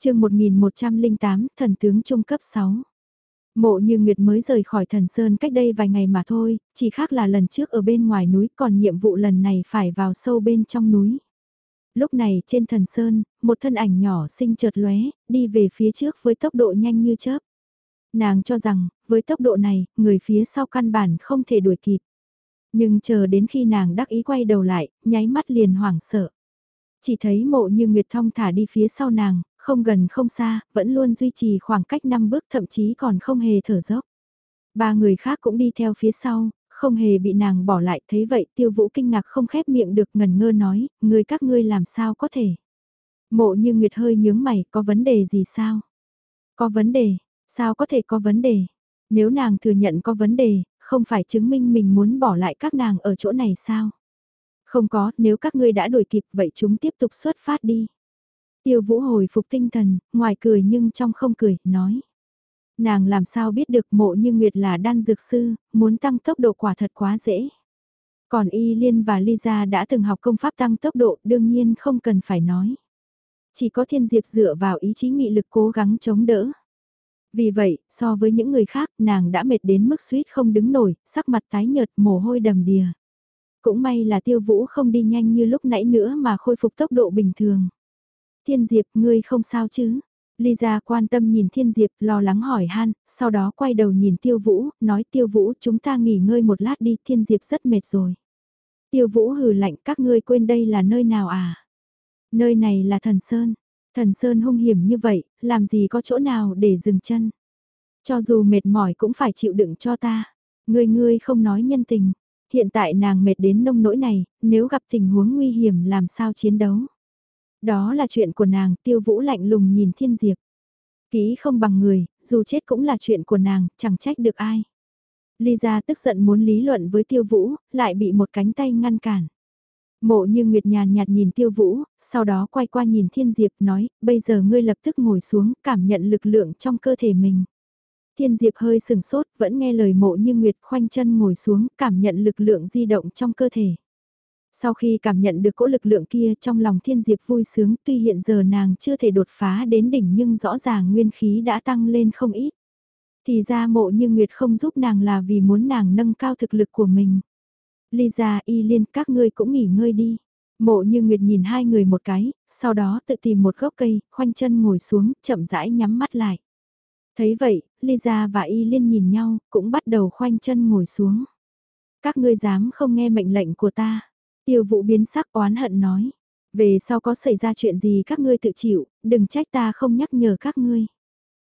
S1: chương 1108, thần tướng trung cấp 6. Mộ như Nguyệt mới rời khỏi thần Sơn cách đây vài ngày mà thôi, chỉ khác là lần trước ở bên ngoài núi còn nhiệm vụ lần này phải vào sâu bên trong núi lúc này trên thần sơn, một thân ảnh nhỏ xinh chợt lóe, đi về phía trước với tốc độ nhanh như chớp. Nàng cho rằng, với tốc độ này, người phía sau căn bản không thể đuổi kịp. Nhưng chờ đến khi nàng đắc ý quay đầu lại, nháy mắt liền hoảng sợ. Chỉ thấy mộ như Nguyệt Thong thả đi phía sau nàng, không gần không xa, vẫn luôn duy trì khoảng cách 5 bước thậm chí còn không hề thở dốc. Ba người khác cũng đi theo phía sau, không hề bị nàng bỏ lại thấy vậy tiêu vũ kinh ngạc không khép miệng được ngần ngơ nói, người các ngươi làm sao có thể. Mộ như Nguyệt hơi nhướng mày, có vấn đề gì sao? Có vấn đề, sao có thể có vấn đề? Nếu nàng thừa nhận có vấn đề, không phải chứng minh mình muốn bỏ lại các nàng ở chỗ này sao? Không có, nếu các ngươi đã đuổi kịp vậy chúng tiếp tục xuất phát đi. Tiêu vũ hồi phục tinh thần, ngoài cười nhưng trong không cười, nói. Nàng làm sao biết được mộ như Nguyệt là đan dược sư, muốn tăng tốc độ quả thật quá dễ. Còn Y Liên và Lisa đã từng học công pháp tăng tốc độ đương nhiên không cần phải nói. Chỉ có thiên diệp dựa vào ý chí nghị lực cố gắng chống đỡ. Vì vậy, so với những người khác, nàng đã mệt đến mức suýt không đứng nổi, sắc mặt tái nhợt mồ hôi đầm đìa. Cũng may là tiêu vũ không đi nhanh như lúc nãy nữa mà khôi phục tốc độ bình thường. Thiên Diệp, ngươi không sao chứ? Lisa quan tâm nhìn Thiên Diệp lo lắng hỏi han, sau đó quay đầu nhìn Tiêu Vũ, nói Tiêu Vũ chúng ta nghỉ ngơi một lát đi, Thiên Diệp rất mệt rồi. Tiêu Vũ hừ lạnh các ngươi quên đây là nơi nào à? Nơi này là thần Sơn, thần Sơn hung hiểm như vậy, làm gì có chỗ nào để dừng chân? Cho dù mệt mỏi cũng phải chịu đựng cho ta. Ngươi ngươi không nói nhân tình. Hiện tại nàng mệt đến nông nỗi này, nếu gặp tình huống nguy hiểm làm sao chiến đấu. Đó là chuyện của nàng, tiêu vũ lạnh lùng nhìn thiên diệp. Ký không bằng người, dù chết cũng là chuyện của nàng, chẳng trách được ai. Lisa tức giận muốn lý luận với tiêu vũ, lại bị một cánh tay ngăn cản. Mộ như Nguyệt nhàn nhạt nhìn tiêu vũ, sau đó quay qua nhìn thiên diệp nói, bây giờ ngươi lập tức ngồi xuống cảm nhận lực lượng trong cơ thể mình. Thiên diệp hơi sừng sốt, vẫn nghe lời mộ như Nguyệt khoanh chân ngồi xuống, cảm nhận lực lượng di động trong cơ thể. Sau khi cảm nhận được cỗ lực lượng kia trong lòng thiên diệp vui sướng tuy hiện giờ nàng chưa thể đột phá đến đỉnh nhưng rõ ràng nguyên khí đã tăng lên không ít. Thì ra mộ như Nguyệt không giúp nàng là vì muốn nàng nâng cao thực lực của mình. Lisa, Y Liên, các ngươi cũng nghỉ ngơi đi. Mộ như Nguyệt nhìn hai người một cái, sau đó tự tìm một gốc cây, khoanh chân ngồi xuống, chậm rãi nhắm mắt lại. Thấy vậy, Lisa và Y Liên nhìn nhau, cũng bắt đầu khoanh chân ngồi xuống. Các ngươi dám không nghe mệnh lệnh của ta. Tiêu Vũ biến sắc oán hận nói. Về sau có xảy ra chuyện gì các ngươi tự chịu, đừng trách ta không nhắc nhở các ngươi.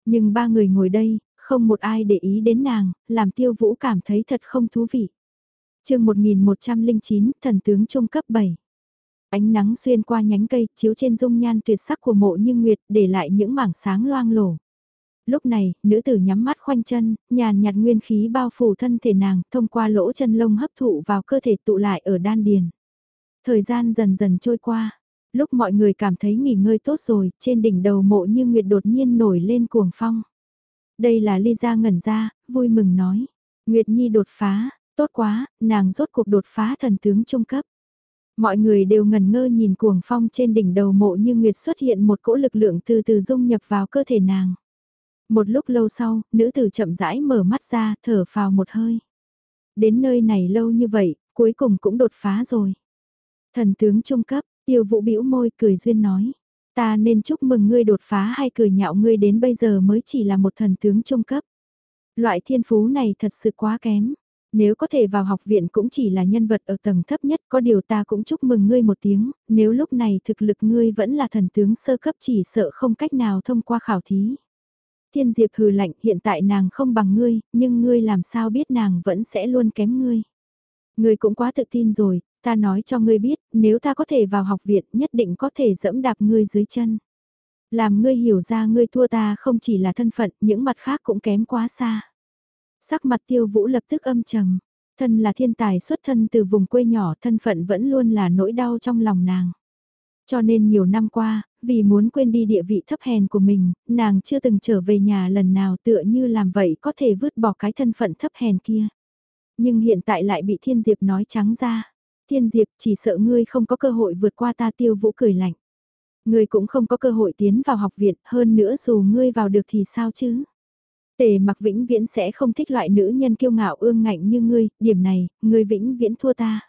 S1: Nhưng ba người ngồi đây, không một ai để ý đến nàng, làm tiêu vũ cảm thấy thật không thú vị. chương 1109, thần tướng trung cấp 7. Ánh nắng xuyên qua nhánh cây, chiếu trên dung nhan tuyệt sắc của mộ như nguyệt, để lại những mảng sáng loang lổ. Lúc này, nữ tử nhắm mắt khoanh chân, nhàn nhạt nguyên khí bao phủ thân thể nàng, thông qua lỗ chân lông hấp thụ vào cơ thể tụ lại ở đan điền. Thời gian dần dần trôi qua, lúc mọi người cảm thấy nghỉ ngơi tốt rồi, trên đỉnh đầu mộ như nguyệt đột nhiên nổi lên cuồng phong. Đây là Lisa ngẩn ra, vui mừng nói. Nguyệt Nhi đột phá, tốt quá, nàng rốt cuộc đột phá thần tướng trung cấp. Mọi người đều ngẩn ngơ nhìn cuồng phong trên đỉnh đầu mộ như Nguyệt xuất hiện một cỗ lực lượng từ từ dung nhập vào cơ thể nàng. Một lúc lâu sau, nữ tử chậm rãi mở mắt ra, thở phào một hơi. Đến nơi này lâu như vậy, cuối cùng cũng đột phá rồi. Thần tướng trung cấp, tiêu vũ bĩu môi cười duyên nói. Ta nên chúc mừng ngươi đột phá hay cười nhạo ngươi đến bây giờ mới chỉ là một thần tướng trung cấp. Loại thiên phú này thật sự quá kém. Nếu có thể vào học viện cũng chỉ là nhân vật ở tầng thấp nhất có điều ta cũng chúc mừng ngươi một tiếng, nếu lúc này thực lực ngươi vẫn là thần tướng sơ cấp chỉ sợ không cách nào thông qua khảo thí. Thiên Diệp hừ lạnh hiện tại nàng không bằng ngươi, nhưng ngươi làm sao biết nàng vẫn sẽ luôn kém ngươi. Ngươi cũng quá tự tin rồi, ta nói cho ngươi biết, nếu ta có thể vào học viện nhất định có thể dẫm đạp ngươi dưới chân. Làm ngươi hiểu ra ngươi thua ta không chỉ là thân phận, những mặt khác cũng kém quá xa. Sắc mặt tiêu vũ lập tức âm trầm, thân là thiên tài xuất thân từ vùng quê nhỏ thân phận vẫn luôn là nỗi đau trong lòng nàng. Cho nên nhiều năm qua, vì muốn quên đi địa vị thấp hèn của mình, nàng chưa từng trở về nhà lần nào tựa như làm vậy có thể vứt bỏ cái thân phận thấp hèn kia. Nhưng hiện tại lại bị Thiên Diệp nói trắng ra. Thiên Diệp chỉ sợ ngươi không có cơ hội vượt qua ta tiêu vũ cười lạnh. Ngươi cũng không có cơ hội tiến vào học viện, hơn nữa dù ngươi vào được thì sao chứ? Tề mặc vĩnh viễn sẽ không thích loại nữ nhân kiêu ngạo ương ngạnh như ngươi, điểm này, ngươi vĩnh viễn thua ta.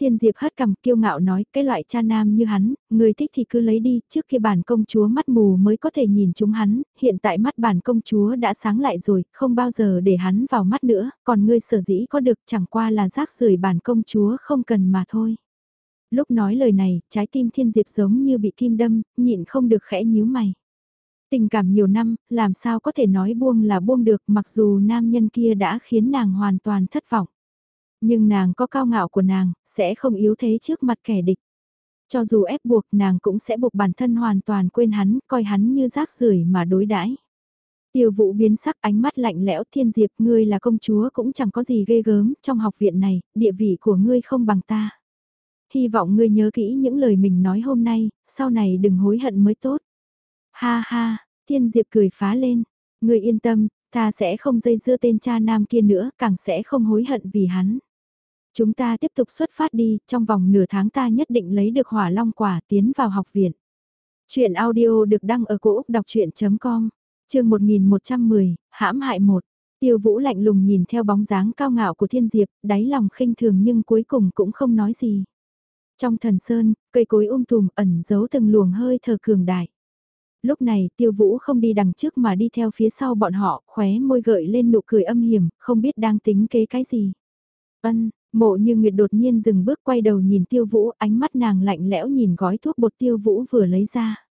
S1: Thiên Diệp hất cằm kiêu ngạo nói, cái loại cha nam như hắn, người thích thì cứ lấy đi, trước khi bản công chúa mắt mù mới có thể nhìn chúng hắn, hiện tại mắt bản công chúa đã sáng lại rồi, không bao giờ để hắn vào mắt nữa, còn ngươi sở dĩ có được chẳng qua là rác rưởi bản công chúa không cần mà thôi. Lúc nói lời này, trái tim Thiên Diệp giống như bị kim đâm, nhịn không được khẽ nhíu mày. Tình cảm nhiều năm, làm sao có thể nói buông là buông được mặc dù nam nhân kia đã khiến nàng hoàn toàn thất vọng. Nhưng nàng có cao ngạo của nàng, sẽ không yếu thế trước mặt kẻ địch. Cho dù ép buộc nàng cũng sẽ buộc bản thân hoàn toàn quên hắn, coi hắn như rác rưởi mà đối đãi. Tiêu vũ biến sắc ánh mắt lạnh lẽo thiên diệp ngươi là công chúa cũng chẳng có gì ghê gớm trong học viện này, địa vị của ngươi không bằng ta. Hy vọng ngươi nhớ kỹ những lời mình nói hôm nay, sau này đừng hối hận mới tốt. Ha ha, thiên diệp cười phá lên, ngươi yên tâm, ta sẽ không dây dưa tên cha nam kia nữa, càng sẽ không hối hận vì hắn. Chúng ta tiếp tục xuất phát đi, trong vòng nửa tháng ta nhất định lấy được hỏa long quả tiến vào học viện. Chuyện audio được đăng ở cổ Úc đọc chuyện.com, chương 1110, hãm hại một. Tiêu vũ lạnh lùng nhìn theo bóng dáng cao ngạo của thiên diệp, đáy lòng khinh thường nhưng cuối cùng cũng không nói gì. Trong thần sơn, cây cối um tùm ẩn giấu từng luồng hơi thở cường đại. Lúc này tiêu vũ không đi đằng trước mà đi theo phía sau bọn họ, khóe môi gợi lên nụ cười âm hiểm, không biết đang tính kế cái gì. Ân, Mộ như Nguyệt đột nhiên dừng bước quay đầu nhìn tiêu vũ, ánh mắt nàng lạnh lẽo nhìn gói thuốc bột tiêu vũ vừa lấy ra.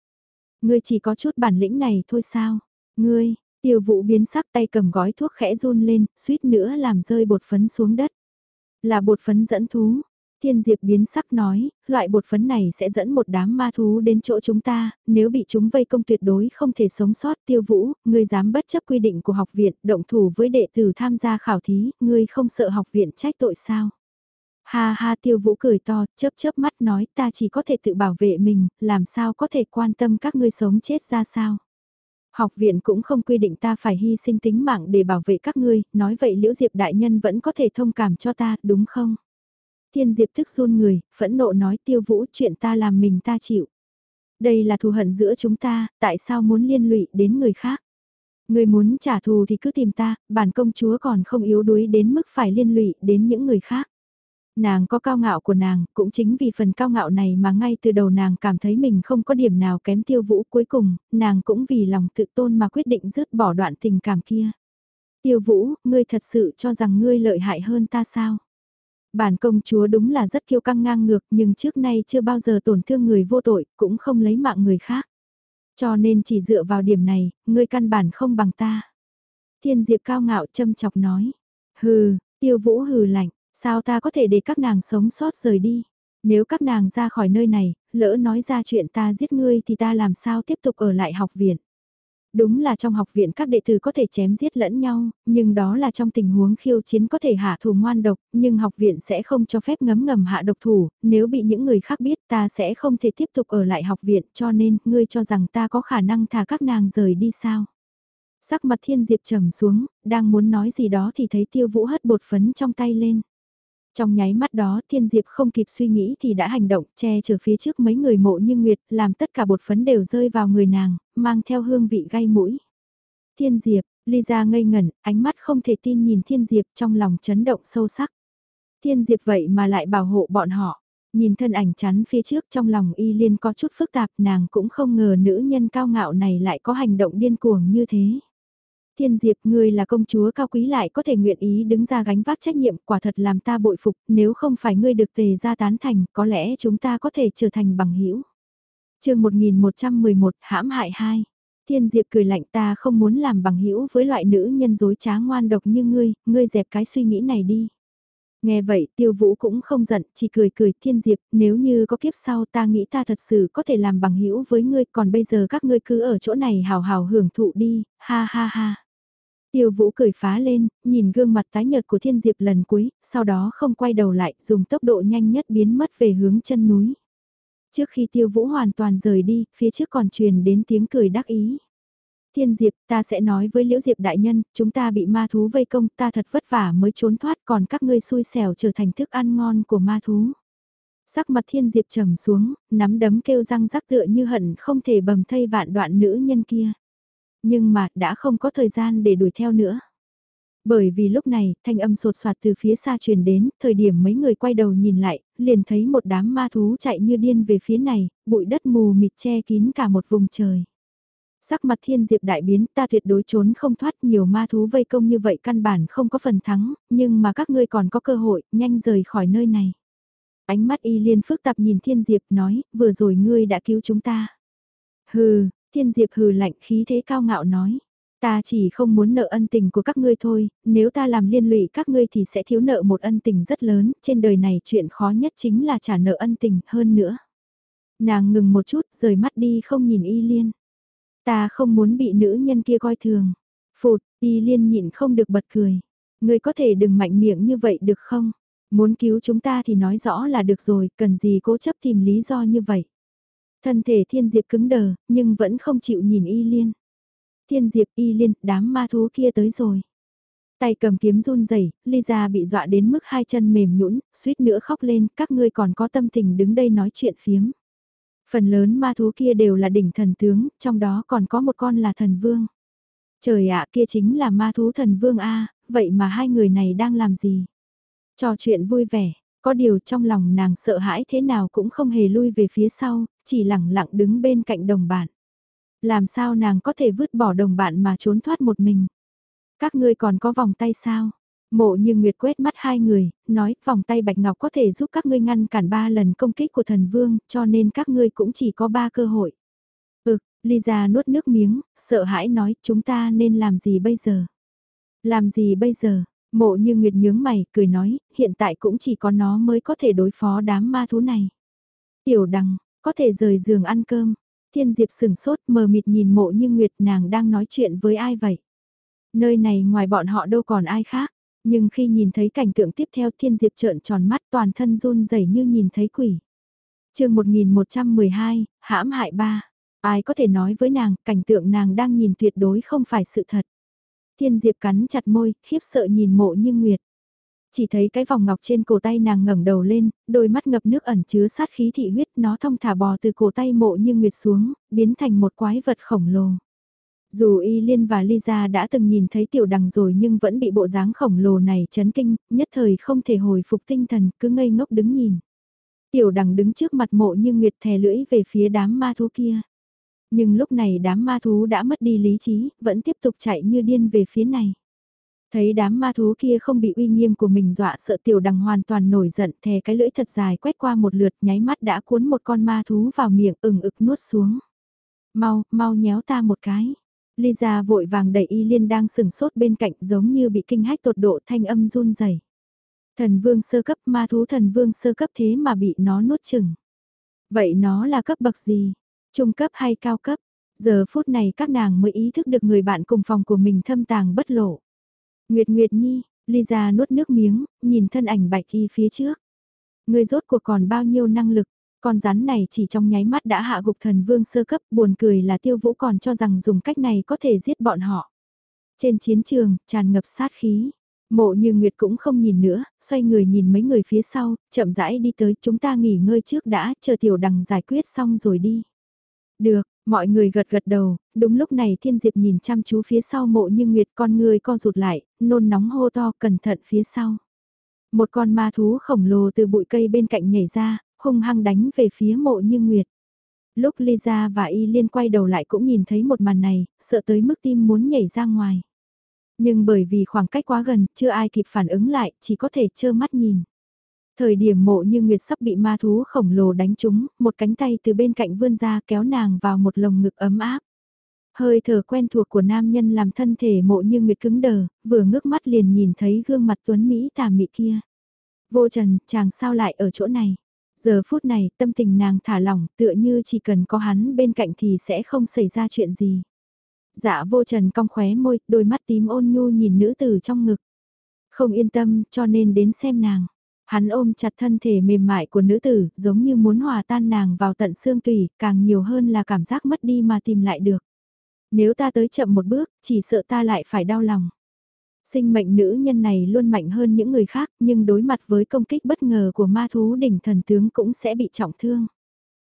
S1: Ngươi chỉ có chút bản lĩnh này thôi sao? Ngươi, tiêu vũ biến sắc tay cầm gói thuốc khẽ run lên, suýt nữa làm rơi bột phấn xuống đất. Là bột phấn dẫn thú. Thiên Diệp biến sắc nói, loại bột phấn này sẽ dẫn một đám ma thú đến chỗ chúng ta, nếu bị chúng vây công tuyệt đối không thể sống sót tiêu vũ, ngươi dám bất chấp quy định của học viện, động thủ với đệ tử tham gia khảo thí, ngươi không sợ học viện trách tội sao? Ha ha tiêu vũ cười to, chớp chớp mắt nói ta chỉ có thể tự bảo vệ mình, làm sao có thể quan tâm các ngươi sống chết ra sao. Học viện cũng không quy định ta phải hy sinh tính mạng để bảo vệ các ngươi, nói vậy liễu diệp đại nhân vẫn có thể thông cảm cho ta, đúng không? Thiên diệp thức run người, phẫn nộ nói tiêu vũ chuyện ta làm mình ta chịu. Đây là thù hận giữa chúng ta, tại sao muốn liên lụy đến người khác? Người muốn trả thù thì cứ tìm ta, bản công chúa còn không yếu đuối đến mức phải liên lụy đến những người khác. Nàng có cao ngạo của nàng, cũng chính vì phần cao ngạo này mà ngay từ đầu nàng cảm thấy mình không có điểm nào kém tiêu vũ cuối cùng, nàng cũng vì lòng tự tôn mà quyết định dứt bỏ đoạn tình cảm kia. Tiêu vũ, ngươi thật sự cho rằng ngươi lợi hại hơn ta sao? Bản công chúa đúng là rất kiêu căng ngang ngược nhưng trước nay chưa bao giờ tổn thương người vô tội, cũng không lấy mạng người khác. Cho nên chỉ dựa vào điểm này, ngươi căn bản không bằng ta. Thiên Diệp cao ngạo châm chọc nói. Hừ, tiêu vũ hừ lạnh, Sao ta có thể để các nàng sống sót rời đi? Nếu các nàng ra khỏi nơi này, lỡ nói ra chuyện ta giết ngươi thì ta làm sao tiếp tục ở lại học viện? Đúng là trong học viện các đệ tử có thể chém giết lẫn nhau, nhưng đó là trong tình huống khiêu chiến có thể hạ thủ ngoan độc, nhưng học viện sẽ không cho phép ngấm ngầm hạ độc thủ, nếu bị những người khác biết ta sẽ không thể tiếp tục ở lại học viện cho nên ngươi cho rằng ta có khả năng thả các nàng rời đi sao? Sắc mặt thiên diệp trầm xuống, đang muốn nói gì đó thì thấy tiêu vũ hất bột phấn trong tay lên. Trong nháy mắt đó Thiên Diệp không kịp suy nghĩ thì đã hành động che chở phía trước mấy người mộ như Nguyệt làm tất cả bột phấn đều rơi vào người nàng, mang theo hương vị gai mũi. Thiên Diệp, Lisa ngây ngẩn, ánh mắt không thể tin nhìn Thiên Diệp trong lòng chấn động sâu sắc. Thiên Diệp vậy mà lại bảo hộ bọn họ. Nhìn thân ảnh chắn phía trước trong lòng y liên có chút phức tạp nàng cũng không ngờ nữ nhân cao ngạo này lại có hành động điên cuồng như thế. Thiên Diệp, ngươi là công chúa cao quý lại có thể nguyện ý đứng ra gánh vác trách nhiệm, quả thật làm ta bội phục, nếu không phải ngươi được tề ra tán thành, có lẽ chúng ta có thể trở thành bằng hữu. chương 1111, hãm hại 2. Thiên Diệp cười lạnh ta không muốn làm bằng hữu với loại nữ nhân dối trá ngoan độc như ngươi, ngươi dẹp cái suy nghĩ này đi. Nghe vậy tiêu vũ cũng không giận, chỉ cười cười thiên diệp, nếu như có kiếp sau ta nghĩ ta thật sự có thể làm bằng hữu với ngươi, còn bây giờ các ngươi cứ ở chỗ này hào hào hưởng thụ đi, ha ha ha. Tiêu vũ cười phá lên, nhìn gương mặt tái nhợt của thiên diệp lần cuối, sau đó không quay đầu lại, dùng tốc độ nhanh nhất biến mất về hướng chân núi. Trước khi tiêu vũ hoàn toàn rời đi, phía trước còn truyền đến tiếng cười đắc ý. Thiên Diệp, ta sẽ nói với Liễu Diệp đại nhân, chúng ta bị ma thú vây công, ta thật vất vả mới trốn thoát, còn các ngươi xui xẻo trở thành thức ăn ngon của ma thú. Sắc mặt Thiên Diệp trầm xuống, nắm đấm kêu răng rắc tựa như hận không thể bầm thây vạn đoạn nữ nhân kia nhưng mà đã không có thời gian để đuổi theo nữa. Bởi vì lúc này, thanh âm sột soạt từ phía xa truyền đến, thời điểm mấy người quay đầu nhìn lại, liền thấy một đám ma thú chạy như điên về phía này, bụi đất mù mịt che kín cả một vùng trời. Sắc mặt thiên diệp đại biến ta tuyệt đối trốn không thoát nhiều ma thú vây công như vậy căn bản không có phần thắng, nhưng mà các ngươi còn có cơ hội, nhanh rời khỏi nơi này. Ánh mắt y liên phức tạp nhìn thiên diệp nói, vừa rồi ngươi đã cứu chúng ta. Hừ, Thiên Diệp hừ lạnh khí thế cao ngạo nói. Ta chỉ không muốn nợ ân tình của các ngươi thôi, nếu ta làm liên lụy các ngươi thì sẽ thiếu nợ một ân tình rất lớn, trên đời này chuyện khó nhất chính là trả nợ ân tình hơn nữa. Nàng ngừng một chút, rời mắt đi không nhìn y liên. Ta không muốn bị nữ nhân kia coi thường. Phụt, y liên nhịn không được bật cười. Ngươi có thể đừng mạnh miệng như vậy được không? Muốn cứu chúng ta thì nói rõ là được rồi, cần gì cố chấp tìm lý do như vậy. Thân thể thiên diệp cứng đờ, nhưng vẫn không chịu nhìn y liên. Thiên diệp y liên, đám ma thú kia tới rồi. Tay cầm kiếm run rẩy, Lisa bị dọa đến mức hai chân mềm nhũn, suýt nữa khóc lên, các ngươi còn có tâm tình đứng đây nói chuyện phiếm. Phần lớn ma thú kia đều là đỉnh thần tướng, trong đó còn có một con là thần vương. Trời ạ kia chính là ma thú thần vương A, vậy mà hai người này đang làm gì? Trò chuyện vui vẻ, có điều trong lòng nàng sợ hãi thế nào cũng không hề lui về phía sau, chỉ lẳng lặng đứng bên cạnh đồng bạn. Làm sao nàng có thể vứt bỏ đồng bạn mà trốn thoát một mình? Các ngươi còn có vòng tay sao? Mộ như Nguyệt quét mắt hai người, nói vòng tay bạch ngọc có thể giúp các ngươi ngăn cản ba lần công kích của thần vương, cho nên các ngươi cũng chỉ có ba cơ hội. Ừ, Lisa nuốt nước miếng, sợ hãi nói chúng ta nên làm gì bây giờ? Làm gì bây giờ? Mộ như Nguyệt nhướng mày, cười nói, hiện tại cũng chỉ có nó mới có thể đối phó đám ma thú này. Tiểu đằng, có thể rời giường ăn cơm. Thiên Diệp sừng sốt mờ mịt nhìn mộ như Nguyệt nàng đang nói chuyện với ai vậy? Nơi này ngoài bọn họ đâu còn ai khác. Nhưng khi nhìn thấy cảnh tượng tiếp theo Thiên Diệp trợn tròn mắt toàn thân run rẩy như nhìn thấy quỷ. chương 1112, hãm hại ba. Ai có thể nói với nàng, cảnh tượng nàng đang nhìn tuyệt đối không phải sự thật. Thiên Diệp cắn chặt môi, khiếp sợ nhìn mộ như Nguyệt. Chỉ thấy cái vòng ngọc trên cổ tay nàng ngẩng đầu lên, đôi mắt ngập nước ẩn chứa sát khí thị huyết nó thông thả bò từ cổ tay mộ như Nguyệt xuống, biến thành một quái vật khổng lồ. Dù Y Liên và Lisa đã từng nhìn thấy tiểu đằng rồi nhưng vẫn bị bộ dáng khổng lồ này chấn kinh, nhất thời không thể hồi phục tinh thần, cứ ngây ngốc đứng nhìn. Tiểu đằng đứng trước mặt mộ như Nguyệt thè lưỡi về phía đám ma thú kia. Nhưng lúc này đám ma thú đã mất đi lý trí, vẫn tiếp tục chạy như điên về phía này. Thấy đám ma thú kia không bị uy nghiêm của mình dọa sợ tiểu đằng hoàn toàn nổi giận thè cái lưỡi thật dài quét qua một lượt nháy mắt đã cuốn một con ma thú vào miệng ừng ực nuốt xuống. Mau, mau nhéo ta một cái. Lisa vội vàng đẩy y liên đang sừng sốt bên cạnh giống như bị kinh hách tột độ thanh âm run rẩy. Thần vương sơ cấp ma thú thần vương sơ cấp thế mà bị nó nuốt chừng. Vậy nó là cấp bậc gì? Trung cấp hay cao cấp? Giờ phút này các nàng mới ý thức được người bạn cùng phòng của mình thâm tàng bất lộ. Nguyệt Nguyệt Nhi, Lisa nuốt nước miếng, nhìn thân ảnh bạch y phía trước. Người rốt cuộc còn bao nhiêu năng lực, con rắn này chỉ trong nháy mắt đã hạ gục thần vương sơ cấp buồn cười là tiêu vũ còn cho rằng dùng cách này có thể giết bọn họ. Trên chiến trường, tràn ngập sát khí. Mộ như Nguyệt cũng không nhìn nữa, xoay người nhìn mấy người phía sau, chậm rãi đi tới chúng ta nghỉ ngơi trước đã, chờ tiểu đằng giải quyết xong rồi đi. Được, mọi người gật gật đầu, đúng lúc này thiên diệp nhìn chăm chú phía sau mộ như Nguyệt con người co rụt lại, nôn nóng hô to cẩn thận phía sau. Một con ma thú khổng lồ từ bụi cây bên cạnh nhảy ra, hung hăng đánh về phía mộ như Nguyệt. Lúc Lisa và Y Liên quay đầu lại cũng nhìn thấy một màn này, sợ tới mức tim muốn nhảy ra ngoài. Nhưng bởi vì khoảng cách quá gần, chưa ai kịp phản ứng lại, chỉ có thể trơ mắt nhìn. Thời điểm mộ như Nguyệt sắp bị ma thú khổng lồ đánh trúng, một cánh tay từ bên cạnh vươn ra kéo nàng vào một lồng ngực ấm áp. Hơi thở quen thuộc của nam nhân làm thân thể mộ như Nguyệt cứng đờ, vừa ngước mắt liền nhìn thấy gương mặt tuấn Mỹ tà mị kia. Vô trần, chàng sao lại ở chỗ này? Giờ phút này, tâm tình nàng thả lỏng, tựa như chỉ cần có hắn bên cạnh thì sẽ không xảy ra chuyện gì. Dạ vô trần cong khóe môi, đôi mắt tím ôn nhu nhìn nữ tử trong ngực. Không yên tâm, cho nên đến xem nàng. Hắn ôm chặt thân thể mềm mại của nữ tử, giống như muốn hòa tan nàng vào tận xương tùy càng nhiều hơn là cảm giác mất đi mà tìm lại được. Nếu ta tới chậm một bước, chỉ sợ ta lại phải đau lòng. Sinh mệnh nữ nhân này luôn mạnh hơn những người khác, nhưng đối mặt với công kích bất ngờ của ma thú đỉnh thần tướng cũng sẽ bị trọng thương.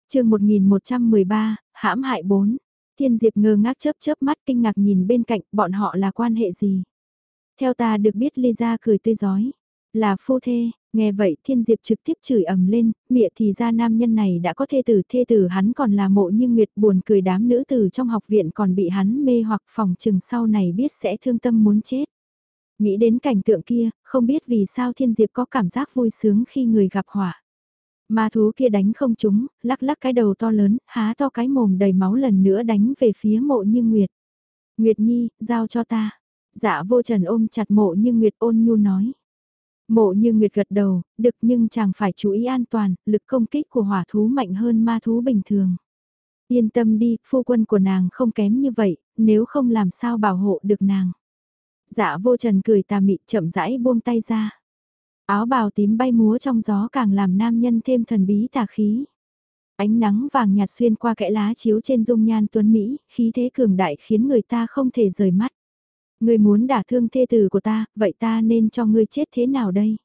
S1: chương 1113, hãm hại 4. Thiên Diệp ngơ ngác chớp chớp mắt kinh ngạc nhìn bên cạnh bọn họ là quan hệ gì. Theo ta được biết Lisa cười tươi giói. Là phu thê, nghe vậy Thiên Diệp trực tiếp chửi ầm lên, mịa thì ra nam nhân này đã có thê tử, thê tử hắn còn là mộ như nguyệt buồn cười đám nữ tử trong học viện còn bị hắn mê hoặc phòng chừng sau này biết sẽ thương tâm muốn chết. Nghĩ đến cảnh tượng kia, không biết vì sao Thiên Diệp có cảm giác vui sướng khi người gặp họa. Ma thú kia đánh không trúng, lắc lắc cái đầu to lớn, há to cái mồm đầy máu lần nữa đánh về phía mộ như Nguyệt. Nguyệt Nhi, giao cho ta. Dạ vô trần ôm chặt mộ như Nguyệt ôn nhu nói. Mộ như Nguyệt gật đầu, được nhưng chàng phải chú ý an toàn, lực công kích của hỏa thú mạnh hơn ma thú bình thường. Yên tâm đi, phu quân của nàng không kém như vậy, nếu không làm sao bảo hộ được nàng. Dạ vô trần cười tà mị chậm rãi buông tay ra. Áo bào tím bay múa trong gió càng làm nam nhân thêm thần bí tà khí. Ánh nắng vàng nhạt xuyên qua kẽ lá chiếu trên dung nhan tuấn Mỹ, khí thế cường đại khiến người ta không thể rời mắt. Ngươi muốn đả thương thê tử của ta, vậy ta nên cho ngươi chết thế nào đây?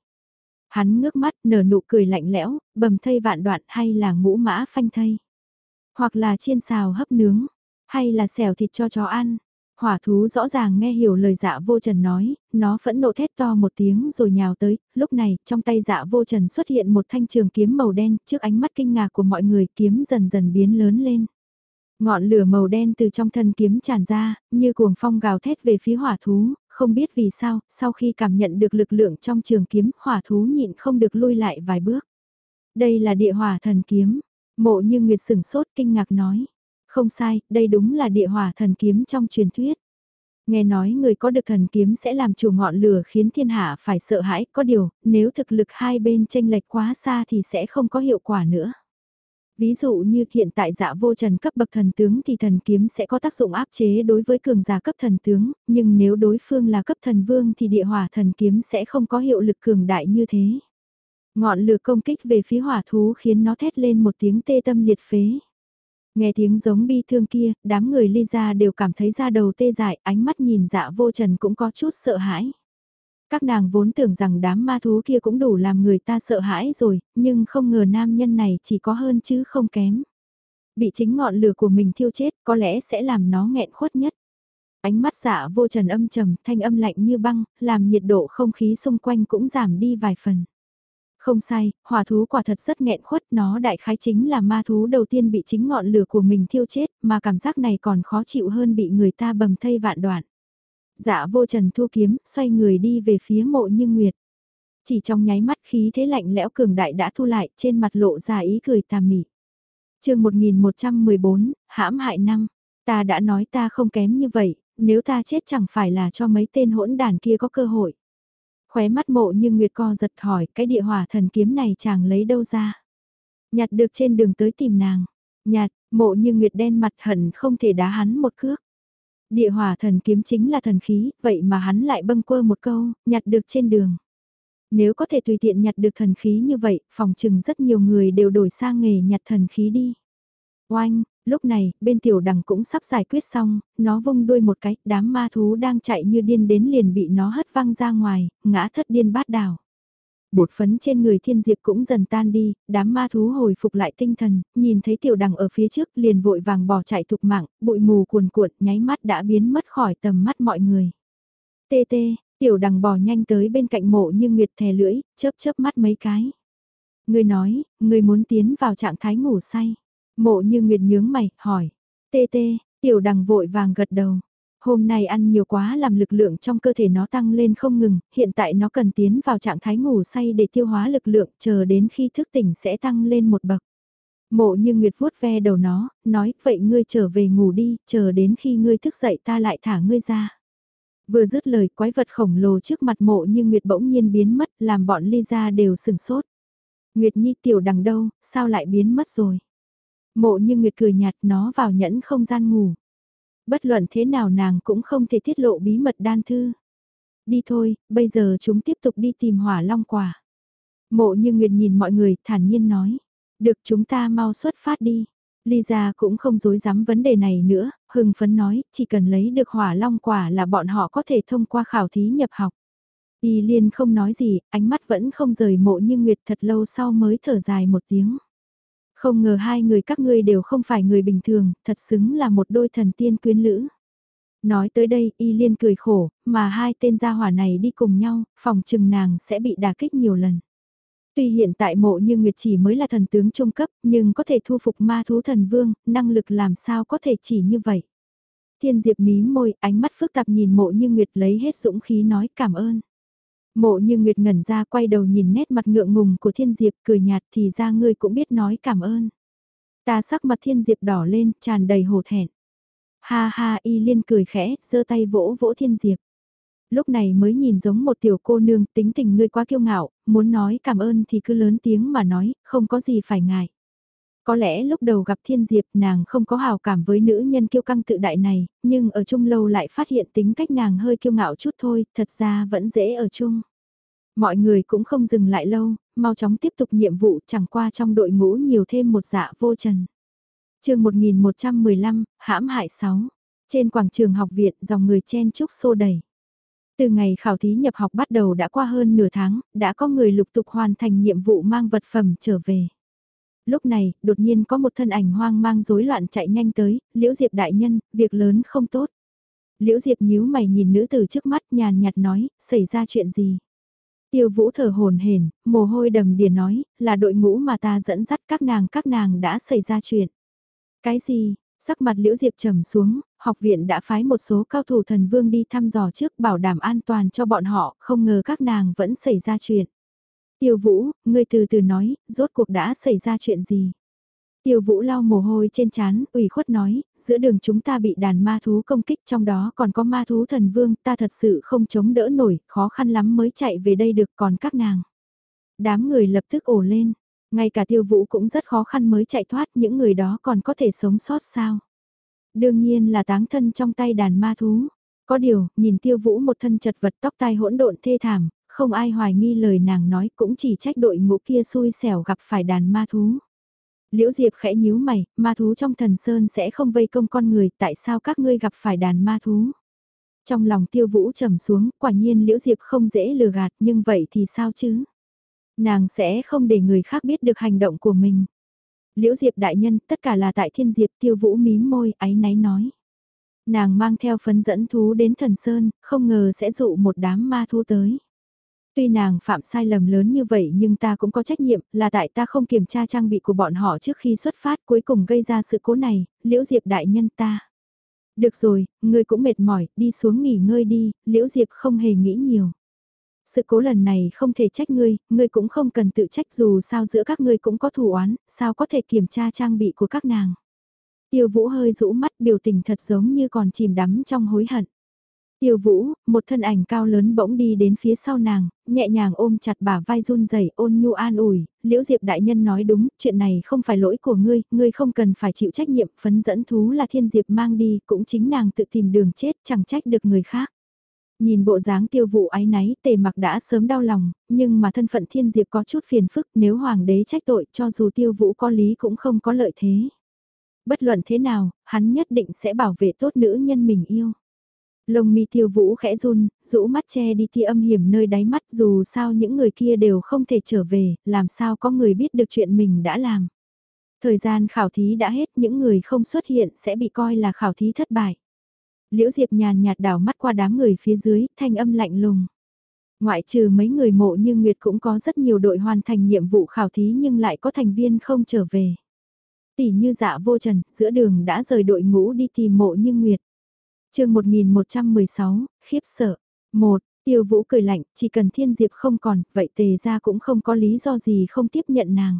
S1: Hắn ngước mắt nở nụ cười lạnh lẽo, bầm thây vạn đoạn hay là ngũ mã phanh thây? Hoặc là chiên xào hấp nướng, hay là xẻo thịt cho chó ăn? Hỏa thú rõ ràng nghe hiểu lời dạ vô trần nói, nó phẫn nộ thét to một tiếng rồi nhào tới, lúc này trong tay dạ vô trần xuất hiện một thanh trường kiếm màu đen, trước ánh mắt kinh ngạc của mọi người kiếm dần dần biến lớn lên. Ngọn lửa màu đen từ trong thân kiếm tràn ra, như cuồng phong gào thét về phía hỏa thú, không biết vì sao, sau khi cảm nhận được lực lượng trong trường kiếm, hỏa thú nhịn không được lui lại vài bước. Đây là địa hỏa thần kiếm, mộ như nguyệt sửng sốt kinh ngạc nói. Không sai, đây đúng là địa hỏa thần kiếm trong truyền thuyết. Nghe nói người có được thần kiếm sẽ làm chủ ngọn lửa khiến thiên hạ phải sợ hãi, có điều, nếu thực lực hai bên tranh lệch quá xa thì sẽ không có hiệu quả nữa. Ví dụ như hiện tại dạ vô trần cấp bậc thần tướng thì thần kiếm sẽ có tác dụng áp chế đối với cường giả cấp thần tướng, nhưng nếu đối phương là cấp thần vương thì địa hỏa thần kiếm sẽ không có hiệu lực cường đại như thế. Ngọn lửa công kích về phía hỏa thú khiến nó thét lên một tiếng tê tâm liệt phế. Nghe tiếng giống bi thương kia, đám người ly ra đều cảm thấy da đầu tê dại, ánh mắt nhìn dạ vô trần cũng có chút sợ hãi. Các nàng vốn tưởng rằng đám ma thú kia cũng đủ làm người ta sợ hãi rồi, nhưng không ngờ nam nhân này chỉ có hơn chứ không kém. Bị chính ngọn lửa của mình thiêu chết có lẽ sẽ làm nó nghẹn khuất nhất. Ánh mắt dạ vô trần âm trầm, thanh âm lạnh như băng, làm nhiệt độ không khí xung quanh cũng giảm đi vài phần. Không sai, hỏa thú quả thật rất nghẹn khuất, nó đại khái chính là ma thú đầu tiên bị chính ngọn lửa của mình thiêu chết, mà cảm giác này còn khó chịu hơn bị người ta bầm thây vạn đoạn. Dạ vô trần thu kiếm, xoay người đi về phía mộ như nguyệt. Chỉ trong nháy mắt khí thế lạnh lẽo cường đại đã thu lại, trên mặt lộ ra ý cười tà mị. chương 1114, hãm hại năm. Ta đã nói ta không kém như vậy, nếu ta chết chẳng phải là cho mấy tên hỗn đàn kia có cơ hội. Khóe mắt mộ như Nguyệt co giật hỏi cái địa hỏa thần kiếm này chàng lấy đâu ra. Nhặt được trên đường tới tìm nàng. Nhặt, mộ như Nguyệt đen mặt hận không thể đá hắn một cước. Địa hỏa thần kiếm chính là thần khí, vậy mà hắn lại bâng quơ một câu, nhặt được trên đường. Nếu có thể tùy tiện nhặt được thần khí như vậy, phòng chừng rất nhiều người đều đổi sang nghề nhặt thần khí đi. Oanh, lúc này, bên tiểu đằng cũng sắp giải quyết xong, nó vung đuôi một cái, đám ma thú đang chạy như điên đến liền bị nó hất văng ra ngoài, ngã thất điên bát đảo. Bột phấn trên người thiên diệp cũng dần tan đi, đám ma thú hồi phục lại tinh thần, nhìn thấy tiểu đằng ở phía trước liền vội vàng bỏ chạy thục mạng, bụi mù cuồn cuộn nháy mắt đã biến mất khỏi tầm mắt mọi người. Tê tê, tiểu đằng bò nhanh tới bên cạnh mộ như nguyệt thè lưỡi, chớp chớp mắt mấy cái. Người nói, người muốn tiến vào trạng thái ngủ say. Mộ như Nguyệt nhướng mày, hỏi. Tê tê, tiểu đằng vội vàng gật đầu. Hôm nay ăn nhiều quá làm lực lượng trong cơ thể nó tăng lên không ngừng, hiện tại nó cần tiến vào trạng thái ngủ say để tiêu hóa lực lượng, chờ đến khi thức tỉnh sẽ tăng lên một bậc. Mộ như Nguyệt vuốt ve đầu nó, nói, vậy ngươi trở về ngủ đi, chờ đến khi ngươi thức dậy ta lại thả ngươi ra. Vừa dứt lời quái vật khổng lồ trước mặt mộ như Nguyệt bỗng nhiên biến mất, làm bọn ly ra đều sừng sốt. Nguyệt Nhi tiểu đằng đâu, sao lại biến mất rồi? Mộ như Nguyệt cười nhạt nó vào nhẫn không gian ngủ. Bất luận thế nào nàng cũng không thể tiết lộ bí mật đan thư. Đi thôi, bây giờ chúng tiếp tục đi tìm hỏa long quả. Mộ như Nguyệt nhìn mọi người thản nhiên nói. Được chúng ta mau xuất phát đi. Lisa cũng không dối dám vấn đề này nữa, hưng phấn nói, chỉ cần lấy được hỏa long quả là bọn họ có thể thông qua khảo thí nhập học. Y liên không nói gì, ánh mắt vẫn không rời mộ như Nguyệt thật lâu sau mới thở dài một tiếng. Không ngờ hai người các ngươi đều không phải người bình thường, thật xứng là một đôi thần tiên quyến lữ. Nói tới đây, y liên cười khổ, mà hai tên gia hỏa này đi cùng nhau, phòng trừng nàng sẽ bị đả kích nhiều lần. Tuy hiện tại mộ như Nguyệt chỉ mới là thần tướng trung cấp, nhưng có thể thu phục ma thú thần vương, năng lực làm sao có thể chỉ như vậy. Thiên Diệp mí môi, ánh mắt phức tạp nhìn mộ như Nguyệt lấy hết dũng khí nói cảm ơn. Mộ như Nguyệt ngẩn ra quay đầu nhìn nét mặt ngượng ngùng của Thiên Diệp cười nhạt thì ra ngươi cũng biết nói cảm ơn. Ta sắc mặt Thiên Diệp đỏ lên, tràn đầy hổ thẹn. Ha ha y liên cười khẽ, giơ tay vỗ vỗ Thiên Diệp. Lúc này mới nhìn giống một tiểu cô nương tính tình ngươi quá kiêu ngạo, muốn nói cảm ơn thì cứ lớn tiếng mà nói, không có gì phải ngại. Có lẽ lúc đầu gặp Thiên Diệp nàng không có hào cảm với nữ nhân kiêu căng tự đại này, nhưng ở chung lâu lại phát hiện tính cách nàng hơi kiêu ngạo chút thôi, thật ra vẫn dễ ở chung. Mọi người cũng không dừng lại lâu, mau chóng tiếp tục nhiệm vụ chẳng qua trong đội ngũ nhiều thêm một dạ vô trần. chương 1115, hãm hại 6. Trên quảng trường học viện dòng người chen chúc xô đẩy Từ ngày khảo thí nhập học bắt đầu đã qua hơn nửa tháng, đã có người lục tục hoàn thành nhiệm vụ mang vật phẩm trở về lúc này, đột nhiên có một thân ảnh hoang mang rối loạn chạy nhanh tới, Liễu Diệp đại nhân, việc lớn không tốt. Liễu Diệp nhíu mày nhìn nữ tử trước mắt nhàn nhạt nói, xảy ra chuyện gì? Tiêu vũ thở hồn hển, mồ hôi đầm đìa nói, là đội ngũ mà ta dẫn dắt các nàng các nàng đã xảy ra chuyện. Cái gì? Sắc mặt Liễu Diệp trầm xuống, học viện đã phái một số cao thủ thần vương đi thăm dò trước bảo đảm an toàn cho bọn họ, không ngờ các nàng vẫn xảy ra chuyện. Tiêu Vũ, ngươi từ từ nói, rốt cuộc đã xảy ra chuyện gì? Tiêu Vũ lau mồ hôi trên trán, ủy khuất nói, giữa đường chúng ta bị đàn ma thú công kích trong đó còn có ma thú thần vương, ta thật sự không chống đỡ nổi, khó khăn lắm mới chạy về đây được còn các nàng. Đám người lập tức ổ lên, ngay cả tiêu vũ cũng rất khó khăn mới chạy thoát, những người đó còn có thể sống sót sao. Đương nhiên là táng thân trong tay đàn ma thú. Có điều, nhìn tiêu vũ một thân chật vật tóc tai hỗn độn thê thảm, không ai hoài nghi lời nàng nói cũng chỉ trách đội ngũ kia xui xẻo gặp phải đàn ma thú. Liễu Diệp khẽ nhíu mày, ma thú trong thần sơn sẽ không vây công con người, tại sao các ngươi gặp phải đàn ma thú? Trong lòng tiêu vũ trầm xuống, quả nhiên Liễu Diệp không dễ lừa gạt, nhưng vậy thì sao chứ? Nàng sẽ không để người khác biết được hành động của mình. Liễu Diệp đại nhân, tất cả là tại thiên diệp tiêu vũ mím môi, áy náy nói. Nàng mang theo phấn dẫn thú đến thần sơn, không ngờ sẽ dụ một đám ma thú tới. Tuy nàng phạm sai lầm lớn như vậy nhưng ta cũng có trách nhiệm là tại ta không kiểm tra trang bị của bọn họ trước khi xuất phát cuối cùng gây ra sự cố này, liễu diệp đại nhân ta. Được rồi, ngươi cũng mệt mỏi, đi xuống nghỉ ngơi đi, liễu diệp không hề nghĩ nhiều. Sự cố lần này không thể trách ngươi, ngươi cũng không cần tự trách dù sao giữa các ngươi cũng có thủ oán, sao có thể kiểm tra trang bị của các nàng. Tiêu vũ hơi rũ mắt biểu tình thật giống như còn chìm đắm trong hối hận. Tiêu vũ, một thân ảnh cao lớn bỗng đi đến phía sau nàng, nhẹ nhàng ôm chặt bả vai run rẩy ôn nhu an ủi, liễu diệp đại nhân nói đúng, chuyện này không phải lỗi của ngươi, ngươi không cần phải chịu trách nhiệm, phấn dẫn thú là thiên diệp mang đi, cũng chính nàng tự tìm đường chết, chẳng trách được người khác. Nhìn bộ dáng tiêu vụ ái náy tề mặc đã sớm đau lòng, nhưng mà thân phận thiên diệp có chút phiền phức nếu hoàng đế trách tội cho dù tiêu vũ có lý cũng không có lợi thế. Bất luận thế nào, hắn nhất định sẽ bảo vệ tốt nữ nhân mình yêu. Lông mi tiêu vũ khẽ run, rũ mắt che đi tia âm hiểm nơi đáy mắt dù sao những người kia đều không thể trở về, làm sao có người biết được chuyện mình đã làm. Thời gian khảo thí đã hết những người không xuất hiện sẽ bị coi là khảo thí thất bại. Liễu Diệp nhàn nhạt đảo mắt qua đám người phía dưới, thanh âm lạnh lùng. Ngoại trừ mấy người mộ như Nguyệt cũng có rất nhiều đội hoàn thành nhiệm vụ khảo thí nhưng lại có thành viên không trở về. Tỷ như dạ vô trần, giữa đường đã rời đội ngũ đi tìm mộ như Nguyệt chương 1116, khiếp sợ. một Tiêu vũ cười lạnh, chỉ cần thiên diệp không còn, vậy tề ra cũng không có lý do gì không tiếp nhận nàng.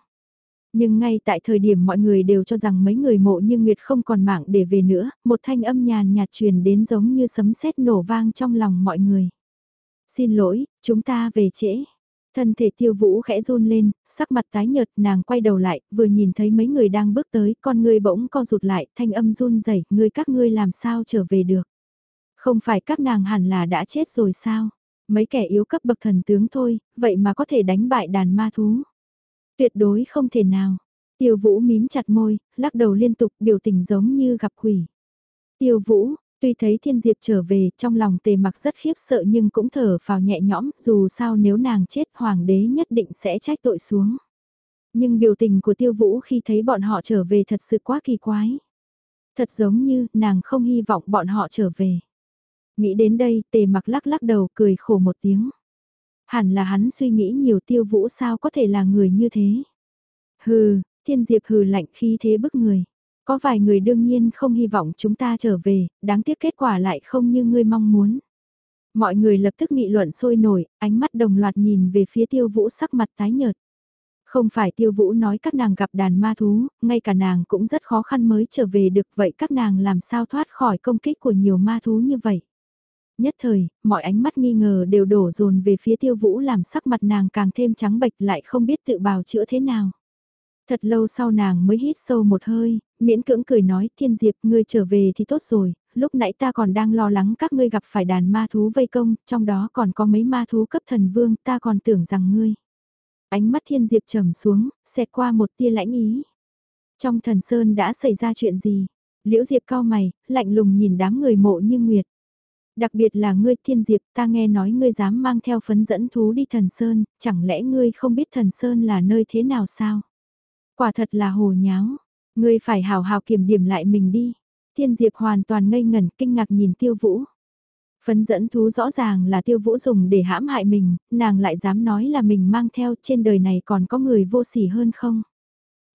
S1: Nhưng ngay tại thời điểm mọi người đều cho rằng mấy người mộ như Nguyệt không còn mạng để về nữa, một thanh âm nhàn nhạt truyền đến giống như sấm sét nổ vang trong lòng mọi người. Xin lỗi, chúng ta về trễ. Thân thể tiêu vũ khẽ run lên, sắc mặt tái nhợt nàng quay đầu lại, vừa nhìn thấy mấy người đang bước tới, con người bỗng co rụt lại, thanh âm run rẩy người các ngươi làm sao trở về được. Không phải các nàng hẳn là đã chết rồi sao? Mấy kẻ yếu cấp bậc thần tướng thôi, vậy mà có thể đánh bại đàn ma thú. Tuyệt đối không thể nào. Tiêu Vũ mím chặt môi, lắc đầu liên tục biểu tình giống như gặp quỷ. Tiêu Vũ, tuy thấy Thiên Diệp trở về, trong lòng tề mặc rất khiếp sợ nhưng cũng thở phào nhẹ nhõm, dù sao nếu nàng chết hoàng đế nhất định sẽ trách tội xuống. Nhưng biểu tình của Tiêu Vũ khi thấy bọn họ trở về thật sự quá kỳ quái. Thật giống như nàng không hy vọng bọn họ trở về. Nghĩ đến đây tề mặc lắc lắc đầu cười khổ một tiếng. Hẳn là hắn suy nghĩ nhiều tiêu vũ sao có thể là người như thế. Hừ, thiên diệp hừ lạnh khi thế bức người. Có vài người đương nhiên không hy vọng chúng ta trở về, đáng tiếc kết quả lại không như ngươi mong muốn. Mọi người lập tức nghị luận sôi nổi, ánh mắt đồng loạt nhìn về phía tiêu vũ sắc mặt tái nhợt. Không phải tiêu vũ nói các nàng gặp đàn ma thú, ngay cả nàng cũng rất khó khăn mới trở về được vậy các nàng làm sao thoát khỏi công kích của nhiều ma thú như vậy. Nhất thời, mọi ánh mắt nghi ngờ đều đổ dồn về phía tiêu vũ làm sắc mặt nàng càng thêm trắng bệch lại không biết tự bào chữa thế nào. Thật lâu sau nàng mới hít sâu một hơi, miễn cưỡng cười nói thiên diệp ngươi trở về thì tốt rồi, lúc nãy ta còn đang lo lắng các ngươi gặp phải đàn ma thú vây công, trong đó còn có mấy ma thú cấp thần vương ta còn tưởng rằng ngươi. Ánh mắt thiên diệp trầm xuống, xẹt qua một tia lãnh ý. Trong thần sơn đã xảy ra chuyện gì? Liễu diệp cao mày, lạnh lùng nhìn đám người mộ như nguyệt. Đặc biệt là ngươi thiên diệp ta nghe nói ngươi dám mang theo phấn dẫn thú đi thần sơn, chẳng lẽ ngươi không biết thần sơn là nơi thế nào sao? Quả thật là hồ nháo, ngươi phải hào hào kiểm điểm lại mình đi. Thiên diệp hoàn toàn ngây ngẩn kinh ngạc nhìn tiêu vũ. Phấn dẫn thú rõ ràng là tiêu vũ dùng để hãm hại mình, nàng lại dám nói là mình mang theo trên đời này còn có người vô sỉ hơn không?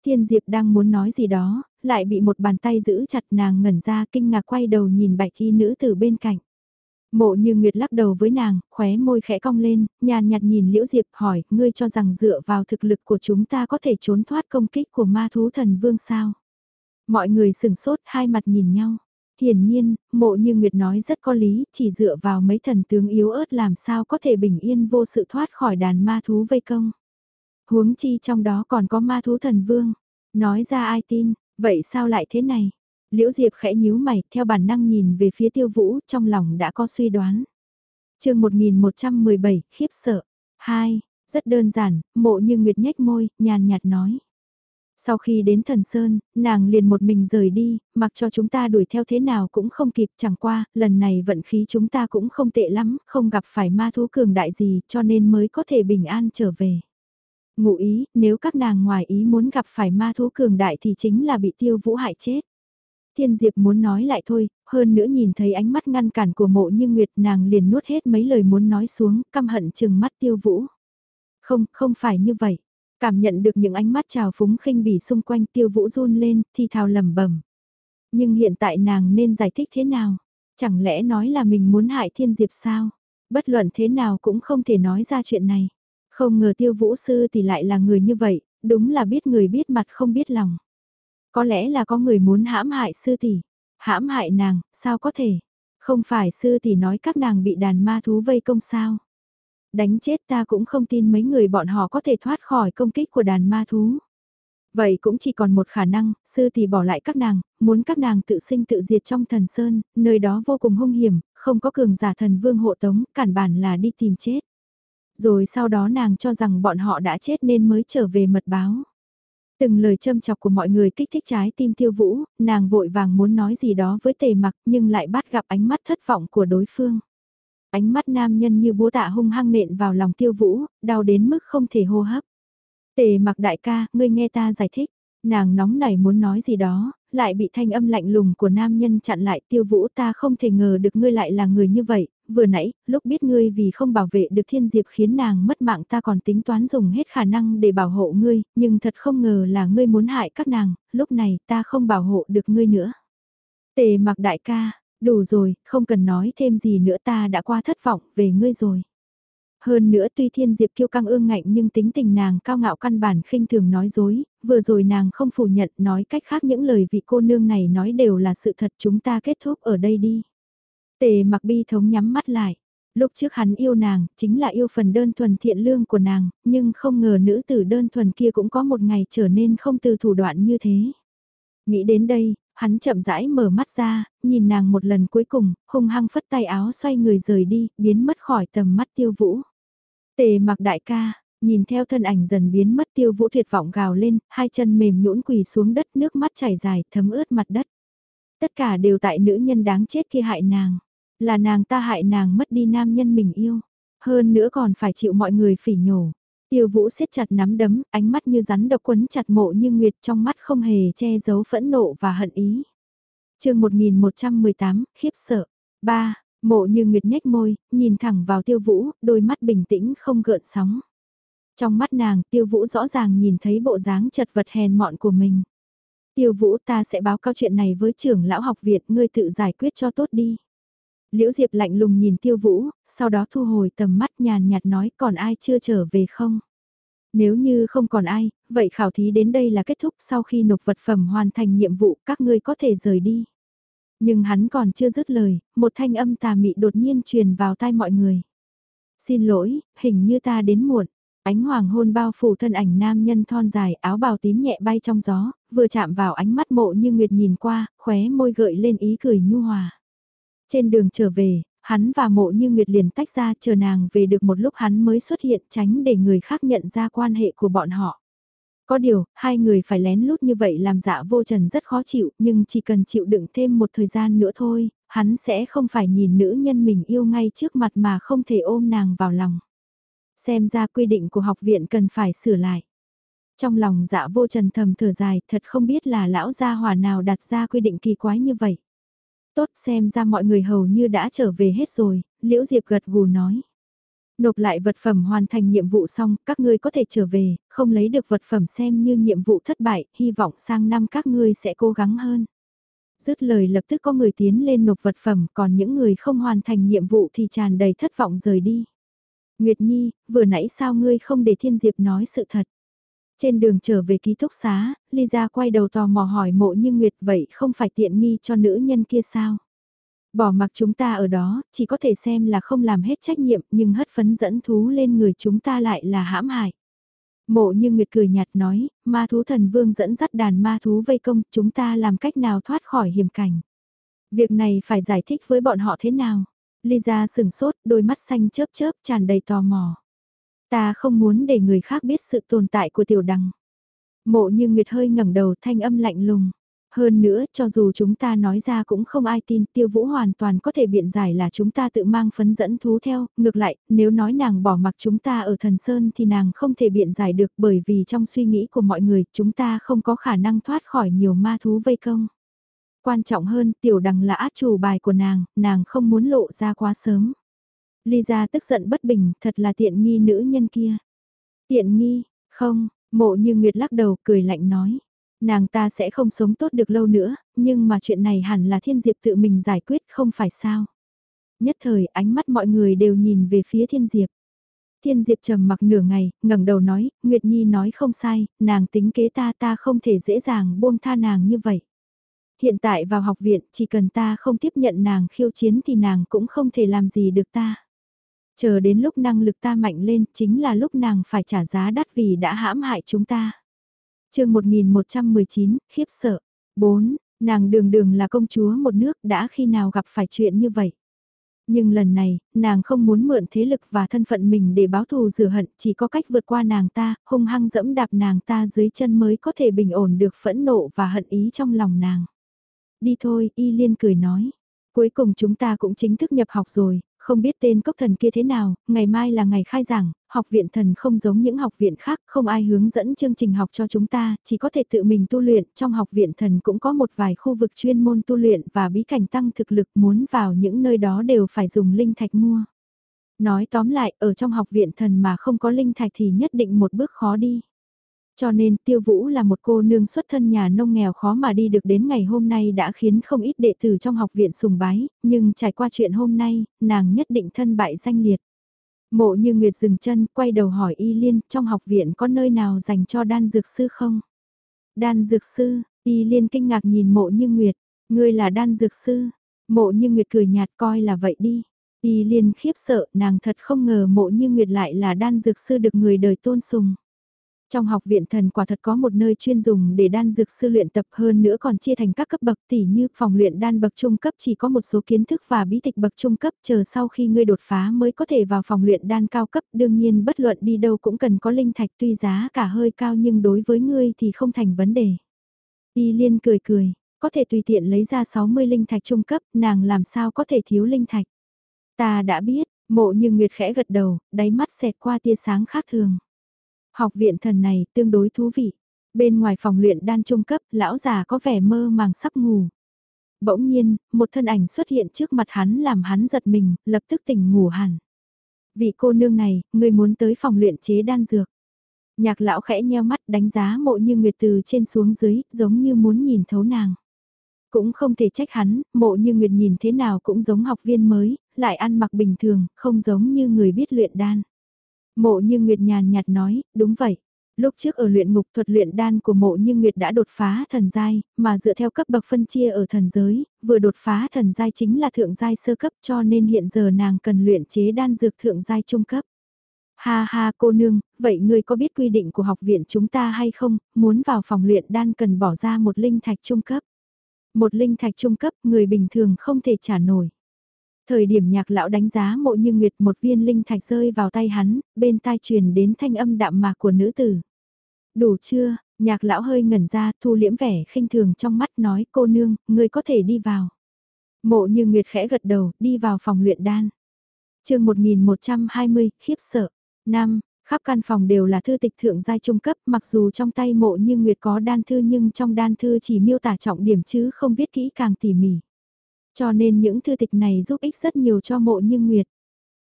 S1: Thiên Diệp đang muốn nói gì đó, lại bị một bàn tay giữ chặt nàng ngẩn ra kinh ngạc quay đầu nhìn bạch y nữ từ bên cạnh. Mộ như Nguyệt lắc đầu với nàng, khóe môi khẽ cong lên, nhàn nhạt nhìn Liễu Diệp hỏi, ngươi cho rằng dựa vào thực lực của chúng ta có thể trốn thoát công kích của ma thú thần vương sao? Mọi người sừng sốt hai mặt nhìn nhau. Hiển nhiên, mộ như Nguyệt nói rất có lý, chỉ dựa vào mấy thần tướng yếu ớt làm sao có thể bình yên vô sự thoát khỏi đàn ma thú vây công. Huống chi trong đó còn có ma thú thần vương. Nói ra ai tin, vậy sao lại thế này? Liễu Diệp khẽ nhíu mày, theo bản năng nhìn về phía tiêu vũ, trong lòng đã có suy đoán. chương 1117, khiếp sợ. 2. Rất đơn giản, mộ như Nguyệt nhếch môi, nhàn nhạt nói. Sau khi đến thần Sơn, nàng liền một mình rời đi, mặc cho chúng ta đuổi theo thế nào cũng không kịp chẳng qua, lần này vận khí chúng ta cũng không tệ lắm, không gặp phải ma thú cường đại gì cho nên mới có thể bình an trở về. Ngụ ý, nếu các nàng ngoài ý muốn gặp phải ma thú cường đại thì chính là bị tiêu vũ hại chết. Thiên Diệp muốn nói lại thôi, hơn nữa nhìn thấy ánh mắt ngăn cản của mộ như Nguyệt nàng liền nuốt hết mấy lời muốn nói xuống, căm hận chừng mắt tiêu vũ. Không, không phải như vậy. Cảm nhận được những ánh mắt trào phúng khinh bỉ xung quanh tiêu vũ run lên, thì thào lầm bẩm Nhưng hiện tại nàng nên giải thích thế nào? Chẳng lẽ nói là mình muốn hại thiên diệp sao? Bất luận thế nào cũng không thể nói ra chuyện này. Không ngờ tiêu vũ sư thì lại là người như vậy, đúng là biết người biết mặt không biết lòng. Có lẽ là có người muốn hãm hại sư tỷ, hãm hại nàng, sao có thể? Không phải sư tỷ nói các nàng bị đàn ma thú vây công sao? Đánh chết ta cũng không tin mấy người bọn họ có thể thoát khỏi công kích của đàn ma thú. Vậy cũng chỉ còn một khả năng, sư tỷ bỏ lại các nàng, muốn các nàng tự sinh tự diệt trong thần sơn, nơi đó vô cùng hung hiểm, không có cường giả thần vương hộ tống, cản bản là đi tìm chết. Rồi sau đó nàng cho rằng bọn họ đã chết nên mới trở về mật báo. Từng lời châm chọc của mọi người kích thích trái tim tiêu vũ, nàng vội vàng muốn nói gì đó với tề mặc nhưng lại bắt gặp ánh mắt thất vọng của đối phương. Ánh mắt nam nhân như búa tạ hung hăng nện vào lòng tiêu vũ, đau đến mức không thể hô hấp. Tề mặc đại ca, ngươi nghe ta giải thích. Nàng nóng nảy muốn nói gì đó, lại bị thanh âm lạnh lùng của nam nhân chặn lại tiêu vũ ta không thể ngờ được ngươi lại là người như vậy, vừa nãy, lúc biết ngươi vì không bảo vệ được thiên diệp khiến nàng mất mạng ta còn tính toán dùng hết khả năng để bảo hộ ngươi, nhưng thật không ngờ là ngươi muốn hại các nàng, lúc này ta không bảo hộ được ngươi nữa. Tề mặc đại ca, đủ rồi, không cần nói thêm gì nữa ta đã qua thất vọng về ngươi rồi. Hơn nữa tuy thiên diệp kiêu căng ương ngạnh nhưng tính tình nàng cao ngạo căn bản khinh thường nói dối, vừa rồi nàng không phủ nhận nói cách khác những lời vị cô nương này nói đều là sự thật chúng ta kết thúc ở đây đi. Tề mặc bi thống nhắm mắt lại. Lúc trước hắn yêu nàng, chính là yêu phần đơn thuần thiện lương của nàng, nhưng không ngờ nữ tử đơn thuần kia cũng có một ngày trở nên không từ thủ đoạn như thế. Nghĩ đến đây, hắn chậm rãi mở mắt ra, nhìn nàng một lần cuối cùng, hung hăng phất tay áo xoay người rời đi, biến mất khỏi tầm mắt tiêu vũ. Tề mặc đại ca, nhìn theo thân ảnh dần biến mất tiêu vũ tuyệt vọng gào lên, hai chân mềm nhũn quỳ xuống đất nước mắt chảy dài thấm ướt mặt đất. Tất cả đều tại nữ nhân đáng chết kia hại nàng. Là nàng ta hại nàng mất đi nam nhân mình yêu. Hơn nữa còn phải chịu mọi người phỉ nhổ. Tiêu vũ siết chặt nắm đấm, ánh mắt như rắn độc quấn chặt mộ như nguyệt trong mắt không hề che giấu phẫn nộ và hận ý. chương 1118, khiếp sợ. 3. Mộ như nguyệt nhếch môi, nhìn thẳng vào tiêu vũ, đôi mắt bình tĩnh không gợn sóng. Trong mắt nàng, tiêu vũ rõ ràng nhìn thấy bộ dáng chật vật hèn mọn của mình. Tiêu vũ ta sẽ báo cáo chuyện này với trưởng lão học viện, ngươi tự giải quyết cho tốt đi. Liễu Diệp lạnh lùng nhìn tiêu vũ, sau đó thu hồi tầm mắt nhàn nhạt nói còn ai chưa trở về không? Nếu như không còn ai, vậy khảo thí đến đây là kết thúc sau khi nộp vật phẩm hoàn thành nhiệm vụ các ngươi có thể rời đi. Nhưng hắn còn chưa dứt lời, một thanh âm tà mị đột nhiên truyền vào tai mọi người. Xin lỗi, hình như ta đến muộn. Ánh hoàng hôn bao phủ thân ảnh nam nhân thon dài áo bào tím nhẹ bay trong gió, vừa chạm vào ánh mắt mộ như nguyệt nhìn qua, khóe môi gợi lên ý cười nhu hòa. Trên đường trở về, hắn và mộ như Nguyệt liền tách ra chờ nàng về được một lúc hắn mới xuất hiện tránh để người khác nhận ra quan hệ của bọn họ. Có điều, hai người phải lén lút như vậy làm dạ vô trần rất khó chịu, nhưng chỉ cần chịu đựng thêm một thời gian nữa thôi, hắn sẽ không phải nhìn nữ nhân mình yêu ngay trước mặt mà không thể ôm nàng vào lòng. Xem ra quy định của học viện cần phải sửa lại. Trong lòng dạ vô trần thầm thở dài, thật không biết là lão gia hòa nào đặt ra quy định kỳ quái như vậy. Tốt xem ra mọi người hầu như đã trở về hết rồi, Liễu Diệp gật gù nói. Nộp lại vật phẩm hoàn thành nhiệm vụ xong, các ngươi có thể trở về, không lấy được vật phẩm xem như nhiệm vụ thất bại, hy vọng sang năm các ngươi sẽ cố gắng hơn. Dứt lời lập tức có người tiến lên nộp vật phẩm, còn những người không hoàn thành nhiệm vụ thì tràn đầy thất vọng rời đi. Nguyệt Nhi, vừa nãy sao ngươi không để Thiên Diệp nói sự thật? Trên đường trở về ký túc xá, Lisa quay đầu tò mò hỏi mộ như Nguyệt vậy không phải tiện nghi cho nữ nhân kia sao? Bỏ mặc chúng ta ở đó, chỉ có thể xem là không làm hết trách nhiệm nhưng hất phấn dẫn thú lên người chúng ta lại là hãm hại. Mộ như Nguyệt cười nhạt nói, ma thú thần vương dẫn dắt đàn ma thú vây công, chúng ta làm cách nào thoát khỏi hiểm cảnh. Việc này phải giải thích với bọn họ thế nào? Lisa sừng sốt, đôi mắt xanh chớp chớp tràn đầy tò mò. Ta không muốn để người khác biết sự tồn tại của tiểu đằng. Mộ như Nguyệt hơi ngẩng đầu thanh âm lạnh lùng. Hơn nữa, cho dù chúng ta nói ra cũng không ai tin, tiêu vũ hoàn toàn có thể biện giải là chúng ta tự mang phấn dẫn thú theo, ngược lại, nếu nói nàng bỏ mặc chúng ta ở thần sơn thì nàng không thể biện giải được bởi vì trong suy nghĩ của mọi người, chúng ta không có khả năng thoát khỏi nhiều ma thú vây công. Quan trọng hơn, tiểu đằng là át chủ bài của nàng, nàng không muốn lộ ra quá sớm. Lisa tức giận bất bình, thật là tiện nghi nữ nhân kia. Tiện nghi, không, mộ như Nguyệt lắc đầu cười lạnh nói. Nàng ta sẽ không sống tốt được lâu nữa, nhưng mà chuyện này hẳn là thiên diệp tự mình giải quyết không phải sao. Nhất thời ánh mắt mọi người đều nhìn về phía thiên diệp. Thiên diệp trầm mặc nửa ngày, ngẩng đầu nói, Nguyệt Nhi nói không sai, nàng tính kế ta ta không thể dễ dàng buông tha nàng như vậy. Hiện tại vào học viện, chỉ cần ta không tiếp nhận nàng khiêu chiến thì nàng cũng không thể làm gì được ta. Chờ đến lúc năng lực ta mạnh lên, chính là lúc nàng phải trả giá đắt vì đã hãm hại chúng ta chương 1119, khiếp sợ. 4. Nàng đường đường là công chúa một nước đã khi nào gặp phải chuyện như vậy. Nhưng lần này, nàng không muốn mượn thế lực và thân phận mình để báo thù rửa hận, chỉ có cách vượt qua nàng ta, hung hăng dẫm đạp nàng ta dưới chân mới có thể bình ổn được phẫn nộ và hận ý trong lòng nàng. Đi thôi, Y Liên cười nói. Cuối cùng chúng ta cũng chính thức nhập học rồi, không biết tên cốc thần kia thế nào, ngày mai là ngày khai giảng, học viện thần không giống những học viện khác, không ai hướng dẫn chương trình học cho chúng ta, chỉ có thể tự mình tu luyện, trong học viện thần cũng có một vài khu vực chuyên môn tu luyện và bí cảnh tăng thực lực muốn vào những nơi đó đều phải dùng linh thạch mua. Nói tóm lại, ở trong học viện thần mà không có linh thạch thì nhất định một bước khó đi. Cho nên Tiêu Vũ là một cô nương xuất thân nhà nông nghèo khó mà đi được đến ngày hôm nay đã khiến không ít đệ tử trong học viện sùng bái, nhưng trải qua chuyện hôm nay, nàng nhất định thân bại danh liệt. Mộ như Nguyệt dừng chân, quay đầu hỏi Y Liên, trong học viện có nơi nào dành cho đan dược sư không? Đan dược sư, Y Liên kinh ngạc nhìn mộ như Nguyệt, ngươi là đan dược sư. Mộ như Nguyệt cười nhạt coi là vậy đi. Y Liên khiếp sợ, nàng thật không ngờ mộ như Nguyệt lại là đan dược sư được người đời tôn sùng. Trong học viện thần quả thật có một nơi chuyên dùng để đan dược sư luyện tập hơn nữa còn chia thành các cấp bậc tỉ như phòng luyện đan bậc trung cấp chỉ có một số kiến thức và bí tịch bậc trung cấp chờ sau khi ngươi đột phá mới có thể vào phòng luyện đan cao cấp đương nhiên bất luận đi đâu cũng cần có linh thạch tuy giá cả hơi cao nhưng đối với ngươi thì không thành vấn đề. Y liên cười cười, có thể tùy tiện lấy ra 60 linh thạch trung cấp nàng làm sao có thể thiếu linh thạch. Ta đã biết, mộ như Nguyệt khẽ gật đầu, đáy mắt xẹt qua tia sáng khác thường. Học viện thần này tương đối thú vị. Bên ngoài phòng luyện đan trung cấp, lão già có vẻ mơ màng sắp ngủ. Bỗng nhiên, một thân ảnh xuất hiện trước mặt hắn làm hắn giật mình, lập tức tỉnh ngủ hẳn. Vị cô nương này, người muốn tới phòng luyện chế đan dược. Nhạc lão khẽ nheo mắt đánh giá mộ như nguyệt từ trên xuống dưới, giống như muốn nhìn thấu nàng. Cũng không thể trách hắn, mộ như nguyệt nhìn thế nào cũng giống học viên mới, lại ăn mặc bình thường, không giống như người biết luyện đan. Mộ như Nguyệt nhàn nhạt nói, đúng vậy. Lúc trước ở luyện ngục thuật luyện đan của mộ như Nguyệt đã đột phá thần giai, mà dựa theo cấp bậc phân chia ở thần giới, vừa đột phá thần giai chính là thượng giai sơ cấp cho nên hiện giờ nàng cần luyện chế đan dược thượng giai trung cấp. Ha ha cô nương, vậy ngươi có biết quy định của học viện chúng ta hay không, muốn vào phòng luyện đan cần bỏ ra một linh thạch trung cấp. Một linh thạch trung cấp người bình thường không thể trả nổi. Thời điểm nhạc lão đánh giá mộ như nguyệt một viên linh thạch rơi vào tay hắn, bên tai truyền đến thanh âm đạm mạc của nữ tử. Đủ chưa, nhạc lão hơi ngẩn ra thu liễm vẻ khinh thường trong mắt nói cô nương, người có thể đi vào. Mộ như nguyệt khẽ gật đầu, đi vào phòng luyện đan. chương 1120, khiếp sợ. năm Khắp căn phòng đều là thư tịch thượng giai trung cấp mặc dù trong tay mộ như nguyệt có đan thư nhưng trong đan thư chỉ miêu tả trọng điểm chứ không viết kỹ càng tỉ mỉ. Cho nên những thư tịch này giúp ích rất nhiều cho mộ như Nguyệt.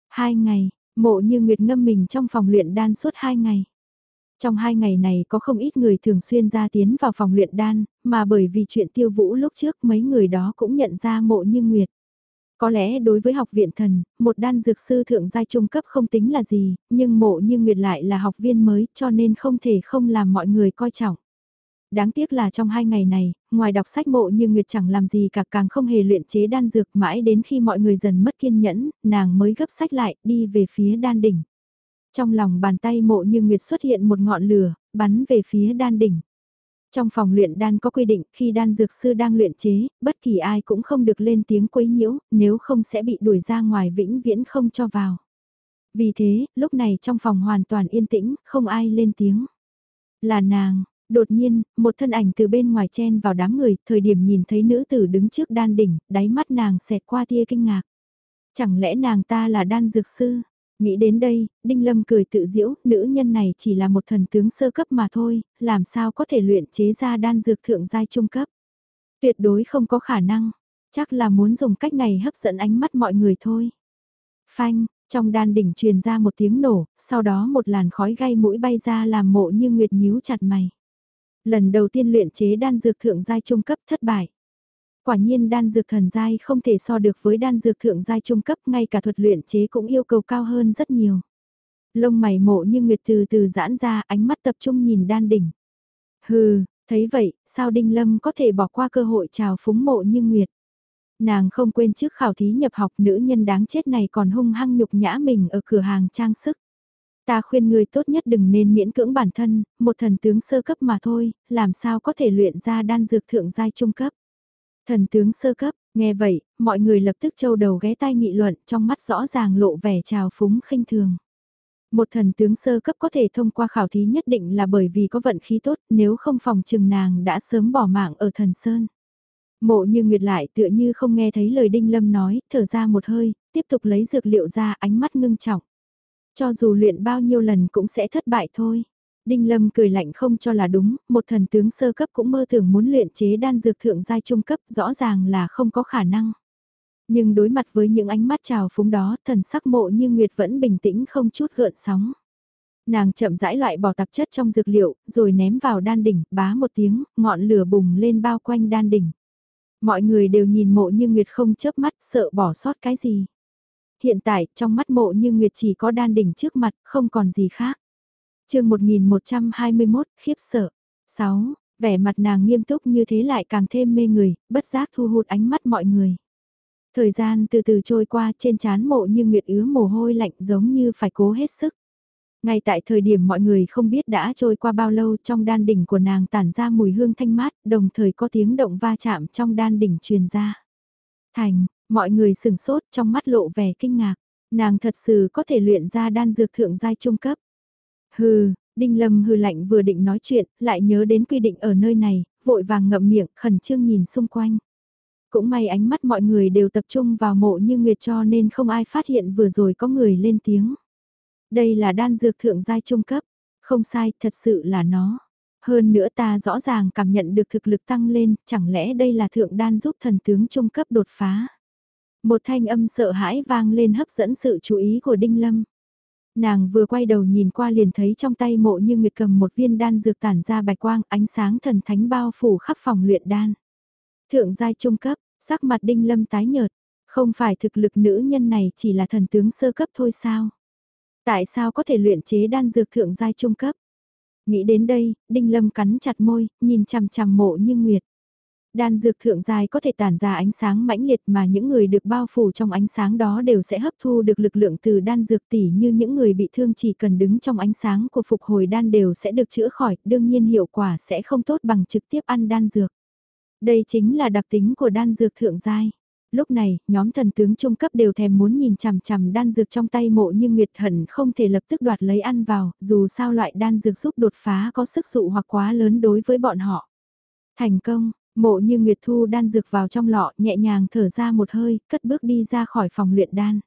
S1: Hai ngày, mộ như Nguyệt ngâm mình trong phòng luyện đan suốt hai ngày. Trong hai ngày này có không ít người thường xuyên ra tiến vào phòng luyện đan, mà bởi vì chuyện tiêu vũ lúc trước mấy người đó cũng nhận ra mộ như Nguyệt. Có lẽ đối với học viện thần, một đan dược sư thượng giai trung cấp không tính là gì, nhưng mộ như Nguyệt lại là học viên mới cho nên không thể không làm mọi người coi trọng. Đáng tiếc là trong hai ngày này, ngoài đọc sách mộ như Nguyệt chẳng làm gì cả càng không hề luyện chế đan dược mãi đến khi mọi người dần mất kiên nhẫn, nàng mới gấp sách lại đi về phía đan đỉnh. Trong lòng bàn tay mộ như Nguyệt xuất hiện một ngọn lửa, bắn về phía đan đỉnh. Trong phòng luyện đan có quy định khi đan dược sư đang luyện chế, bất kỳ ai cũng không được lên tiếng quấy nhiễu, nếu không sẽ bị đuổi ra ngoài vĩnh viễn không cho vào. Vì thế, lúc này trong phòng hoàn toàn yên tĩnh, không ai lên tiếng. Là nàng, đột nhiên, một thân ảnh từ bên ngoài chen vào đám người, thời điểm nhìn thấy nữ tử đứng trước đan đỉnh, đáy mắt nàng xẹt qua tia kinh ngạc. Chẳng lẽ nàng ta là đan dược sư? Nghĩ đến đây, Đinh Lâm cười tự diễu, nữ nhân này chỉ là một thần tướng sơ cấp mà thôi, làm sao có thể luyện chế ra đan dược thượng giai trung cấp. Tuyệt đối không có khả năng, chắc là muốn dùng cách này hấp dẫn ánh mắt mọi người thôi. Phanh, trong đan đỉnh truyền ra một tiếng nổ, sau đó một làn khói gai mũi bay ra làm mộ như nguyệt nhíu chặt mày. Lần đầu tiên luyện chế đan dược thượng giai trung cấp thất bại. Quả nhiên đan dược thần giai không thể so được với đan dược thượng giai trung cấp, ngay cả thuật luyện chế cũng yêu cầu cao hơn rất nhiều. Lông mày mộ như nguyệt từ từ giãn ra, ánh mắt tập trung nhìn đan đỉnh. Hừ, thấy vậy, sao Đinh Lâm có thể bỏ qua cơ hội chào phúng mộ như nguyệt. Nàng không quên trước khảo thí nhập học nữ nhân đáng chết này còn hung hăng nhục nhã mình ở cửa hàng trang sức. Ta khuyên người tốt nhất đừng nên miễn cưỡng bản thân, một thần tướng sơ cấp mà thôi, làm sao có thể luyện ra đan dược thượng giai trung cấp. Thần tướng sơ cấp, nghe vậy, mọi người lập tức trâu đầu ghé tai nghị luận trong mắt rõ ràng lộ vẻ trào phúng khinh thường. Một thần tướng sơ cấp có thể thông qua khảo thí nhất định là bởi vì có vận khí tốt, nếu không phòng trừng nàng đã sớm bỏ mạng ở thần sơn. Mộ như nguyệt lại tựa như không nghe thấy lời đinh lâm nói, thở ra một hơi, tiếp tục lấy dược liệu ra ánh mắt ngưng trọng. Cho dù luyện bao nhiêu lần cũng sẽ thất bại thôi. Đinh Lâm cười lạnh không cho là đúng, một thần tướng sơ cấp cũng mơ tưởng muốn luyện chế đan dược thượng giai trung cấp rõ ràng là không có khả năng. Nhưng đối mặt với những ánh mắt trào phúng đó, thần sắc mộ như Nguyệt vẫn bình tĩnh không chút gợn sóng. Nàng chậm rãi loại bỏ tạp chất trong dược liệu, rồi ném vào đan đỉnh, bá một tiếng, ngọn lửa bùng lên bao quanh đan đỉnh. Mọi người đều nhìn mộ như Nguyệt không chớp mắt sợ bỏ sót cái gì. Hiện tại, trong mắt mộ như Nguyệt chỉ có đan đỉnh trước mặt, không còn gì khác chương 1121, khiếp sợ. 6. Vẻ mặt nàng nghiêm túc như thế lại càng thêm mê người, bất giác thu hút ánh mắt mọi người. Thời gian từ từ trôi qua trên chán mộ như nguyệt ứa mồ hôi lạnh giống như phải cố hết sức. Ngay tại thời điểm mọi người không biết đã trôi qua bao lâu trong đan đỉnh của nàng tản ra mùi hương thanh mát, đồng thời có tiếng động va chạm trong đan đỉnh truyền ra. Thành, mọi người sừng sốt trong mắt lộ vẻ kinh ngạc. Nàng thật sự có thể luyện ra đan dược thượng giai trung cấp. Hừ, Đinh Lâm hừ lạnh vừa định nói chuyện, lại nhớ đến quy định ở nơi này, vội vàng ngậm miệng, khẩn trương nhìn xung quanh. Cũng may ánh mắt mọi người đều tập trung vào mộ như Nguyệt cho nên không ai phát hiện vừa rồi có người lên tiếng. Đây là đan dược thượng giai trung cấp, không sai, thật sự là nó. Hơn nữa ta rõ ràng cảm nhận được thực lực tăng lên, chẳng lẽ đây là thượng đan giúp thần tướng trung cấp đột phá. Một thanh âm sợ hãi vang lên hấp dẫn sự chú ý của Đinh Lâm. Nàng vừa quay đầu nhìn qua liền thấy trong tay mộ như nguyệt cầm một viên đan dược tản ra bạch quang ánh sáng thần thánh bao phủ khắp phòng luyện đan. Thượng giai trung cấp, sắc mặt đinh lâm tái nhợt, không phải thực lực nữ nhân này chỉ là thần tướng sơ cấp thôi sao? Tại sao có thể luyện chế đan dược thượng giai trung cấp? Nghĩ đến đây, đinh lâm cắn chặt môi, nhìn chằm chằm mộ như nguyệt. Đan dược thượng dài có thể tản ra ánh sáng mãnh liệt mà những người được bao phủ trong ánh sáng đó đều sẽ hấp thu được lực lượng từ đan dược tỉ như những người bị thương chỉ cần đứng trong ánh sáng của phục hồi đan đều sẽ được chữa khỏi, đương nhiên hiệu quả sẽ không tốt bằng trực tiếp ăn đan dược. Đây chính là đặc tính của đan dược thượng giai. Lúc này, nhóm thần tướng trung cấp đều thèm muốn nhìn chằm chằm đan dược trong tay mộ nhưng Nguyệt Hận không thể lập tức đoạt lấy ăn vào, dù sao loại đan dược giúp đột phá có sức dụ hoặc quá lớn đối với bọn họ. Thành công, Mộ như Nguyệt Thu đan dược vào trong lọ nhẹ nhàng thở ra một hơi, cất bước đi ra khỏi phòng luyện đan.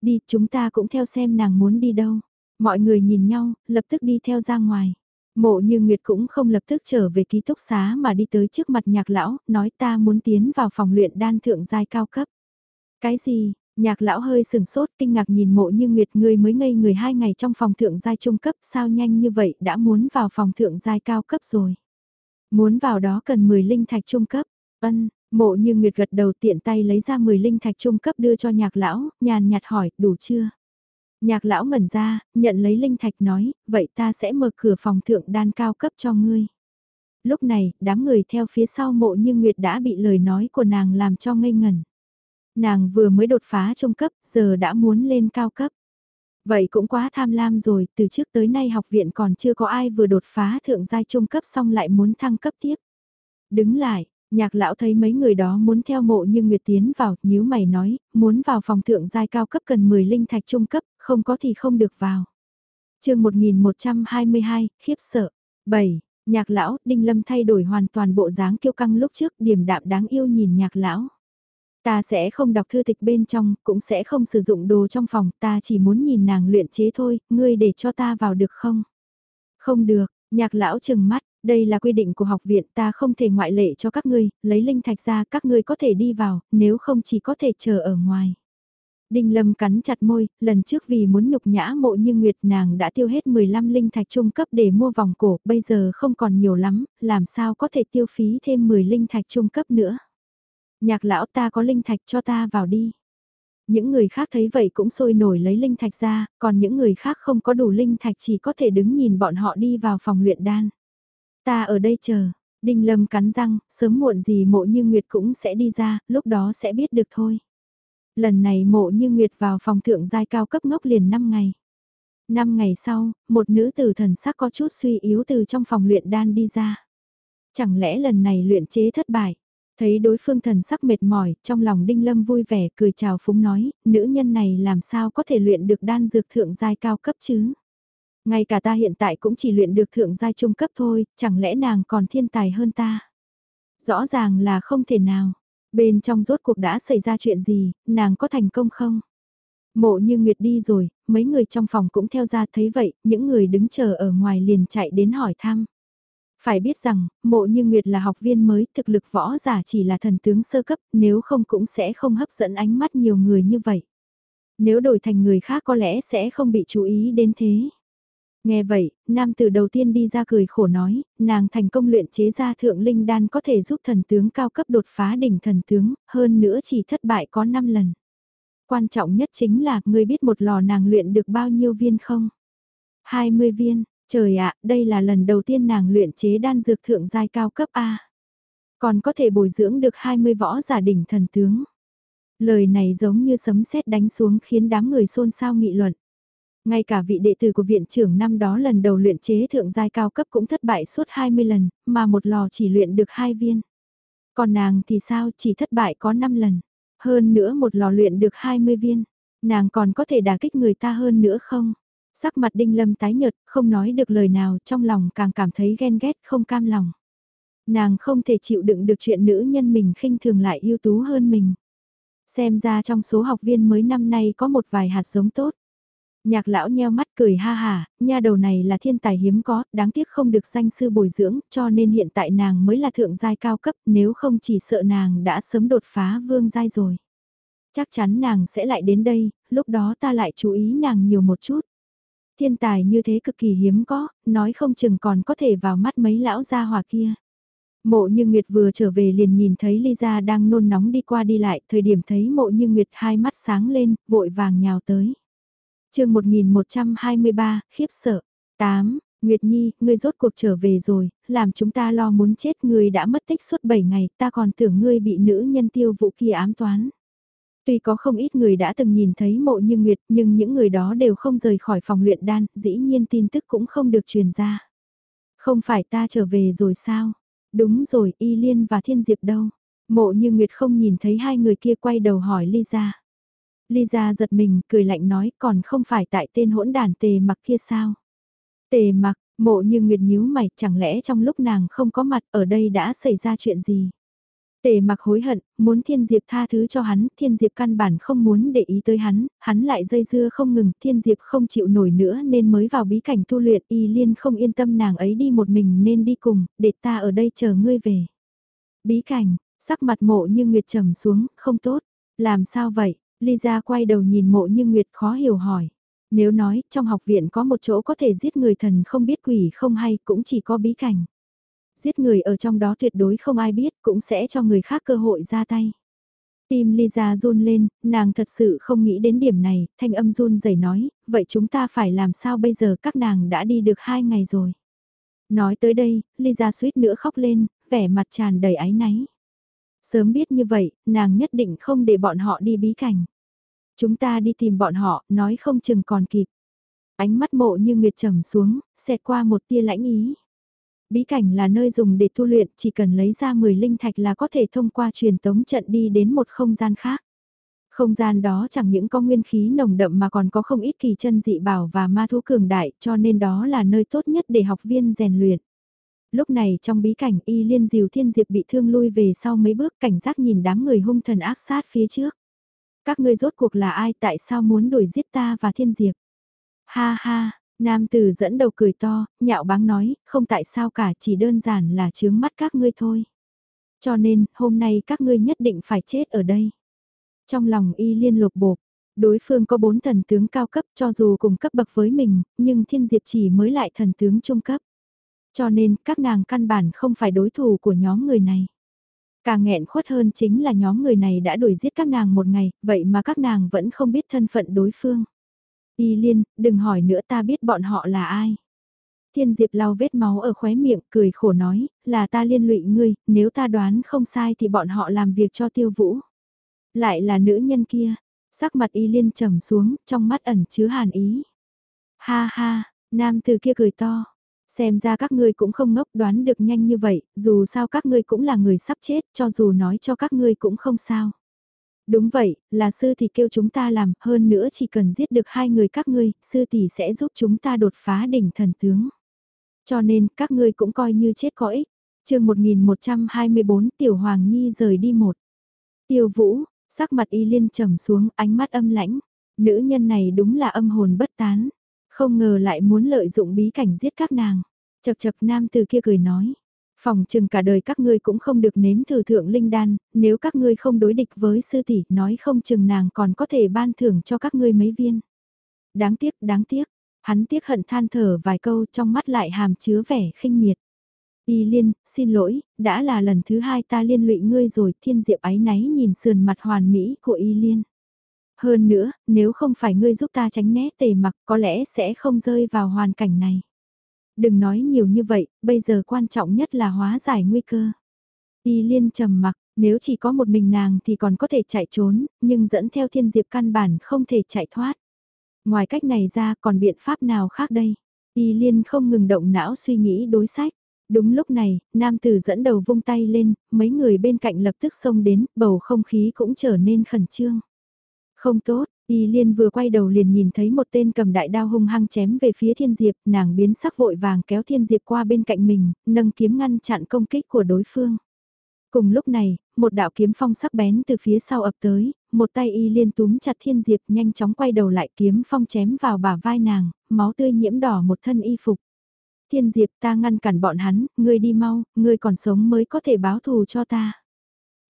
S1: Đi, chúng ta cũng theo xem nàng muốn đi đâu. Mọi người nhìn nhau, lập tức đi theo ra ngoài. Mộ như Nguyệt cũng không lập tức trở về ký túc xá mà đi tới trước mặt nhạc lão, nói ta muốn tiến vào phòng luyện đan thượng giai cao cấp. Cái gì, Nhạc lão hơi sừng sốt kinh ngạc nhìn mộ như nguyệt người mới ngây người hai ngày trong phòng thượng giai trung cấp sao nhanh như vậy đã muốn vào phòng thượng giai cao cấp rồi. Muốn vào đó cần 10 linh thạch trung cấp, ân, mộ như nguyệt gật đầu tiện tay lấy ra 10 linh thạch trung cấp đưa cho nhạc lão, nhàn nhạt hỏi đủ chưa. Nhạc lão ngẩn ra, nhận lấy linh thạch nói, vậy ta sẽ mở cửa phòng thượng đan cao cấp cho ngươi. Lúc này, đám người theo phía sau mộ như Nguyệt đã bị lời nói của nàng làm cho ngây ngẩn. Nàng vừa mới đột phá trung cấp, giờ đã muốn lên cao cấp. Vậy cũng quá tham lam rồi, từ trước tới nay học viện còn chưa có ai vừa đột phá thượng giai trung cấp xong lại muốn thăng cấp tiếp. Đứng lại, nhạc lão thấy mấy người đó muốn theo mộ nhưng Nguyệt tiến vào, nhíu mày nói, muốn vào phòng thượng giai cao cấp cần 10 linh thạch trung cấp, không có thì không được vào. chương 1122, khiếp sợ. 7. Nhạc lão, Đinh Lâm thay đổi hoàn toàn bộ dáng kiêu căng lúc trước, điểm đạm đáng yêu nhìn nhạc lão. Ta sẽ không đọc thư tịch bên trong, cũng sẽ không sử dụng đồ trong phòng, ta chỉ muốn nhìn nàng luyện chế thôi, ngươi để cho ta vào được không? Không được, nhạc lão chừng mắt, đây là quy định của học viện ta không thể ngoại lệ cho các ngươi, lấy linh thạch ra các ngươi có thể đi vào, nếu không chỉ có thể chờ ở ngoài. Đinh Lâm cắn chặt môi, lần trước vì muốn nhục nhã mộ như Nguyệt nàng đã tiêu hết 15 linh thạch trung cấp để mua vòng cổ, bây giờ không còn nhiều lắm, làm sao có thể tiêu phí thêm 10 linh thạch trung cấp nữa. Nhạc lão ta có linh thạch cho ta vào đi. Những người khác thấy vậy cũng sôi nổi lấy linh thạch ra, còn những người khác không có đủ linh thạch chỉ có thể đứng nhìn bọn họ đi vào phòng luyện đan. Ta ở đây chờ, Đinh Lâm cắn răng, sớm muộn gì mộ như Nguyệt cũng sẽ đi ra, lúc đó sẽ biết được thôi. Lần này mộ như Nguyệt vào phòng thượng giai cao cấp ngốc liền 5 ngày. 5 ngày sau, một nữ tử thần sắc có chút suy yếu từ trong phòng luyện đan đi ra. Chẳng lẽ lần này luyện chế thất bại? Thấy đối phương thần sắc mệt mỏi, trong lòng Đinh Lâm vui vẻ cười chào phúng nói, nữ nhân này làm sao có thể luyện được đan dược thượng giai cao cấp chứ? Ngay cả ta hiện tại cũng chỉ luyện được thượng giai trung cấp thôi, chẳng lẽ nàng còn thiên tài hơn ta? Rõ ràng là không thể nào. Bên trong rốt cuộc đã xảy ra chuyện gì, nàng có thành công không? Mộ như Nguyệt đi rồi, mấy người trong phòng cũng theo ra thấy vậy, những người đứng chờ ở ngoài liền chạy đến hỏi thăm. Phải biết rằng, mộ như Nguyệt là học viên mới, thực lực võ giả chỉ là thần tướng sơ cấp, nếu không cũng sẽ không hấp dẫn ánh mắt nhiều người như vậy. Nếu đổi thành người khác có lẽ sẽ không bị chú ý đến thế. Nghe vậy, nam tử đầu tiên đi ra cười khổ nói, nàng thành công luyện chế ra thượng linh đan có thể giúp thần tướng cao cấp đột phá đỉnh thần tướng, hơn nữa chỉ thất bại có 5 lần. Quan trọng nhất chính là, người biết một lò nàng luyện được bao nhiêu viên không? 20 viên, trời ạ, đây là lần đầu tiên nàng luyện chế đan dược thượng giai cao cấp A. Còn có thể bồi dưỡng được 20 võ giả đỉnh thần tướng. Lời này giống như sấm sét đánh xuống khiến đám người xôn xao nghị luận. Ngay cả vị đệ tử của viện trưởng năm đó lần đầu luyện chế thượng giai cao cấp cũng thất bại suốt 20 lần, mà một lò chỉ luyện được hai viên. Còn nàng thì sao chỉ thất bại có 5 lần, hơn nữa một lò luyện được 20 viên. Nàng còn có thể đả kích người ta hơn nữa không? Sắc mặt đinh lâm tái nhợt, không nói được lời nào, trong lòng càng cảm thấy ghen ghét, không cam lòng. Nàng không thể chịu đựng được chuyện nữ nhân mình khinh thường lại ưu tú hơn mình. Xem ra trong số học viên mới năm nay có một vài hạt giống tốt. Nhạc lão nheo mắt cười ha hà, nha đầu này là thiên tài hiếm có, đáng tiếc không được danh sư bồi dưỡng, cho nên hiện tại nàng mới là thượng giai cao cấp, nếu không chỉ sợ nàng đã sớm đột phá vương giai rồi. Chắc chắn nàng sẽ lại đến đây, lúc đó ta lại chú ý nàng nhiều một chút. Thiên tài như thế cực kỳ hiếm có, nói không chừng còn có thể vào mắt mấy lão gia hòa kia. Mộ như Nguyệt vừa trở về liền nhìn thấy Lisa đang nôn nóng đi qua đi lại, thời điểm thấy mộ như Nguyệt hai mắt sáng lên, vội vàng nhào tới chương 1123, khiếp sợ. 8. Nguyệt Nhi, ngươi rốt cuộc trở về rồi, làm chúng ta lo muốn chết ngươi đã mất tích suốt 7 ngày, ta còn tưởng ngươi bị nữ nhân tiêu vụ kia ám toán. Tuy có không ít người đã từng nhìn thấy mộ như Nguyệt nhưng những người đó đều không rời khỏi phòng luyện đan, dĩ nhiên tin tức cũng không được truyền ra. Không phải ta trở về rồi sao? Đúng rồi, Y Liên và Thiên Diệp đâu? Mộ như Nguyệt không nhìn thấy hai người kia quay đầu hỏi Lisa. Lisa giật mình, cười lạnh nói còn không phải tại tên hỗn đàn tề mặc kia sao. Tề mặc, mộ như nguyệt nhíu mày, chẳng lẽ trong lúc nàng không có mặt ở đây đã xảy ra chuyện gì. Tề mặc hối hận, muốn thiên diệp tha thứ cho hắn, thiên diệp căn bản không muốn để ý tới hắn, hắn lại dây dưa không ngừng, thiên diệp không chịu nổi nữa nên mới vào bí cảnh tu luyện, y liên không yên tâm nàng ấy đi một mình nên đi cùng, để ta ở đây chờ ngươi về. Bí cảnh, sắc mặt mộ như nguyệt trầm xuống, không tốt, làm sao vậy, Lisa quay đầu nhìn mộ như Nguyệt khó hiểu hỏi. Nếu nói trong học viện có một chỗ có thể giết người thần không biết quỷ không hay cũng chỉ có bí cảnh. Giết người ở trong đó tuyệt đối không ai biết cũng sẽ cho người khác cơ hội ra tay. Tim Lisa run lên, nàng thật sự không nghĩ đến điểm này, thanh âm run rẩy nói, vậy chúng ta phải làm sao bây giờ các nàng đã đi được hai ngày rồi. Nói tới đây, Lisa suýt nữa khóc lên, vẻ mặt tràn đầy áy náy. Sớm biết như vậy, nàng nhất định không để bọn họ đi bí cảnh. Chúng ta đi tìm bọn họ, nói không chừng còn kịp. Ánh mắt mộ như nguyệt trầm xuống, xẹt qua một tia lãnh ý. Bí cảnh là nơi dùng để tu luyện, chỉ cần lấy ra 10 linh thạch là có thể thông qua truyền tống trận đi đến một không gian khác. Không gian đó chẳng những có nguyên khí nồng đậm mà còn có không ít kỳ chân dị bảo và ma thú cường đại cho nên đó là nơi tốt nhất để học viên rèn luyện. Lúc này trong bí cảnh y liên diều thiên diệp bị thương lui về sau mấy bước cảnh giác nhìn đám người hung thần ác sát phía trước. Các ngươi rốt cuộc là ai tại sao muốn đuổi giết ta và thiên diệp? Ha ha, nam tử dẫn đầu cười to, nhạo báng nói, không tại sao cả chỉ đơn giản là chướng mắt các ngươi thôi. Cho nên, hôm nay các ngươi nhất định phải chết ở đây. Trong lòng y liên lục bột, đối phương có bốn thần tướng cao cấp cho dù cùng cấp bậc với mình, nhưng thiên diệp chỉ mới lại thần tướng trung cấp. Cho nên, các nàng căn bản không phải đối thủ của nhóm người này. Càng nghẹn khuất hơn chính là nhóm người này đã đuổi giết các nàng một ngày, vậy mà các nàng vẫn không biết thân phận đối phương. Y liên, đừng hỏi nữa ta biết bọn họ là ai. Thiên Diệp lau vết máu ở khóe miệng, cười khổ nói, là ta liên lụy ngươi, nếu ta đoán không sai thì bọn họ làm việc cho tiêu vũ. Lại là nữ nhân kia, sắc mặt y liên trầm xuống, trong mắt ẩn chứa hàn ý. Ha ha, nam từ kia cười to, Xem ra các ngươi cũng không ngốc đoán được nhanh như vậy, dù sao các ngươi cũng là người sắp chết, cho dù nói cho các ngươi cũng không sao. Đúng vậy, là sư thì kêu chúng ta làm, hơn nữa chỉ cần giết được hai người các ngươi, sư tỷ sẽ giúp chúng ta đột phá đỉnh thần tướng. Cho nên, các ngươi cũng coi như chết có ích. chương 1124 Tiểu Hoàng Nhi rời đi một. Tiêu Vũ, sắc mặt y liên trầm xuống, ánh mắt âm lãnh. Nữ nhân này đúng là âm hồn bất tán. Không ngờ lại muốn lợi dụng bí cảnh giết các nàng. Chậc chậc nam từ kia cười nói. Phòng chừng cả đời các ngươi cũng không được nếm thử thượng linh đan, nếu các ngươi không đối địch với sư tỷ, nói không chừng nàng còn có thể ban thưởng cho các ngươi mấy viên. Đáng tiếc, đáng tiếc, hắn tiếc hận than thở vài câu trong mắt lại hàm chứa vẻ khinh miệt. Y liên, xin lỗi, đã là lần thứ hai ta liên lụy ngươi rồi, thiên diệp ái náy nhìn sườn mặt hoàn mỹ của y liên. Hơn nữa, nếu không phải ngươi giúp ta tránh né tề mặc có lẽ sẽ không rơi vào hoàn cảnh này. Đừng nói nhiều như vậy, bây giờ quan trọng nhất là hóa giải nguy cơ. Y liên trầm mặc, nếu chỉ có một mình nàng thì còn có thể chạy trốn, nhưng dẫn theo thiên diệp căn bản không thể chạy thoát. Ngoài cách này ra còn biện pháp nào khác đây? Y liên không ngừng động não suy nghĩ đối sách. Đúng lúc này, nam tử dẫn đầu vung tay lên, mấy người bên cạnh lập tức xông đến, bầu không khí cũng trở nên khẩn trương. Không tốt, Y Liên vừa quay đầu liền nhìn thấy một tên cầm đại đao hung hăng chém về phía Thiên Diệp, nàng biến sắc vội vàng kéo Thiên Diệp qua bên cạnh mình, nâng kiếm ngăn chặn công kích của đối phương. Cùng lúc này, một đạo kiếm phong sắc bén từ phía sau ập tới, một tay Y Liên túm chặt Thiên Diệp nhanh chóng quay đầu lại kiếm phong chém vào bả vai nàng, máu tươi nhiễm đỏ một thân y phục. Thiên Diệp ta ngăn cản bọn hắn, ngươi đi mau, ngươi còn sống mới có thể báo thù cho ta.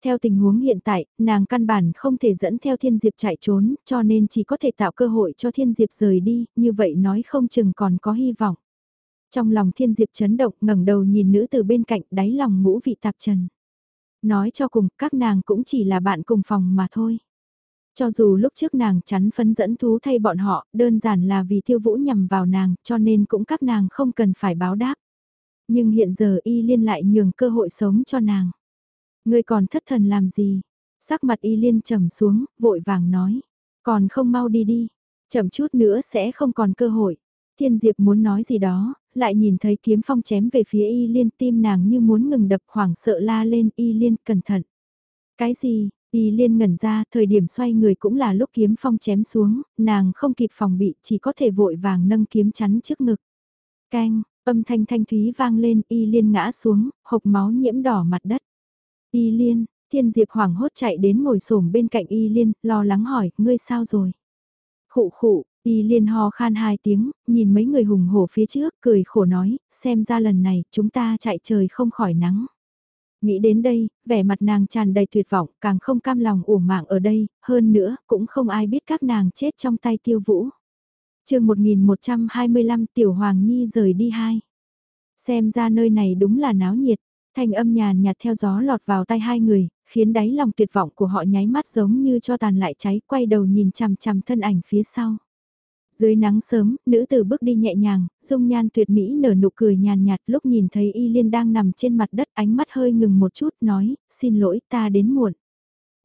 S1: Theo tình huống hiện tại, nàng căn bản không thể dẫn theo Thiên Diệp chạy trốn, cho nên chỉ có thể tạo cơ hội cho Thiên Diệp rời đi, như vậy nói không chừng còn có hy vọng. Trong lòng Thiên Diệp chấn động ngẩng đầu nhìn nữ từ bên cạnh đáy lòng ngũ vị tạp trần. Nói cho cùng, các nàng cũng chỉ là bạn cùng phòng mà thôi. Cho dù lúc trước nàng chắn phấn dẫn thú thay bọn họ, đơn giản là vì tiêu vũ nhằm vào nàng, cho nên cũng các nàng không cần phải báo đáp. Nhưng hiện giờ y liên lại nhường cơ hội sống cho nàng. Ngươi còn thất thần làm gì? Sắc mặt y liên trầm xuống, vội vàng nói. Còn không mau đi đi. Chậm chút nữa sẽ không còn cơ hội. Thiên Diệp muốn nói gì đó, lại nhìn thấy kiếm phong chém về phía y liên tim nàng như muốn ngừng đập hoảng sợ la lên y liên cẩn thận. Cái gì? Y liên ngẩn ra, thời điểm xoay người cũng là lúc kiếm phong chém xuống, nàng không kịp phòng bị, chỉ có thể vội vàng nâng kiếm chắn trước ngực. Canh, âm thanh thanh thúy vang lên, y liên ngã xuống, hộc máu nhiễm đỏ mặt đất. Y Liên, Thiên Diệp hoảng hốt chạy đến ngồi xổm bên cạnh Y Liên, lo lắng hỏi, ngươi sao rồi? Khụ khụ, Y Liên ho khan hai tiếng, nhìn mấy người hùng hổ phía trước, cười khổ nói, xem ra lần này chúng ta chạy trời không khỏi nắng. Nghĩ đến đây, vẻ mặt nàng tràn đầy tuyệt vọng, càng không cam lòng ủ mạng ở đây, hơn nữa, cũng không ai biết các nàng chết trong tay tiêu vũ. chương 1125 Tiểu Hoàng Nhi rời đi hai. Xem ra nơi này đúng là náo nhiệt, thanh âm nhàn nhạt theo gió lọt vào tay hai người, khiến đáy lòng tuyệt vọng của họ nháy mắt giống như cho tàn lại cháy, quay đầu nhìn chằm chằm thân ảnh phía sau. Dưới nắng sớm, nữ tử bước đi nhẹ nhàng, dung nhan tuyệt mỹ nở nụ cười nhàn nhạt lúc nhìn thấy Y Liên đang nằm trên mặt đất ánh mắt hơi ngừng một chút nói, xin lỗi ta đến muộn.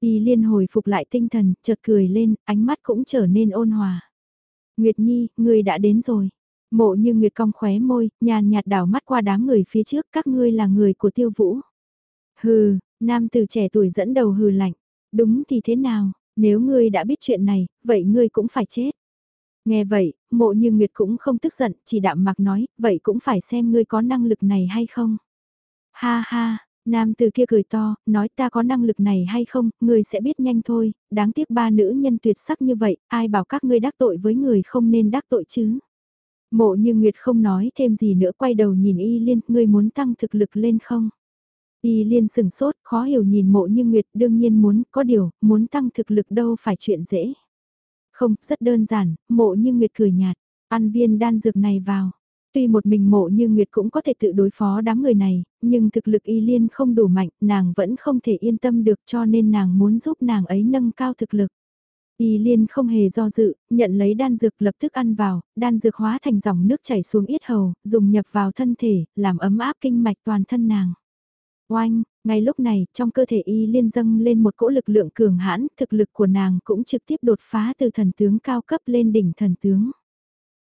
S1: Y Liên hồi phục lại tinh thần, chợt cười lên, ánh mắt cũng trở nên ôn hòa. Nguyệt Nhi, người đã đến rồi. Mộ như Nguyệt cong khóe môi, nhàn nhạt đảo mắt qua đám người phía trước, các ngươi là người của tiêu vũ. Hừ, nam tử trẻ tuổi dẫn đầu hừ lạnh. Đúng thì thế nào, nếu ngươi đã biết chuyện này, vậy ngươi cũng phải chết. Nghe vậy, mộ như Nguyệt cũng không tức giận, chỉ đạm mặc nói, vậy cũng phải xem ngươi có năng lực này hay không. Ha ha, nam từ kia cười to, nói ta có năng lực này hay không, ngươi sẽ biết nhanh thôi, đáng tiếc ba nữ nhân tuyệt sắc như vậy, ai bảo các ngươi đắc tội với người không nên đắc tội chứ. Mộ như Nguyệt không nói thêm gì nữa quay đầu nhìn y liên, ngươi muốn tăng thực lực lên không? Y liên sừng sốt, khó hiểu nhìn mộ như Nguyệt đương nhiên muốn, có điều, muốn tăng thực lực đâu phải chuyện dễ. Không, rất đơn giản, mộ như Nguyệt cười nhạt, ăn viên đan dược này vào. Tuy một mình mộ như Nguyệt cũng có thể tự đối phó đám người này, nhưng thực lực y liên không đủ mạnh, nàng vẫn không thể yên tâm được cho nên nàng muốn giúp nàng ấy nâng cao thực lực. Y liên không hề do dự, nhận lấy đan dược lập tức ăn vào, đan dược hóa thành dòng nước chảy xuống yết hầu, dùng nhập vào thân thể, làm ấm áp kinh mạch toàn thân nàng. Oanh, ngay lúc này, trong cơ thể y liên dâng lên một cỗ lực lượng cường hãn, thực lực của nàng cũng trực tiếp đột phá từ thần tướng cao cấp lên đỉnh thần tướng.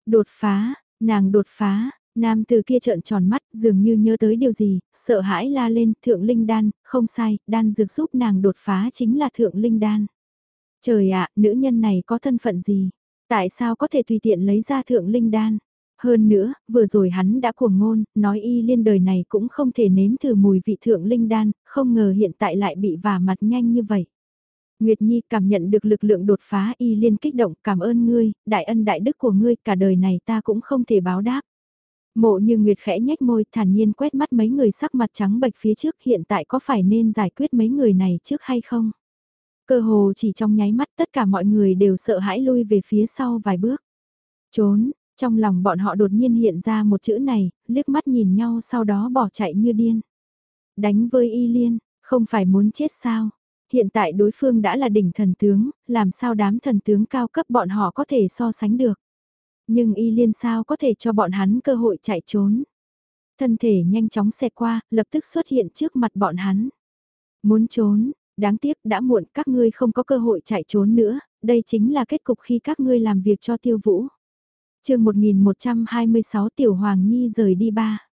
S1: Đột phá, nàng đột phá, nam từ kia trợn tròn mắt dường như nhớ tới điều gì, sợ hãi la lên thượng linh đan, không sai, đan dược giúp nàng đột phá chính là thượng linh đan. Trời ạ, nữ nhân này có thân phận gì? Tại sao có thể tùy tiện lấy ra thượng linh đan? Hơn nữa, vừa rồi hắn đã cuồng ngôn, nói y liên đời này cũng không thể nếm thử mùi vị thượng linh đan, không ngờ hiện tại lại bị vả mặt nhanh như vậy. Nguyệt Nhi cảm nhận được lực lượng đột phá y liên kích động cảm ơn ngươi, đại ân đại đức của ngươi cả đời này ta cũng không thể báo đáp. Mộ như Nguyệt khẽ nhếch môi thản nhiên quét mắt mấy người sắc mặt trắng bệch phía trước hiện tại có phải nên giải quyết mấy người này trước hay không? Cơ hồ chỉ trong nháy mắt tất cả mọi người đều sợ hãi lui về phía sau vài bước. Trốn, trong lòng bọn họ đột nhiên hiện ra một chữ này, liếc mắt nhìn nhau sau đó bỏ chạy như điên. Đánh với y liên, không phải muốn chết sao? Hiện tại đối phương đã là đỉnh thần tướng, làm sao đám thần tướng cao cấp bọn họ có thể so sánh được? Nhưng y liên sao có thể cho bọn hắn cơ hội chạy trốn? Thân thể nhanh chóng xẹt qua, lập tức xuất hiện trước mặt bọn hắn. Muốn trốn, đáng tiếc đã muộn các ngươi không có cơ hội chạy trốn nữa, đây chính là kết cục khi các ngươi làm việc cho tiêu vũ chương 1126 Tiểu Hoàng Nhi rời đi ba.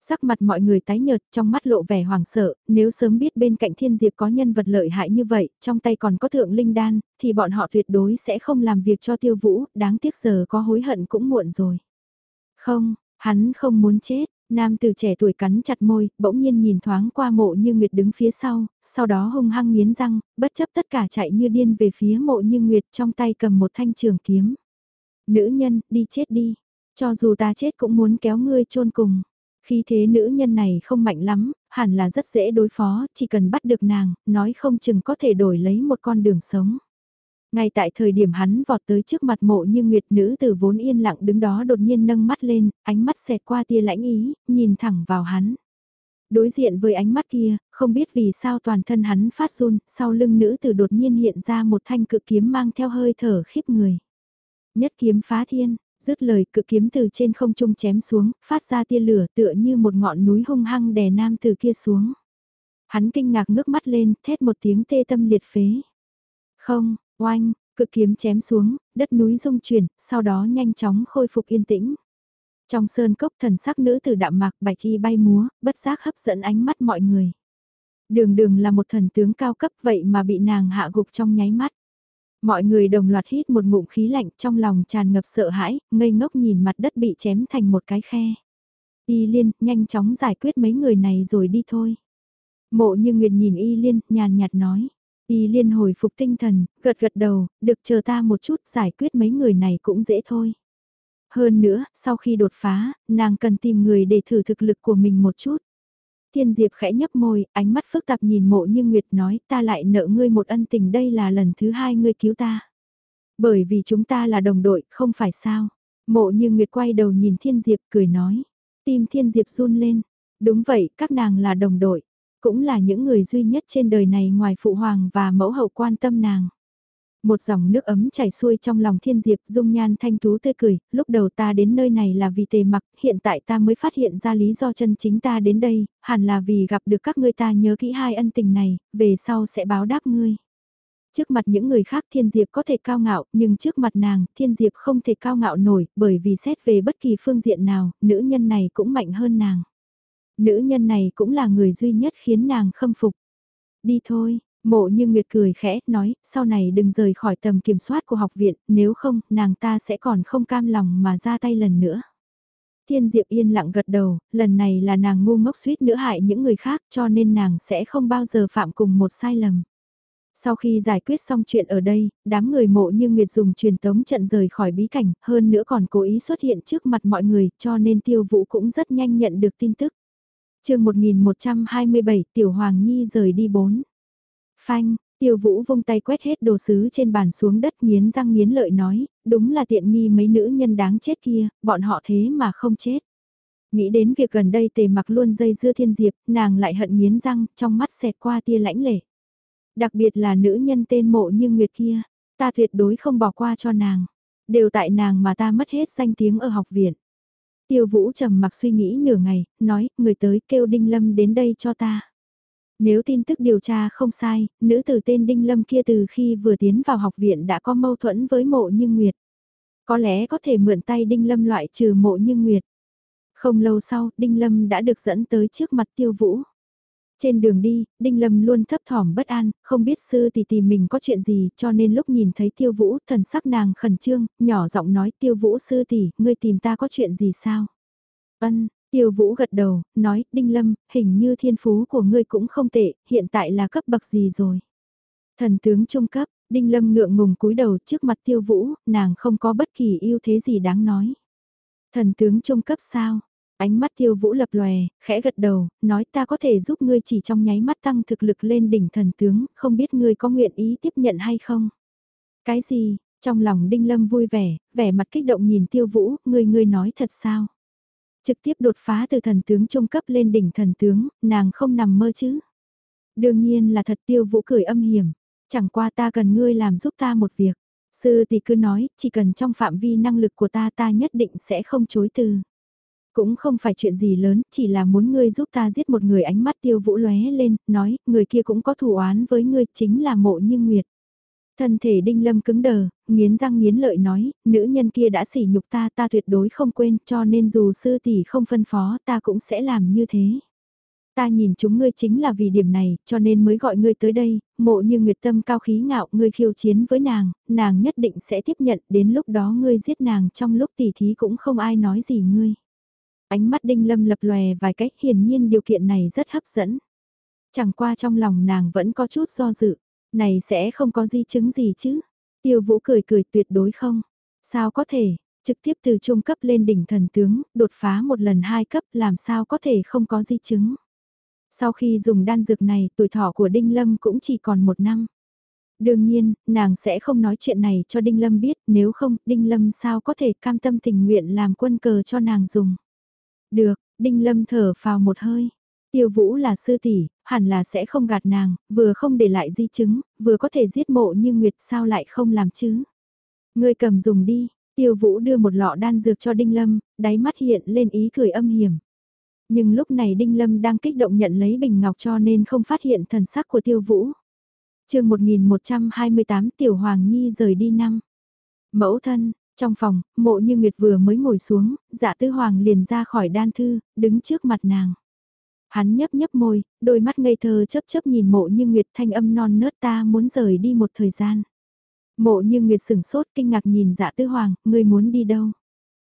S1: Sắc mặt mọi người tái nhợt trong mắt lộ vẻ hoàng sợ, nếu sớm biết bên cạnh thiên diệp có nhân vật lợi hại như vậy, trong tay còn có thượng linh đan, thì bọn họ tuyệt đối sẽ không làm việc cho tiêu vũ, đáng tiếc giờ có hối hận cũng muộn rồi. Không, hắn không muốn chết, nam từ trẻ tuổi cắn chặt môi, bỗng nhiên nhìn thoáng qua mộ như Nguyệt đứng phía sau, sau đó hung hăng nghiến răng, bất chấp tất cả chạy như điên về phía mộ như Nguyệt trong tay cầm một thanh trường kiếm. Nữ nhân, đi chết đi. Cho dù ta chết cũng muốn kéo ngươi chôn cùng. Khi thế nữ nhân này không mạnh lắm, hẳn là rất dễ đối phó, chỉ cần bắt được nàng, nói không chừng có thể đổi lấy một con đường sống. Ngay tại thời điểm hắn vọt tới trước mặt mộ như nguyệt nữ tử vốn yên lặng đứng đó đột nhiên nâng mắt lên, ánh mắt xẹt qua tia lãnh ý, nhìn thẳng vào hắn. Đối diện với ánh mắt kia, không biết vì sao toàn thân hắn phát run, sau lưng nữ tử đột nhiên hiện ra một thanh cự kiếm mang theo hơi thở khiếp người. Nhất kiếm phá thiên, dứt lời cự kiếm từ trên không trung chém xuống, phát ra tia lửa tựa như một ngọn núi hung hăng đè nam từ kia xuống. Hắn kinh ngạc ngước mắt lên, thét một tiếng tê tâm liệt phế. Không, oanh, cự kiếm chém xuống, đất núi rung chuyển, sau đó nhanh chóng khôi phục yên tĩnh. Trong sơn cốc thần sắc nữ từ đạm mạc bạch y bay múa, bất giác hấp dẫn ánh mắt mọi người. Đường đường là một thần tướng cao cấp vậy mà bị nàng hạ gục trong nháy mắt. Mọi người đồng loạt hít một ngụm khí lạnh trong lòng tràn ngập sợ hãi, ngây ngốc nhìn mặt đất bị chém thành một cái khe. Y Liên, nhanh chóng giải quyết mấy người này rồi đi thôi. Mộ như Nguyệt nhìn Y Liên, nhàn nhạt nói. Y Liên hồi phục tinh thần, gật gật đầu, được chờ ta một chút giải quyết mấy người này cũng dễ thôi. Hơn nữa, sau khi đột phá, nàng cần tìm người để thử thực lực của mình một chút. Thiên Diệp khẽ nhấp môi, ánh mắt phức tạp nhìn mộ như Nguyệt nói ta lại nợ ngươi một ân tình đây là lần thứ hai ngươi cứu ta. Bởi vì chúng ta là đồng đội, không phải sao. Mộ như Nguyệt quay đầu nhìn Thiên Diệp cười nói. Tim Thiên Diệp run lên. Đúng vậy, các nàng là đồng đội. Cũng là những người duy nhất trên đời này ngoài phụ hoàng và mẫu hậu quan tâm nàng. Một dòng nước ấm chảy xuôi trong lòng thiên diệp dung nhan thanh tú tươi cười, lúc đầu ta đến nơi này là vì tề mặc, hiện tại ta mới phát hiện ra lý do chân chính ta đến đây, hẳn là vì gặp được các ngươi ta nhớ kỹ hai ân tình này, về sau sẽ báo đáp ngươi. Trước mặt những người khác thiên diệp có thể cao ngạo, nhưng trước mặt nàng, thiên diệp không thể cao ngạo nổi, bởi vì xét về bất kỳ phương diện nào, nữ nhân này cũng mạnh hơn nàng. Nữ nhân này cũng là người duy nhất khiến nàng khâm phục. Đi thôi, Mộ như Nguyệt cười khẽ, nói, sau này đừng rời khỏi tầm kiểm soát của học viện, nếu không, nàng ta sẽ còn không cam lòng mà ra tay lần nữa. Thiên Diệp yên lặng gật đầu, lần này là nàng ngu ngốc suýt nữa hại những người khác cho nên nàng sẽ không bao giờ phạm cùng một sai lầm. Sau khi giải quyết xong chuyện ở đây, đám người mộ như Nguyệt dùng truyền tống trận rời khỏi bí cảnh, hơn nữa còn cố ý xuất hiện trước mặt mọi người, cho nên tiêu vũ cũng rất nhanh nhận được tin tức chương 1127 Tiểu Hoàng Nhi rời đi 4. Phanh, tiêu vũ vung tay quét hết đồ sứ trên bàn xuống đất nghiến răng nghiến lợi nói, đúng là tiện nghi mấy nữ nhân đáng chết kia, bọn họ thế mà không chết. Nghĩ đến việc gần đây tề mặc luôn dây dưa thiên diệp, nàng lại hận nghiến răng, trong mắt xẹt qua tia lãnh lệ. Đặc biệt là nữ nhân tên mộ như Nguyệt kia, ta tuyệt đối không bỏ qua cho nàng. Đều tại nàng mà ta mất hết danh tiếng ở học viện. Tiêu vũ trầm mặc suy nghĩ nửa ngày, nói, người tới kêu Đinh Lâm đến đây cho ta. Nếu tin tức điều tra không sai, nữ tử tên Đinh Lâm kia từ khi vừa tiến vào học viện đã có mâu thuẫn với mộ như Nguyệt. Có lẽ có thể mượn tay Đinh Lâm loại trừ mộ như Nguyệt. Không lâu sau, Đinh Lâm đã được dẫn tới trước mặt tiêu vũ. Trên đường đi, Đinh Lâm luôn thấp thỏm bất an, không biết sư tỷ tỷ mình có chuyện gì cho nên lúc nhìn thấy tiêu vũ thần sắc nàng khẩn trương, nhỏ giọng nói tiêu vũ sư tỷ, ngươi tìm ta có chuyện gì sao? Ân, Tiêu Vũ gật đầu, nói, Đinh Lâm, hình như thiên phú của ngươi cũng không tệ, hiện tại là cấp bậc gì rồi? Thần tướng trung cấp, Đinh Lâm ngượng ngùng cúi đầu trước mặt Tiêu Vũ, nàng không có bất kỳ ưu thế gì đáng nói. Thần tướng trung cấp sao? Ánh mắt Tiêu Vũ lập lòe, khẽ gật đầu, nói ta có thể giúp ngươi chỉ trong nháy mắt tăng thực lực lên đỉnh thần tướng, không biết ngươi có nguyện ý tiếp nhận hay không? Cái gì? Trong lòng Đinh Lâm vui vẻ, vẻ mặt kích động nhìn Tiêu Vũ, ngươi ngươi nói thật sao? Trực tiếp đột phá từ thần tướng trung cấp lên đỉnh thần tướng, nàng không nằm mơ chứ. Đương nhiên là thật tiêu vũ cười âm hiểm. Chẳng qua ta cần ngươi làm giúp ta một việc. Sư tỷ cứ nói, chỉ cần trong phạm vi năng lực của ta ta nhất định sẽ không chối từ. Cũng không phải chuyện gì lớn, chỉ là muốn ngươi giúp ta giết một người ánh mắt tiêu vũ lóe lên, nói, người kia cũng có thù oán với ngươi chính là mộ như nguyệt. Thân thể đinh lâm cứng đờ, nghiến răng nghiến lợi nói, nữ nhân kia đã sỉ nhục ta ta tuyệt đối không quên cho nên dù sư tỷ không phân phó ta cũng sẽ làm như thế. Ta nhìn chúng ngươi chính là vì điểm này, cho nên mới gọi ngươi tới đây, mộ như nguyệt tâm cao khí ngạo, ngươi khiêu chiến với nàng, nàng nhất định sẽ tiếp nhận, đến lúc đó ngươi giết nàng trong lúc tỉ thí cũng không ai nói gì ngươi. Ánh mắt đinh lâm lập lòe vài cách hiển nhiên điều kiện này rất hấp dẫn. Chẳng qua trong lòng nàng vẫn có chút do dự. Này sẽ không có di chứng gì chứ? Tiêu vũ cười cười tuyệt đối không. Sao có thể, trực tiếp từ trung cấp lên đỉnh thần tướng, đột phá một lần hai cấp làm sao có thể không có di chứng. Sau khi dùng đan dược này, tuổi thọ của Đinh Lâm cũng chỉ còn một năm. Đương nhiên, nàng sẽ không nói chuyện này cho Đinh Lâm biết, nếu không, Đinh Lâm sao có thể cam tâm tình nguyện làm quân cờ cho nàng dùng. Được, Đinh Lâm thở phào một hơi. Tiêu Vũ là sư tỷ, hẳn là sẽ không gạt nàng, vừa không để lại di chứng, vừa có thể giết mộ như Nguyệt sao lại không làm chứ. Ngươi cầm dùng đi, Tiêu Vũ đưa một lọ đan dược cho Đinh Lâm, đáy mắt hiện lên ý cười âm hiểm. Nhưng lúc này Đinh Lâm đang kích động nhận lấy bình ngọc cho nên không phát hiện thần sắc của Tiêu Vũ. chương 1128 Tiểu Hoàng Nhi rời đi năm. Mẫu thân, trong phòng, mộ như Nguyệt vừa mới ngồi xuống, dạ tư hoàng liền ra khỏi đan thư, đứng trước mặt nàng. Hắn nhấp nhấp môi, đôi mắt ngây thơ chấp chấp nhìn mộ như Nguyệt thanh âm non nớt ta muốn rời đi một thời gian. Mộ như Nguyệt sửng sốt kinh ngạc nhìn dạ tư hoàng, ngươi muốn đi đâu?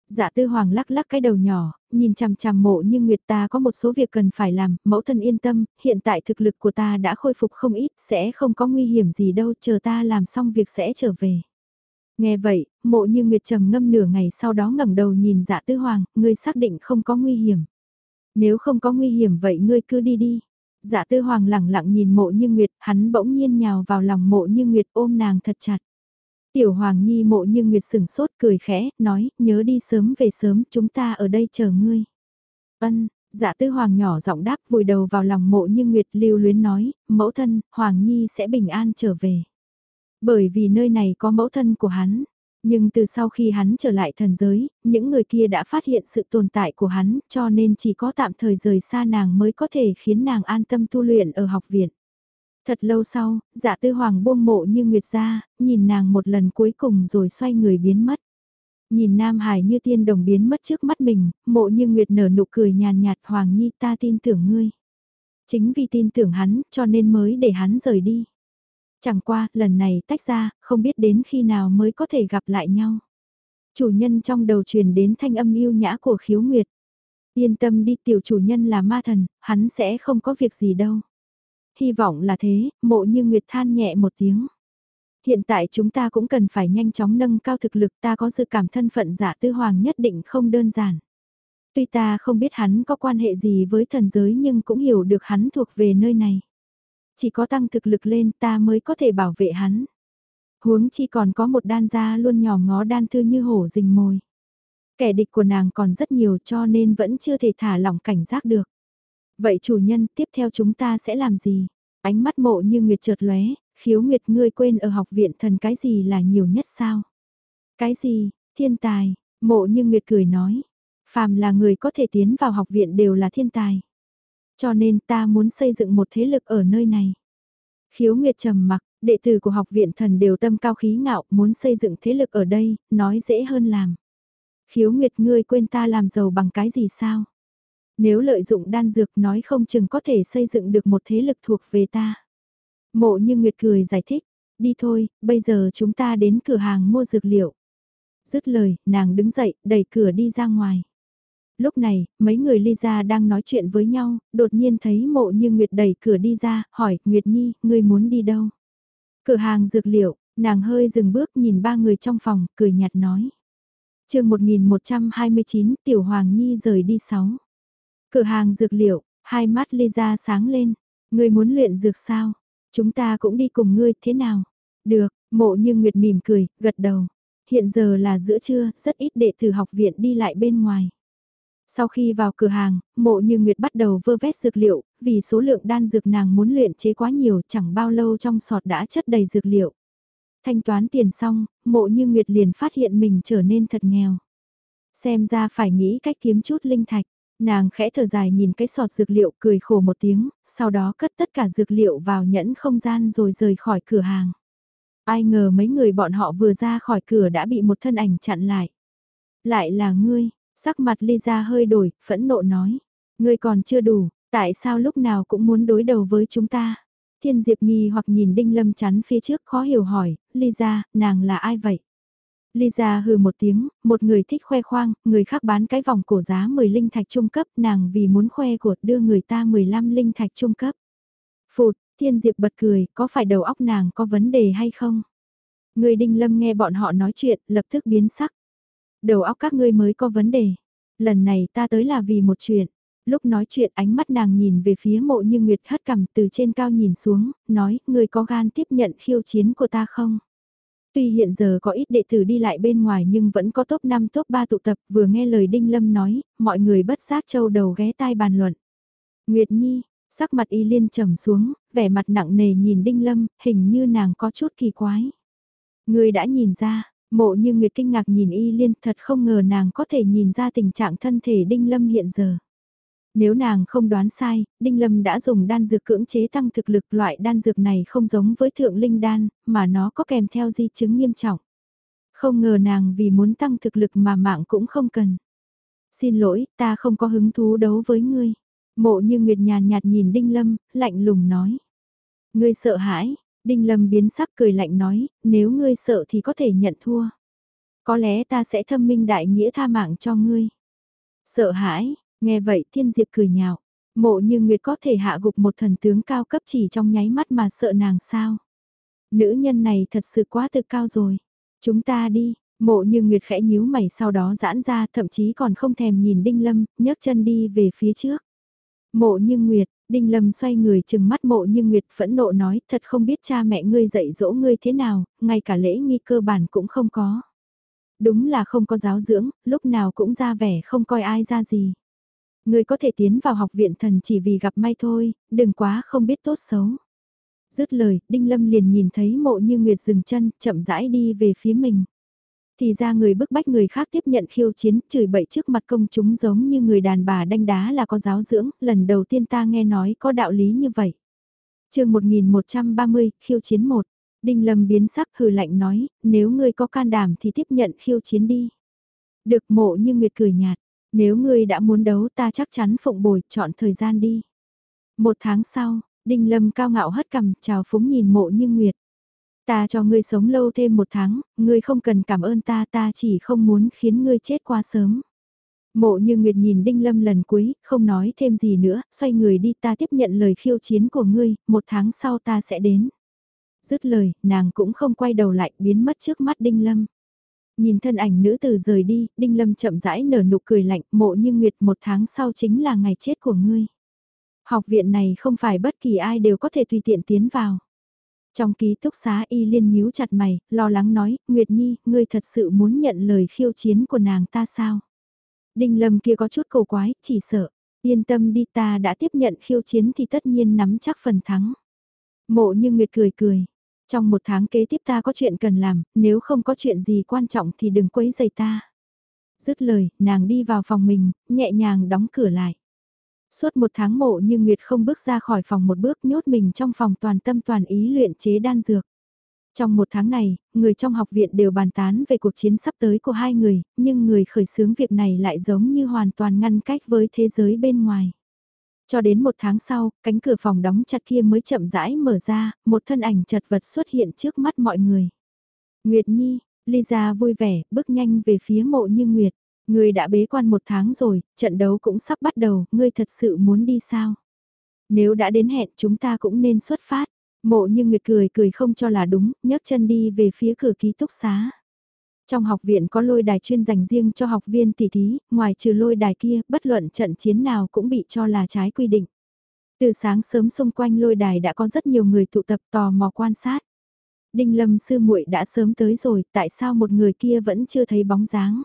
S1: Dạ tư hoàng lắc lắc cái đầu nhỏ, nhìn chằm chằm mộ như Nguyệt ta có một số việc cần phải làm, mẫu thân yên tâm, hiện tại thực lực của ta đã khôi phục không ít, sẽ không có nguy hiểm gì đâu, chờ ta làm xong việc sẽ trở về. Nghe vậy, mộ như Nguyệt trầm ngâm nửa ngày sau đó ngẩng đầu nhìn dạ tư hoàng, ngươi xác định không có nguy hiểm. Nếu không có nguy hiểm vậy ngươi cứ đi đi. Dạ tư hoàng lẳng lặng nhìn mộ như Nguyệt, hắn bỗng nhiên nhào vào lòng mộ như Nguyệt ôm nàng thật chặt. Tiểu Hoàng Nhi mộ như Nguyệt sừng sốt cười khẽ, nói, nhớ đi sớm về sớm, chúng ta ở đây chờ ngươi. Ân, dạ tư Hoàng nhỏ giọng đáp vùi đầu vào lòng mộ như Nguyệt lưu luyến nói, mẫu thân, Hoàng Nhi sẽ bình an trở về. Bởi vì nơi này có mẫu thân của hắn, nhưng từ sau khi hắn trở lại thần giới, những người kia đã phát hiện sự tồn tại của hắn, cho nên chỉ có tạm thời rời xa nàng mới có thể khiến nàng an tâm tu luyện ở học viện. Thật lâu sau, dạ tư hoàng buông mộ như nguyệt ra, nhìn nàng một lần cuối cùng rồi xoay người biến mất. Nhìn Nam Hải như tiên đồng biến mất trước mắt mình, mộ như nguyệt nở nụ cười nhàn nhạt Hoàng Nhi ta tin tưởng ngươi. Chính vì tin tưởng hắn cho nên mới để hắn rời đi. Chẳng qua, lần này tách ra, không biết đến khi nào mới có thể gặp lại nhau. Chủ nhân trong đầu truyền đến thanh âm yêu nhã của khiếu nguyệt. Yên tâm đi tiểu chủ nhân là ma thần, hắn sẽ không có việc gì đâu. Hy vọng là thế, mộ như nguyệt than nhẹ một tiếng. Hiện tại chúng ta cũng cần phải nhanh chóng nâng cao thực lực ta có dự cảm thân phận giả tư hoàng nhất định không đơn giản. Tuy ta không biết hắn có quan hệ gì với thần giới nhưng cũng hiểu được hắn thuộc về nơi này chỉ có tăng thực lực lên ta mới có thể bảo vệ hắn. Huống chi còn có một đan gia luôn nhỏ ngó đan thư như hổ rình mồi. Kẻ địch của nàng còn rất nhiều cho nên vẫn chưa thể thả lỏng cảnh giác được. Vậy chủ nhân tiếp theo chúng ta sẽ làm gì? Ánh mắt mộ như nguyệt trượt lóe, khiếu nguyệt ngươi quên ở học viện thần cái gì là nhiều nhất sao? Cái gì, thiên tài, mộ như nguyệt cười nói. Phàm là người có thể tiến vào học viện đều là thiên tài. Cho nên ta muốn xây dựng một thế lực ở nơi này. Khiếu Nguyệt trầm mặc, đệ tử của học viện thần đều tâm cao khí ngạo, muốn xây dựng thế lực ở đây, nói dễ hơn làm. Khiếu Nguyệt ngươi quên ta làm giàu bằng cái gì sao? Nếu lợi dụng đan dược nói không chừng có thể xây dựng được một thế lực thuộc về ta. Mộ như Nguyệt cười giải thích, đi thôi, bây giờ chúng ta đến cửa hàng mua dược liệu. Dứt lời, nàng đứng dậy, đẩy cửa đi ra ngoài. Lúc này, mấy người ly ra đang nói chuyện với nhau, đột nhiên thấy mộ như Nguyệt đẩy cửa đi ra, hỏi, Nguyệt Nhi, ngươi muốn đi đâu? Cửa hàng dược liệu, nàng hơi dừng bước nhìn ba người trong phòng, cười nhạt nói. chương 1129, Tiểu Hoàng Nhi rời đi sáu. Cửa hàng dược liệu, hai mắt ly ra sáng lên, ngươi muốn luyện dược sao? Chúng ta cũng đi cùng ngươi, thế nào? Được, mộ như Nguyệt mỉm cười, gật đầu. Hiện giờ là giữa trưa, rất ít đệ tử học viện đi lại bên ngoài. Sau khi vào cửa hàng, mộ như Nguyệt bắt đầu vơ vét dược liệu, vì số lượng đan dược nàng muốn luyện chế quá nhiều chẳng bao lâu trong sọt đã chất đầy dược liệu. Thanh toán tiền xong, mộ như Nguyệt liền phát hiện mình trở nên thật nghèo. Xem ra phải nghĩ cách kiếm chút linh thạch. Nàng khẽ thở dài nhìn cái sọt dược liệu cười khổ một tiếng, sau đó cất tất cả dược liệu vào nhẫn không gian rồi rời khỏi cửa hàng. Ai ngờ mấy người bọn họ vừa ra khỏi cửa đã bị một thân ảnh chặn lại. Lại là ngươi, Sắc mặt Lisa hơi đổi, phẫn nộ nói. Ngươi còn chưa đủ, tại sao lúc nào cũng muốn đối đầu với chúng ta? Thiên Diệp nghi hoặc nhìn Đinh Lâm chắn phía trước khó hiểu hỏi, Lisa, nàng là ai vậy? Lisa hừ một tiếng, một người thích khoe khoang, người khác bán cái vòng cổ giá 10 linh thạch trung cấp, nàng vì muốn khoe cột đưa người ta 15 linh thạch trung cấp. Phụt, Thiên Diệp bật cười, có phải đầu óc nàng có vấn đề hay không? Người Đinh Lâm nghe bọn họ nói chuyện, lập tức biến sắc. Đầu óc các ngươi mới có vấn đề. Lần này ta tới là vì một chuyện. Lúc nói chuyện ánh mắt nàng nhìn về phía mộ như Nguyệt hất cằm từ trên cao nhìn xuống, nói, ngươi có gan tiếp nhận khiêu chiến của ta không? Tuy hiện giờ có ít đệ tử đi lại bên ngoài nhưng vẫn có top 5 top 3 tụ tập vừa nghe lời Đinh Lâm nói, mọi người bất giác châu đầu ghé tai bàn luận. Nguyệt Nhi, sắc mặt y liên trầm xuống, vẻ mặt nặng nề nhìn Đinh Lâm, hình như nàng có chút kỳ quái. Người đã nhìn ra, Mộ như Nguyệt kinh ngạc nhìn Y Liên thật không ngờ nàng có thể nhìn ra tình trạng thân thể Đinh Lâm hiện giờ. Nếu nàng không đoán sai, Đinh Lâm đã dùng đan dược cưỡng chế tăng thực lực loại đan dược này không giống với thượng linh đan, mà nó có kèm theo di chứng nghiêm trọng. Không ngờ nàng vì muốn tăng thực lực mà mạng cũng không cần. Xin lỗi, ta không có hứng thú đấu với ngươi. Mộ như Nguyệt nhàn nhạt nhìn Đinh Lâm, lạnh lùng nói. Ngươi sợ hãi, Đinh Lâm biến sắc cười lạnh nói, nếu ngươi sợ thì có thể nhận thua. Có lẽ ta sẽ thâm minh đại nghĩa tha mạng cho ngươi. Sợ hãi, nghe vậy thiên diệp cười nhạo. Mộ như Nguyệt có thể hạ gục một thần tướng cao cấp chỉ trong nháy mắt mà sợ nàng sao. Nữ nhân này thật sự quá tự cao rồi. Chúng ta đi, mộ như Nguyệt khẽ nhíu mày sau đó giãn ra thậm chí còn không thèm nhìn Đinh Lâm, nhấc chân đi về phía trước. Mộ như Nguyệt, Đinh Lâm xoay người chừng mắt mộ như Nguyệt phẫn nộ nói thật không biết cha mẹ ngươi dạy dỗ ngươi thế nào, ngay cả lễ nghi cơ bản cũng không có. Đúng là không có giáo dưỡng, lúc nào cũng ra vẻ không coi ai ra gì. Ngươi có thể tiến vào học viện thần chỉ vì gặp may thôi, đừng quá không biết tốt xấu. Dứt lời, Đinh Lâm liền nhìn thấy mộ như Nguyệt dừng chân, chậm rãi đi về phía mình. Thì ra người bức bách người khác tiếp nhận khiêu chiến, chửi bậy trước mặt công chúng giống như người đàn bà đanh đá là có giáo dưỡng, lần đầu tiên ta nghe nói có đạo lý như vậy. chương 1130, khiêu chiến 1. Đinh Lâm biến sắc hừ lạnh nói, nếu ngươi có can đảm thì tiếp nhận khiêu chiến đi. Được mộ như Nguyệt cười nhạt, nếu ngươi đã muốn đấu ta chắc chắn phụng bồi, chọn thời gian đi. Một tháng sau, Đinh Lâm cao ngạo hất cằm, chào phúng nhìn mộ như Nguyệt. Ta cho ngươi sống lâu thêm một tháng, ngươi không cần cảm ơn ta, ta chỉ không muốn khiến ngươi chết quá sớm. Mộ như Nguyệt nhìn Đinh Lâm lần cuối, không nói thêm gì nữa, xoay người đi ta tiếp nhận lời khiêu chiến của ngươi, một tháng sau ta sẽ đến. Dứt lời, nàng cũng không quay đầu lại, biến mất trước mắt Đinh Lâm. Nhìn thân ảnh nữ tử rời đi, Đinh Lâm chậm rãi nở nụ cười lạnh, mộ như Nguyệt một tháng sau chính là ngày chết của ngươi. Học viện này không phải bất kỳ ai đều có thể tùy tiện tiến vào. Trong ký túc xá y liên nhíu chặt mày, lo lắng nói, Nguyệt Nhi, ngươi thật sự muốn nhận lời khiêu chiến của nàng ta sao? Đinh Lâm kia có chút cầu quái, chỉ sợ, yên tâm đi ta đã tiếp nhận khiêu chiến thì tất nhiên nắm chắc phần thắng. Mộ như Nguyệt cười cười, trong một tháng kế tiếp ta có chuyện cần làm, nếu không có chuyện gì quan trọng thì đừng quấy giày ta. Dứt lời, nàng đi vào phòng mình, nhẹ nhàng đóng cửa lại. Suốt một tháng mộ như Nguyệt không bước ra khỏi phòng một bước nhốt mình trong phòng toàn tâm toàn ý luyện chế đan dược. Trong một tháng này, người trong học viện đều bàn tán về cuộc chiến sắp tới của hai người, nhưng người khởi xướng việc này lại giống như hoàn toàn ngăn cách với thế giới bên ngoài. Cho đến một tháng sau, cánh cửa phòng đóng chặt kia mới chậm rãi mở ra, một thân ảnh chật vật xuất hiện trước mắt mọi người. Nguyệt Nhi, Lisa vui vẻ, bước nhanh về phía mộ như Nguyệt. Ngươi đã bế quan một tháng rồi, trận đấu cũng sắp bắt đầu, ngươi thật sự muốn đi sao? Nếu đã đến hẹn chúng ta cũng nên xuất phát. Mộ như Nguyệt cười cười không cho là đúng, nhấc chân đi về phía cửa ký túc xá. Trong học viện có lôi đài chuyên dành riêng cho học viên tỷ thí, ngoài trừ lôi đài kia, bất luận trận chiến nào cũng bị cho là trái quy định. Từ sáng sớm xung quanh lôi đài đã có rất nhiều người tụ tập tò mò quan sát. Đinh Lâm sư muội đã sớm tới rồi, tại sao một người kia vẫn chưa thấy bóng dáng?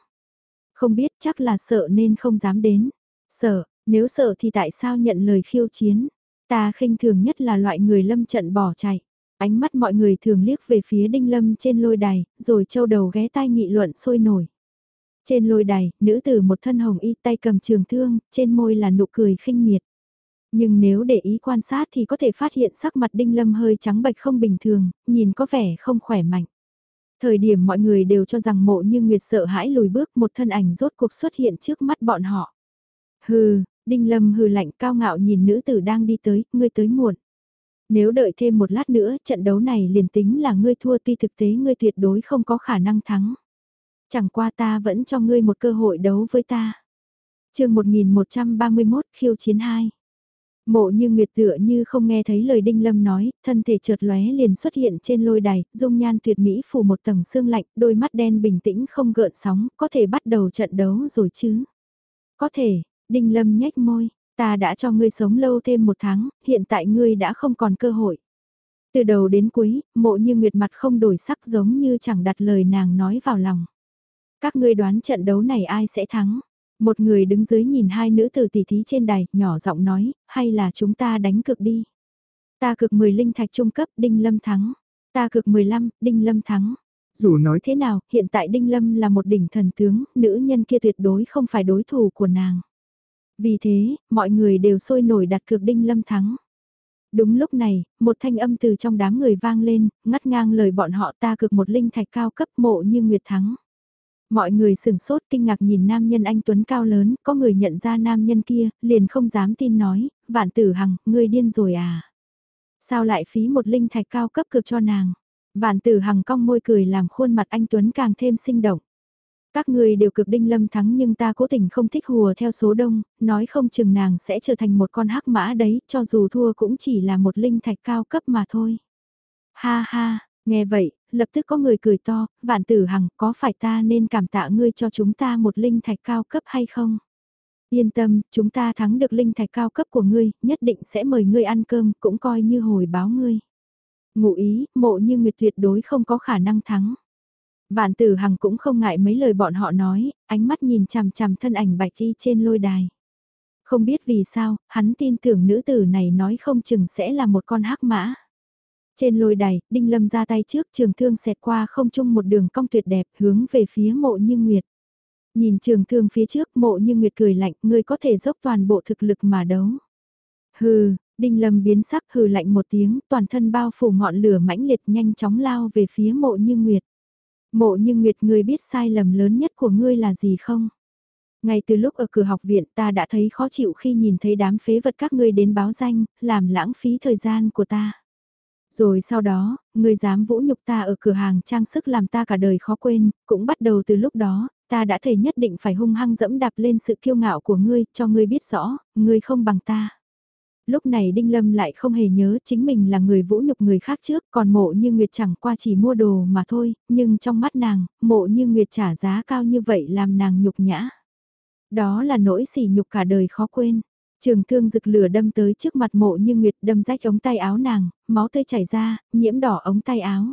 S1: Không biết chắc là sợ nên không dám đến. Sợ, nếu sợ thì tại sao nhận lời khiêu chiến? Ta khinh thường nhất là loại người lâm trận bỏ chạy. Ánh mắt mọi người thường liếc về phía đinh lâm trên lôi đài, rồi châu đầu ghé tai nghị luận sôi nổi. Trên lôi đài, nữ tử một thân hồng y tay cầm trường thương, trên môi là nụ cười khinh miệt. Nhưng nếu để ý quan sát thì có thể phát hiện sắc mặt đinh lâm hơi trắng bệch không bình thường, nhìn có vẻ không khỏe mạnh. Thời điểm mọi người đều cho rằng mộ như Nguyệt sợ hãi lùi bước một thân ảnh rốt cuộc xuất hiện trước mắt bọn họ. Hừ, Đinh Lâm hừ lạnh cao ngạo nhìn nữ tử đang đi tới, ngươi tới muộn. Nếu đợi thêm một lát nữa, trận đấu này liền tính là ngươi thua tuy thực tế ngươi tuyệt đối không có khả năng thắng. Chẳng qua ta vẫn cho ngươi một cơ hội đấu với ta. chương 1131 khiêu chiến 2 Mộ như nguyệt tựa như không nghe thấy lời Đinh Lâm nói, thân thể chợt lóe liền xuất hiện trên lôi đài, dung nhan tuyệt mỹ phủ một tầng xương lạnh, đôi mắt đen bình tĩnh không gợn sóng, có thể bắt đầu trận đấu rồi chứ? Có thể, Đinh Lâm nhếch môi, ta đã cho ngươi sống lâu thêm một tháng, hiện tại ngươi đã không còn cơ hội. Từ đầu đến cuối, mộ như nguyệt mặt không đổi sắc giống như chẳng đặt lời nàng nói vào lòng. Các ngươi đoán trận đấu này ai sẽ thắng? Một người đứng dưới nhìn hai nữ tử tỷ thí trên đài, nhỏ giọng nói, hay là chúng ta đánh cực đi. Ta cực 10 linh thạch trung cấp, Đinh Lâm thắng. Ta cực 15, Đinh Lâm thắng. Dù nói thế nào, hiện tại Đinh Lâm là một đỉnh thần tướng, nữ nhân kia tuyệt đối không phải đối thủ của nàng. Vì thế, mọi người đều sôi nổi đặt cược Đinh Lâm thắng. Đúng lúc này, một thanh âm từ trong đám người vang lên, ngắt ngang lời bọn họ ta cực một linh thạch cao cấp mộ như Nguyệt Thắng. Mọi người sừng sốt kinh ngạc nhìn nam nhân anh Tuấn cao lớn, có người nhận ra nam nhân kia, liền không dám tin nói, vạn tử hằng, ngươi điên rồi à? Sao lại phí một linh thạch cao cấp cực cho nàng? Vạn tử hằng cong môi cười làm khuôn mặt anh Tuấn càng thêm sinh động. Các người đều cực đinh lâm thắng nhưng ta cố tình không thích hùa theo số đông, nói không chừng nàng sẽ trở thành một con hắc mã đấy, cho dù thua cũng chỉ là một linh thạch cao cấp mà thôi. Ha ha, nghe vậy, lập tức có người cười to, vạn tử hằng có phải ta nên cảm tạ ngươi cho chúng ta một linh thạch cao cấp hay không? Yên tâm, chúng ta thắng được linh thạch cao cấp của ngươi, nhất định sẽ mời ngươi ăn cơm, cũng coi như hồi báo ngươi. Ngụ ý, mộ như nguyệt tuyệt đối không có khả năng thắng. Vạn tử hằng cũng không ngại mấy lời bọn họ nói, ánh mắt nhìn chằm chằm thân ảnh bạch y trên lôi đài. Không biết vì sao, hắn tin tưởng nữ tử này nói không chừng sẽ là một con hắc mã. Trên lôi đài, Đinh Lâm ra tay trước trường thương xẹt qua không chung một đường cong tuyệt đẹp hướng về phía mộ như Nguyệt. Nhìn trường thương phía trước mộ như Nguyệt cười lạnh, ngươi có thể dốc toàn bộ thực lực mà đấu. Hừ, Đinh Lâm biến sắc hừ lạnh một tiếng, toàn thân bao phủ ngọn lửa mãnh liệt nhanh chóng lao về phía mộ như Nguyệt. Mộ như Nguyệt ngươi biết sai lầm lớn nhất của ngươi là gì không? Ngay từ lúc ở cửa học viện ta đã thấy khó chịu khi nhìn thấy đám phế vật các ngươi đến báo danh, làm lãng phí thời gian của ta. Rồi sau đó, người dám vũ nhục ta ở cửa hàng trang sức làm ta cả đời khó quên, cũng bắt đầu từ lúc đó, ta đã thể nhất định phải hung hăng dẫm đạp lên sự kiêu ngạo của ngươi, cho ngươi biết rõ, ngươi không bằng ta. Lúc này Đinh Lâm lại không hề nhớ chính mình là người vũ nhục người khác trước, còn mộ như Nguyệt chẳng qua chỉ mua đồ mà thôi, nhưng trong mắt nàng, mộ như Nguyệt trả giá cao như vậy làm nàng nhục nhã. Đó là nỗi sỉ nhục cả đời khó quên. Trường thương rực lửa đâm tới trước mặt mộ như Nguyệt đâm rách ống tay áo nàng, máu tươi chảy ra, nhiễm đỏ ống tay áo.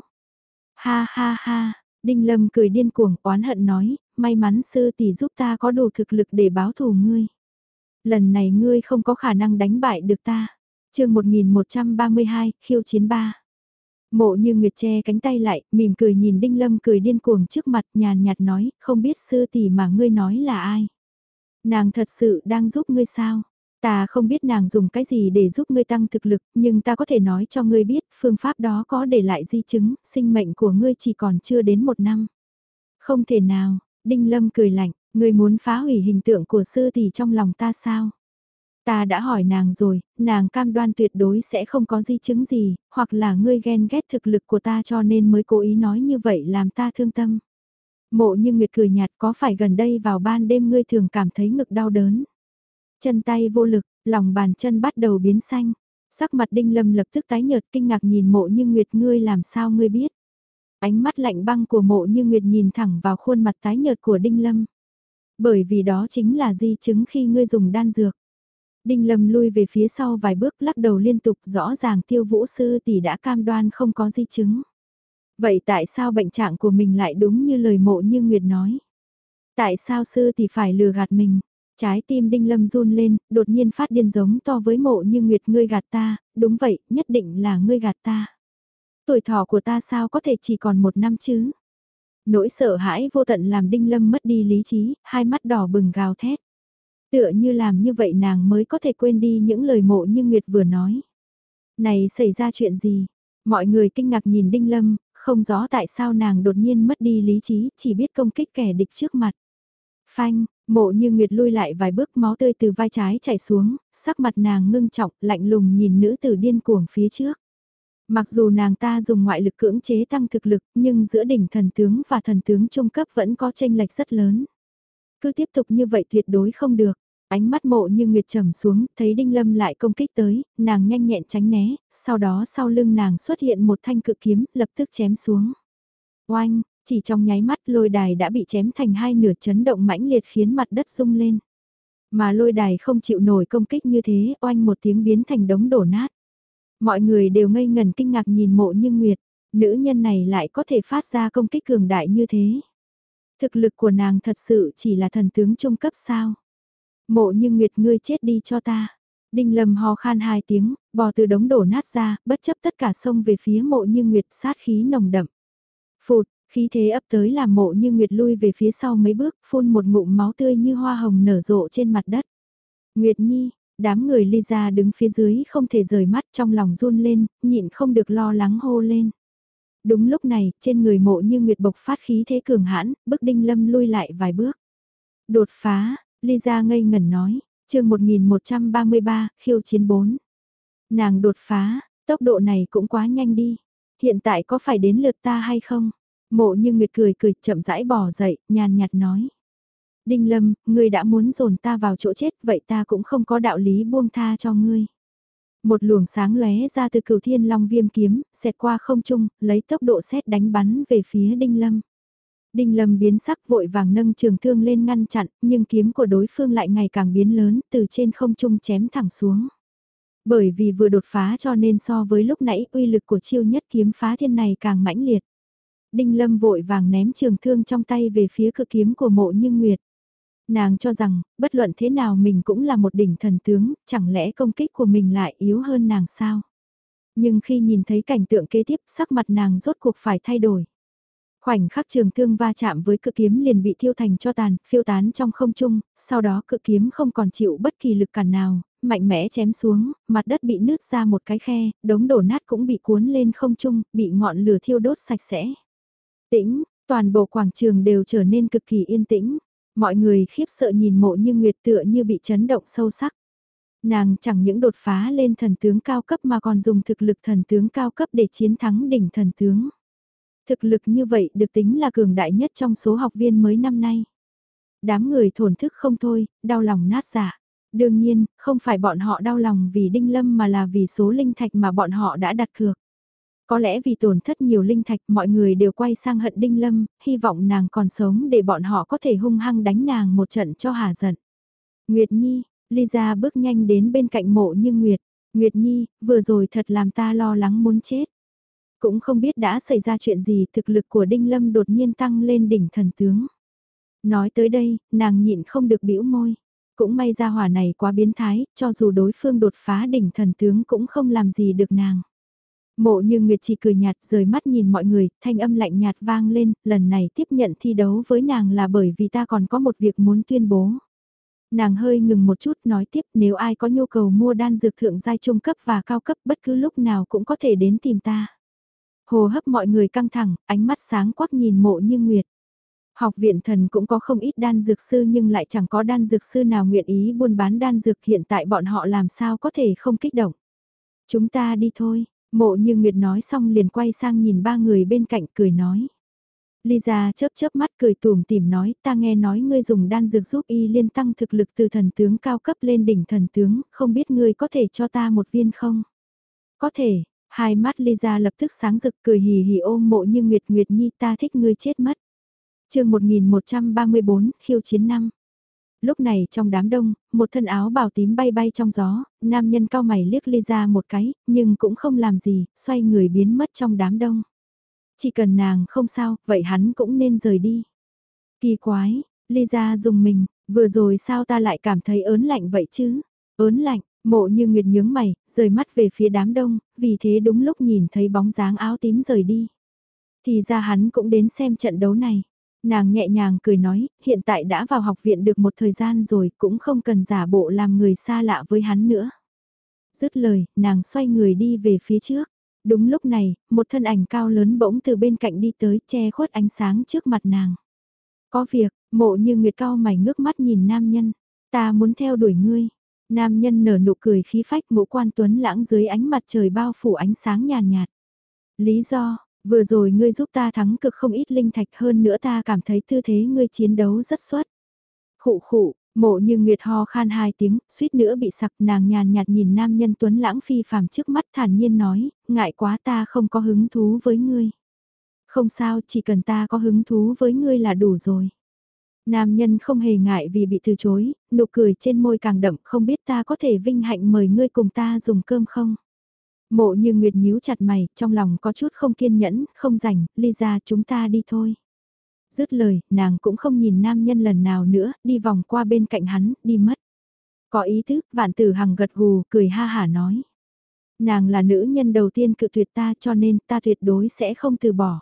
S1: Ha ha ha, Đinh Lâm cười điên cuồng oán hận nói, may mắn sư tỷ giúp ta có đủ thực lực để báo thù ngươi. Lần này ngươi không có khả năng đánh bại được ta. chương 1132, khiêu chiến ba. Mộ như Nguyệt che cánh tay lại, mỉm cười nhìn Đinh Lâm cười điên cuồng trước mặt nhàn nhạt nói, không biết sư tỷ mà ngươi nói là ai. Nàng thật sự đang giúp ngươi sao? Ta không biết nàng dùng cái gì để giúp ngươi tăng thực lực, nhưng ta có thể nói cho ngươi biết, phương pháp đó có để lại di chứng, sinh mệnh của ngươi chỉ còn chưa đến một năm. Không thể nào, Đinh Lâm cười lạnh, ngươi muốn phá hủy hình tượng của sư tỷ trong lòng ta sao? Ta đã hỏi nàng rồi, nàng cam đoan tuyệt đối sẽ không có di chứng gì, hoặc là ngươi ghen ghét thực lực của ta cho nên mới cố ý nói như vậy làm ta thương tâm. Mộ như Nguyệt cười nhạt có phải gần đây vào ban đêm ngươi thường cảm thấy ngực đau đớn. Chân tay vô lực, lòng bàn chân bắt đầu biến xanh. Sắc mặt đinh lâm lập tức tái nhợt kinh ngạc nhìn mộ như Nguyệt ngươi làm sao ngươi biết. Ánh mắt lạnh băng của mộ như Nguyệt nhìn thẳng vào khuôn mặt tái nhợt của đinh lâm. Bởi vì đó chính là di chứng khi ngươi dùng đan dược. Đinh Lâm lui về phía sau vài bước lắc đầu liên tục rõ ràng tiêu vũ sư tỷ đã cam đoan không có di chứng. Vậy tại sao bệnh trạng của mình lại đúng như lời mộ như Nguyệt nói? Tại sao sư tỷ phải lừa gạt mình? Trái tim Đinh Lâm run lên, đột nhiên phát điên giống to với mộ như Nguyệt ngươi gạt ta, đúng vậy, nhất định là ngươi gạt ta. Tuổi thọ của ta sao có thể chỉ còn một năm chứ? Nỗi sợ hãi vô tận làm Đinh Lâm mất đi lý trí, hai mắt đỏ bừng gào thét. Tựa như làm như vậy nàng mới có thể quên đi những lời mộ như Nguyệt vừa nói. Này xảy ra chuyện gì? Mọi người kinh ngạc nhìn Đinh Lâm, không rõ tại sao nàng đột nhiên mất đi lý trí, chỉ biết công kích kẻ địch trước mặt. Phanh, mộ như Nguyệt lui lại vài bước máu tươi từ vai trái chảy xuống, sắc mặt nàng ngưng trọng, lạnh lùng nhìn nữ tử điên cuồng phía trước. Mặc dù nàng ta dùng ngoại lực cưỡng chế tăng thực lực, nhưng giữa đỉnh thần tướng và thần tướng trung cấp vẫn có tranh lệch rất lớn. Cứ tiếp tục như vậy tuyệt đối không được. Ánh mắt mộ như nguyệt trầm xuống, thấy Đinh Lâm lại công kích tới, nàng nhanh nhẹn tránh né, sau đó sau lưng nàng xuất hiện một thanh cự kiếm, lập tức chém xuống. Oanh, chỉ trong nháy mắt lôi đài đã bị chém thành hai nửa chấn động mãnh liệt khiến mặt đất rung lên. Mà lôi đài không chịu nổi công kích như thế, oanh một tiếng biến thành đống đổ nát. Mọi người đều ngây ngần kinh ngạc nhìn mộ như nguyệt, nữ nhân này lại có thể phát ra công kích cường đại như thế. Thực lực của nàng thật sự chỉ là thần tướng trung cấp sao. Mộ như Nguyệt ngươi chết đi cho ta. Đinh Lâm ho khan hai tiếng, bò từ đống đổ nát ra, bất chấp tất cả sông về phía mộ như Nguyệt sát khí nồng đậm. Phụt, khí thế ấp tới làm mộ như Nguyệt lui về phía sau mấy bước, phun một ngụm máu tươi như hoa hồng nở rộ trên mặt đất. Nguyệt Nhi, đám người ly ra đứng phía dưới không thể rời mắt trong lòng run lên, nhịn không được lo lắng hô lên. Đúng lúc này, trên người mộ như Nguyệt bộc phát khí thế cường hãn, bức đinh lâm lui lại vài bước. Đột phá, ly ra ngây ngẩn nói, chương 1133, khiêu chiến 4. Nàng đột phá, tốc độ này cũng quá nhanh đi. Hiện tại có phải đến lượt ta hay không? Mộ như Nguyệt cười cười chậm rãi bỏ dậy, nhàn nhạt nói. Đinh Lâm, ngươi đã muốn dồn ta vào chỗ chết vậy ta cũng không có đạo lý buông tha cho ngươi. Một luồng sáng lóe ra từ cửu thiên long viêm kiếm, xẹt qua không trung, lấy tốc độ xét đánh bắn về phía Đinh Lâm. Đinh Lâm biến sắc vội vàng nâng trường thương lên ngăn chặn, nhưng kiếm của đối phương lại ngày càng biến lớn, từ trên không trung chém thẳng xuống. Bởi vì vừa đột phá cho nên so với lúc nãy uy lực của chiêu nhất kiếm phá thiên này càng mãnh liệt. Đinh Lâm vội vàng ném trường thương trong tay về phía cự kiếm của mộ như Nguyệt. Nàng cho rằng, bất luận thế nào mình cũng là một đỉnh thần tướng, chẳng lẽ công kích của mình lại yếu hơn nàng sao? Nhưng khi nhìn thấy cảnh tượng kế tiếp sắc mặt nàng rốt cuộc phải thay đổi. Khoảnh khắc trường thương va chạm với cự kiếm liền bị thiêu thành cho tàn, phiêu tán trong không trung, sau đó cự kiếm không còn chịu bất kỳ lực cản nào, mạnh mẽ chém xuống, mặt đất bị nứt ra một cái khe, đống đổ nát cũng bị cuốn lên không trung, bị ngọn lửa thiêu đốt sạch sẽ. Tĩnh, toàn bộ quảng trường đều trở nên cực kỳ yên tĩnh, mọi người khiếp sợ nhìn mộ như nguyệt tựa như bị chấn động sâu sắc. Nàng chẳng những đột phá lên thần tướng cao cấp mà còn dùng thực lực thần tướng cao cấp để chiến thắng đỉnh thần tướng. Thực lực như vậy được tính là cường đại nhất trong số học viên mới năm nay. Đám người thổn thức không thôi, đau lòng nát giả. Đương nhiên, không phải bọn họ đau lòng vì Đinh Lâm mà là vì số linh thạch mà bọn họ đã đặt cược. Có lẽ vì tổn thất nhiều linh thạch mọi người đều quay sang hận Đinh Lâm, hy vọng nàng còn sống để bọn họ có thể hung hăng đánh nàng một trận cho hà giận. Nguyệt Nhi, Lisa bước nhanh đến bên cạnh mộ như Nguyệt. Nguyệt Nhi, vừa rồi thật làm ta lo lắng muốn chết. Cũng không biết đã xảy ra chuyện gì thực lực của Đinh Lâm đột nhiên tăng lên đỉnh thần tướng. Nói tới đây, nàng nhịn không được bĩu môi. Cũng may ra hỏa này quá biến thái, cho dù đối phương đột phá đỉnh thần tướng cũng không làm gì được nàng. Mộ như Nguyệt chỉ cười nhạt rời mắt nhìn mọi người, thanh âm lạnh nhạt vang lên, lần này tiếp nhận thi đấu với nàng là bởi vì ta còn có một việc muốn tuyên bố. Nàng hơi ngừng một chút nói tiếp nếu ai có nhu cầu mua đan dược thượng giai trung cấp và cao cấp bất cứ lúc nào cũng có thể đến tìm ta. Hồ hấp mọi người căng thẳng, ánh mắt sáng quắc nhìn mộ như Nguyệt. Học viện thần cũng có không ít đan dược sư nhưng lại chẳng có đan dược sư nào nguyện ý buôn bán đan dược hiện tại bọn họ làm sao có thể không kích động. Chúng ta đi thôi, mộ như Nguyệt nói xong liền quay sang nhìn ba người bên cạnh cười nói. Lisa chớp chớp mắt cười tùm tìm nói ta nghe nói ngươi dùng đan dược giúp y liên tăng thực lực từ thần tướng cao cấp lên đỉnh thần tướng, không biết ngươi có thể cho ta một viên không? Có thể, hai mắt Lisa lập tức sáng rực cười hì hì ôm mộ như Nguyệt Nguyệt Nhi ta thích ngươi chết mất. chương 1134, khiêu chiến năm. Lúc này trong đám đông, một thân áo bào tím bay bay trong gió, nam nhân cao mày liếc Lisa một cái, nhưng cũng không làm gì, xoay người biến mất trong đám đông. Chỉ cần nàng không sao, vậy hắn cũng nên rời đi. Kỳ quái, Lisa dùng mình, vừa rồi sao ta lại cảm thấy ớn lạnh vậy chứ? Ớn lạnh, mộ như nguyệt nhướng mày, rời mắt về phía đám đông, vì thế đúng lúc nhìn thấy bóng dáng áo tím rời đi. Thì ra hắn cũng đến xem trận đấu này. Nàng nhẹ nhàng cười nói, hiện tại đã vào học viện được một thời gian rồi, cũng không cần giả bộ làm người xa lạ với hắn nữa. Dứt lời, nàng xoay người đi về phía trước. Đúng lúc này, một thân ảnh cao lớn bỗng từ bên cạnh đi tới che khuất ánh sáng trước mặt nàng. Có việc, mộ như nguyệt cao mày ngước mắt nhìn nam nhân. Ta muốn theo đuổi ngươi. Nam nhân nở nụ cười khí phách ngũ quan tuấn lãng dưới ánh mặt trời bao phủ ánh sáng nhàn nhạt, nhạt. Lý do, vừa rồi ngươi giúp ta thắng cực không ít linh thạch hơn nữa ta cảm thấy tư thế ngươi chiến đấu rất xuất. Khụ khụ, Mộ như Nguyệt ho khan hai tiếng, suýt nữa bị sặc nàng nhàn nhạt nhìn nam nhân tuấn lãng phi phàm trước mắt thản nhiên nói, ngại quá ta không có hứng thú với ngươi. Không sao, chỉ cần ta có hứng thú với ngươi là đủ rồi. Nam nhân không hề ngại vì bị từ chối, nụ cười trên môi càng đậm không biết ta có thể vinh hạnh mời ngươi cùng ta dùng cơm không. Mộ như Nguyệt nhíu chặt mày, trong lòng có chút không kiên nhẫn, không rảnh, ly ra chúng ta đi thôi. Dứt lời, nàng cũng không nhìn nam nhân lần nào nữa, đi vòng qua bên cạnh hắn, đi mất. Có ý thức, vạn tử hằng gật gù, cười ha hả nói. Nàng là nữ nhân đầu tiên cự tuyệt ta cho nên ta tuyệt đối sẽ không từ bỏ.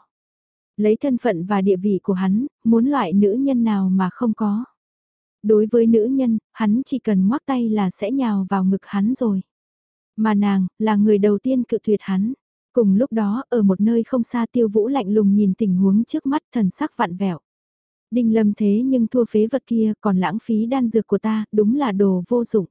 S1: Lấy thân phận và địa vị của hắn, muốn loại nữ nhân nào mà không có. Đối với nữ nhân, hắn chỉ cần ngoắc tay là sẽ nhào vào ngực hắn rồi. Mà nàng, là người đầu tiên cự tuyệt hắn. Cùng lúc đó, ở một nơi không xa tiêu vũ lạnh lùng nhìn tình huống trước mắt thần sắc vạn vẹo. Đinh lâm thế nhưng thua phế vật kia còn lãng phí đan dược của ta, đúng là đồ vô dụng.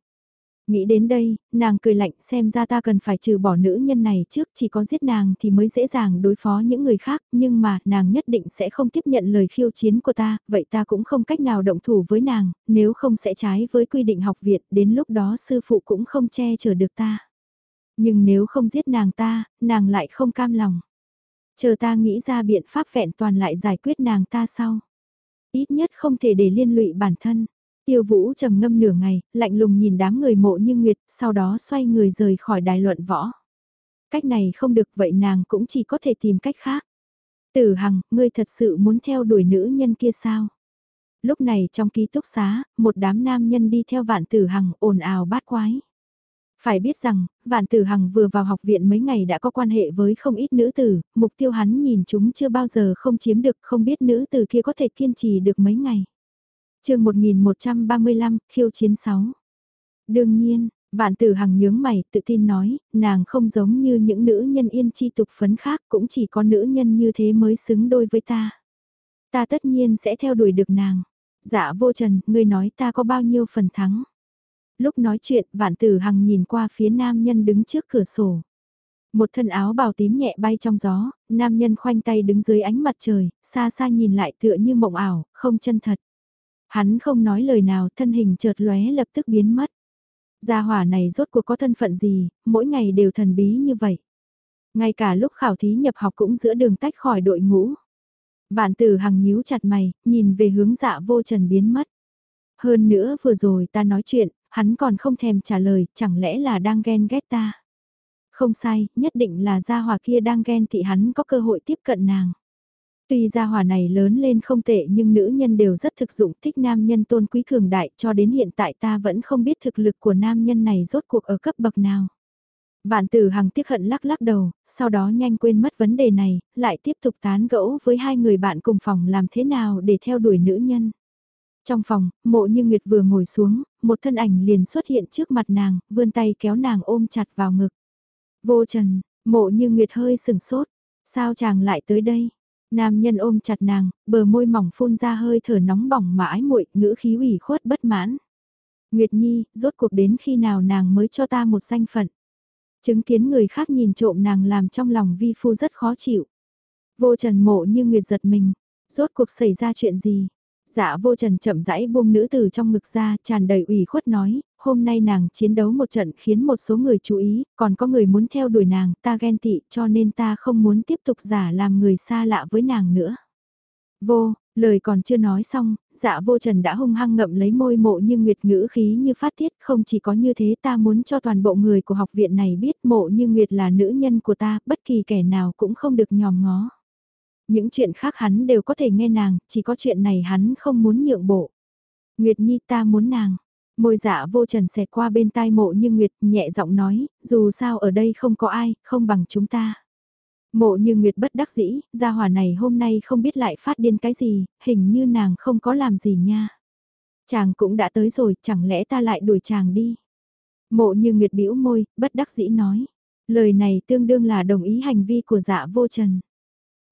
S1: Nghĩ đến đây, nàng cười lạnh xem ra ta cần phải trừ bỏ nữ nhân này trước chỉ có giết nàng thì mới dễ dàng đối phó những người khác nhưng mà nàng nhất định sẽ không tiếp nhận lời khiêu chiến của ta, vậy ta cũng không cách nào động thủ với nàng, nếu không sẽ trái với quy định học viện đến lúc đó sư phụ cũng không che chở được ta. Nhưng nếu không giết nàng ta, nàng lại không cam lòng. Chờ ta nghĩ ra biện pháp vẹn toàn lại giải quyết nàng ta sau. Ít nhất không thể để liên lụy bản thân. Tiêu Vũ trầm ngâm nửa ngày, lạnh lùng nhìn đám người mộ như Nguyệt, sau đó xoay người rời khỏi đài luận võ. Cách này không được vậy nàng cũng chỉ có thể tìm cách khác. Tử Hằng, ngươi thật sự muốn theo đuổi nữ nhân kia sao? Lúc này trong ký túc xá, một đám nam nhân đi theo vạn tử hằng ồn ào bát quái. Phải biết rằng, Vạn Tử Hằng vừa vào học viện mấy ngày đã có quan hệ với không ít nữ tử, mục tiêu hắn nhìn chúng chưa bao giờ không chiếm được, không biết nữ tử kia có thể kiên trì được mấy ngày. chương 1135, khiêu chiến 6. Đương nhiên, Vạn Tử Hằng nhướng mày, tự tin nói, nàng không giống như những nữ nhân yên chi tục phấn khác, cũng chỉ có nữ nhân như thế mới xứng đôi với ta. Ta tất nhiên sẽ theo đuổi được nàng. Dạ vô trần, ngươi nói ta có bao nhiêu phần thắng. Lúc nói chuyện, vạn tử hằng nhìn qua phía nam nhân đứng trước cửa sổ. Một thân áo bào tím nhẹ bay trong gió, nam nhân khoanh tay đứng dưới ánh mặt trời, xa xa nhìn lại tựa như mộng ảo, không chân thật. Hắn không nói lời nào, thân hình chợt lóe lập tức biến mất. Gia hỏa này rốt cuộc có thân phận gì, mỗi ngày đều thần bí như vậy. Ngay cả lúc khảo thí nhập học cũng giữa đường tách khỏi đội ngũ. Vạn tử hằng nhíu chặt mày, nhìn về hướng dạ vô trần biến mất. Hơn nữa vừa rồi ta nói chuyện, hắn còn không thèm trả lời, chẳng lẽ là đang ghen ghét ta. Không sai, nhất định là gia hòa kia đang ghen thì hắn có cơ hội tiếp cận nàng. Tuy gia hòa này lớn lên không tệ nhưng nữ nhân đều rất thực dụng thích nam nhân tôn quý cường đại cho đến hiện tại ta vẫn không biết thực lực của nam nhân này rốt cuộc ở cấp bậc nào. Vạn tử hằng tiếc hận lắc lắc đầu, sau đó nhanh quên mất vấn đề này, lại tiếp tục tán gẫu với hai người bạn cùng phòng làm thế nào để theo đuổi nữ nhân. Trong phòng, mộ như Nguyệt vừa ngồi xuống, một thân ảnh liền xuất hiện trước mặt nàng, vươn tay kéo nàng ôm chặt vào ngực. Vô trần, mộ như Nguyệt hơi sừng sốt, sao chàng lại tới đây? Nam nhân ôm chặt nàng, bờ môi mỏng phun ra hơi thở nóng bỏng mà ái muội, ngữ khí ủy khuất bất mãn. Nguyệt Nhi, rốt cuộc đến khi nào nàng mới cho ta một danh phận? Chứng kiến người khác nhìn trộm nàng làm trong lòng vi phu rất khó chịu. Vô trần mộ như Nguyệt giật mình, rốt cuộc xảy ra chuyện gì? Dạ vô trần chậm rãi buông nữ từ trong ngực ra, tràn đầy ủy khuất nói, hôm nay nàng chiến đấu một trận khiến một số người chú ý, còn có người muốn theo đuổi nàng, ta ghen tị cho nên ta không muốn tiếp tục giả làm người xa lạ với nàng nữa. Vô, lời còn chưa nói xong, dạ vô trần đã hung hăng ngậm lấy môi mộ như nguyệt ngữ khí như phát tiết, không chỉ có như thế ta muốn cho toàn bộ người của học viện này biết mộ như nguyệt là nữ nhân của ta, bất kỳ kẻ nào cũng không được nhòm ngó. Những chuyện khác hắn đều có thể nghe nàng, chỉ có chuyện này hắn không muốn nhượng bộ. Nguyệt Nhi ta muốn nàng. Môi dạ vô trần xẹt qua bên tai mộ như Nguyệt nhẹ giọng nói, dù sao ở đây không có ai, không bằng chúng ta. Mộ như Nguyệt bất đắc dĩ, gia hỏa này hôm nay không biết lại phát điên cái gì, hình như nàng không có làm gì nha. Chàng cũng đã tới rồi, chẳng lẽ ta lại đuổi chàng đi. Mộ như Nguyệt bĩu môi, bất đắc dĩ nói. Lời này tương đương là đồng ý hành vi của dạ vô trần.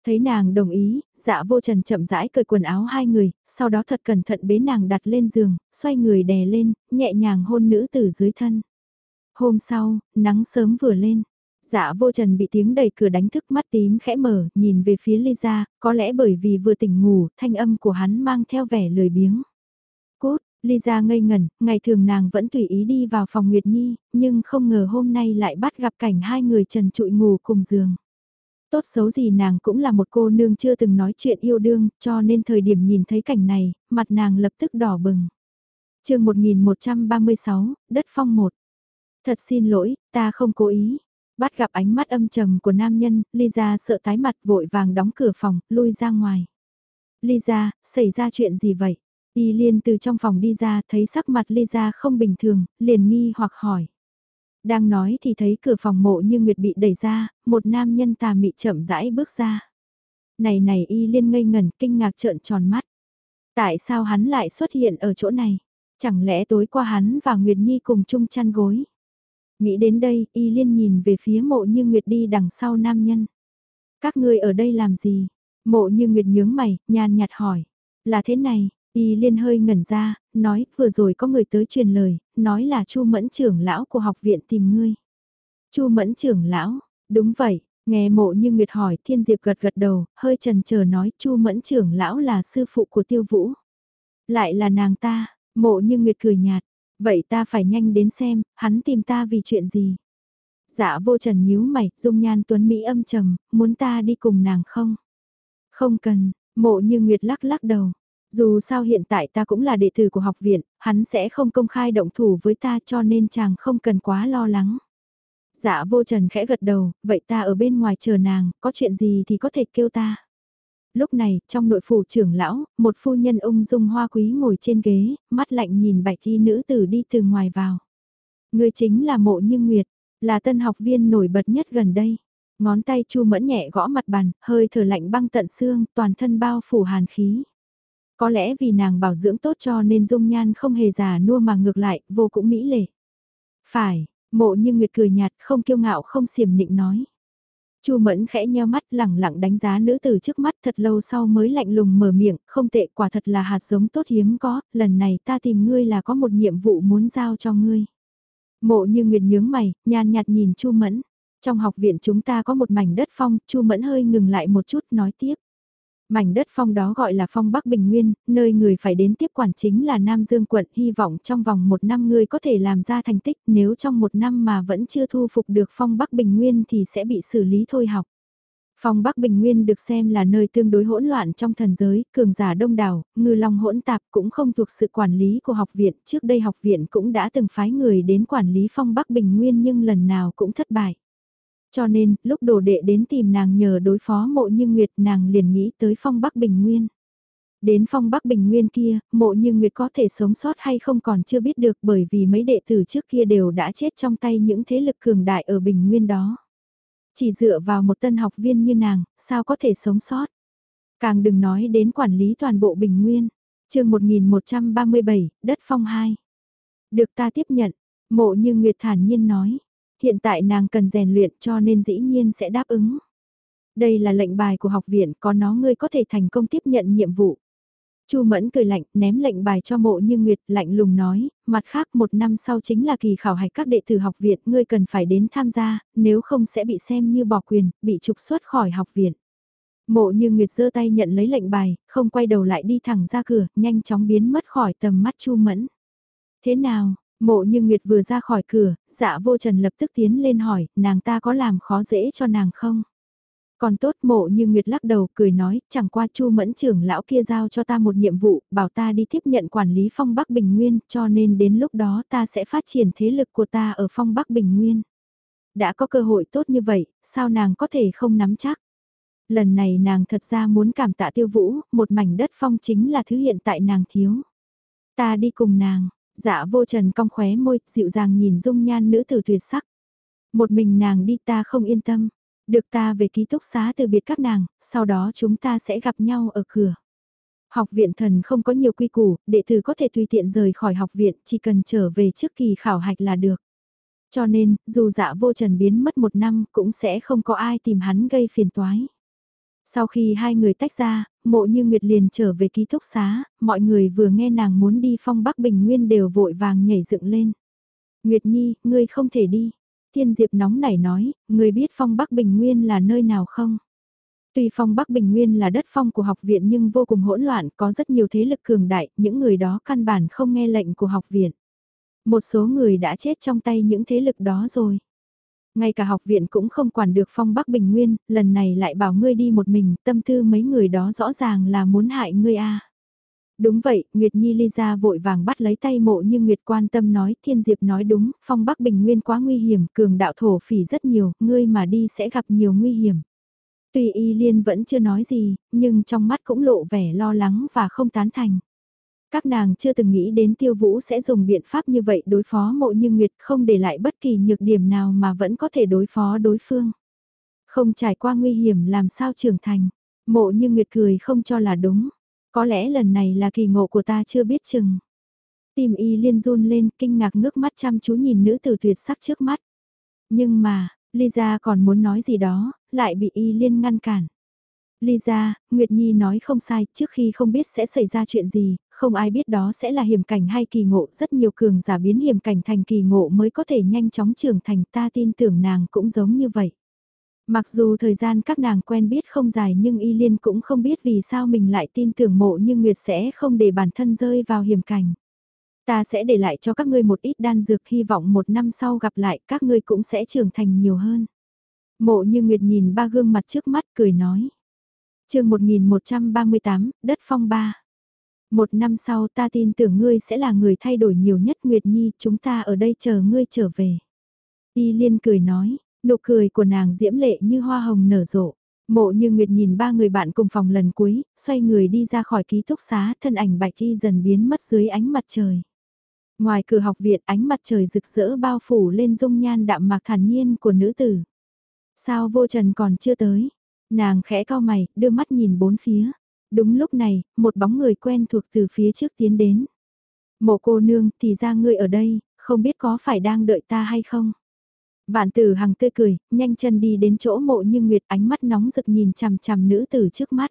S1: Thấy nàng đồng ý, dạ vô trần chậm rãi cởi quần áo hai người, sau đó thật cẩn thận bế nàng đặt lên giường, xoay người đè lên, nhẹ nhàng hôn nữ từ dưới thân. Hôm sau, nắng sớm vừa lên, dạ vô trần bị tiếng đẩy cửa đánh thức mắt tím khẽ mở, nhìn về phía Lisa, có lẽ bởi vì vừa tỉnh ngủ, thanh âm của hắn mang theo vẻ lười biếng. Cốt, Lisa ngây ngẩn, ngày thường nàng vẫn tùy ý đi vào phòng Nguyệt Nhi, nhưng không ngờ hôm nay lại bắt gặp cảnh hai người trần trụi ngủ cùng giường. Tốt xấu gì nàng cũng là một cô nương chưa từng nói chuyện yêu đương, cho nên thời điểm nhìn thấy cảnh này, mặt nàng lập tức đỏ bừng. chương 1136, Đất Phong 1. Thật xin lỗi, ta không cố ý. Bắt gặp ánh mắt âm trầm của nam nhân, Lisa sợ tái mặt vội vàng đóng cửa phòng, lui ra ngoài. Lisa, xảy ra chuyện gì vậy? Y liên từ trong phòng đi ra thấy sắc mặt Lisa không bình thường, liền nghi hoặc hỏi. Đang nói thì thấy cửa phòng mộ như Nguyệt bị đẩy ra, một nam nhân tà mị chậm rãi bước ra. Này này y liên ngây ngẩn kinh ngạc trợn tròn mắt. Tại sao hắn lại xuất hiện ở chỗ này? Chẳng lẽ tối qua hắn và Nguyệt Nhi cùng chung chăn gối? Nghĩ đến đây, y liên nhìn về phía mộ như Nguyệt đi đằng sau nam nhân. Các ngươi ở đây làm gì? Mộ như Nguyệt nhướng mày, nhàn nhạt hỏi. Là thế này, Y liên hơi ngẩn ra, nói, vừa rồi có người tới truyền lời, nói là Chu Mẫn trưởng lão của học viện tìm ngươi. Chu Mẫn trưởng lão, đúng vậy, nghe mộ như Nguyệt hỏi, Thiên Diệp gật gật đầu, hơi trần chờ nói, Chu Mẫn trưởng lão là sư phụ của Tiêu Vũ. Lại là nàng ta, mộ như Nguyệt cười nhạt, vậy ta phải nhanh đến xem, hắn tìm ta vì chuyện gì. Dạ vô trần nhíu mày, dung nhan tuấn Mỹ âm trầm, muốn ta đi cùng nàng không? Không cần, mộ như Nguyệt lắc lắc đầu. Dù sao hiện tại ta cũng là đệ tử của học viện, hắn sẽ không công khai động thủ với ta cho nên chàng không cần quá lo lắng. Dạ vô trần khẽ gật đầu, vậy ta ở bên ngoài chờ nàng, có chuyện gì thì có thể kêu ta. Lúc này, trong nội phủ trưởng lão, một phu nhân ung dung hoa quý ngồi trên ghế, mắt lạnh nhìn bạch y nữ tử đi từ ngoài vào. Người chính là mộ như nguyệt, là tân học viên nổi bật nhất gần đây. Ngón tay chu mẫn nhẹ gõ mặt bàn, hơi thở lạnh băng tận xương, toàn thân bao phủ hàn khí. Có lẽ vì nàng bảo dưỡng tốt cho nên dung nhan không hề già nua mà ngược lại, vô cũng mỹ lệ. Phải, mộ như nguyệt cười nhạt, không kiêu ngạo không xiểm nịnh nói. Chu Mẫn khẽ nheo mắt lẳng lặng đánh giá nữ tử trước mắt thật lâu sau mới lạnh lùng mở miệng, không tệ quả thật là hạt giống tốt hiếm có, lần này ta tìm ngươi là có một nhiệm vụ muốn giao cho ngươi. Mộ như nguyệt nhướng mày, nhàn nhạt nhìn Chu Mẫn. Trong học viện chúng ta có một mảnh đất phong, Chu Mẫn hơi ngừng lại một chút nói tiếp. Mảnh đất phong đó gọi là phong Bắc Bình Nguyên, nơi người phải đến tiếp quản chính là Nam Dương quận, hy vọng trong vòng một năm ngươi có thể làm ra thành tích, nếu trong một năm mà vẫn chưa thu phục được phong Bắc Bình Nguyên thì sẽ bị xử lý thôi học. Phong Bắc Bình Nguyên được xem là nơi tương đối hỗn loạn trong thần giới, cường giả đông đảo, ngư long hỗn tạp cũng không thuộc sự quản lý của học viện, trước đây học viện cũng đã từng phái người đến quản lý Phong Bắc Bình Nguyên nhưng lần nào cũng thất bại. Cho nên, lúc đồ đệ đến tìm nàng nhờ đối phó mộ như Nguyệt nàng liền nghĩ tới phong Bắc Bình Nguyên. Đến phong Bắc Bình Nguyên kia, mộ như Nguyệt có thể sống sót hay không còn chưa biết được bởi vì mấy đệ tử trước kia đều đã chết trong tay những thế lực cường đại ở Bình Nguyên đó. Chỉ dựa vào một tân học viên như nàng, sao có thể sống sót? Càng đừng nói đến quản lý toàn bộ Bình Nguyên. chương 1137, đất phong 2. Được ta tiếp nhận, mộ như Nguyệt thản nhiên nói hiện tại nàng cần rèn luyện cho nên dĩ nhiên sẽ đáp ứng. Đây là lệnh bài của học viện, có nó ngươi có thể thành công tiếp nhận nhiệm vụ. Chu Mẫn cười lạnh, ném lệnh bài cho mộ như Nguyệt, lạnh lùng nói, mặt khác một năm sau chính là kỳ khảo hạch các đệ tử học viện, ngươi cần phải đến tham gia, nếu không sẽ bị xem như bỏ quyền, bị trục xuất khỏi học viện. Mộ như Nguyệt giơ tay nhận lấy lệnh bài, không quay đầu lại đi thẳng ra cửa, nhanh chóng biến mất khỏi tầm mắt Chu Mẫn. Thế nào, Mộ như Nguyệt vừa ra khỏi cửa, dạ vô trần lập tức tiến lên hỏi, nàng ta có làm khó dễ cho nàng không? Còn tốt mộ như Nguyệt lắc đầu cười nói, chẳng qua chu mẫn trưởng lão kia giao cho ta một nhiệm vụ, bảo ta đi tiếp nhận quản lý phong Bắc Bình Nguyên, cho nên đến lúc đó ta sẽ phát triển thế lực của ta ở phong Bắc Bình Nguyên. Đã có cơ hội tốt như vậy, sao nàng có thể không nắm chắc? Lần này nàng thật ra muốn cảm tạ tiêu vũ, một mảnh đất phong chính là thứ hiện tại nàng thiếu. Ta đi cùng nàng, Dạ vô trần cong khóe môi, dịu dàng nhìn dung nhan nữ tử tuyệt sắc. Một mình nàng đi ta không yên tâm. Được ta về ký túc xá từ biệt các nàng, sau đó chúng ta sẽ gặp nhau ở cửa. Học viện thần không có nhiều quy củ, đệ tử có thể tùy tiện rời khỏi học viện, chỉ cần trở về trước kỳ khảo hạch là được. Cho nên, dù dạ vô trần biến mất một năm, cũng sẽ không có ai tìm hắn gây phiền toái. Sau khi hai người tách ra, mộ như Nguyệt liền trở về ký túc xá, mọi người vừa nghe nàng muốn đi phong Bắc Bình Nguyên đều vội vàng nhảy dựng lên. Nguyệt Nhi, ngươi không thể đi. Thiên Diệp nóng nảy nói, ngươi biết phong Bắc Bình Nguyên là nơi nào không? Tuy phong Bắc Bình Nguyên là đất phong của học viện nhưng vô cùng hỗn loạn, có rất nhiều thế lực cường đại, những người đó căn bản không nghe lệnh của học viện. Một số người đã chết trong tay những thế lực đó rồi. Ngay cả học viện cũng không quản được phong Bắc Bình Nguyên, lần này lại bảo ngươi đi một mình, tâm tư mấy người đó rõ ràng là muốn hại ngươi a. Đúng vậy, Nguyệt Nhi ly ra vội vàng bắt lấy tay mộ nhưng Nguyệt quan tâm nói, Thiên Diệp nói đúng, phong Bắc Bình Nguyên quá nguy hiểm, cường đạo thổ phỉ rất nhiều, ngươi mà đi sẽ gặp nhiều nguy hiểm. Tuy Y Liên vẫn chưa nói gì, nhưng trong mắt cũng lộ vẻ lo lắng và không tán thành. Các nàng chưa từng nghĩ đến tiêu vũ sẽ dùng biện pháp như vậy đối phó mộ như Nguyệt không để lại bất kỳ nhược điểm nào mà vẫn có thể đối phó đối phương. Không trải qua nguy hiểm làm sao trưởng thành. Mộ như Nguyệt cười không cho là đúng. Có lẽ lần này là kỳ ngộ của ta chưa biết chừng. Tìm y liên run lên kinh ngạc ngước mắt chăm chú nhìn nữ tử tuyệt sắc trước mắt. Nhưng mà, Lisa còn muốn nói gì đó, lại bị y liên ngăn cản. Lisa, Nguyệt Nhi nói không sai, trước khi không biết sẽ xảy ra chuyện gì, không ai biết đó sẽ là hiểm cảnh hay kỳ ngộ, rất nhiều cường giả biến hiểm cảnh thành kỳ ngộ mới có thể nhanh chóng trưởng thành ta tin tưởng nàng cũng giống như vậy. Mặc dù thời gian các nàng quen biết không dài nhưng Y Liên cũng không biết vì sao mình lại tin tưởng mộ nhưng Nguyệt sẽ không để bản thân rơi vào hiểm cảnh. Ta sẽ để lại cho các ngươi một ít đan dược hy vọng một năm sau gặp lại các ngươi cũng sẽ trưởng thành nhiều hơn. Mộ như Nguyệt nhìn ba gương mặt trước mắt cười nói. chương 1138, đất phong ba. Một năm sau ta tin tưởng ngươi sẽ là người thay đổi nhiều nhất Nguyệt Nhi, chúng ta ở đây chờ ngươi trở về. Y Liên cười nói, nụ cười của nàng diễm lệ như hoa hồng nở rộ. Mộ như Nguyệt nhìn ba người bạn cùng phòng lần cuối, xoay người đi ra khỏi ký túc xá, thân ảnh bạch y dần biến mất dưới ánh mặt trời. Ngoài cửa học viện ánh mặt trời rực rỡ bao phủ lên dung nhan đạm mạc thản nhiên của nữ tử. Sao vô trần còn chưa tới? Nàng khẽ cao mày, đưa mắt nhìn bốn phía. Đúng lúc này, một bóng người quen thuộc từ phía trước tiến đến. Mộ cô nương, thì ra ngươi ở đây, không biết có phải đang đợi ta hay không? Vạn tử hằng tươi cười, nhanh chân đi đến chỗ mộ như nguyệt ánh mắt nóng rực nhìn chằm chằm nữ tử trước mắt.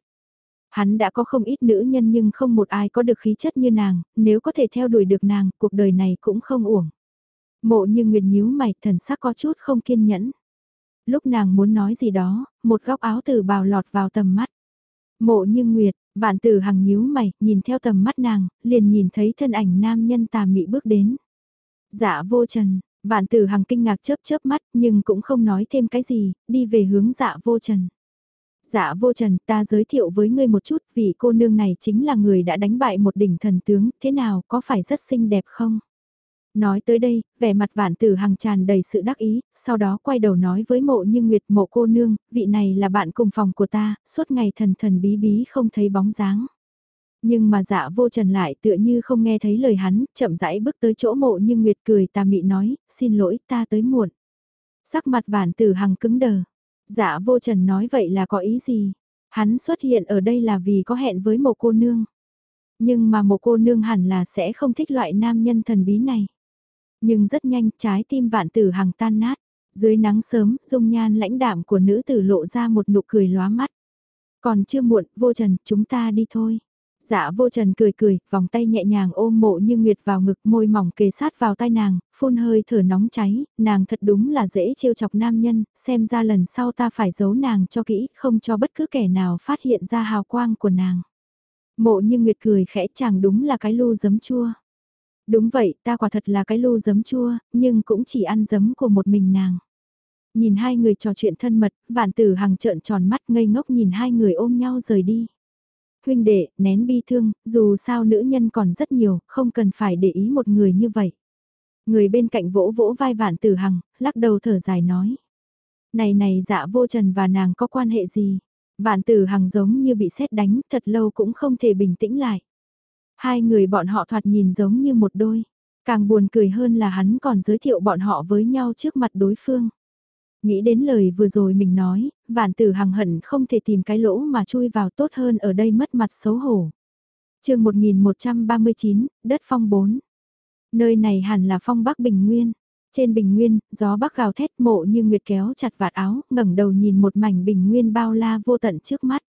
S1: Hắn đã có không ít nữ nhân nhưng không một ai có được khí chất như nàng, nếu có thể theo đuổi được nàng, cuộc đời này cũng không uổng. Mộ như nguyệt nhíu mày, thần sắc có chút không kiên nhẫn. Lúc nàng muốn nói gì đó, một góc áo tử bào lọt vào tầm mắt. Mộ như nguyệt, vạn tử hằng nhíu mày, nhìn theo tầm mắt nàng, liền nhìn thấy thân ảnh nam nhân tà mị bước đến. Dạ vô trần, vạn tử hằng kinh ngạc chớp chớp mắt nhưng cũng không nói thêm cái gì, đi về hướng dạ vô trần. Dạ vô trần, ta giới thiệu với ngươi một chút, vì cô nương này chính là người đã đánh bại một đỉnh thần tướng, thế nào, có phải rất xinh đẹp không? Nói tới đây, vẻ mặt vạn tử hằng tràn đầy sự đắc ý, sau đó quay đầu nói với mộ như nguyệt mộ cô nương, vị này là bạn cùng phòng của ta, suốt ngày thần thần bí bí không thấy bóng dáng. Nhưng mà dạ vô trần lại tựa như không nghe thấy lời hắn, chậm rãi bước tới chỗ mộ như nguyệt cười ta mị nói, xin lỗi ta tới muộn. Sắc mặt vạn tử hằng cứng đờ. Dạ vô trần nói vậy là có ý gì? Hắn xuất hiện ở đây là vì có hẹn với một cô nương. Nhưng mà một cô nương hẳn là sẽ không thích loại nam nhân thần bí này. Nhưng rất nhanh trái tim vạn tử hằng tan nát. Dưới nắng sớm, dung nhan lãnh đạm của nữ tử lộ ra một nụ cười lóa mắt. Còn chưa muộn, vô trần, chúng ta đi thôi. Dạ vô trần cười cười, vòng tay nhẹ nhàng ôm mộ như nguyệt vào ngực môi mỏng kề sát vào tay nàng, phun hơi thở nóng cháy, nàng thật đúng là dễ trêu chọc nam nhân, xem ra lần sau ta phải giấu nàng cho kỹ, không cho bất cứ kẻ nào phát hiện ra hào quang của nàng. Mộ như nguyệt cười khẽ chàng đúng là cái lưu giấm chua. Đúng vậy, ta quả thật là cái lu giấm chua, nhưng cũng chỉ ăn giấm của một mình nàng. Nhìn hai người trò chuyện thân mật, vạn tử hằng trợn tròn mắt ngây ngốc nhìn hai người ôm nhau rời đi huynh đệ, nén bi thương, dù sao nữ nhân còn rất nhiều, không cần phải để ý một người như vậy. Người bên cạnh vỗ vỗ vai vạn tử hằng, lắc đầu thở dài nói. Này này dạ vô trần và nàng có quan hệ gì? Vạn tử hằng giống như bị sét đánh, thật lâu cũng không thể bình tĩnh lại. Hai người bọn họ thoạt nhìn giống như một đôi. Càng buồn cười hơn là hắn còn giới thiệu bọn họ với nhau trước mặt đối phương. Nghĩ đến lời vừa rồi mình nói, vạn tử hằng hận không thể tìm cái lỗ mà chui vào tốt hơn ở đây mất mặt xấu hổ. chương 1139, đất phong 4. Nơi này hẳn là phong Bắc Bình Nguyên. Trên Bình Nguyên, gió bắc gào thét mộ như nguyệt kéo chặt vạt áo, ngẩng đầu nhìn một mảnh Bình Nguyên bao la vô tận trước mắt.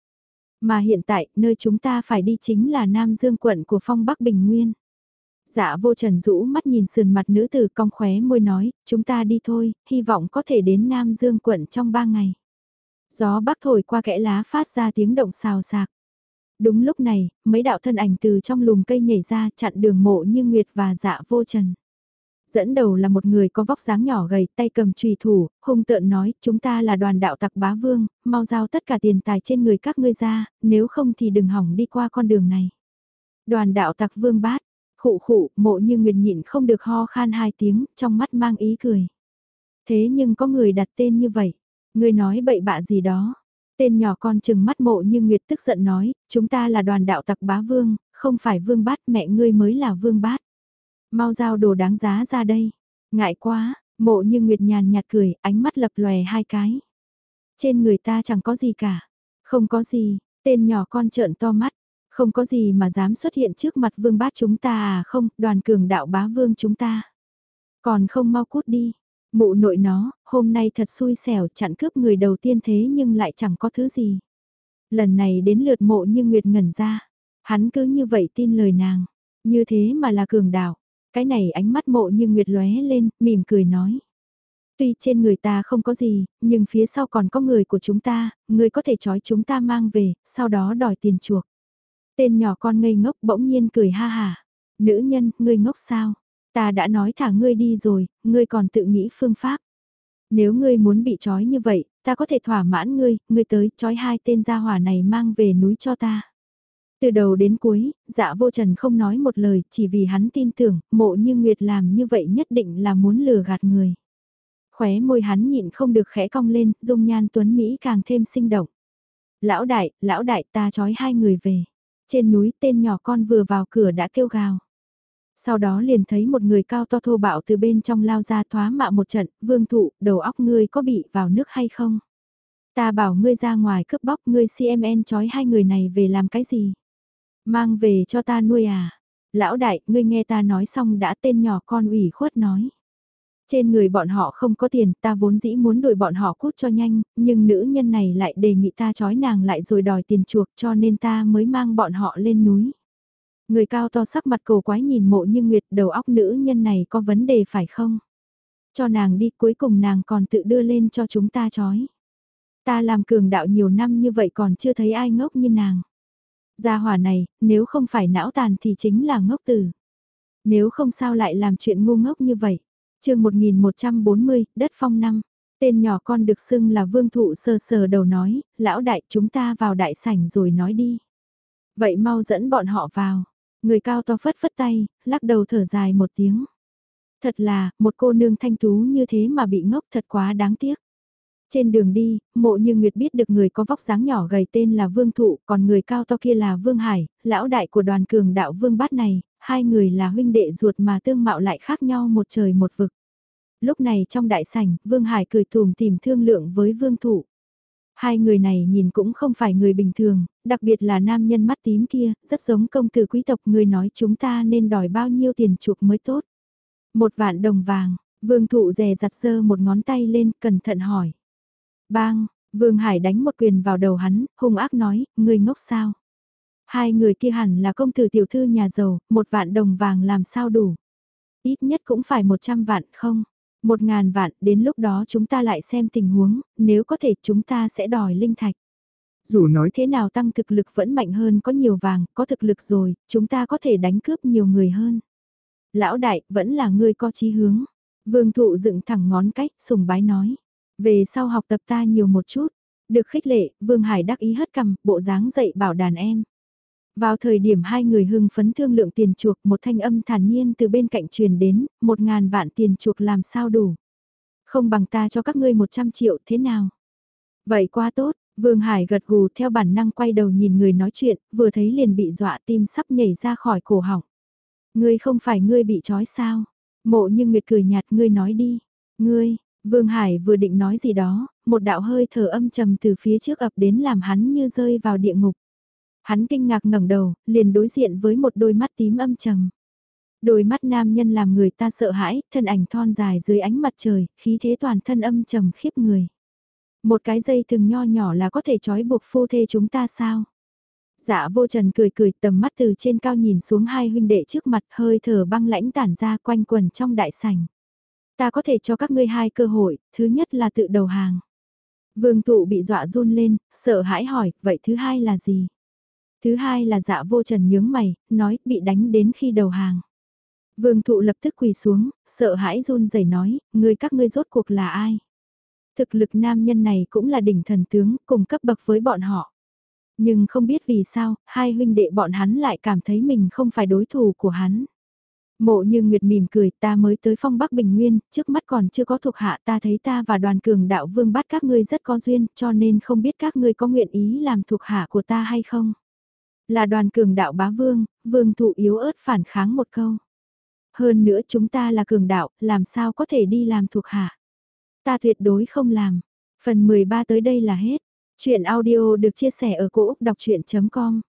S1: Mà hiện tại, nơi chúng ta phải đi chính là Nam Dương quận của phong Bắc Bình Nguyên. Dạ vô trần rũ mắt nhìn sườn mặt nữ tử cong khóe môi nói, chúng ta đi thôi, hy vọng có thể đến Nam Dương quận trong ba ngày. Gió bắc thổi qua kẽ lá phát ra tiếng động xào xạc. Đúng lúc này, mấy đạo thân ảnh từ trong lùm cây nhảy ra chặn đường mộ như Nguyệt và dạ vô trần. Dẫn đầu là một người có vóc dáng nhỏ gầy, tay cầm trùy thủ, hung tợn nói, chúng ta là đoàn đạo tặc bá vương, mau giao tất cả tiền tài trên người các ngươi ra, nếu không thì đừng hỏng đi qua con đường này. Đoàn đạo tặc vương bát, Khụ khụ, mộ như nguyệt nhịn không được ho khan hai tiếng, trong mắt mang ý cười. Thế nhưng có người đặt tên như vậy, người nói bậy bạ gì đó. Tên nhỏ con chừng mắt mộ như nguyệt tức giận nói, chúng ta là đoàn đạo tặc bá vương, không phải vương bát mẹ ngươi mới là vương bát. Mau giao đồ đáng giá ra đây. Ngại quá, mộ như nguyệt nhàn nhạt cười, ánh mắt lập lòe hai cái. Trên người ta chẳng có gì cả. Không có gì, tên nhỏ con trợn to mắt, không có gì mà dám xuất hiện trước mặt vương bát chúng ta à không, đoàn cường đạo bá vương chúng ta. Còn không mau cút đi. Mụ nội nó, hôm nay thật xui xẻo chặn cướp người đầu tiên thế nhưng lại chẳng có thứ gì. Lần này đến lượt mộ như Nguyệt ngẩn ra. Hắn cứ như vậy tin lời nàng. Như thế mà là cường đạo. Cái này ánh mắt mộ như Nguyệt lóe lên, mỉm cười nói. Tuy trên người ta không có gì, nhưng phía sau còn có người của chúng ta, người có thể trói chúng ta mang về, sau đó đòi tiền chuộc. Tên nhỏ con ngây ngốc bỗng nhiên cười ha hà. Nữ nhân, ngươi ngốc sao? Ta đã nói thả ngươi đi rồi, ngươi còn tự nghĩ phương pháp. Nếu ngươi muốn bị trói như vậy, ta có thể thỏa mãn ngươi, ngươi tới trói hai tên gia hỏa này mang về núi cho ta. Từ đầu đến cuối, dạ vô trần không nói một lời, chỉ vì hắn tin tưởng, mộ như Nguyệt làm như vậy nhất định là muốn lừa gạt người. Khóe môi hắn nhịn không được khẽ cong lên, dung nhan tuấn Mỹ càng thêm sinh động. Lão đại, lão đại ta trói hai người về. Trên núi tên nhỏ con vừa vào cửa đã kêu gào. Sau đó liền thấy một người cao to thô bạo từ bên trong lao ra thoá mạ một trận, vương thụ, đầu óc ngươi có bị vào nước hay không? Ta bảo ngươi ra ngoài cướp bóc ngươi CMN trói hai người này về làm cái gì? Mang về cho ta nuôi à? Lão đại, ngươi nghe ta nói xong đã tên nhỏ con ủy khuất nói. Trên người bọn họ không có tiền, ta vốn dĩ muốn đuổi bọn họ cút cho nhanh, nhưng nữ nhân này lại đề nghị ta trói nàng lại rồi đòi tiền chuộc cho nên ta mới mang bọn họ lên núi. Người cao to sắc mặt cầu quái nhìn mộ như nguyệt đầu óc nữ nhân này có vấn đề phải không? Cho nàng đi cuối cùng nàng còn tự đưa lên cho chúng ta trói. Ta làm cường đạo nhiều năm như vậy còn chưa thấy ai ngốc như nàng. Gia hỏa này, nếu không phải não tàn thì chính là ngốc tử. Nếu không sao lại làm chuyện ngu ngốc như vậy. chương 1140, đất phong năm. Tên nhỏ con được xưng là vương thụ sơ sờ đầu nói, lão đại chúng ta vào đại sảnh rồi nói đi. Vậy mau dẫn bọn họ vào. Người cao to phất phất tay, lắc đầu thở dài một tiếng. Thật là, một cô nương thanh tú như thế mà bị ngốc thật quá đáng tiếc. Trên đường đi, mộ như Nguyệt biết được người có vóc dáng nhỏ gầy tên là Vương Thụ, còn người cao to kia là Vương Hải, lão đại của đoàn cường đạo Vương Bát này, hai người là huynh đệ ruột mà tương mạo lại khác nhau một trời một vực. Lúc này trong đại sảnh, Vương Hải cười thùm tìm thương lượng với Vương Thụ. Hai người này nhìn cũng không phải người bình thường, đặc biệt là nam nhân mắt tím kia, rất giống công tử quý tộc người nói chúng ta nên đòi bao nhiêu tiền chuộc mới tốt. Một vạn đồng vàng, vương thụ rè giặt sơ một ngón tay lên, cẩn thận hỏi. Bang, vương hải đánh một quyền vào đầu hắn, hung ác nói, người ngốc sao? Hai người kia hẳn là công tử tiểu thư nhà giàu, một vạn đồng vàng làm sao đủ? Ít nhất cũng phải một trăm vạn không? Một ngàn vạn, đến lúc đó chúng ta lại xem tình huống, nếu có thể chúng ta sẽ đòi linh thạch. Dù nói thế nào tăng thực lực vẫn mạnh hơn có nhiều vàng, có thực lực rồi, chúng ta có thể đánh cướp nhiều người hơn. Lão đại, vẫn là người có chí hướng. Vương thụ dựng thẳng ngón cách, sùng bái nói. Về sau học tập ta nhiều một chút. Được khích lệ, Vương Hải đắc ý hất cầm, bộ dáng dạy bảo đàn em. Vào thời điểm hai người hưng phấn thương lượng tiền chuộc một thanh âm thản nhiên từ bên cạnh truyền đến, một ngàn vạn tiền chuộc làm sao đủ. Không bằng ta cho các ngươi một trăm triệu thế nào. Vậy quá tốt, Vương Hải gật gù theo bản năng quay đầu nhìn người nói chuyện, vừa thấy liền bị dọa tim sắp nhảy ra khỏi cổ họng. Ngươi không phải ngươi bị trói sao? Mộ nhưng Nguyệt cười nhạt ngươi nói đi. Ngươi, Vương Hải vừa định nói gì đó, một đạo hơi thở âm trầm từ phía trước ập đến làm hắn như rơi vào địa ngục. Hắn kinh ngạc ngẩng đầu, liền đối diện với một đôi mắt tím âm trầm. Đôi mắt nam nhân làm người ta sợ hãi, thân ảnh thon dài dưới ánh mặt trời, khí thế toàn thân âm trầm khiếp người. Một cái dây thừng nho nhỏ là có thể trói buộc phu thê chúng ta sao? Dạ vô trần cười cười tầm mắt từ trên cao nhìn xuống hai huynh đệ trước mặt hơi thở băng lãnh tản ra quanh quần trong đại sảnh. Ta có thể cho các ngươi hai cơ hội, thứ nhất là tự đầu hàng. Vương thụ bị dọa run lên, sợ hãi hỏi, vậy thứ hai là gì? Thứ hai là dạ vô trần nhướng mày, nói bị đánh đến khi đầu hàng. Vương thụ lập tức quỳ xuống, sợ hãi run rẩy nói, người các ngươi rốt cuộc là ai? Thực lực nam nhân này cũng là đỉnh thần tướng, cùng cấp bậc với bọn họ. Nhưng không biết vì sao, hai huynh đệ bọn hắn lại cảm thấy mình không phải đối thủ của hắn. Mộ như Nguyệt mỉm cười ta mới tới phong Bắc Bình Nguyên, trước mắt còn chưa có thuộc hạ ta thấy ta và đoàn cường đạo vương bắt các ngươi rất có duyên cho nên không biết các ngươi có nguyện ý làm thuộc hạ của ta hay không. Là đoàn cường đạo bá vương, vương thụ yếu ớt phản kháng một câu. Hơn nữa chúng ta là cường đạo, làm sao có thể đi làm thuộc hạ. Ta tuyệt đối không làm. Phần 13 tới đây là hết. Chuyện audio được chia sẻ ở cỗ đọc chuyện.com